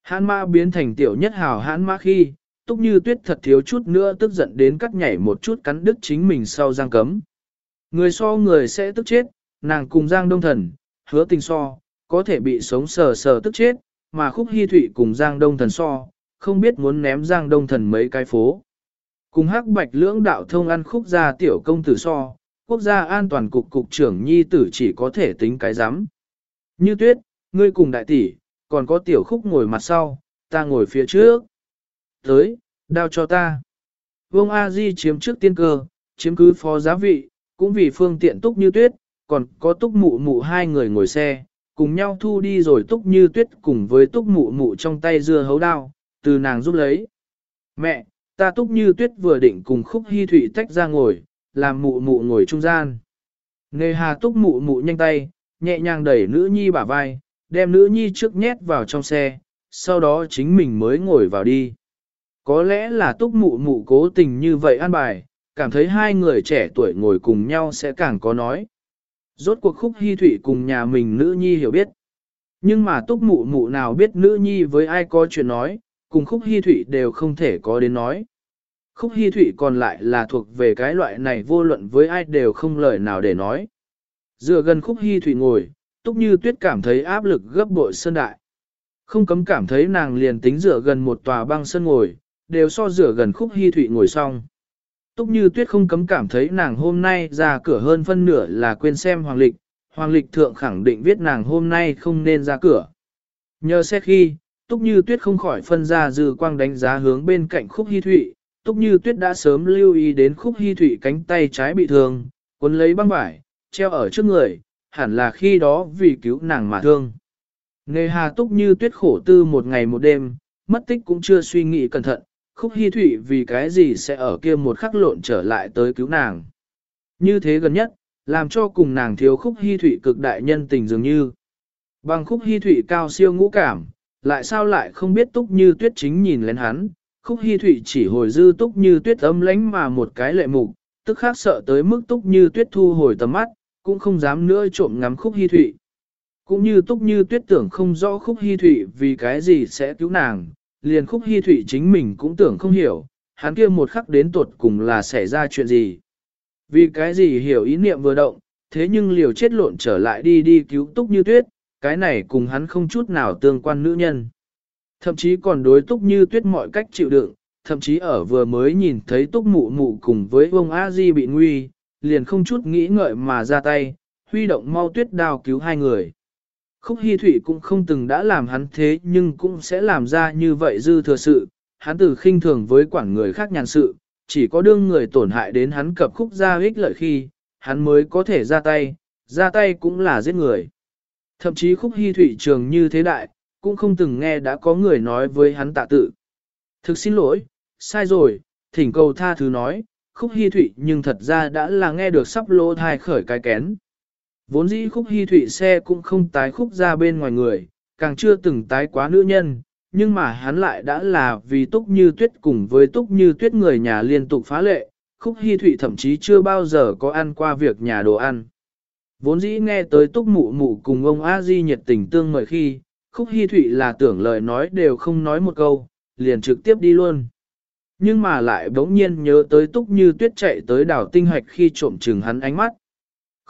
Hãn mã biến thành tiểu nhất hảo hãn mã khi, túc như tuyết thật thiếu chút nữa tức giận đến cắt nhảy một chút cắn đứt chính mình sau giang cấm. Người so người sẽ tức chết, nàng cùng giang đông thần, hứa tình so, có thể bị sống sờ sờ tức chết, mà khúc hy thụy cùng giang đông thần so, không biết muốn ném giang đông thần mấy cái phố. Cùng hắc bạch lưỡng đạo thông ăn khúc gia tiểu công tử so, quốc gia an toàn cục cục trưởng nhi tử chỉ có thể tính cái giám. Như tuyết, ngươi cùng đại tỷ, còn có tiểu khúc ngồi mặt sau, ta ngồi phía trước. Tới, đao cho ta. Vương A Di chiếm trước tiên cơ, chiếm cứ phó giá vị, cũng vì phương tiện túc như tuyết, còn có túc mụ mụ hai người ngồi xe, cùng nhau thu đi rồi túc như tuyết cùng với túc mụ mụ trong tay dưa hấu đao, từ nàng giúp lấy. Mẹ, ta túc như tuyết vừa định cùng khúc hy thủy tách ra ngồi, làm mụ mụ ngồi trung gian. Nề hà túc mụ mụ nhanh tay, nhẹ nhàng đẩy nữ nhi bả vai, đem nữ nhi trước nhét vào trong xe, sau đó chính mình mới ngồi vào đi. Có lẽ là túc mụ mụ cố tình như vậy an bài, cảm thấy hai người trẻ tuổi ngồi cùng nhau sẽ càng có nói. Rốt cuộc khúc hy thủy cùng nhà mình nữ nhi hiểu biết. Nhưng mà túc mụ mụ nào biết nữ nhi với ai có chuyện nói, cùng khúc hy thủy đều không thể có đến nói. Khúc hy thủy còn lại là thuộc về cái loại này vô luận với ai đều không lời nào để nói. Dựa gần khúc hy thủy ngồi, túc như tuyết cảm thấy áp lực gấp bội sơn đại. Không cấm cảm thấy nàng liền tính dựa gần một tòa băng sân ngồi, đều so dựa gần khúc hy thủy ngồi xong. Túc như tuyết không cấm cảm thấy nàng hôm nay ra cửa hơn phân nửa là quên xem hoàng lịch, hoàng lịch thượng khẳng định viết nàng hôm nay không nên ra cửa. Nhờ xét khi, Túc như tuyết không khỏi phân ra dư quang đánh giá hướng bên cạnh khúc hy thụy, Túc như tuyết đã sớm lưu ý đến khúc hy thụy cánh tay trái bị thương, cuốn lấy băng vải, treo ở trước người, hẳn là khi đó vì cứu nàng mà thương. Nề hà Túc như tuyết khổ tư một ngày một đêm, mất tích cũng chưa suy nghĩ cẩn thận, khúc hy thủy vì cái gì sẽ ở kia một khắc lộn trở lại tới cứu nàng. Như thế gần nhất, làm cho cùng nàng thiếu khúc hy thủy cực đại nhân tình dường như. Bằng khúc hy thủy cao siêu ngũ cảm, lại sao lại không biết túc như tuyết chính nhìn lên hắn, khúc hy thủy chỉ hồi dư túc như tuyết ấm lánh mà một cái lệ mục, tức khác sợ tới mức túc như tuyết thu hồi tầm mắt, cũng không dám nữa trộm ngắm khúc hy thủy. Cũng như túc như tuyết tưởng không rõ khúc hy thủy vì cái gì sẽ cứu nàng, liền khúc hy thủy chính mình cũng tưởng không hiểu, hắn kia một khắc đến tuột cùng là xảy ra chuyện gì. Vì cái gì hiểu ý niệm vừa động, thế nhưng liều chết lộn trở lại đi đi cứu túc như tuyết, cái này cùng hắn không chút nào tương quan nữ nhân. Thậm chí còn đối túc như tuyết mọi cách chịu đựng, thậm chí ở vừa mới nhìn thấy túc mụ mụ cùng với ông a di bị nguy, liền không chút nghĩ ngợi mà ra tay, huy động mau tuyết đao cứu hai người. Khúc Hi Thụy cũng không từng đã làm hắn thế nhưng cũng sẽ làm ra như vậy dư thừa sự, hắn từ khinh thường với quản người khác nhàn sự, chỉ có đương người tổn hại đến hắn cập khúc ra ích lợi khi, hắn mới có thể ra tay, ra tay cũng là giết người. Thậm chí khúc Hi Thụy trường như thế đại, cũng không từng nghe đã có người nói với hắn tạ tự. Thực xin lỗi, sai rồi, thỉnh cầu tha thứ nói, khúc hy thụy nhưng thật ra đã là nghe được sắp lỗ thai khởi cái kén. Vốn dĩ khúc hy thụy xe cũng không tái khúc ra bên ngoài người, càng chưa từng tái quá nữ nhân, nhưng mà hắn lại đã là vì túc như tuyết cùng với túc như tuyết người nhà liên tục phá lệ, khúc hy thụy thậm chí chưa bao giờ có ăn qua việc nhà đồ ăn. Vốn dĩ nghe tới túc mụ mụ cùng ông A Di nhiệt tình tương mời khi, khúc hy thụy là tưởng lời nói đều không nói một câu, liền trực tiếp đi luôn. Nhưng mà lại bỗng nhiên nhớ tới túc như tuyết chạy tới đảo tinh hoạch khi trộm chừng hắn ánh mắt.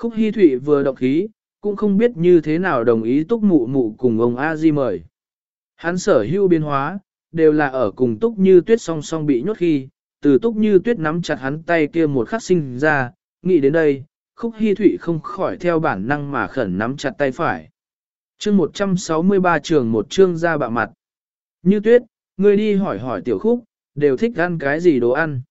Khúc Hi thụy vừa động khí, cũng không biết như thế nào đồng ý túc mụ mụ cùng ông A Di mời. Hắn sở hữu biến hóa, đều là ở cùng túc như tuyết song song bị nhốt khi, từ túc như tuyết nắm chặt hắn tay kia một khắc sinh ra, nghĩ đến đây, khúc Hi thụy không khỏi theo bản năng mà khẩn nắm chặt tay phải. chương 163 trường một chương ra bạ mặt. Như tuyết, ngươi đi hỏi hỏi tiểu khúc, đều thích ăn cái gì đồ ăn.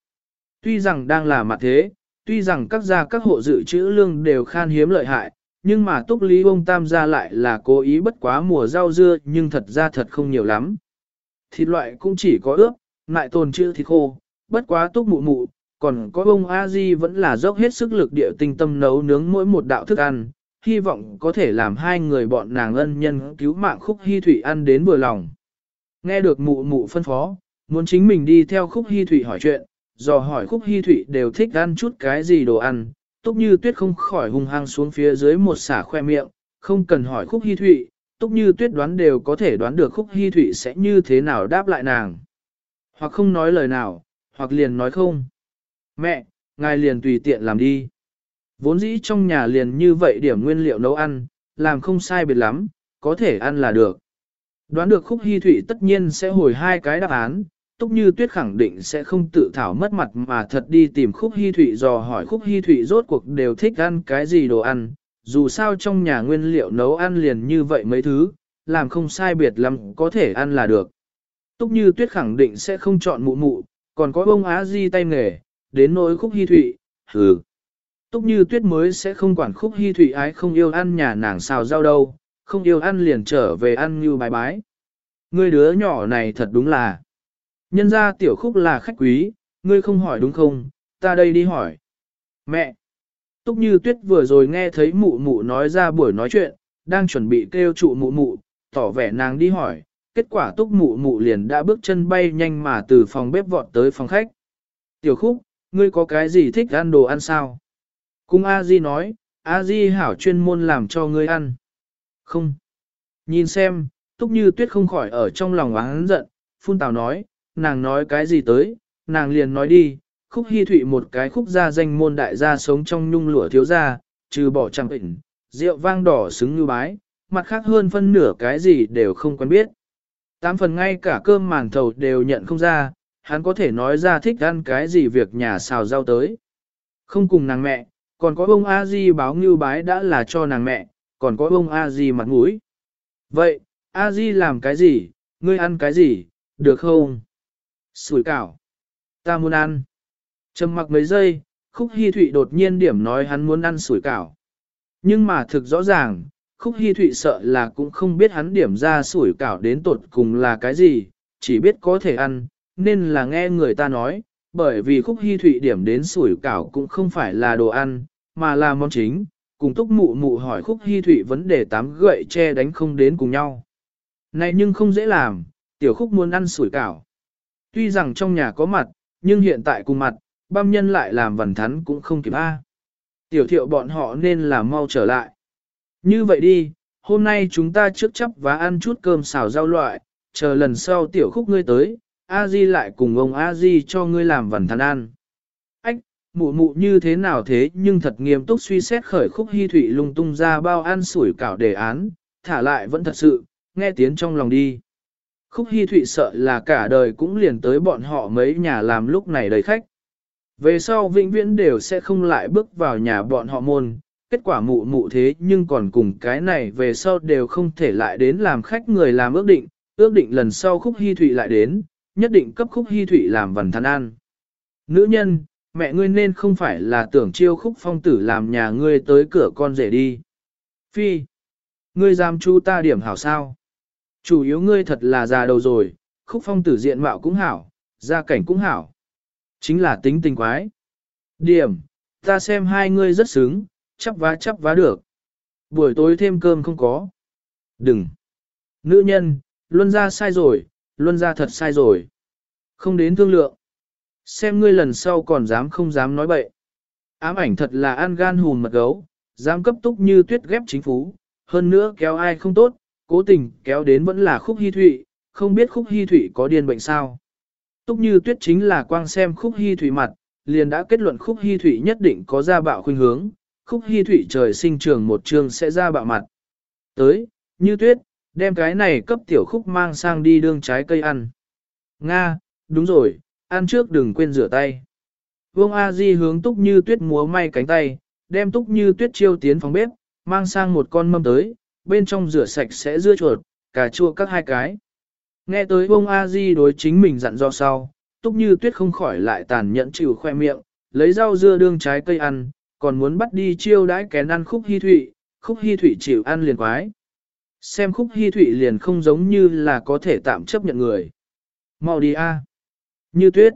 Tuy rằng đang là mặt thế, tuy rằng các gia các hộ dự trữ lương đều khan hiếm lợi hại, nhưng mà túc lý ông tam gia lại là cố ý bất quá mùa rau dưa nhưng thật ra thật không nhiều lắm. Thịt loại cũng chỉ có ướp, lại tồn chữ thịt khô, bất quá túc mụ mụ, còn có ông a di vẫn là dốc hết sức lực địa tinh tâm nấu nướng mỗi một đạo thức ăn, hy vọng có thể làm hai người bọn nàng ân nhân cứu mạng khúc hy thủy ăn đến vừa lòng. Nghe được mụ mụ phân phó, muốn chính mình đi theo khúc hy thủy hỏi chuyện, dò hỏi khúc hy Thụy đều thích ăn chút cái gì đồ ăn, túc như tuyết không khỏi hung hăng xuống phía dưới một xả khoe miệng, không cần hỏi khúc hy Thụy, túc như tuyết đoán đều có thể đoán được khúc hy Thụy sẽ như thế nào đáp lại nàng. Hoặc không nói lời nào, hoặc liền nói không. Mẹ, ngài liền tùy tiện làm đi. Vốn dĩ trong nhà liền như vậy điểm nguyên liệu nấu ăn, làm không sai biệt lắm, có thể ăn là được. Đoán được khúc hy Thụy tất nhiên sẽ hồi hai cái đáp án, Túc Như Tuyết khẳng định sẽ không tự thảo mất mặt mà thật đi tìm Khúc Hi Thụy dò hỏi Khúc Hi Thụy rốt cuộc đều thích ăn cái gì đồ ăn, dù sao trong nhà nguyên liệu nấu ăn liền như vậy mấy thứ, làm không sai biệt lắm có thể ăn là được. Túc Như Tuyết khẳng định sẽ không chọn mụ mụ, còn có bông á di tay nghề, đến nỗi Khúc Hi Thụy, hừ. Túc Như Tuyết mới sẽ không quản Khúc Hi Thụy ái không yêu ăn nhà nàng xào rau đâu, không yêu ăn liền trở về ăn như bài bái. Người đứa nhỏ này thật đúng là Nhân ra tiểu khúc là khách quý, ngươi không hỏi đúng không, ta đây đi hỏi. Mẹ! Túc như tuyết vừa rồi nghe thấy mụ mụ nói ra buổi nói chuyện, đang chuẩn bị kêu trụ mụ mụ, tỏ vẻ nàng đi hỏi, kết quả túc mụ mụ liền đã bước chân bay nhanh mà từ phòng bếp vọt tới phòng khách. Tiểu khúc, ngươi có cái gì thích ăn đồ ăn sao? Cung A Di nói, A Di hảo chuyên môn làm cho ngươi ăn. Không. Nhìn xem, túc như tuyết không khỏi ở trong lòng oán giận, phun tào nói, nàng nói cái gì tới, nàng liền nói đi, khúc hy thụy một cái khúc gia danh môn đại gia sống trong nhung lụa thiếu gia, trừ bỏ chẳng bệnh, rượu vang đỏ xứng như bái, mặt khác hơn phân nửa cái gì đều không quen biết. Tám phần ngay cả cơm màn thầu đều nhận không ra, hắn có thể nói ra thích ăn cái gì việc nhà xào rau tới. Không cùng nàng mẹ, còn có ông A Di báo như bái đã là cho nàng mẹ, còn có ông A Di mặt mũi. Vậy, A Di làm cái gì, ngươi ăn cái gì, được không? Sủi cảo. Ta muốn ăn. Trầm mặc mấy giây, Khúc Hi Thụy đột nhiên điểm nói hắn muốn ăn sủi cảo. Nhưng mà thực rõ ràng, Khúc Hi Thụy sợ là cũng không biết hắn điểm ra sủi cảo đến tột cùng là cái gì, chỉ biết có thể ăn, nên là nghe người ta nói, bởi vì Khúc Hi Thụy điểm đến sủi cảo cũng không phải là đồ ăn, mà là món chính, cùng túc mụ mụ hỏi Khúc Hi Thụy vấn đề tám gậy che đánh không đến cùng nhau. Này nhưng không dễ làm, tiểu khúc muốn ăn sủi cảo. Tuy rằng trong nhà có mặt, nhưng hiện tại cùng mặt, băm nhân lại làm vần thắn cũng không kịp a. Tiểu thiệu bọn họ nên là mau trở lại. Như vậy đi, hôm nay chúng ta trước chấp và ăn chút cơm xào rau loại, chờ lần sau tiểu khúc ngươi tới, a di lại cùng ông a di cho ngươi làm vần thắn ăn. Ách, mụ mụ như thế nào thế nhưng thật nghiêm túc suy xét khởi khúc hy thủy lung tung ra bao ăn sủi cảo đề án, thả lại vẫn thật sự, nghe tiếng trong lòng đi. Khúc Hi Thụy sợ là cả đời cũng liền tới bọn họ mấy nhà làm lúc này đầy khách. Về sau vĩnh viễn đều sẽ không lại bước vào nhà bọn họ môn, kết quả mụ mụ thế nhưng còn cùng cái này về sau đều không thể lại đến làm khách người làm ước định, ước định lần sau Khúc Hi Thụy lại đến, nhất định cấp Khúc Hi Thụy làm vần than ăn. Nữ nhân, mẹ ngươi nên không phải là tưởng chiêu Khúc Phong Tử làm nhà ngươi tới cửa con rể đi. Phi, ngươi dám chu ta điểm hảo sao? Chủ yếu ngươi thật là già đầu rồi, khúc phong tử diện mạo cũng hảo, gia cảnh cũng hảo. Chính là tính tình quái. Điểm, ta xem hai ngươi rất sướng, chắp vá chắp vá được. Buổi tối thêm cơm không có. Đừng. Nữ nhân, luân ra sai rồi, luân ra thật sai rồi. Không đến thương lượng. Xem ngươi lần sau còn dám không dám nói bậy. Ám ảnh thật là ăn gan hùn mật gấu, dám cấp túc như tuyết ghép chính phú, hơn nữa kéo ai không tốt, cố tình kéo đến vẫn là khúc hy thụy, không biết khúc hy thụy có điên bệnh sao. Túc như tuyết chính là quang xem khúc hy thụy mặt, liền đã kết luận khúc hy thụy nhất định có ra bạo khuynh hướng, khúc hy thụy trời sinh trường một trường sẽ ra bạo mặt. Tới, như tuyết, đem cái này cấp tiểu khúc mang sang đi đương trái cây ăn. Nga, đúng rồi, ăn trước đừng quên rửa tay. Vương A Di hướng túc như tuyết múa may cánh tay, đem túc như tuyết chiêu tiến phòng bếp, mang sang một con mâm tới, bên trong rửa sạch sẽ dưa chuột, cà chua các hai cái. Nghe tới bông A Di đối chính mình dặn do sau, túc như tuyết không khỏi lại tàn nhẫn chịu khoe miệng, lấy rau dưa đương trái cây ăn, còn muốn bắt đi chiêu đãi kén ăn khúc hy thụy, khúc hy thụy chịu ăn liền quái. Xem khúc hy thụy liền không giống như là có thể tạm chấp nhận người. Mau đi a Như tuyết.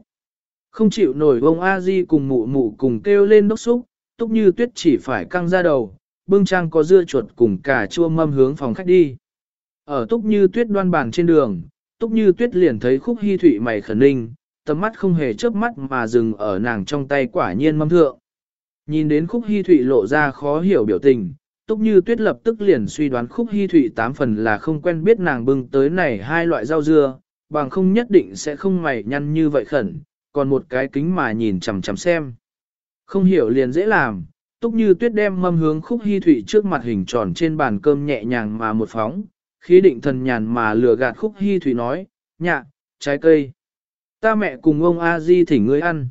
Không chịu nổi ông a di cùng mụ mụ cùng kêu lên đốc xúc, túc như tuyết chỉ phải căng ra đầu, bưng trang có dưa chuột cùng cả chua mâm hướng phòng khách đi. Ở túc như tuyết đoan bàn trên đường, túc như tuyết liền thấy khúc hy thụy mày khẩn ninh, tầm mắt không hề chớp mắt mà dừng ở nàng trong tay quả nhiên mâm thượng. Nhìn đến khúc hy thụy lộ ra khó hiểu biểu tình, túc như tuyết lập tức liền suy đoán khúc hy thụy tám phần là không quen biết nàng bưng tới này hai loại rau dưa, bằng không nhất định sẽ không mày nhăn như vậy khẩn, còn một cái kính mà nhìn chằm chằm xem. Không hiểu liền dễ làm, túc như tuyết đem mâm hướng khúc hy thụy trước mặt hình tròn trên bàn cơm nhẹ nhàng mà một phóng, khí định thần nhàn mà lừa gạt khúc hy thụy nói, nhạ, trái cây. Ta mẹ cùng ông A-di thỉnh ngươi ăn.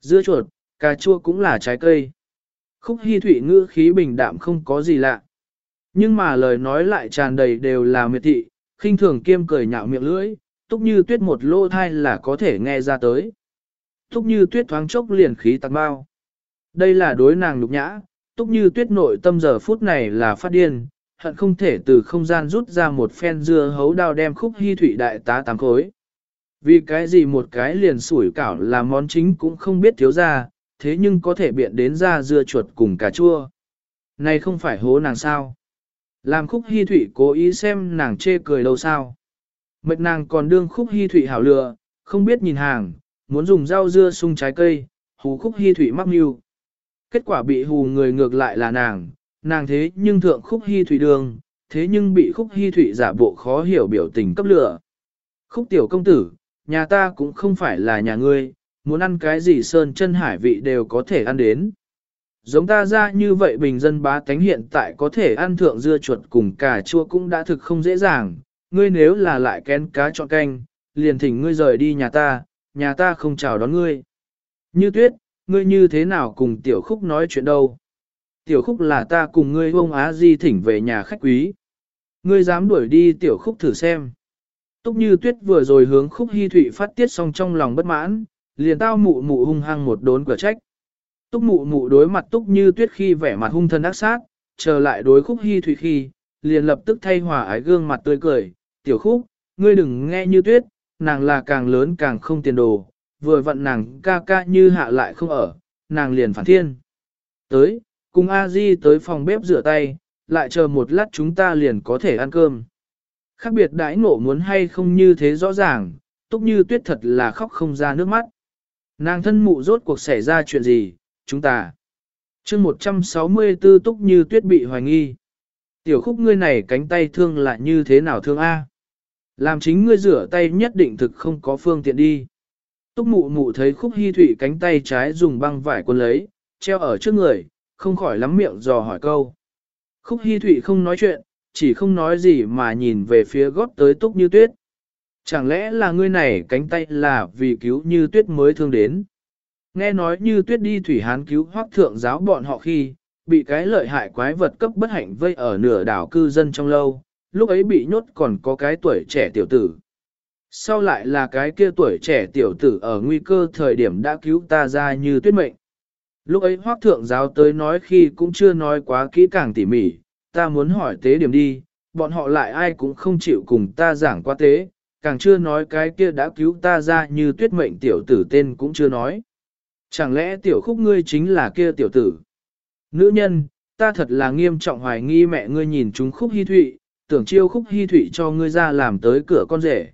Dưa chuột, cà chua cũng là trái cây. Khúc hy thụy ngữ khí bình đạm không có gì lạ. Nhưng mà lời nói lại tràn đầy đều là miệt thị, khinh thường kiêm cười nhạo miệng lưỡi, túc như tuyết một lô thai là có thể nghe ra tới. Túc như tuyết thoáng chốc liền khí tạc bao. Đây là đối nàng nhục nhã, túc như tuyết nội tâm giờ phút này là phát điên, hận không thể từ không gian rút ra một phen dưa hấu đao đem khúc hy thủy đại tá tám khối. Vì cái gì một cái liền sủi cảo là món chính cũng không biết thiếu ra, thế nhưng có thể biện đến ra dưa chuột cùng cà chua. Này không phải hố nàng sao? Làm khúc hy thủy cố ý xem nàng chê cười lâu sao? Mệt nàng còn đương khúc hy thủy hảo lựa, không biết nhìn hàng, muốn dùng rau dưa sung trái cây, hú khúc hy thủy mắc mưu. Kết quả bị hù người ngược lại là nàng, nàng thế nhưng thượng khúc hy thủy đường, thế nhưng bị khúc hy thủy giả bộ khó hiểu biểu tình cấp lửa. Khúc tiểu công tử, nhà ta cũng không phải là nhà ngươi, muốn ăn cái gì sơn chân hải vị đều có thể ăn đến. Giống ta ra như vậy bình dân bá tánh hiện tại có thể ăn thượng dưa chuột cùng cà chua cũng đã thực không dễ dàng, ngươi nếu là lại kén cá chọn canh, liền thỉnh ngươi rời đi nhà ta, nhà ta không chào đón ngươi. Như tuyết, ngươi như thế nào cùng tiểu khúc nói chuyện đâu? Tiểu khúc là ta cùng ngươi ông Á Di thỉnh về nhà khách quý. Ngươi dám đuổi đi tiểu khúc thử xem. Túc như tuyết vừa rồi hướng khúc hy thụy phát tiết xong trong lòng bất mãn, liền tao mụ mụ hung hăng một đốn cửa trách. Túc mụ mụ đối mặt túc như tuyết khi vẻ mặt hung thân ác sát, trở lại đối khúc hy thụy khi, liền lập tức thay hòa ái gương mặt tươi cười, tiểu khúc, ngươi đừng nghe như tuyết, nàng là càng lớn càng không tiền đồ, vừa vặn nàng ca ca như hạ lại không ở, nàng liền phản thiên. Tới, cùng a di tới phòng bếp rửa tay, lại chờ một lát chúng ta liền có thể ăn cơm. Khác biệt đãi ngộ muốn hay không như thế rõ ràng, túc như tuyết thật là khóc không ra nước mắt. Nàng thân mụ rốt cuộc xảy ra chuyện gì, chúng ta. chương 164 túc như tuyết bị hoài nghi. Tiểu khúc ngươi này cánh tay thương lại như thế nào thương A? Làm chính ngươi rửa tay nhất định thực không có phương tiện đi. Túc mụ mụ thấy khúc hy thủy cánh tay trái dùng băng vải quân lấy, treo ở trước người, không khỏi lắm miệng dò hỏi câu. Khúc hy thủy không nói chuyện, chỉ không nói gì mà nhìn về phía góp tới túc như tuyết. Chẳng lẽ là ngươi này cánh tay là vì cứu như tuyết mới thương đến. Nghe nói như tuyết đi thủy hán cứu hoác thượng giáo bọn họ khi, bị cái lợi hại quái vật cấp bất hạnh vây ở nửa đảo cư dân trong lâu, lúc ấy bị nhốt còn có cái tuổi trẻ tiểu tử. Sau lại là cái kia tuổi trẻ tiểu tử ở nguy cơ thời điểm đã cứu ta ra như tuyết mệnh. Lúc ấy hoác thượng giáo tới nói khi cũng chưa nói quá kỹ càng tỉ mỉ, ta muốn hỏi tế điểm đi, bọn họ lại ai cũng không chịu cùng ta giảng qua tế, càng chưa nói cái kia đã cứu ta ra như tuyết mệnh tiểu tử tên cũng chưa nói. Chẳng lẽ tiểu khúc ngươi chính là kia tiểu tử? Nữ nhân, ta thật là nghiêm trọng hoài nghi mẹ ngươi nhìn chúng khúc hy thụy, tưởng chiêu khúc hy thụy cho ngươi ra làm tới cửa con rể.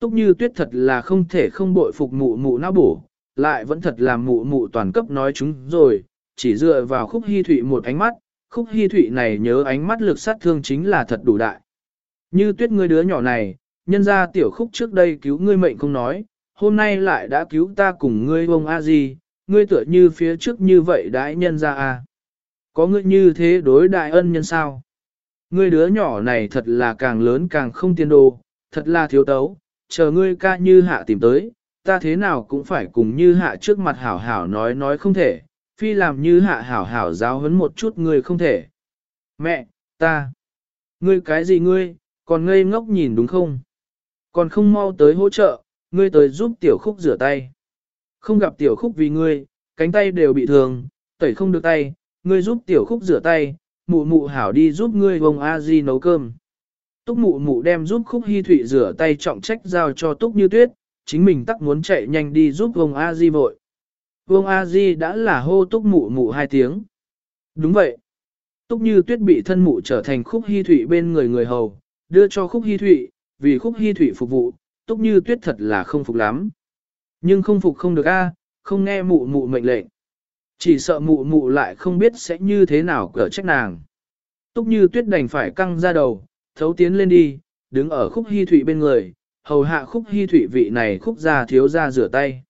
Túc như tuyết thật là không thể không bội phục mụ mụ não bổ, lại vẫn thật là mụ mụ toàn cấp nói chúng rồi, chỉ dựa vào khúc hy thụy một ánh mắt, khúc hy thụy này nhớ ánh mắt lực sát thương chính là thật đủ đại. Như tuyết ngươi đứa nhỏ này, nhân ra tiểu khúc trước đây cứu ngươi mệnh không nói, hôm nay lại đã cứu ta cùng ngươi ông a di, ngươi tựa như phía trước như vậy đãi nhân ra a. Có ngươi như thế đối đại ân nhân sao? Ngươi đứa nhỏ này thật là càng lớn càng không tiên đồ, thật là thiếu tấu, chờ ngươi ca như hạ tìm tới, ta thế nào cũng phải cùng như hạ trước mặt hảo hảo nói nói không thể, phi làm như hạ hảo hảo giáo huấn một chút ngươi không thể. Mẹ, ta, ngươi cái gì ngươi, còn ngây ngốc nhìn đúng không? Còn không mau tới hỗ trợ, ngươi tới giúp tiểu khúc rửa tay. Không gặp tiểu khúc vì ngươi, cánh tay đều bị thương, tẩy không được tay, ngươi giúp tiểu khúc rửa tay, mụ mụ hảo đi giúp ngươi vông a di nấu cơm. Túc mụ mụ đem giúp khúc hy thụy rửa tay trọng trách giao cho túc như tuyết, chính mình tắc muốn chạy nhanh đi giúp vông a di vội. Vương A Di đã là hô túc mụ mụ hai tiếng. Đúng vậy. Túc như tuyết bị thân mụ trở thành khúc hy thụy bên người người hầu, đưa cho khúc hy thụy, vì khúc hy thụy phục vụ, túc như tuyết thật là không phục lắm. Nhưng không phục không được a, không nghe mụ mụ mệnh lệnh. Chỉ sợ mụ mụ lại không biết sẽ như thế nào cỡ trách nàng. Túc như tuyết đành phải căng ra đầu, thấu tiến lên đi, đứng ở khúc hy thụy bên người, hầu hạ khúc hy thụy vị này khúc ra thiếu ra rửa tay.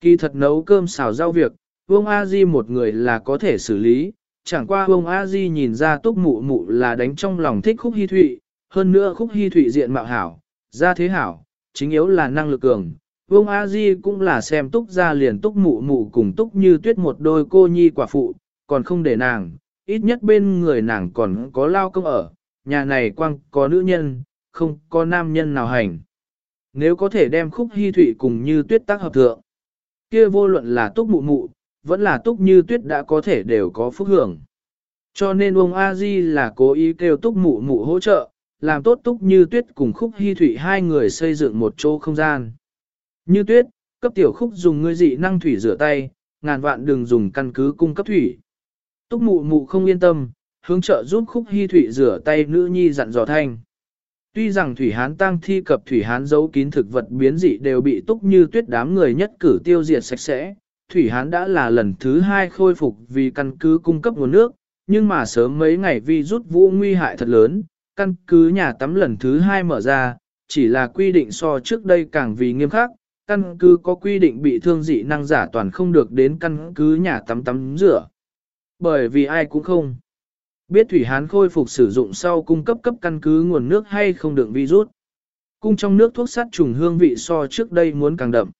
Kỳ thật nấu cơm xào rau việc, Vương A Di một người là có thể xử lý, chẳng qua Vương A Di nhìn ra túc mụ mụ là đánh trong lòng thích khúc hy thụy, hơn nữa khúc hy thụy diện mạo hảo, ra thế hảo, chính yếu là năng lực cường. Vương A Di cũng là xem túc ra liền túc mụ mụ cùng túc như tuyết một đôi cô nhi quả phụ, còn không để nàng, ít nhất bên người nàng còn có lao công ở, nhà này quang có nữ nhân, không có nam nhân nào hành. Nếu có thể đem khúc hy thụy cùng như tuyết tác hợp thượng, kia vô luận là túc mụ mụ, vẫn là túc như tuyết đã có thể đều có phúc hưởng. Cho nên ông A Di là cố ý kêu túc mụ mụ hỗ trợ, làm tốt túc như tuyết cùng khúc hy Thụy hai người xây dựng một chỗ không gian. Như tuyết, cấp tiểu khúc dùng ngươi dị năng thủy rửa tay, ngàn vạn đừng dùng căn cứ cung cấp thủy. Túc mụ mụ không yên tâm, hướng trợ giúp khúc hy thủy rửa tay nữ nhi dặn dò thanh. Tuy rằng Thủy Hán tăng thi cập Thủy Hán giấu kín thực vật biến dị đều bị túc như tuyết đám người nhất cử tiêu diệt sạch sẽ, Thủy Hán đã là lần thứ hai khôi phục vì căn cứ cung cấp nguồn nước, nhưng mà sớm mấy ngày vi rút vũ nguy hại thật lớn, căn cứ nhà tắm lần thứ hai mở ra, chỉ là quy định so trước đây càng vì nghiêm khắc, căn cứ có quy định bị thương dị năng giả toàn không được đến căn cứ nhà tắm tắm rửa. Bởi vì ai cũng không. Biết Thủy Hán khôi phục sử dụng sau cung cấp cấp căn cứ nguồn nước hay không đựng virus. Cung trong nước thuốc sát trùng hương vị so trước đây muốn càng đậm.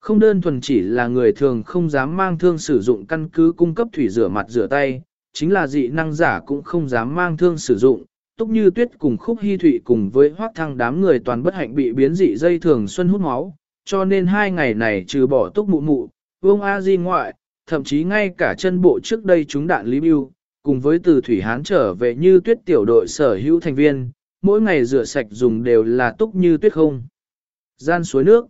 Không đơn thuần chỉ là người thường không dám mang thương sử dụng căn cứ cung cấp thủy rửa mặt rửa tay, chính là dị năng giả cũng không dám mang thương sử dụng. Túc như tuyết cùng khúc hy thủy cùng với hoác thăng đám người toàn bất hạnh bị biến dị dây thường xuân hút máu, cho nên hai ngày này trừ bỏ túc mụ mụ, vương A di ngoại, thậm chí ngay cả chân bộ trước đây chúng đạn lý bưu, cùng với từ Thủy Hán trở về như tuyết tiểu đội sở hữu thành viên, mỗi ngày rửa sạch dùng đều là túc như tuyết không. Gian suối nước.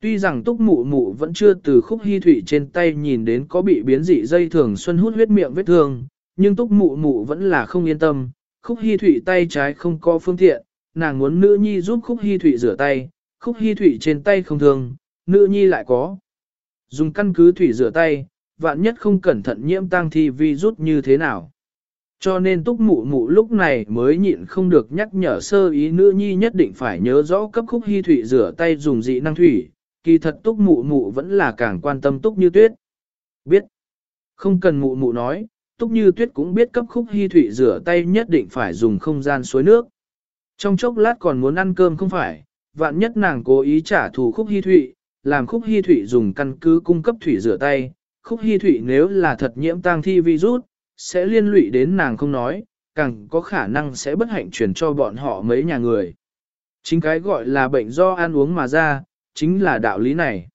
Tuy rằng túc mụ mụ vẫn chưa từ khúc hy thủy trên tay nhìn đến có bị biến dị dây thường xuân hút huyết miệng vết thương, nhưng túc mụ mụ vẫn là không yên tâm, khúc hy thủy tay trái không có phương tiện, nàng muốn nữ nhi giúp khúc hy thủy rửa tay, khúc hy thủy trên tay không thương, nữ nhi lại có. Dùng căn cứ thủy rửa tay, vạn nhất không cẩn thận nhiễm tăng thi vi rút như thế nào. Cho nên túc mụ mụ lúc này mới nhịn không được nhắc nhở sơ ý nữ nhi nhất định phải nhớ rõ cấp khúc hy thủy rửa tay dùng dị năng thủy, kỳ thật túc mụ mụ vẫn là càng quan tâm túc như tuyết. Biết, không cần mụ mụ nói, túc như tuyết cũng biết cấp khúc hy thủy rửa tay nhất định phải dùng không gian suối nước. Trong chốc lát còn muốn ăn cơm không phải, vạn nhất nàng cố ý trả thù khúc hy thủy, làm khúc hy thủy dùng căn cứ cung cấp thủy rửa tay, khúc hy thủy nếu là thật nhiễm tang thi virus, sẽ liên lụy đến nàng không nói, càng có khả năng sẽ bất hạnh truyền cho bọn họ mấy nhà người. Chính cái gọi là bệnh do ăn uống mà ra, chính là đạo lý này.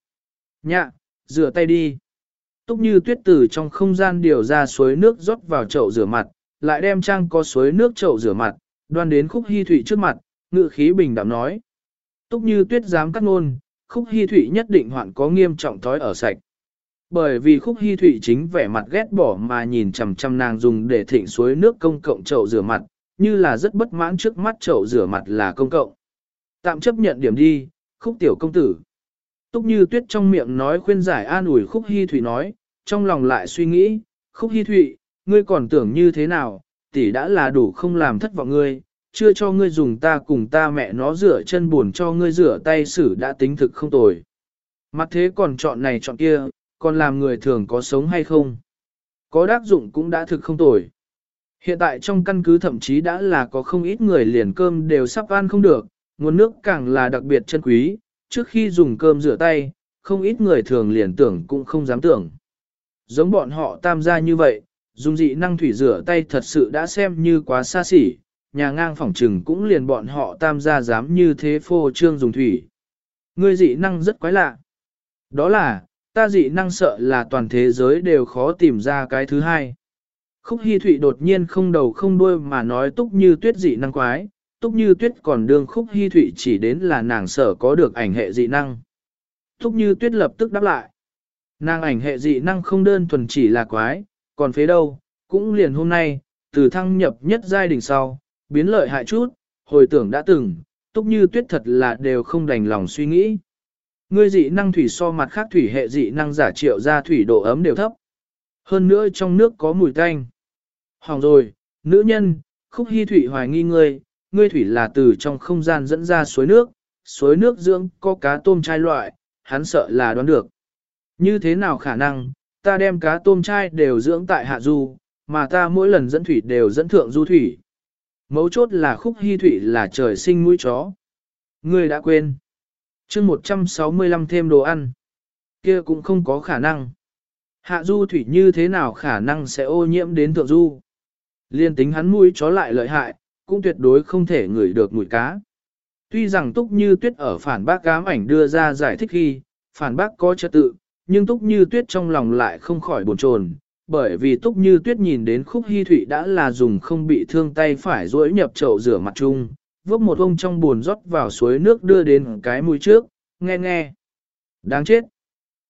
Nhạ, rửa tay đi. Túc như tuyết tử trong không gian điều ra suối nước rót vào chậu rửa mặt, lại đem trang có suối nước chậu rửa mặt, đoan đến khúc hy thủy trước mặt, ngự khí bình đạm nói. Túc như tuyết dám cắt ngôn, khúc hy thủy nhất định hoạn có nghiêm trọng thói ở sạch. Bởi vì khúc hy thủy chính vẻ mặt ghét bỏ mà nhìn chằm chằm nàng dùng để thịnh suối nước công cộng chậu rửa mặt, như là rất bất mãn trước mắt chậu rửa mặt là công cộng. Tạm chấp nhận điểm đi, khúc tiểu công tử. Túc như tuyết trong miệng nói khuyên giải an ủi khúc hy thủy nói, trong lòng lại suy nghĩ, khúc hy thủy, ngươi còn tưởng như thế nào, tỷ đã là đủ không làm thất vọng ngươi, chưa cho ngươi dùng ta cùng ta mẹ nó rửa chân buồn cho ngươi rửa tay xử đã tính thực không tồi. Mặt thế còn chọn này chọn kia, còn làm người thường có sống hay không? Có đắc dụng cũng đã thực không tồi. Hiện tại trong căn cứ thậm chí đã là có không ít người liền cơm đều sắp ăn không được, nguồn nước càng là đặc biệt chân quý, trước khi dùng cơm rửa tay, không ít người thường liền tưởng cũng không dám tưởng. Giống bọn họ tam gia như vậy, dùng dị năng thủy rửa tay thật sự đã xem như quá xa xỉ, nhà ngang phỏng trừng cũng liền bọn họ tam gia dám như thế phô trương dùng thủy. Ngươi dị năng rất quái lạ. Đó là, ta dị năng sợ là toàn thế giới đều khó tìm ra cái thứ hai. Khúc Hi Thụy đột nhiên không đầu không đuôi mà nói túc như tuyết dị năng quái, túc như tuyết còn đương Khúc Hi Thụy chỉ đến là nàng sở có được ảnh hệ dị năng. Túc như tuyết lập tức đáp lại. Nàng ảnh hệ dị năng không đơn thuần chỉ là quái, còn phế đâu, cũng liền hôm nay, từ thăng nhập nhất giai đỉnh sau, biến lợi hại chút, hồi tưởng đã từng, túc như tuyết thật là đều không đành lòng suy nghĩ. Ngươi dị năng thủy so mặt khác thủy hệ dị năng giả triệu ra thủy độ ấm đều thấp. Hơn nữa trong nước có mùi tanh. Hỏng rồi, nữ nhân, khúc hy thủy hoài nghi ngươi, ngươi thủy là từ trong không gian dẫn ra suối nước, suối nước dưỡng có cá tôm chai loại, hắn sợ là đoán được. Như thế nào khả năng, ta đem cá tôm chai đều dưỡng tại hạ du, mà ta mỗi lần dẫn thủy đều dẫn thượng du thủy. Mấu chốt là khúc hy thủy là trời sinh mũi chó. Ngươi đã quên chương 165 thêm đồ ăn. kia cũng không có khả năng. Hạ du thủy như thế nào khả năng sẽ ô nhiễm đến thượng du. Liên tính hắn mũi chó lại lợi hại, cũng tuyệt đối không thể ngửi được mùi cá. Tuy rằng Túc Như Tuyết ở phản bác cám ảnh đưa ra giải thích khi, phản bác có trật tự, nhưng Túc Như Tuyết trong lòng lại không khỏi buồn chồn, bởi vì Túc Như Tuyết nhìn đến khúc hy thủy đã là dùng không bị thương tay phải duỗi nhập chậu rửa mặt chung, vốc một ông trong buồn rót vào suối nước đưa đến cái mũi trước, nghe nghe. Đáng chết.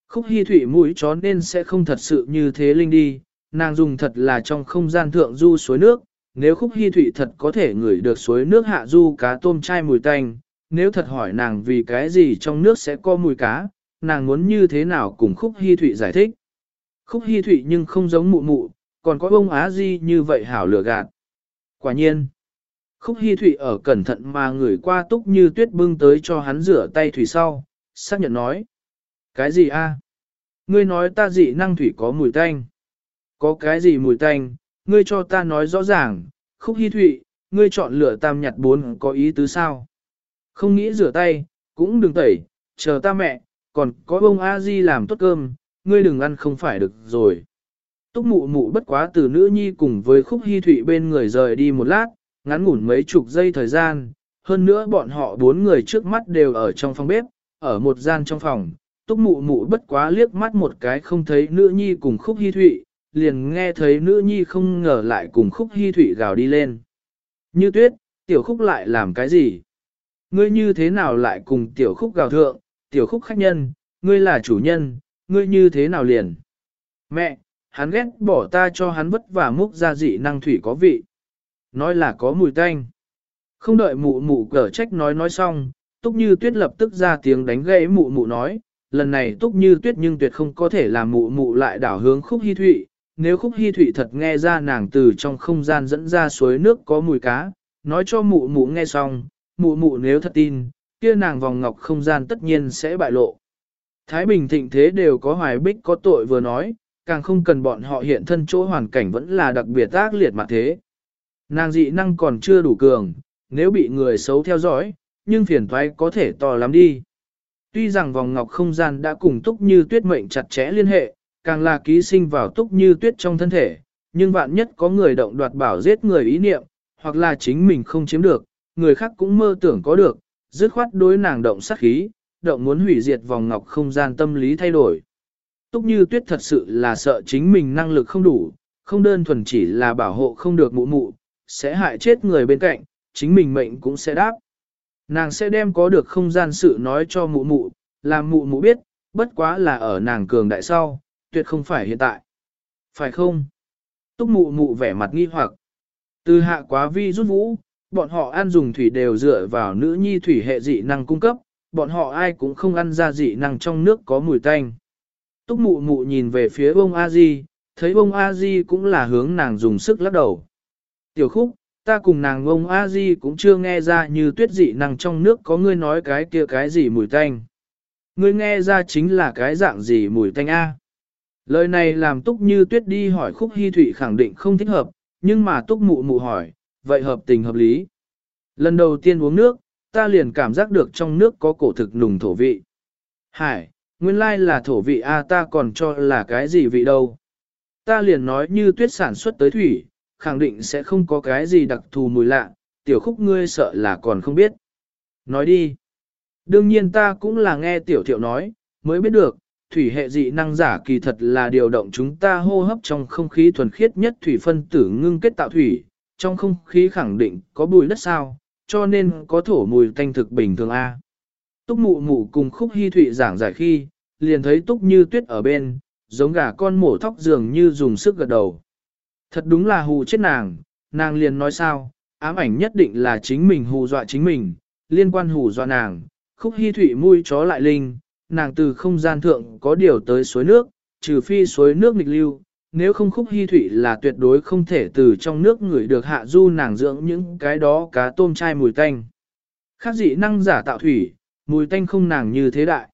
Khúc hy thủy mũi chó nên sẽ không thật sự như thế linh đi, nàng dùng thật là trong không gian thượng du suối nước, nếu khúc hy thủy thật có thể ngửi được suối nước hạ du cá tôm chai mùi tanh, nếu thật hỏi nàng vì cái gì trong nước sẽ có mùi cá, nàng muốn như thế nào cùng khúc hy thủy giải thích. Khúc hy thủy nhưng không giống mụ mụ, còn có bông á di như vậy hảo lừa gạt. Quả nhiên, Khúc Hi Thụy ở cẩn thận mà người qua túc như tuyết bưng tới cho hắn rửa tay thủy sau, xác nhận nói. Cái gì a? Ngươi nói ta dị năng thủy có mùi tanh. Có cái gì mùi tanh, ngươi cho ta nói rõ ràng, Khúc Hi Thụy, ngươi chọn lựa tam nhặt bốn có ý tứ sao? Không nghĩ rửa tay, cũng đừng tẩy, chờ ta mẹ, còn có bông A-di làm tốt cơm, ngươi đừng ăn không phải được rồi. Túc mụ mụ bất quá từ nữ nhi cùng với khúc hy thụy bên người rời đi một lát, ngắn ngủn mấy chục giây thời gian, hơn nữa bọn họ bốn người trước mắt đều ở trong phòng bếp, ở một gian trong phòng, túc mụ mụ bất quá liếc mắt một cái không thấy nữ nhi cùng khúc hy thụy, liền nghe thấy nữ nhi không ngờ lại cùng khúc hy thụy gào đi lên. Như tuyết, tiểu khúc lại làm cái gì? Ngươi như thế nào lại cùng tiểu khúc gào thượng, tiểu khúc khách nhân, ngươi là chủ nhân, ngươi như thế nào liền? Mẹ, hắn ghét bỏ ta cho hắn vất vả múc ra dị năng thủy có vị nói là có mùi tanh. Không đợi mụ mụ cở trách nói nói xong, Túc Như Tuyết lập tức ra tiếng đánh gãy mụ mụ nói, lần này Túc Như Tuyết nhưng tuyệt không có thể làm mụ mụ lại đảo hướng khúc hy thụy, nếu khúc hy thụy thật nghe ra nàng từ trong không gian dẫn ra suối nước có mùi cá, nói cho mụ mụ nghe xong, mụ mụ nếu thật tin, kia nàng vòng ngọc không gian tất nhiên sẽ bại lộ. Thái Bình thịnh thế đều có hoài bích có tội vừa nói, càng không cần bọn họ hiện thân chỗ hoàn cảnh vẫn là đặc biệt ác liệt mà thế. Nàng dị năng còn chưa đủ cường, nếu bị người xấu theo dõi, nhưng phiền thoái có thể to lắm đi. Tuy rằng vòng ngọc không gian đã cùng túc như tuyết mệnh chặt chẽ liên hệ, càng là ký sinh vào túc như tuyết trong thân thể, nhưng vạn nhất có người động đoạt bảo giết người ý niệm, hoặc là chính mình không chiếm được, người khác cũng mơ tưởng có được, dứt khoát đối nàng động sát khí, động muốn hủy diệt vòng ngọc không gian tâm lý thay đổi. Túc như tuyết thật sự là sợ chính mình năng lực không đủ, không đơn thuần chỉ là bảo hộ không được mụ mụ, sẽ hại chết người bên cạnh, chính mình mệnh cũng sẽ đáp. Nàng sẽ đem có được không gian sự nói cho mụ mụ, làm mụ mụ biết, bất quá là ở nàng cường đại sau, tuyệt không phải hiện tại. Phải không? Túc mụ mụ vẻ mặt nghi hoặc. Từ hạ quá vi rút vũ, bọn họ ăn dùng thủy đều dựa vào nữ nhi thủy hệ dị năng cung cấp, bọn họ ai cũng không ăn ra dị năng trong nước có mùi tanh. Túc mụ mụ nhìn về phía bông A Di, thấy bông A Di cũng là hướng nàng dùng sức lắc đầu. Tiểu khúc, ta cùng nàng bông A Di cũng chưa nghe ra như tuyết dị năng trong nước có ngươi nói cái kia cái gì mùi tanh. Ngươi nghe ra chính là cái dạng gì mùi tanh A. Lời này làm túc như tuyết đi hỏi khúc hy thụy khẳng định không thích hợp, nhưng mà túc mụ mụ hỏi, vậy hợp tình hợp lý. Lần đầu tiên uống nước, ta liền cảm giác được trong nước có cổ thực nùng thổ vị. Hải, nguyên lai là thổ vị A ta còn cho là cái gì vị đâu. Ta liền nói như tuyết sản xuất tới thủy, khẳng định sẽ không có cái gì đặc thù mùi lạ, tiểu khúc ngươi sợ là còn không biết. Nói đi. Đương nhiên ta cũng là nghe tiểu thiệu nói, mới biết được, thủy hệ dị năng giả kỳ thật là điều động chúng ta hô hấp trong không khí thuần khiết nhất thủy phân tử ngưng kết tạo thủy, trong không khí khẳng định có bùi đất sao, cho nên có thổ mùi thanh thực bình thường A. Túc mụ mụ cùng khúc hy thủy giảng giải khi, liền thấy túc như tuyết ở bên, giống gà con mổ thóc dường như dùng sức gật đầu. Thật đúng là hù chết nàng, nàng liền nói sao, ám ảnh nhất định là chính mình hù dọa chính mình, liên quan hù dọa nàng, khúc hy thụy mui chó lại linh, nàng từ không gian thượng có điều tới suối nước, trừ phi suối nước nghịch lưu, nếu không khúc hy thủy là tuyệt đối không thể từ trong nước người được hạ du nàng dưỡng những cái đó cá tôm chai mùi tanh. Khác dị năng giả tạo thủy, mùi tanh không nàng như thế đại.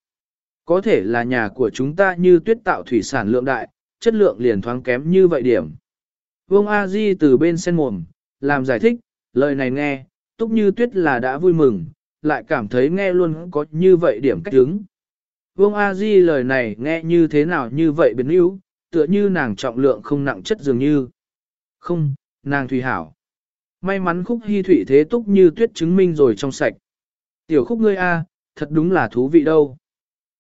Có thể là nhà của chúng ta như tuyết tạo thủy sản lượng đại, chất lượng liền thoáng kém như vậy điểm. Vương A Di từ bên sen mồm, làm giải thích, lời này nghe, túc như tuyết là đã vui mừng, lại cảm thấy nghe luôn có như vậy điểm cách đứng. Vương A Di lời này nghe như thế nào như vậy biến yếu, tựa như nàng trọng lượng không nặng chất dường như. Không, nàng thủy hảo. May mắn khúc hy thủy thế túc như tuyết chứng minh rồi trong sạch. Tiểu khúc ngươi A, thật đúng là thú vị đâu.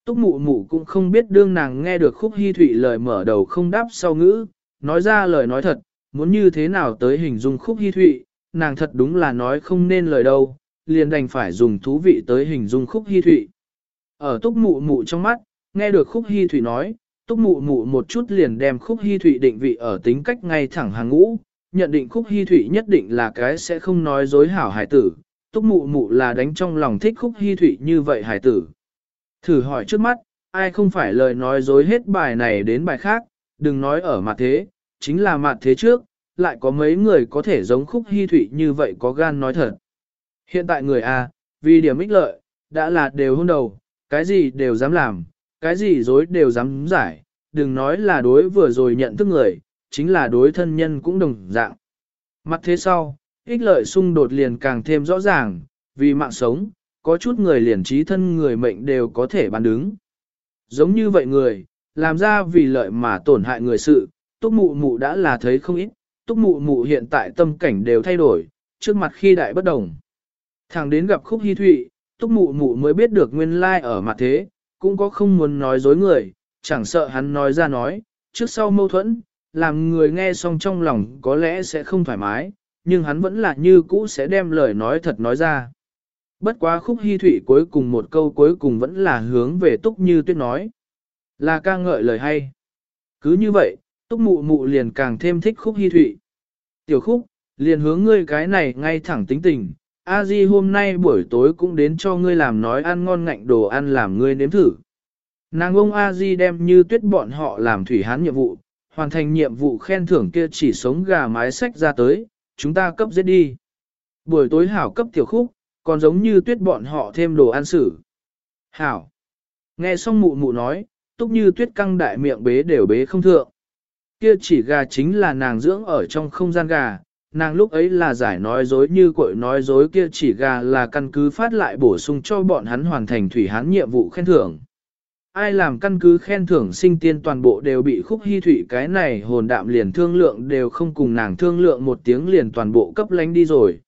Túc mụ mụ cũng không biết đương nàng nghe được khúc hy thủy lời mở đầu không đáp sau ngữ, nói ra lời nói thật, muốn như thế nào tới hình dung khúc hy thụy, nàng thật đúng là nói không nên lời đâu, liền đành phải dùng thú vị tới hình dung khúc hy thụy. Ở túc mụ mụ trong mắt, nghe được khúc hy thụy nói, túc mụ mụ một chút liền đem khúc hy thụy định vị ở tính cách ngay thẳng hàng ngũ, nhận định khúc hy thụy nhất định là cái sẽ không nói dối hảo hải tử, túc mụ mụ là đánh trong lòng thích khúc hy thụy như vậy hải tử. Thử hỏi trước mắt, ai không phải lời nói dối hết bài này đến bài khác, đừng nói ở mặt thế, chính là mặt thế trước, lại có mấy người có thể giống khúc hy thủy như vậy có gan nói thật. Hiện tại người A, vì điểm ích lợi, đã là đều hôn đầu, cái gì đều dám làm, cái gì dối đều dám giải, đừng nói là đối vừa rồi nhận thức người, chính là đối thân nhân cũng đồng dạng. Mặt thế sau, ích lợi xung đột liền càng thêm rõ ràng, vì mạng sống, có chút người liền trí thân người mệnh đều có thể bán đứng. Giống như vậy người, làm ra vì lợi mà tổn hại người sự, túc mụ mụ đã là thấy không ít, túc mụ mụ hiện tại tâm cảnh đều thay đổi, trước mặt khi đại bất đồng. Thẳng đến gặp khúc hy thụy, túc mụ mụ mới biết được nguyên lai ở mặt thế, cũng có không muốn nói dối người, chẳng sợ hắn nói ra nói, trước sau mâu thuẫn, làm người nghe xong trong lòng có lẽ sẽ không thoải mái, nhưng hắn vẫn là như cũ sẽ đem lời nói thật nói ra. Bất quá khúc hy thủy cuối cùng một câu cuối cùng vẫn là hướng về túc như tuyết nói. Là ca ngợi lời hay. Cứ như vậy, túc mụ mụ liền càng thêm thích khúc hy thụy. Tiểu khúc, liền hướng ngươi cái này ngay thẳng tính tình, A Di hôm nay buổi tối cũng đến cho ngươi làm nói ăn ngon ngạnh đồ ăn làm ngươi nếm thử. Nàng ông A Di đem như tuyết bọn họ làm thủy hán nhiệm vụ, hoàn thành nhiệm vụ khen thưởng kia chỉ sống gà mái sách ra tới, chúng ta cấp giết đi. Buổi tối hảo cấp tiểu khúc, còn giống như tuyết bọn họ thêm đồ ăn xử. Hảo. Nghe xong mụ mụ nói, túc như tuyết căng đại miệng bế đều bế không thượng. Kia chỉ gà chính là nàng dưỡng ở trong không gian gà, nàng lúc ấy là giải nói dối như cội nói dối kia chỉ gà là căn cứ phát lại bổ sung cho bọn hắn hoàn thành thủy hán nhiệm vụ khen thưởng. Ai làm căn cứ khen thưởng sinh tiên toàn bộ đều bị khúc hy thủy cái này hồn đạm liền thương lượng đều không cùng nàng thương lượng một tiếng liền toàn bộ cấp lánh đi rồi.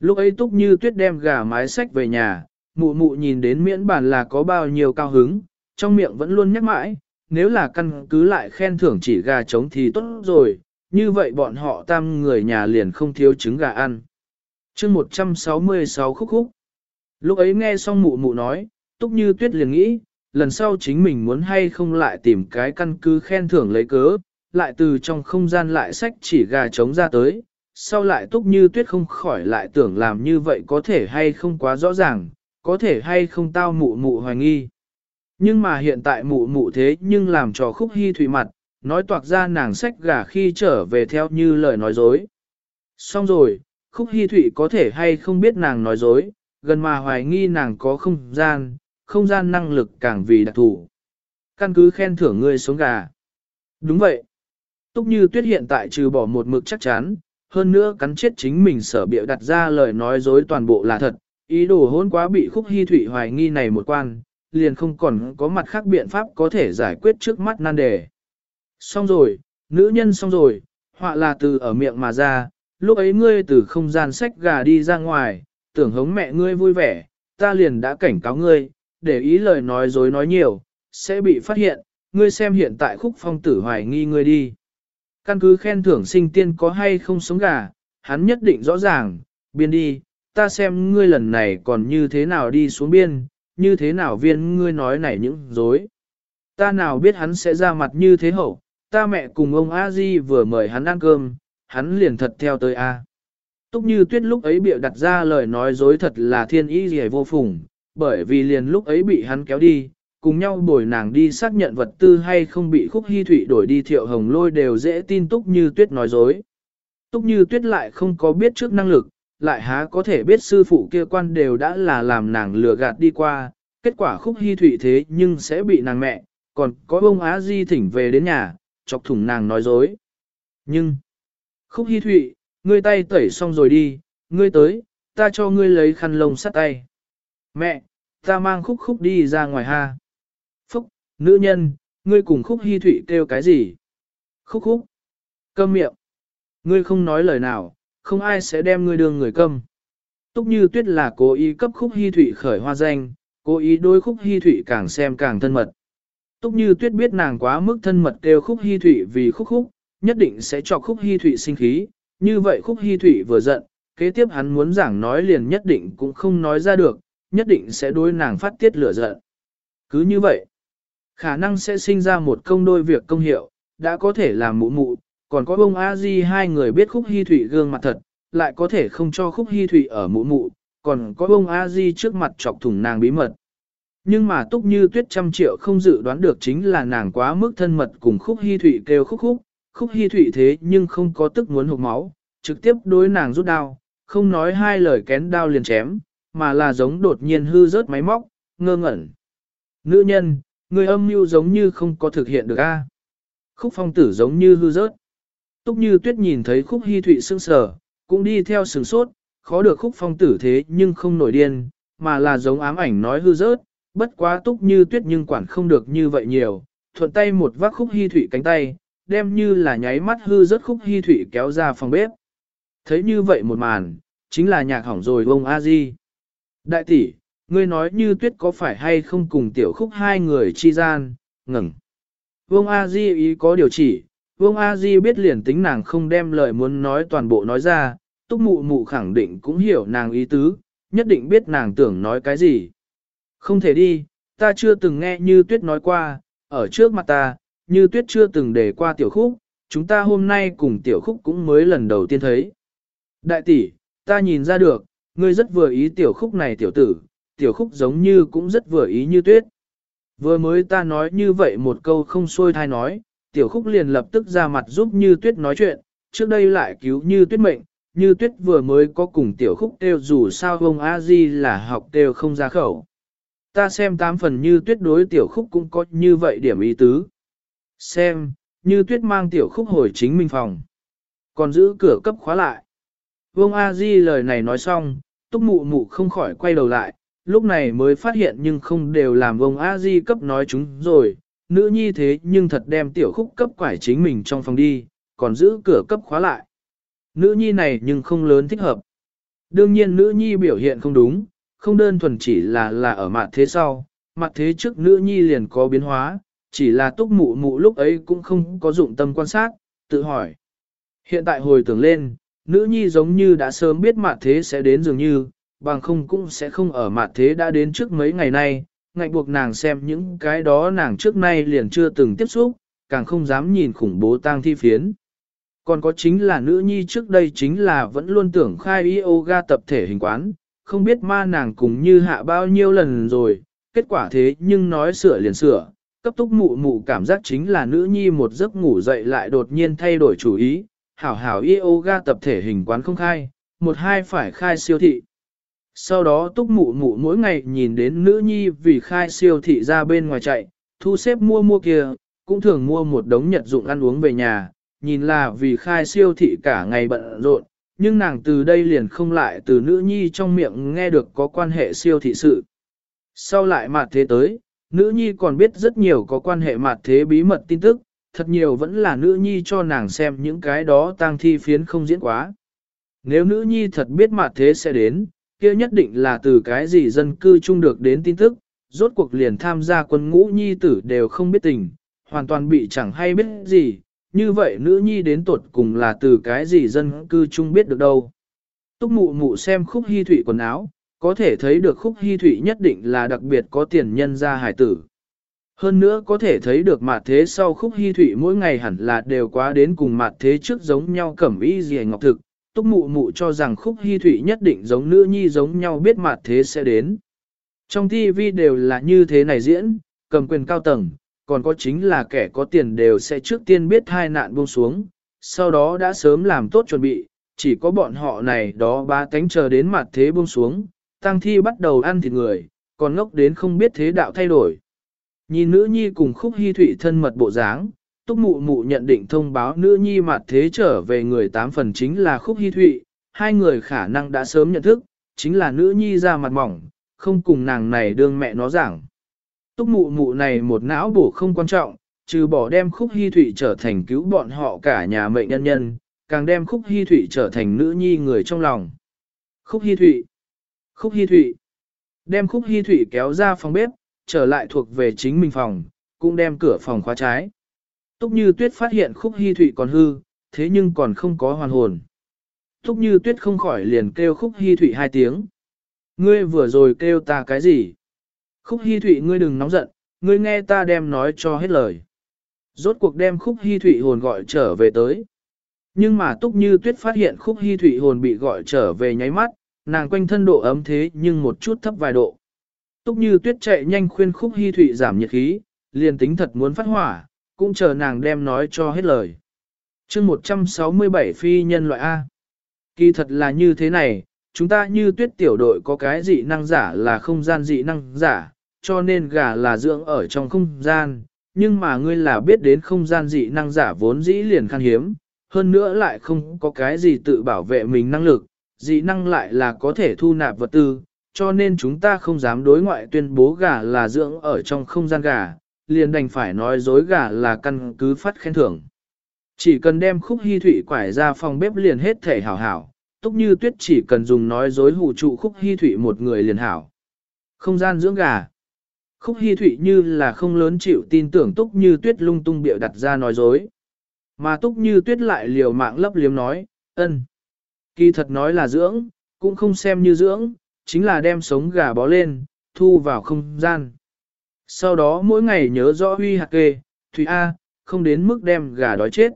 Lúc ấy túc như tuyết đem gà mái sách về nhà, mụ mụ nhìn đến miễn bản là có bao nhiêu cao hứng, trong miệng vẫn luôn nhắc mãi, nếu là căn cứ lại khen thưởng chỉ gà trống thì tốt rồi, như vậy bọn họ tam người nhà liền không thiếu trứng gà ăn. chương 166 khúc khúc. Lúc ấy nghe xong mụ mụ nói, túc như tuyết liền nghĩ, lần sau chính mình muốn hay không lại tìm cái căn cứ khen thưởng lấy cớ, lại từ trong không gian lại sách chỉ gà trống ra tới, sau lại túc như tuyết không khỏi lại tưởng làm như vậy có thể hay không quá rõ ràng, có thể hay không tao mụ mụ hoài nghi. Nhưng mà hiện tại mụ mụ thế nhưng làm cho khúc hy thủy mặt, nói toạc ra nàng sách gà khi trở về theo như lời nói dối. Xong rồi, khúc hy thủy có thể hay không biết nàng nói dối, gần mà hoài nghi nàng có không gian, không gian năng lực càng vì đặc thù. Căn cứ khen thưởng ngươi sống gà. Đúng vậy. Túc như tuyết hiện tại trừ bỏ một mực chắc chắn, hơn nữa cắn chết chính mình sở bịa đặt ra lời nói dối toàn bộ là thật, ý đồ hôn quá bị khúc hy thủy hoài nghi này một quan, liền không còn có mặt khác biện pháp có thể giải quyết trước mắt nan đề. Xong rồi, nữ nhân xong rồi, họa là từ ở miệng mà ra, lúc ấy ngươi từ không gian sách gà đi ra ngoài, tưởng hống mẹ ngươi vui vẻ, ta liền đã cảnh cáo ngươi, để ý lời nói dối nói nhiều, sẽ bị phát hiện, ngươi xem hiện tại khúc phong tử hoài nghi ngươi đi. Căn cứ khen thưởng sinh tiên có hay không sống gà, hắn nhất định rõ ràng, biên đi, ta xem ngươi lần này còn như thế nào đi xuống biên, như thế nào viên ngươi nói này những dối. Ta nào biết hắn sẽ ra mặt như thế hậu, ta mẹ cùng ông A Di vừa mời hắn ăn cơm, hắn liền thật theo tới A. Túc như tuyết lúc ấy bịa đặt ra lời nói dối thật là thiên ý gì vô phùng, bởi vì liền lúc ấy bị hắn kéo đi, cùng nhau bồi nàng đi xác nhận vật tư hay không bị khúc hy thủy đổi đi thiệu hồng lôi đều dễ tin Túc như tuyết nói dối. Túc như tuyết lại không có biết trước năng lực, lại há có thể biết sư phụ kia quan đều đã là làm nàng lừa gạt đi qua, kết quả khúc hy thủy thế nhưng sẽ bị nàng mẹ, còn có ông á di thỉnh về đến nhà, chọc thủng nàng nói dối. Nhưng, khúc hy thụy, ngươi tay tẩy xong rồi đi, ngươi tới, ta cho ngươi lấy khăn lông sắt tay. Mẹ, ta mang khúc khúc đi ra ngoài ha. Phúc, nữ nhân, ngươi cùng khúc hy thụy kêu cái gì? Khúc khúc, câm miệng. Ngươi không nói lời nào, không ai sẽ đem ngươi đương người câm. Túc như tuyết là cố ý cấp khúc hy thụy khởi hoa danh, cố ý đôi khúc hy thụy càng xem càng thân mật. Túc như tuyết biết nàng quá mức thân mật kêu khúc hy thụy vì khúc khúc, nhất định sẽ cho khúc hy thụy sinh khí, như vậy khúc hy thụy vừa giận, kế tiếp hắn muốn giảng nói liền nhất định cũng không nói ra được, nhất định sẽ đối nàng phát tiết lửa giận. Cứ như vậy, khả năng sẽ sinh ra một công đôi việc công hiệu, đã có thể làm mụ mụ, còn có bông A-di hai người biết khúc hy thủy gương mặt thật, lại có thể không cho khúc hy thủy ở mụ mụ, còn có bông A-di trước mặt chọc thủng nàng bí mật. Nhưng mà túc như tuyết trăm triệu không dự đoán được chính là nàng quá mức thân mật cùng khúc hy thủy kêu khúc khúc, khúc hy thủy thế nhưng không có tức muốn hụt máu, trực tiếp đối nàng rút đao, không nói hai lời kén đao liền chém, mà là giống đột nhiên hư rớt máy móc, ngơ ngẩn. Nữ nhân, người âm mưu giống như không có thực hiện được a. Khúc phong tử giống như hư rớt. Túc như tuyết nhìn thấy khúc hy thụy sưng sờ, cũng đi theo sừng sốt, khó được khúc phong tử thế nhưng không nổi điên, mà là giống ám ảnh nói hư rớt, bất quá túc như tuyết nhưng quản không được như vậy nhiều, thuận tay một vác khúc hy Thụy cánh tay, đem như là nháy mắt hư rớt khúc hy Thụy kéo ra phòng bếp. Thấy như vậy một màn, chính là nhạc hỏng rồi ông a di Đại tỷ, ngươi nói như tuyết có phải hay không cùng tiểu khúc hai người chi gian, ngừng. Vương A Di ý có điều chỉ, Vương A Di biết liền tính nàng không đem lời muốn nói toàn bộ nói ra, túc mụ mụ khẳng định cũng hiểu nàng ý tứ, nhất định biết nàng tưởng nói cái gì. Không thể đi, ta chưa từng nghe như tuyết nói qua, ở trước mặt ta, như tuyết chưa từng để qua tiểu khúc, chúng ta hôm nay cùng tiểu khúc cũng mới lần đầu tiên thấy. Đại tỷ, ta nhìn ra được, ngươi rất vừa ý tiểu khúc này tiểu tử, tiểu khúc giống như cũng rất vừa ý như tuyết. Vừa mới ta nói như vậy một câu không xuôi thai nói, tiểu khúc liền lập tức ra mặt giúp như tuyết nói chuyện, trước đây lại cứu như tuyết mệnh, như tuyết vừa mới có cùng tiểu khúc kêu dù sao ông a di là học kêu không ra khẩu. Ta xem tám phần như tuyết đối tiểu khúc cũng có như vậy điểm ý tứ. Xem, như tuyết mang tiểu khúc hồi chính mình phòng. Còn giữ cửa cấp khóa lại. Vương A Di lời này nói xong, túc mụ mụ không khỏi quay đầu lại, lúc này mới phát hiện nhưng không đều làm vương A Di cấp nói chúng rồi, nữ nhi thế nhưng thật đem tiểu khúc cấp quải chính mình trong phòng đi, còn giữ cửa cấp khóa lại. Nữ nhi này nhưng không lớn thích hợp. Đương nhiên nữ nhi biểu hiện không đúng, không đơn thuần chỉ là là ở mặt thế sau, mặt thế trước nữ nhi liền có biến hóa, chỉ là túc mụ mụ lúc ấy cũng không có dụng tâm quan sát, tự hỏi. Hiện tại hồi tưởng lên, nữ nhi giống như đã sớm biết mặt thế sẽ đến dường như, bằng không cũng sẽ không ở mặt thế đã đến trước mấy ngày nay, ngạnh buộc nàng xem những cái đó nàng trước nay liền chưa từng tiếp xúc, càng không dám nhìn khủng bố tang thi phiến. Còn có chính là nữ nhi trước đây chính là vẫn luôn tưởng khai yoga tập thể hình quán, không biết ma nàng cùng như hạ bao nhiêu lần rồi, kết quả thế nhưng nói sửa liền sửa, cấp túc mụ mụ cảm giác chính là nữ nhi một giấc ngủ dậy lại đột nhiên thay đổi chủ ý, hảo hảo yoga tập thể hình quán không khai, một hai phải khai siêu thị. Sau đó túc mụ mụ mỗi ngày nhìn đến nữ nhi vì khai siêu thị ra bên ngoài chạy, thu xếp mua mua kia, cũng thường mua một đống nhật dụng ăn uống về nhà, nhìn là vì khai siêu thị cả ngày bận rộn, nhưng nàng từ đây liền không lại từ nữ nhi trong miệng nghe được có quan hệ siêu thị sự. Sau lại mặt thế tới, nữ nhi còn biết rất nhiều có quan hệ mặt thế bí mật tin tức, thật nhiều vẫn là nữ nhi cho nàng xem những cái đó tang thi phiến không diễn quá. Nếu nữ nhi thật biết mặt thế sẽ đến, kia nhất định là từ cái gì dân cư chung được đến tin tức, rốt cuộc liền tham gia quân ngũ nhi tử đều không biết tình, hoàn toàn bị chẳng hay biết gì, như vậy nữ nhi đến tuột cùng là từ cái gì dân cư chung biết được đâu. Túc mụ mụ xem khúc hy thủy quần áo, có thể thấy được khúc hy thủy nhất định là đặc biệt có tiền nhân ra hải tử. Hơn nữa có thể thấy được mặt thế sau khúc hy thủy mỗi ngày hẳn là đều quá đến cùng mặt thế trước giống nhau cẩm y gì ngọc thực, túc mụ mụ cho rằng khúc hy thủy nhất định giống nữ nhi giống nhau biết mặt thế sẽ đến. Trong TV đều là như thế này diễn, cầm quyền cao tầng, còn có chính là kẻ có tiền đều sẽ trước tiên biết hai nạn buông xuống, sau đó đã sớm làm tốt chuẩn bị, chỉ có bọn họ này đó ba cánh chờ đến mặt thế buông xuống, tăng thi bắt đầu ăn thịt người, còn ngốc đến không biết thế đạo thay đổi. Nhìn nữ nhi cùng khúc hy thủy thân mật bộ dáng, túc mụ mụ nhận định thông báo nữ nhi mặt thế trở về người tám phần chính là khúc hy thụy, hai người khả năng đã sớm nhận thức, chính là nữ nhi ra mặt mỏng, không cùng nàng này đương mẹ nó giảng. Túc mụ mụ này một não bổ không quan trọng, trừ bỏ đem khúc hy thụy trở thành cứu bọn họ cả nhà mệnh nhân nhân, càng đem khúc hy thụy trở thành nữ nhi người trong lòng. Khúc hy thụy, khúc hy thụy, đem khúc hy thụy kéo ra phòng bếp, trở lại thuộc về chính mình phòng, cũng đem cửa phòng khóa trái. Túc như tuyết phát hiện khúc hy thụy còn hư, thế nhưng còn không có hoàn hồn. Túc như tuyết không khỏi liền kêu khúc hy thụy hai tiếng. Ngươi vừa rồi kêu ta cái gì? Khúc hy thụy ngươi đừng nóng giận, ngươi nghe ta đem nói cho hết lời. Rốt cuộc đem khúc hy thụy hồn gọi trở về tới. Nhưng mà túc như tuyết phát hiện khúc hy thụy hồn bị gọi trở về nháy mắt, nàng quanh thân độ ấm thế nhưng một chút thấp vài độ. Túc như tuyết chạy nhanh khuyên khúc hy thụy giảm nhiệt khí, liền tính thật muốn phát hỏa, cũng chờ nàng đem nói cho hết lời. chương 167 phi nhân loại A. Kỳ thật là như thế này, chúng ta như tuyết tiểu đội có cái dị năng giả là không gian dị năng giả, cho nên gà là dưỡng ở trong không gian, nhưng mà ngươi là biết đến không gian dị năng giả vốn dĩ liền khan hiếm, hơn nữa lại không có cái gì tự bảo vệ mình năng lực, dị năng lại là có thể thu nạp vật tư, cho nên chúng ta không dám đối ngoại tuyên bố gà là dưỡng ở trong không gian gà, liền đành phải nói dối gà là căn cứ phát khen thưởng. Chỉ cần đem khúc hy thủy quải ra phòng bếp liền hết thể hảo hảo, túc như tuyết chỉ cần dùng nói dối hù trụ khúc hy thủy một người liền hảo. Không gian dưỡng gà. Khúc hy thủy như là không lớn chịu tin tưởng túc như tuyết lung tung bịa đặt ra nói dối. Mà túc như tuyết lại liều mạng lấp liếm nói, ân. Kỳ thật nói là dưỡng, cũng không xem như dưỡng, chính là đem sống gà bó lên, thu vào không gian. Sau đó mỗi ngày nhớ rõ huy hạt kê, Thủy A, không đến mức đem gà đói chết.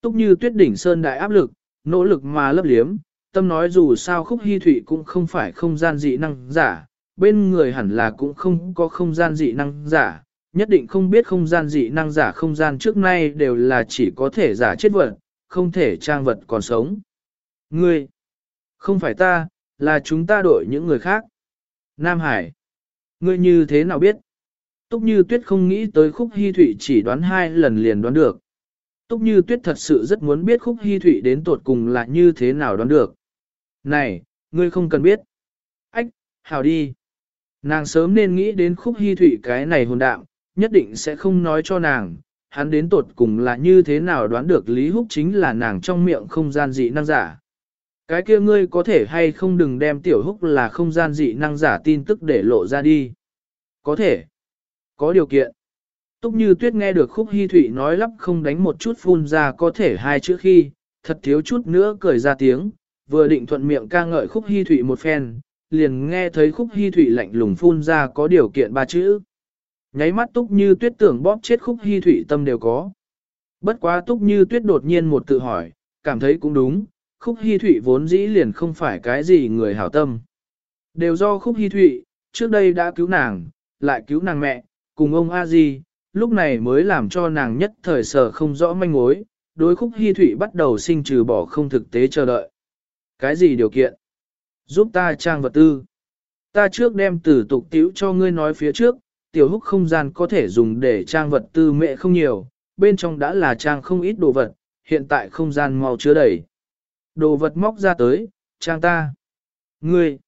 Túc như tuyết đỉnh sơn đại áp lực, nỗ lực mà lấp liếm, tâm nói dù sao khúc hy thủy cũng không phải không gian dị năng giả, bên người hẳn là cũng không có không gian dị năng giả, nhất định không biết không gian dị năng giả không gian trước nay đều là chỉ có thể giả chết vật, không thể trang vật còn sống. Ngươi, không phải ta, là chúng ta đổi những người khác. Nam Hải, ngươi như thế nào biết? Túc Như Tuyết không nghĩ tới Khúc Hi Thụy chỉ đoán hai lần liền đoán được. Túc Như Tuyết thật sự rất muốn biết Khúc Hi Thụy đến tột cùng là như thế nào đoán được. Này, ngươi không cần biết. Ách, hào đi. Nàng sớm nên nghĩ đến Khúc Hi Thụy cái này hồn đạo, nhất định sẽ không nói cho nàng. Hắn đến tột cùng là như thế nào đoán được Lý Húc chính là nàng trong miệng không gian dị năng giả. Cái kia ngươi có thể hay không đừng đem tiểu húc là không gian dị năng giả tin tức để lộ ra đi. Có thể. Có điều kiện. Túc như tuyết nghe được khúc hy thụy nói lắp không đánh một chút phun ra có thể hai chữ khi, thật thiếu chút nữa cười ra tiếng, vừa định thuận miệng ca ngợi khúc hy thụy một phen, liền nghe thấy khúc hy thụy lạnh lùng phun ra có điều kiện ba chữ. Nháy mắt túc như tuyết tưởng bóp chết khúc hy thụy tâm đều có. Bất quá túc như tuyết đột nhiên một tự hỏi, cảm thấy cũng đúng, khúc hy thụy vốn dĩ liền không phải cái gì người hảo tâm. Đều do khúc hy thụy, trước đây đã cứu nàng, lại cứu nàng mẹ, cùng ông a di lúc này mới làm cho nàng nhất thời sở không rõ manh mối, đối khúc hy thụy bắt đầu sinh trừ bỏ không thực tế chờ đợi. Cái gì điều kiện? Giúp ta trang vật tư. Ta trước đem tử tục tiểu cho ngươi nói phía trước, tiểu húc không gian có thể dùng để trang vật tư mẹ không nhiều, bên trong đã là trang không ít đồ vật, hiện tại không gian mau chứa đầy. Đồ vật móc ra tới, trang ta. Ngươi,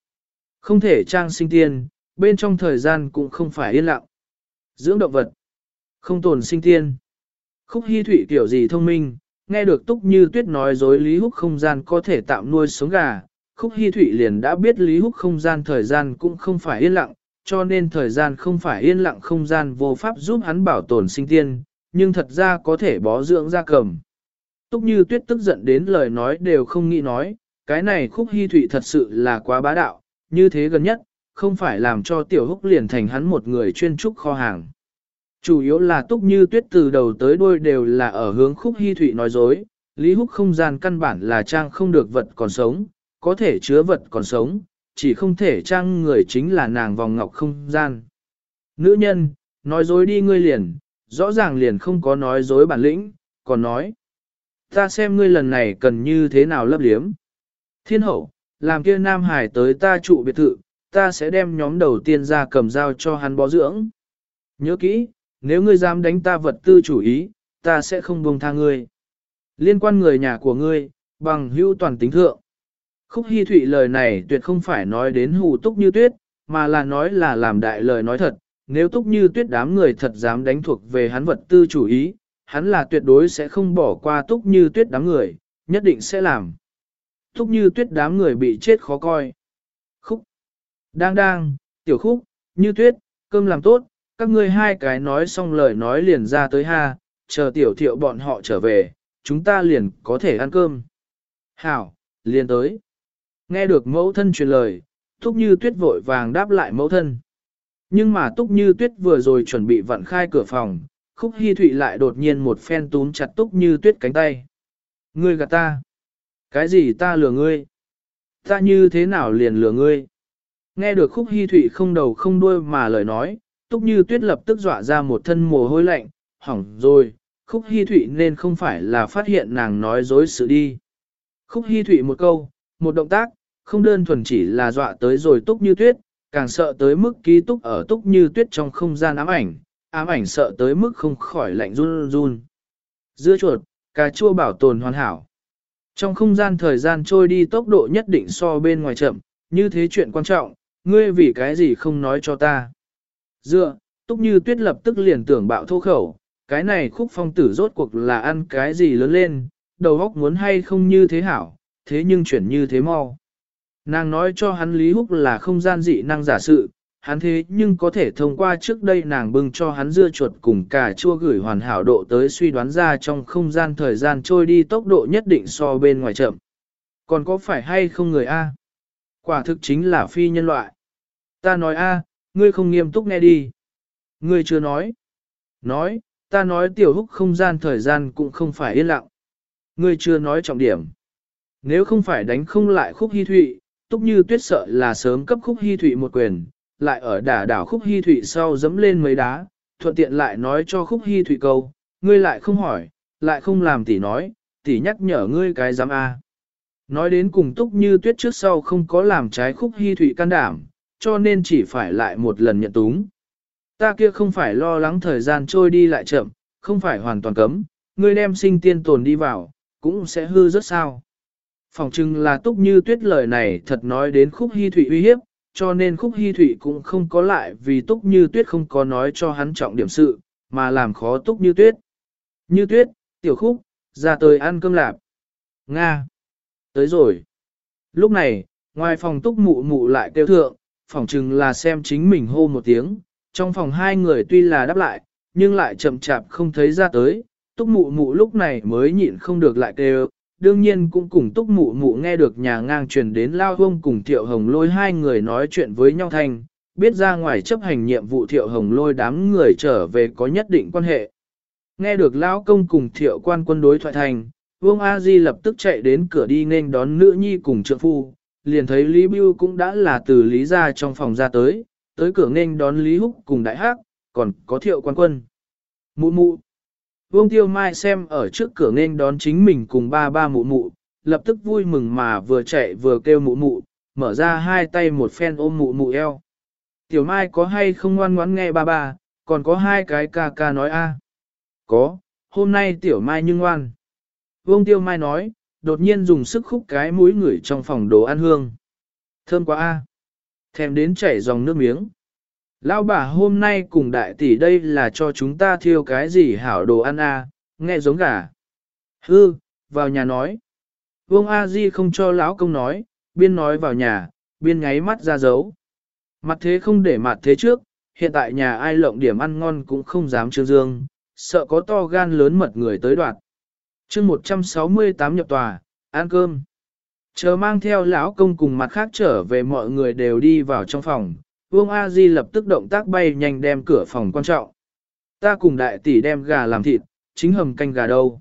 không thể trang sinh tiên, bên trong thời gian cũng không phải yên lặng. Dưỡng động vật, không tồn sinh tiên. Khúc hy thụy kiểu gì thông minh, nghe được túc như tuyết nói dối Lý Húc không gian có thể tạm nuôi sống gà. Khúc hy thụy liền đã biết Lý Húc không gian thời gian cũng không phải yên lặng, cho nên thời gian không phải yên lặng không gian vô pháp giúp hắn bảo tồn sinh tiên, nhưng thật ra có thể bó dưỡng ra cầm. Túc như tuyết tức giận đến lời nói đều không nghĩ nói, cái này khúc hy thụy thật sự là quá bá đạo, như thế gần nhất, không phải làm cho tiểu húc liền thành hắn một người chuyên trúc kho hàng. Chủ yếu là túc như tuyết từ đầu tới đuôi đều là ở hướng khúc hy thủy nói dối, lý húc không gian căn bản là trang không được vật còn sống, có thể chứa vật còn sống, chỉ không thể trang người chính là nàng vòng ngọc không gian. Nữ nhân, nói dối đi ngươi liền, rõ ràng liền không có nói dối bản lĩnh, còn nói. Ta xem ngươi lần này cần như thế nào lấp liếm. Thiên hậu, làm kia Nam Hải tới ta trụ biệt thự, ta sẽ đem nhóm đầu tiên ra cầm dao cho hắn bó dưỡng. Nhớ kỹ, nếu ngươi dám đánh ta vật tư chủ ý, ta sẽ không buông tha ngươi. Liên quan người nhà của ngươi, bằng hữu toàn tính thượng. Khúc Hi Thụy lời này tuyệt không phải nói đến hù túc như tuyết, mà là nói là làm đại lời nói thật. Nếu túc như tuyết đám người thật dám đánh thuộc về hắn vật tư chủ ý, hắn là tuyệt đối sẽ không bỏ qua túc như tuyết đám người, nhất định sẽ làm. Túc như tuyết đám người bị chết khó coi. Đang đang, tiểu khúc, như tuyết, cơm làm tốt, các ngươi hai cái nói xong lời nói liền ra tới ha, chờ tiểu thiệu bọn họ trở về, chúng ta liền có thể ăn cơm. Hảo, liền tới. Nghe được mẫu thân truyền lời, Túc Như Tuyết vội vàng đáp lại mẫu thân. Nhưng mà Túc Như Tuyết vừa rồi chuẩn bị vặn khai cửa phòng, Khúc Hi Thụy lại đột nhiên một phen túm chặt Túc Như Tuyết cánh tay. Ngươi gạt ta. Cái gì ta lừa ngươi? Ta như thế nào liền lừa ngươi? Nghe được Khúc Hi Thụy không đầu không đuôi mà lời nói, Túc Như Tuyết lập tức dọa ra một thân mồ hôi lạnh, hỏng rồi, Khúc Hi Thụy nên không phải là phát hiện nàng nói dối sự đi. Khúc Hi Thụy một câu, một động tác, không đơn thuần chỉ là dọa tới rồi Túc Như Tuyết, càng sợ tới mức ký túc ở Túc Như Tuyết trong không gian ám ảnh, ám ảnh sợ tới mức không khỏi lạnh run run. Dưa chuột, cà chua bảo tồn hoàn hảo. Trong không gian thời gian trôi đi tốc độ nhất định so bên ngoài chậm, như thế chuyện quan trọng, ngươi vì cái gì không nói cho ta. Dựa, túc như tuyết lập tức liền tưởng bạo thô khẩu, cái này khúc phong tử rốt cuộc là ăn cái gì lớn lên, đầu óc muốn hay không như thế hảo, thế nhưng chuyển như thế mau. Nàng nói cho hắn Lý Húc là không gian dị năng giả sự, hắn thế nhưng có thể thông qua trước đây nàng bưng cho hắn dưa chuột cùng cà chua gửi hoàn hảo độ tới suy đoán ra trong không gian thời gian trôi đi tốc độ nhất định so bên ngoài chậm. Còn có phải hay không người A? Quả thực chính là phi nhân loại. Ta nói A, ngươi không nghiêm túc nghe đi. Ngươi chưa nói. Nói, ta nói tiểu húc không gian thời gian cũng không phải yên lặng. Ngươi chưa nói trọng điểm. Nếu không phải đánh không lại khúc hy thụy, túc như tuyết sợ là sớm cấp khúc hy thụy một quyền, lại ở đả đảo khúc hy thụy sau dẫm lên mấy đá, thuận tiện lại nói cho khúc hy thụy câu, ngươi lại không hỏi, lại không làm tỷ nói, tỷ nhắc nhở ngươi cái dám A. Nói đến cùng túc như tuyết trước sau không có làm trái khúc hy thụy can đảm, cho nên chỉ phải lại một lần nhận túng. Ta kia không phải lo lắng thời gian trôi đi lại chậm, không phải hoàn toàn cấm, ngươi đem sinh tiên tồn đi vào, cũng sẽ hư rất sao. Phòng chừng là túc như tuyết lời này thật nói đến khúc hy thụy uy hiếp, cho nên khúc hy thụy cũng không có lại vì túc như tuyết không có nói cho hắn trọng điểm sự, mà làm khó túc như tuyết. Như tuyết, tiểu khúc, ra tới ăn cơm lạp. Nga. Tới rồi. Lúc này, ngoài phòng túc mụ mụ lại kêu thượng, Phỏng chừng là xem chính mình hô một tiếng, trong phòng hai người tuy là đáp lại, nhưng lại chậm chạp không thấy ra tới, túc mụ mụ lúc này mới nhịn không được lại kêu, đương nhiên cũng cùng túc mụ mụ nghe được nhà ngang truyền đến lao hông cùng thiệu hồng lôi hai người nói chuyện với nhau thành, biết ra ngoài chấp hành nhiệm vụ thiệu hồng lôi đám người trở về có nhất định quan hệ. Nghe được lão công cùng thiệu quan quân đối thoại thành, Vương A Di lập tức chạy đến cửa đi nên đón nữ nhi cùng trượng phu, liền thấy Lý Bưu cũng đã là từ Lý ra trong phòng ra tới, tới cửa nên đón Lý Húc cùng đại hắc, còn có thiệu quan quân. Mụ mụ. Vương Tiêu Mai xem ở trước cửa nên đón chính mình cùng ba ba mụ mụ, lập tức vui mừng mà vừa chạy vừa kêu mụ mụ, mở ra hai tay một phen ôm mụ mụ eo. Tiểu Mai có hay không ngoan ngoãn nghe ba ba, còn có hai cái ca ca nói a. Có, hôm nay Tiểu Mai nhưng ngoan. Vương Tiêu Mai nói, đột nhiên dùng sức khúc cái mũi ngửi trong phòng đồ ăn hương. Thơm quá a. Thèm đến chảy dòng nước miếng. Lão bà hôm nay cùng đại tỷ đây là cho chúng ta thiêu cái gì hảo đồ ăn a, nghe giống gà. Hư, vào nhà nói. Vương A Di không cho lão công nói, biên nói vào nhà, biên ngáy mắt ra dấu. Mặt thế không để mặt thế trước, hiện tại nhà ai lộng điểm ăn ngon cũng không dám trương dương, sợ có to gan lớn mật người tới đoạt chương 168 nhập tòa, ăn cơm. Chờ mang theo lão công cùng mặt khác trở về mọi người đều đi vào trong phòng, Vương A Di lập tức động tác bay nhanh đem cửa phòng quan trọng. Ta cùng đại tỷ đem gà làm thịt, chính hầm canh gà đâu.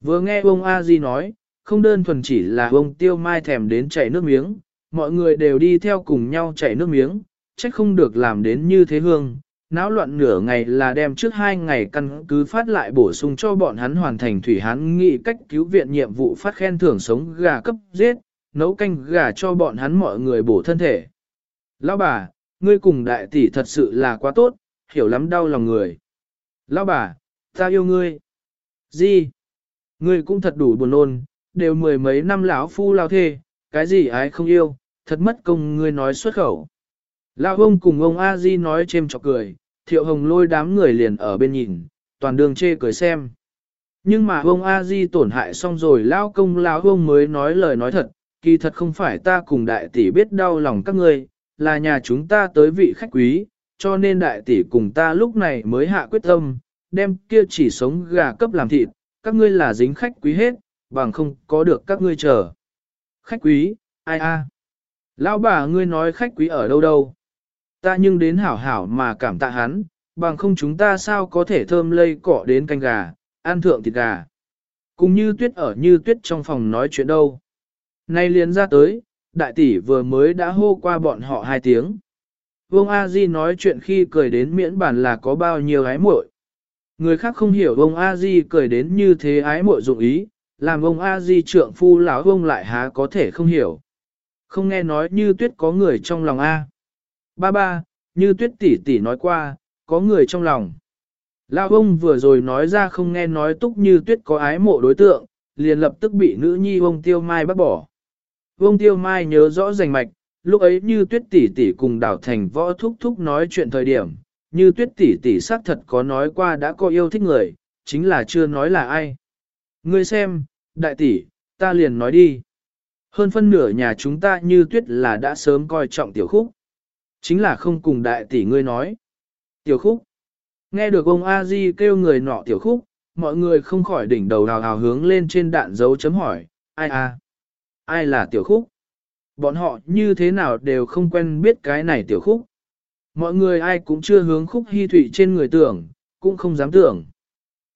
Vừa nghe Vương A Di nói, không đơn thuần chỉ là ông tiêu mai thèm đến chảy nước miếng, mọi người đều đi theo cùng nhau chảy nước miếng, trách không được làm đến như thế hương. Náo loạn nửa ngày là đem trước hai ngày căn cứ phát lại bổ sung cho bọn hắn hoàn thành thủy hán nghị cách cứu viện nhiệm vụ phát khen thưởng sống gà cấp giết, nấu canh gà cho bọn hắn mọi người bổ thân thể. Lão bà, ngươi cùng đại tỷ thật sự là quá tốt, hiểu lắm đau lòng người. Lão bà, ta yêu ngươi. Gì? Ngươi cũng thật đủ buồn nôn, đều mười mấy năm lão phu lao thê, cái gì ai không yêu, thật mất công ngươi nói xuất khẩu. Lão ông cùng ông A Di nói chêm chọc cười, thiệu hồng lôi đám người liền ở bên nhìn, toàn đường chê cười xem. Nhưng mà ông A Di tổn hại xong rồi lão công lão ông mới nói lời nói thật, kỳ thật không phải ta cùng đại tỷ biết đau lòng các ngươi, là nhà chúng ta tới vị khách quý, cho nên đại tỷ cùng ta lúc này mới hạ quyết tâm, đem kia chỉ sống gà cấp làm thịt, các ngươi là dính khách quý hết, bằng không có được các ngươi chờ. Khách quý, ai a? Lão bà ngươi nói khách quý ở đâu đâu? Ta nhưng đến hảo hảo mà cảm tạ hắn, bằng không chúng ta sao có thể thơm lây cỏ đến canh gà, ăn thượng thịt gà. Cùng như tuyết ở như tuyết trong phòng nói chuyện đâu. Nay liền ra tới, đại tỷ vừa mới đã hô qua bọn họ hai tiếng. Vương A Di nói chuyện khi cười đến miễn bản là có bao nhiêu ái muội. Người khác không hiểu Vương A Di cười đến như thế ái muội dụng ý, làm Vương A Di trượng phu lão ông lại há có thể không hiểu. Không nghe nói như tuyết có người trong lòng A. Ba ba, như tuyết tỷ tỷ nói qua, có người trong lòng. Lão ông vừa rồi nói ra không nghe nói túc như tuyết có ái mộ đối tượng, liền lập tức bị nữ nhi ông tiêu mai bắt bỏ. Ông Tiêu Mai nhớ rõ rành mạch, lúc ấy như tuyết tỷ tỷ cùng đảo thành võ thúc thúc nói chuyện thời điểm, như tuyết tỷ tỷ xác thật có nói qua đã có yêu thích người, chính là chưa nói là ai. Ngươi xem, đại tỷ, ta liền nói đi. Hơn phân nửa nhà chúng ta như tuyết là đã sớm coi trọng tiểu khúc. Chính là không cùng đại tỷ ngươi nói. Tiểu khúc. Nghe được ông A Di kêu người nọ tiểu khúc, mọi người không khỏi đỉnh đầu hào hào hướng lên trên đạn dấu chấm hỏi, ai a? ai là tiểu khúc. Bọn họ như thế nào đều không quen biết cái này tiểu khúc. Mọi người ai cũng chưa hướng khúc hy thụy trên người tưởng, cũng không dám tưởng.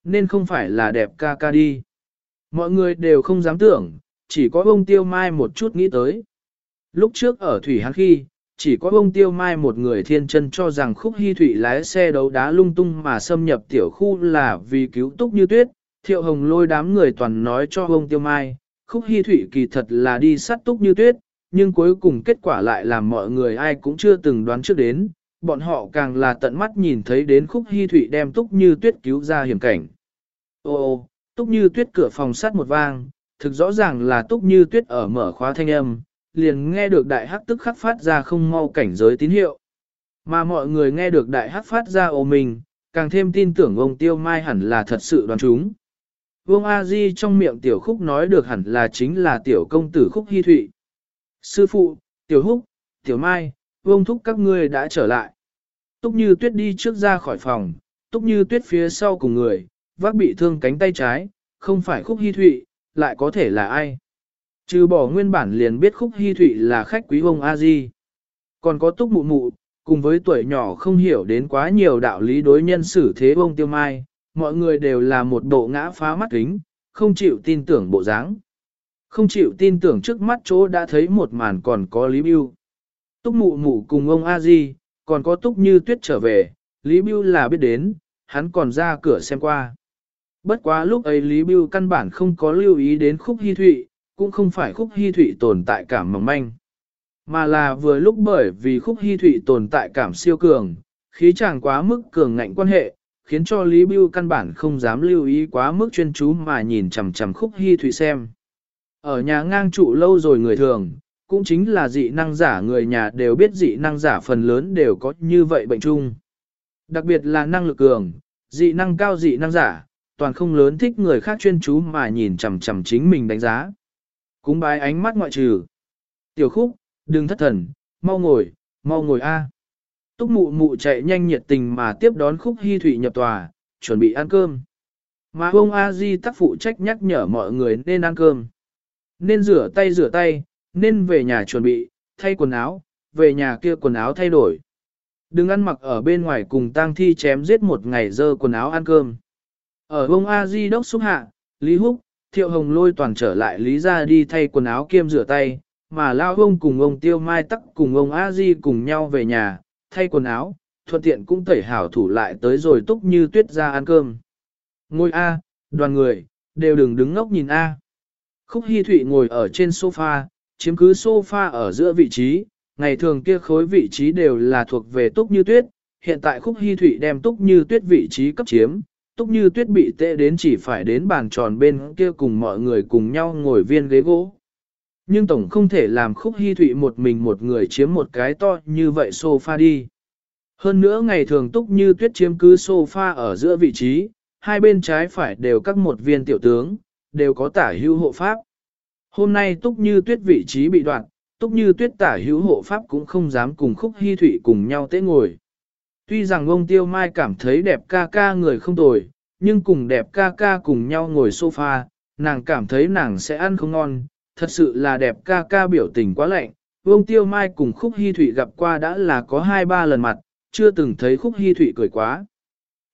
Nên không phải là đẹp ca ca đi. Mọi người đều không dám tưởng, chỉ có ông tiêu mai một chút nghĩ tới. Lúc trước ở Thủy Hán khi, chỉ có ông tiêu mai một người thiên chân cho rằng khúc hy thủy lái xe đấu đá lung tung mà xâm nhập tiểu khu là vì cứu túc như tuyết. Thiệu hồng lôi đám người toàn nói cho ông tiêu mai, khúc hy thủy kỳ thật là đi sát túc như tuyết, nhưng cuối cùng kết quả lại làm mọi người ai cũng chưa từng đoán trước đến, bọn họ càng là tận mắt nhìn thấy đến khúc hy thủy đem túc như tuyết cứu ra hiểm cảnh. Ô ô, túc như tuyết cửa phòng sắt một vang, thực rõ ràng là túc như tuyết ở mở khóa thanh âm, liền nghe được đại hắc tức khắc phát ra không mau cảnh giới tín hiệu. Mà mọi người nghe được đại hắc phát ra ồ mình, càng thêm tin tưởng ông tiêu mai hẳn là thật sự đoán chúng. Vương A Di trong miệng tiểu khúc nói được hẳn là chính là tiểu công tử khúc hy thụy. Sư phụ, tiểu húc, tiểu mai, vương thúc các ngươi đã trở lại. Túc như tuyết đi trước ra khỏi phòng, túc như tuyết phía sau cùng người, vác bị thương cánh tay trái, không phải khúc hy thụy, lại có thể là ai? Trừ bỏ nguyên bản liền biết khúc hy thụy là khách quý ông A-di. Còn có túc mụ mụ, cùng với tuổi nhỏ không hiểu đến quá nhiều đạo lý đối nhân xử thế ông tiêu mai, mọi người đều là một bộ ngã phá mắt kính, không chịu tin tưởng bộ dáng. Không chịu tin tưởng trước mắt chỗ đã thấy một màn còn có Lý Biêu. Túc mụ mụ cùng ông A Di, còn có Túc như tuyết trở về, Lý Biêu là biết đến, hắn còn ra cửa xem qua. Bất quá lúc ấy Lý Biêu căn bản không có lưu ý đến khúc hy thụy, cũng không phải khúc hy thụy tồn tại cảm mỏng manh. Mà là vừa lúc bởi vì khúc hy thụy tồn tại cảm siêu cường, khí chàng quá mức cường ngạnh quan hệ, khiến cho Lý Biêu căn bản không dám lưu ý quá mức chuyên chú mà nhìn chằm chằm khúc hy thụy xem. Ở nhà ngang trụ lâu rồi người thường, cũng chính là dị năng giả người nhà đều biết dị năng giả phần lớn đều có như vậy bệnh chung. Đặc biệt là năng lực cường, dị năng cao dị năng giả, toàn không lớn thích người khác chuyên chú mà nhìn chằm chằm chính mình đánh giá. Cúng bái ánh mắt ngoại trừ. Tiểu khúc, đừng thất thần, mau ngồi, mau ngồi a. Túc mụ mụ chạy nhanh nhiệt tình mà tiếp đón khúc hy thủy nhập tòa, chuẩn bị ăn cơm. Mà ông A Di tác phụ trách nhắc nhở mọi người nên ăn cơm. Nên rửa tay rửa tay, nên về nhà chuẩn bị, thay quần áo, về nhà kia quần áo thay đổi. Đừng ăn mặc ở bên ngoài cùng tang thi chém giết một ngày dơ quần áo ăn cơm. Ở ông A Di đốc xúc hạ, Lý Húc, Thiệu Hồng lôi toàn trở lại Lý ra đi thay quần áo kiêm rửa tay, mà lao ông cùng ông Tiêu Mai tắc cùng ông A Di cùng nhau về nhà, thay quần áo, thuận tiện cũng tẩy hảo thủ lại tới rồi túc như tuyết ra ăn cơm. Ngôi A, đoàn người, đều đừng đứng ngốc nhìn A. Khúc Hi Thụy ngồi ở trên sofa, chiếm cứ sofa ở giữa vị trí, ngày thường kia khối vị trí đều là thuộc về túc như tuyết, hiện tại Khúc Hi Thụy đem túc như tuyết vị trí cấp chiếm. Túc như tuyết bị tệ đến chỉ phải đến bàn tròn bên kia cùng mọi người cùng nhau ngồi viên ghế gỗ. Nhưng tổng không thể làm khúc hy thụy một mình một người chiếm một cái to như vậy sofa đi. Hơn nữa ngày thường túc như tuyết chiếm cứ sofa ở giữa vị trí, hai bên trái phải đều các một viên tiểu tướng, đều có tả hữu hộ pháp. Hôm nay túc như tuyết vị trí bị đoạn, túc như tuyết tả hữu hộ pháp cũng không dám cùng khúc hy thụy cùng nhau tế ngồi. Tuy rằng ông Tiêu Mai cảm thấy đẹp ca ca người không tồi, nhưng cùng đẹp ca ca cùng nhau ngồi sofa, nàng cảm thấy nàng sẽ ăn không ngon, thật sự là đẹp ca ca biểu tình quá lạnh. Vương Tiêu Mai cùng Khúc Hi Thụy gặp qua đã là có hai ba lần mặt, chưa từng thấy Khúc Hi Thụy cười quá.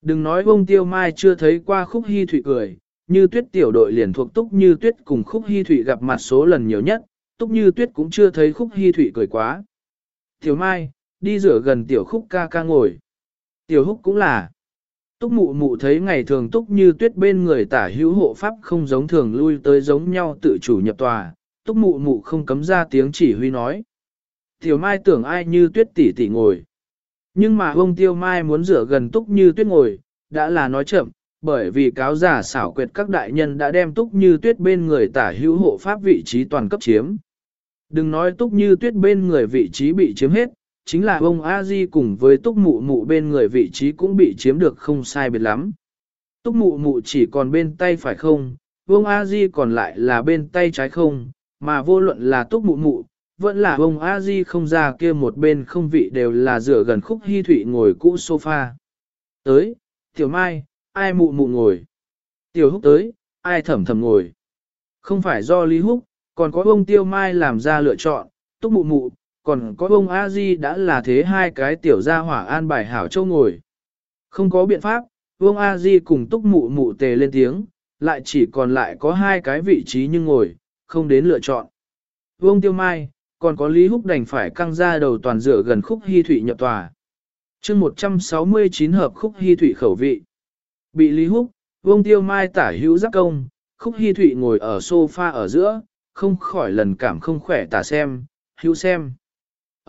Đừng nói Vương Tiêu Mai chưa thấy qua Khúc Hi Thụy cười, như tuyết tiểu đội liền thuộc Túc Như Tuyết cùng Khúc Hi Thụy gặp mặt số lần nhiều nhất, Túc Như Tuyết cũng chưa thấy Khúc Hi Thụy cười quá. Tiểu Mai, đi rửa gần tiểu Khúc ca ca ngồi. Tiểu Húc cũng là. Túc mụ mụ thấy ngày thường túc như tuyết bên người tả hữu hộ pháp không giống thường lui tới giống nhau tự chủ nhập tòa, túc mụ mụ không cấm ra tiếng chỉ huy nói. Tiểu mai tưởng ai như tuyết tỷ tỷ ngồi. Nhưng mà ông tiêu mai muốn rửa gần túc như tuyết ngồi, đã là nói chậm, bởi vì cáo giả xảo quyệt các đại nhân đã đem túc như tuyết bên người tả hữu hộ pháp vị trí toàn cấp chiếm. Đừng nói túc như tuyết bên người vị trí bị chiếm hết, chính là ông A Di cùng với túc mụ mụ bên người vị trí cũng bị chiếm được không sai biệt lắm. Túc mụ mụ chỉ còn bên tay phải không, ông A Di còn lại là bên tay trái không, mà vô luận là túc mụ mụ, vẫn là ông A Di không ra kia một bên không vị đều là dựa gần khúc hy thụy ngồi cũ sofa. Tới, tiểu mai, ai mụ mụ ngồi. Tiểu húc tới, ai thẩm thầm ngồi. Không phải do Lý Húc, còn có ông Tiêu Mai làm ra lựa chọn, túc mụ mụ, còn có ông A Di đã là thế hai cái tiểu gia hỏa an bài hảo châu ngồi. Không có biện pháp, ông A Di cùng túc mụ mụ tề lên tiếng, lại chỉ còn lại có hai cái vị trí nhưng ngồi, không đến lựa chọn. Vương Tiêu Mai, còn có Lý Húc đành phải căng ra đầu toàn dựa gần khúc hy thủy nhập tòa. chương 169 hợp khúc hy thủy khẩu vị. Bị Lý Húc, Vương Tiêu Mai tả hữu giác công, khúc hy thủy ngồi ở sofa ở giữa, không khỏi lần cảm không khỏe tả xem, hữu xem.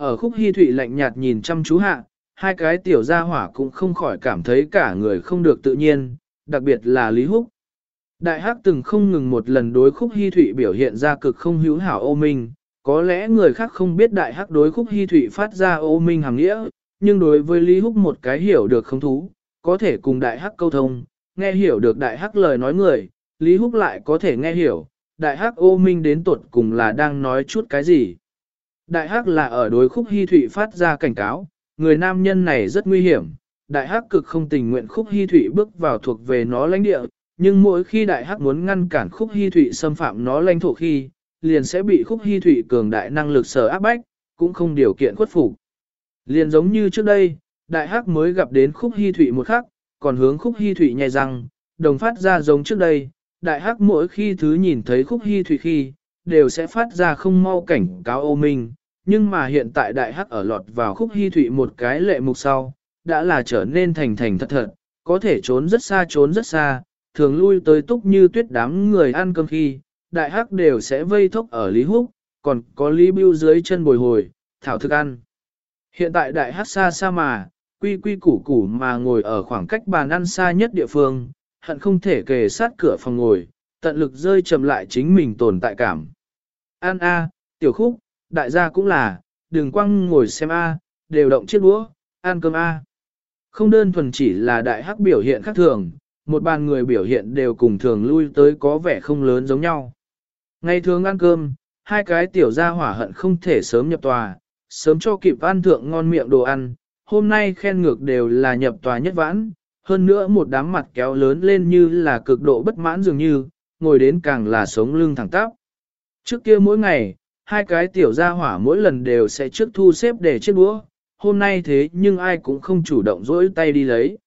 Ở khúc hy thụy lạnh nhạt nhìn chăm chú hạ, hai cái tiểu gia hỏa cũng không khỏi cảm thấy cả người không được tự nhiên, đặc biệt là Lý Húc. Đại Hắc từng không ngừng một lần đối khúc hy thụy biểu hiện ra cực không hữu hảo ô minh, có lẽ người khác không biết Đại Hắc đối khúc hy thụy phát ra ô minh hàng nghĩa, nhưng đối với Lý Húc một cái hiểu được không thú, có thể cùng Đại Hắc câu thông, nghe hiểu được Đại Hắc lời nói người, Lý Húc lại có thể nghe hiểu, Đại Hắc ô minh đến tuột cùng là đang nói chút cái gì. Đại hắc là ở đối khúc hy thụy phát ra cảnh cáo, người nam nhân này rất nguy hiểm. Đại hắc cực không tình nguyện khúc hy thụy bước vào thuộc về nó lãnh địa, nhưng mỗi khi đại hắc muốn ngăn cản khúc hy thụy xâm phạm nó lãnh thổ khi, liền sẽ bị khúc hy thụy cường đại năng lực sở áp bách, cũng không điều kiện khuất phục. Liền giống như trước đây, đại hắc mới gặp đến khúc hy thụy một khắc, còn hướng khúc hy thụy nhai răng, đồng phát ra giống trước đây, đại hắc mỗi khi thứ nhìn thấy khúc hy thụy khi, đều sẽ phát ra không mau cảnh cáo ô minh, nhưng mà hiện tại đại hắc ở lọt vào khúc hy thụy một cái lệ mục sau, đã là trở nên thành thành thật thật, có thể trốn rất xa trốn rất xa, thường lui tới túc như tuyết đám người ăn cơm khi, đại hắc đều sẽ vây thốc ở Lý Húc, còn có Lý Bưu dưới chân bồi hồi, thảo thức ăn. Hiện tại đại hắc xa xa mà, quy quy củ củ mà ngồi ở khoảng cách bàn ăn xa nhất địa phương, hận không thể kề sát cửa phòng ngồi, tận lực rơi chậm lại chính mình tồn tại cảm. An A, tiểu khúc, đại gia cũng là, đừng quăng ngồi xem A, đều động chiếc đũa, ăn cơm A. Không đơn thuần chỉ là đại hắc biểu hiện khác thường, một bàn người biểu hiện đều cùng thường lui tới có vẻ không lớn giống nhau. Ngày thường ăn cơm, hai cái tiểu gia hỏa hận không thể sớm nhập tòa, sớm cho kịp ăn thượng ngon miệng đồ ăn, hôm nay khen ngược đều là nhập tòa nhất vãn, hơn nữa một đám mặt kéo lớn lên như là cực độ bất mãn dường như, ngồi đến càng là sống lưng thẳng tắp. Trước kia mỗi ngày, hai cái tiểu gia hỏa mỗi lần đều sẽ trước thu xếp để chiếc đũa, hôm nay thế nhưng ai cũng không chủ động dỗi tay đi lấy.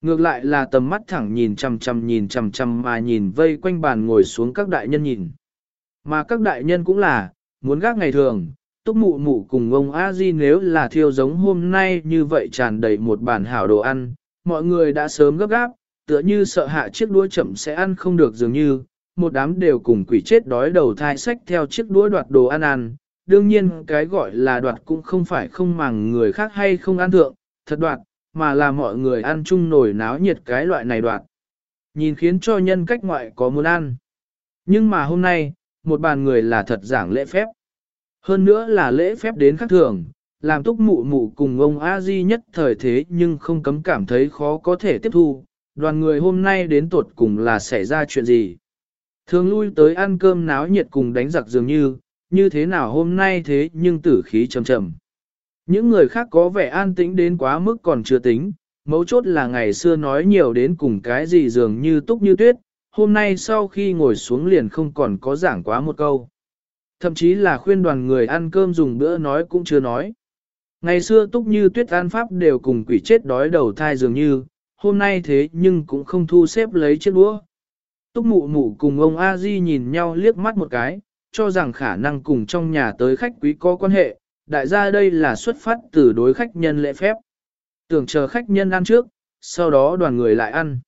Ngược lại là tầm mắt thẳng nhìn chằm chằm nhìn chằm chằm mà nhìn vây quanh bàn ngồi xuống các đại nhân nhìn. Mà các đại nhân cũng là, muốn gác ngày thường, túc mụ mụ cùng ông a di nếu là thiêu giống hôm nay như vậy tràn đầy một bàn hảo đồ ăn, mọi người đã sớm gấp gáp, tựa như sợ hạ chiếc đũa chậm sẽ ăn không được dường như, một đám đều cùng quỷ chết đói đầu thai sách theo chiếc đũa đoạt đồ ăn ăn. Đương nhiên cái gọi là đoạt cũng không phải không màng người khác hay không ăn thượng, thật đoạt, mà là mọi người ăn chung nổi náo nhiệt cái loại này đoạt. Nhìn khiến cho nhân cách ngoại có muốn ăn. Nhưng mà hôm nay, một bàn người là thật giảng lễ phép. Hơn nữa là lễ phép đến khác thường, làm túc mụ mụ cùng ông a di nhất thời thế nhưng không cấm cảm thấy khó có thể tiếp thu, đoàn người hôm nay đến tột cùng là xảy ra chuyện gì. Thường lui tới ăn cơm náo nhiệt cùng đánh giặc dường như, như thế nào hôm nay thế nhưng tử khí trầm trầm. Những người khác có vẻ an tĩnh đến quá mức còn chưa tính, mấu chốt là ngày xưa nói nhiều đến cùng cái gì dường như túc như tuyết, hôm nay sau khi ngồi xuống liền không còn có giảng quá một câu. Thậm chí là khuyên đoàn người ăn cơm dùng bữa nói cũng chưa nói. Ngày xưa túc như tuyết an pháp đều cùng quỷ chết đói đầu thai dường như, hôm nay thế nhưng cũng không thu xếp lấy chiếc đũa. Túc mụ mụ cùng ông A Di nhìn nhau liếc mắt một cái, cho rằng khả năng cùng trong nhà tới khách quý có quan hệ, đại gia đây là xuất phát từ đối khách nhân lễ phép. Tưởng chờ khách nhân ăn trước, sau đó đoàn người lại ăn.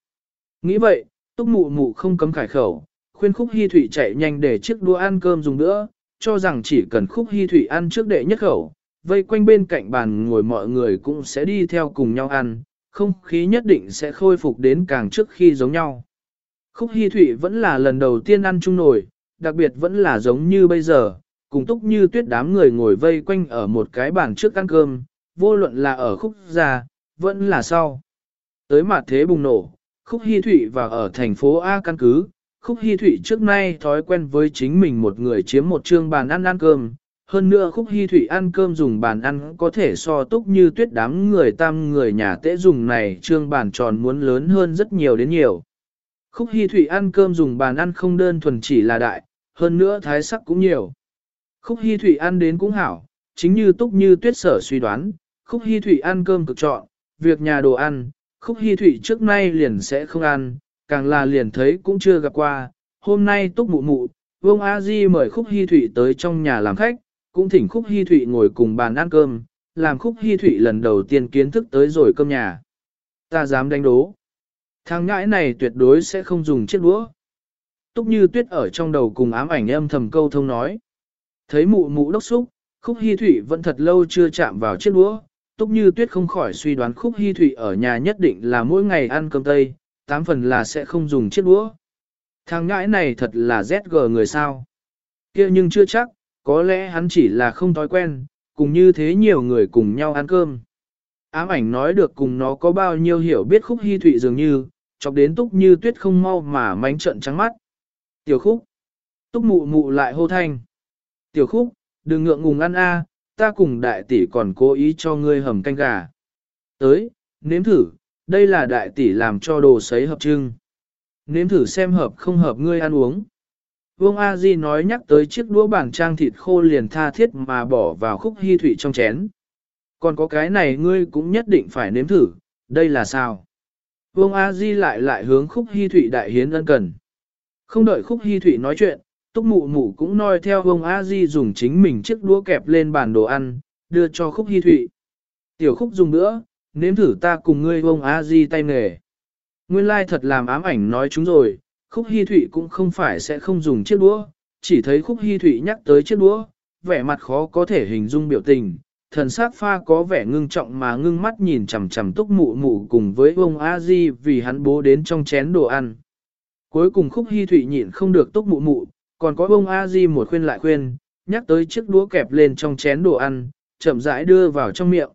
Nghĩ vậy, túc mụ mụ không cấm khải khẩu, khuyên khúc hy thủy chạy nhanh để chiếc đũa ăn cơm dùng nữa, cho rằng chỉ cần khúc hy thủy ăn trước đệ nhất khẩu, vây quanh bên cạnh bàn ngồi mọi người cũng sẽ đi theo cùng nhau ăn, không khí nhất định sẽ khôi phục đến càng trước khi giống nhau. Khúc Hi Thụy vẫn là lần đầu tiên ăn chung nổi, đặc biệt vẫn là giống như bây giờ, cùng túc như tuyết đám người ngồi vây quanh ở một cái bàn trước ăn cơm, vô luận là ở khúc gia, vẫn là sau. Tới mặt thế bùng nổ, khúc Hi Thụy và ở thành phố A căn cứ, khúc Hi Thụy trước nay thói quen với chính mình một người chiếm một trương bàn ăn ăn cơm, hơn nữa khúc Hi Thụy ăn cơm dùng bàn ăn có thể so túc như tuyết đám người tam người nhà tễ dùng này trương bàn tròn muốn lớn hơn rất nhiều đến nhiều. Khúc Hi Thụy ăn cơm dùng bàn ăn không đơn thuần chỉ là đại, hơn nữa thái sắc cũng nhiều. Khúc Hi Thụy ăn đến cũng hảo, chính như túc như tuyết sở suy đoán, khúc Hi Thụy ăn cơm cực chọn, việc nhà đồ ăn, khúc Hi Thụy trước nay liền sẽ không ăn, càng là liền thấy cũng chưa gặp qua. Hôm nay túc mụ mụ, Vương A Di mời khúc Hi Thụy tới trong nhà làm khách, cũng thỉnh Khúc Hi Thụy ngồi cùng bàn ăn cơm, làm Khúc Hi Thụy lần đầu tiên kiến thức tới rồi cơm nhà. Ta dám đánh đố. Thằng ngãi này tuyệt đối sẽ không dùng chiếc đũa. Túc như tuyết ở trong đầu cùng ám ảnh âm thầm câu thông nói. Thấy mụ mụ đốc xúc, Khúc Hi Thụy vẫn thật lâu chưa chạm vào chiếc đũa. Túc như tuyết không khỏi suy đoán Khúc Hi Thụy ở nhà nhất định là mỗi ngày ăn cơm tây, tám phần là sẽ không dùng chiếc đũa. Thằng ngãi này thật là ZG người sao. kia nhưng chưa chắc, có lẽ hắn chỉ là không thói quen, cùng như thế nhiều người cùng nhau ăn cơm. Ám ảnh nói được cùng nó có bao nhiêu hiểu biết khúc hy thụy dường như, chọc đến túc như tuyết không mau mà mánh trận trắng mắt. Tiểu khúc. Túc mụ mụ lại hô thanh. Tiểu khúc, đừng ngượng ngùng ăn a, ta cùng đại tỷ còn cố ý cho ngươi hầm canh gà. Tới, nếm thử, đây là đại tỷ làm cho đồ sấy hợp trưng. nếm thử xem hợp không hợp ngươi ăn uống. Vương A Di nói nhắc tới chiếc đũa bảng trang thịt khô liền tha thiết mà bỏ vào khúc hy thủy trong chén. Còn có cái này ngươi cũng nhất định phải nếm thử, đây là sao? Vương A Di lại lại hướng khúc hy Thụy đại hiến ân cần. Không đợi khúc hy Thụy nói chuyện, túc mụ mụ cũng noi theo Vương A Di dùng chính mình chiếc đũa kẹp lên bàn đồ ăn, đưa cho khúc hy Thụy. Tiểu khúc dùng nữa, nếm thử ta cùng ngươi Vương A Di tay nghề. Nguyên lai thật làm ám ảnh nói chúng rồi, khúc hy thụy cũng không phải sẽ không dùng chiếc đũa, chỉ thấy khúc hy thụy nhắc tới chiếc đũa, vẻ mặt khó có thể hình dung biểu tình, thần sắc pha có vẻ ngưng trọng mà ngưng mắt nhìn chằm chằm túc mụ mụ cùng với ông a di vì hắn bố đến trong chén đồ ăn. Cuối cùng khúc hy thụy nhịn không được túc mụ mụ, còn có ông a di một khuyên lại khuyên, nhắc tới chiếc đũa kẹp lên trong chén đồ ăn, chậm rãi đưa vào trong miệng.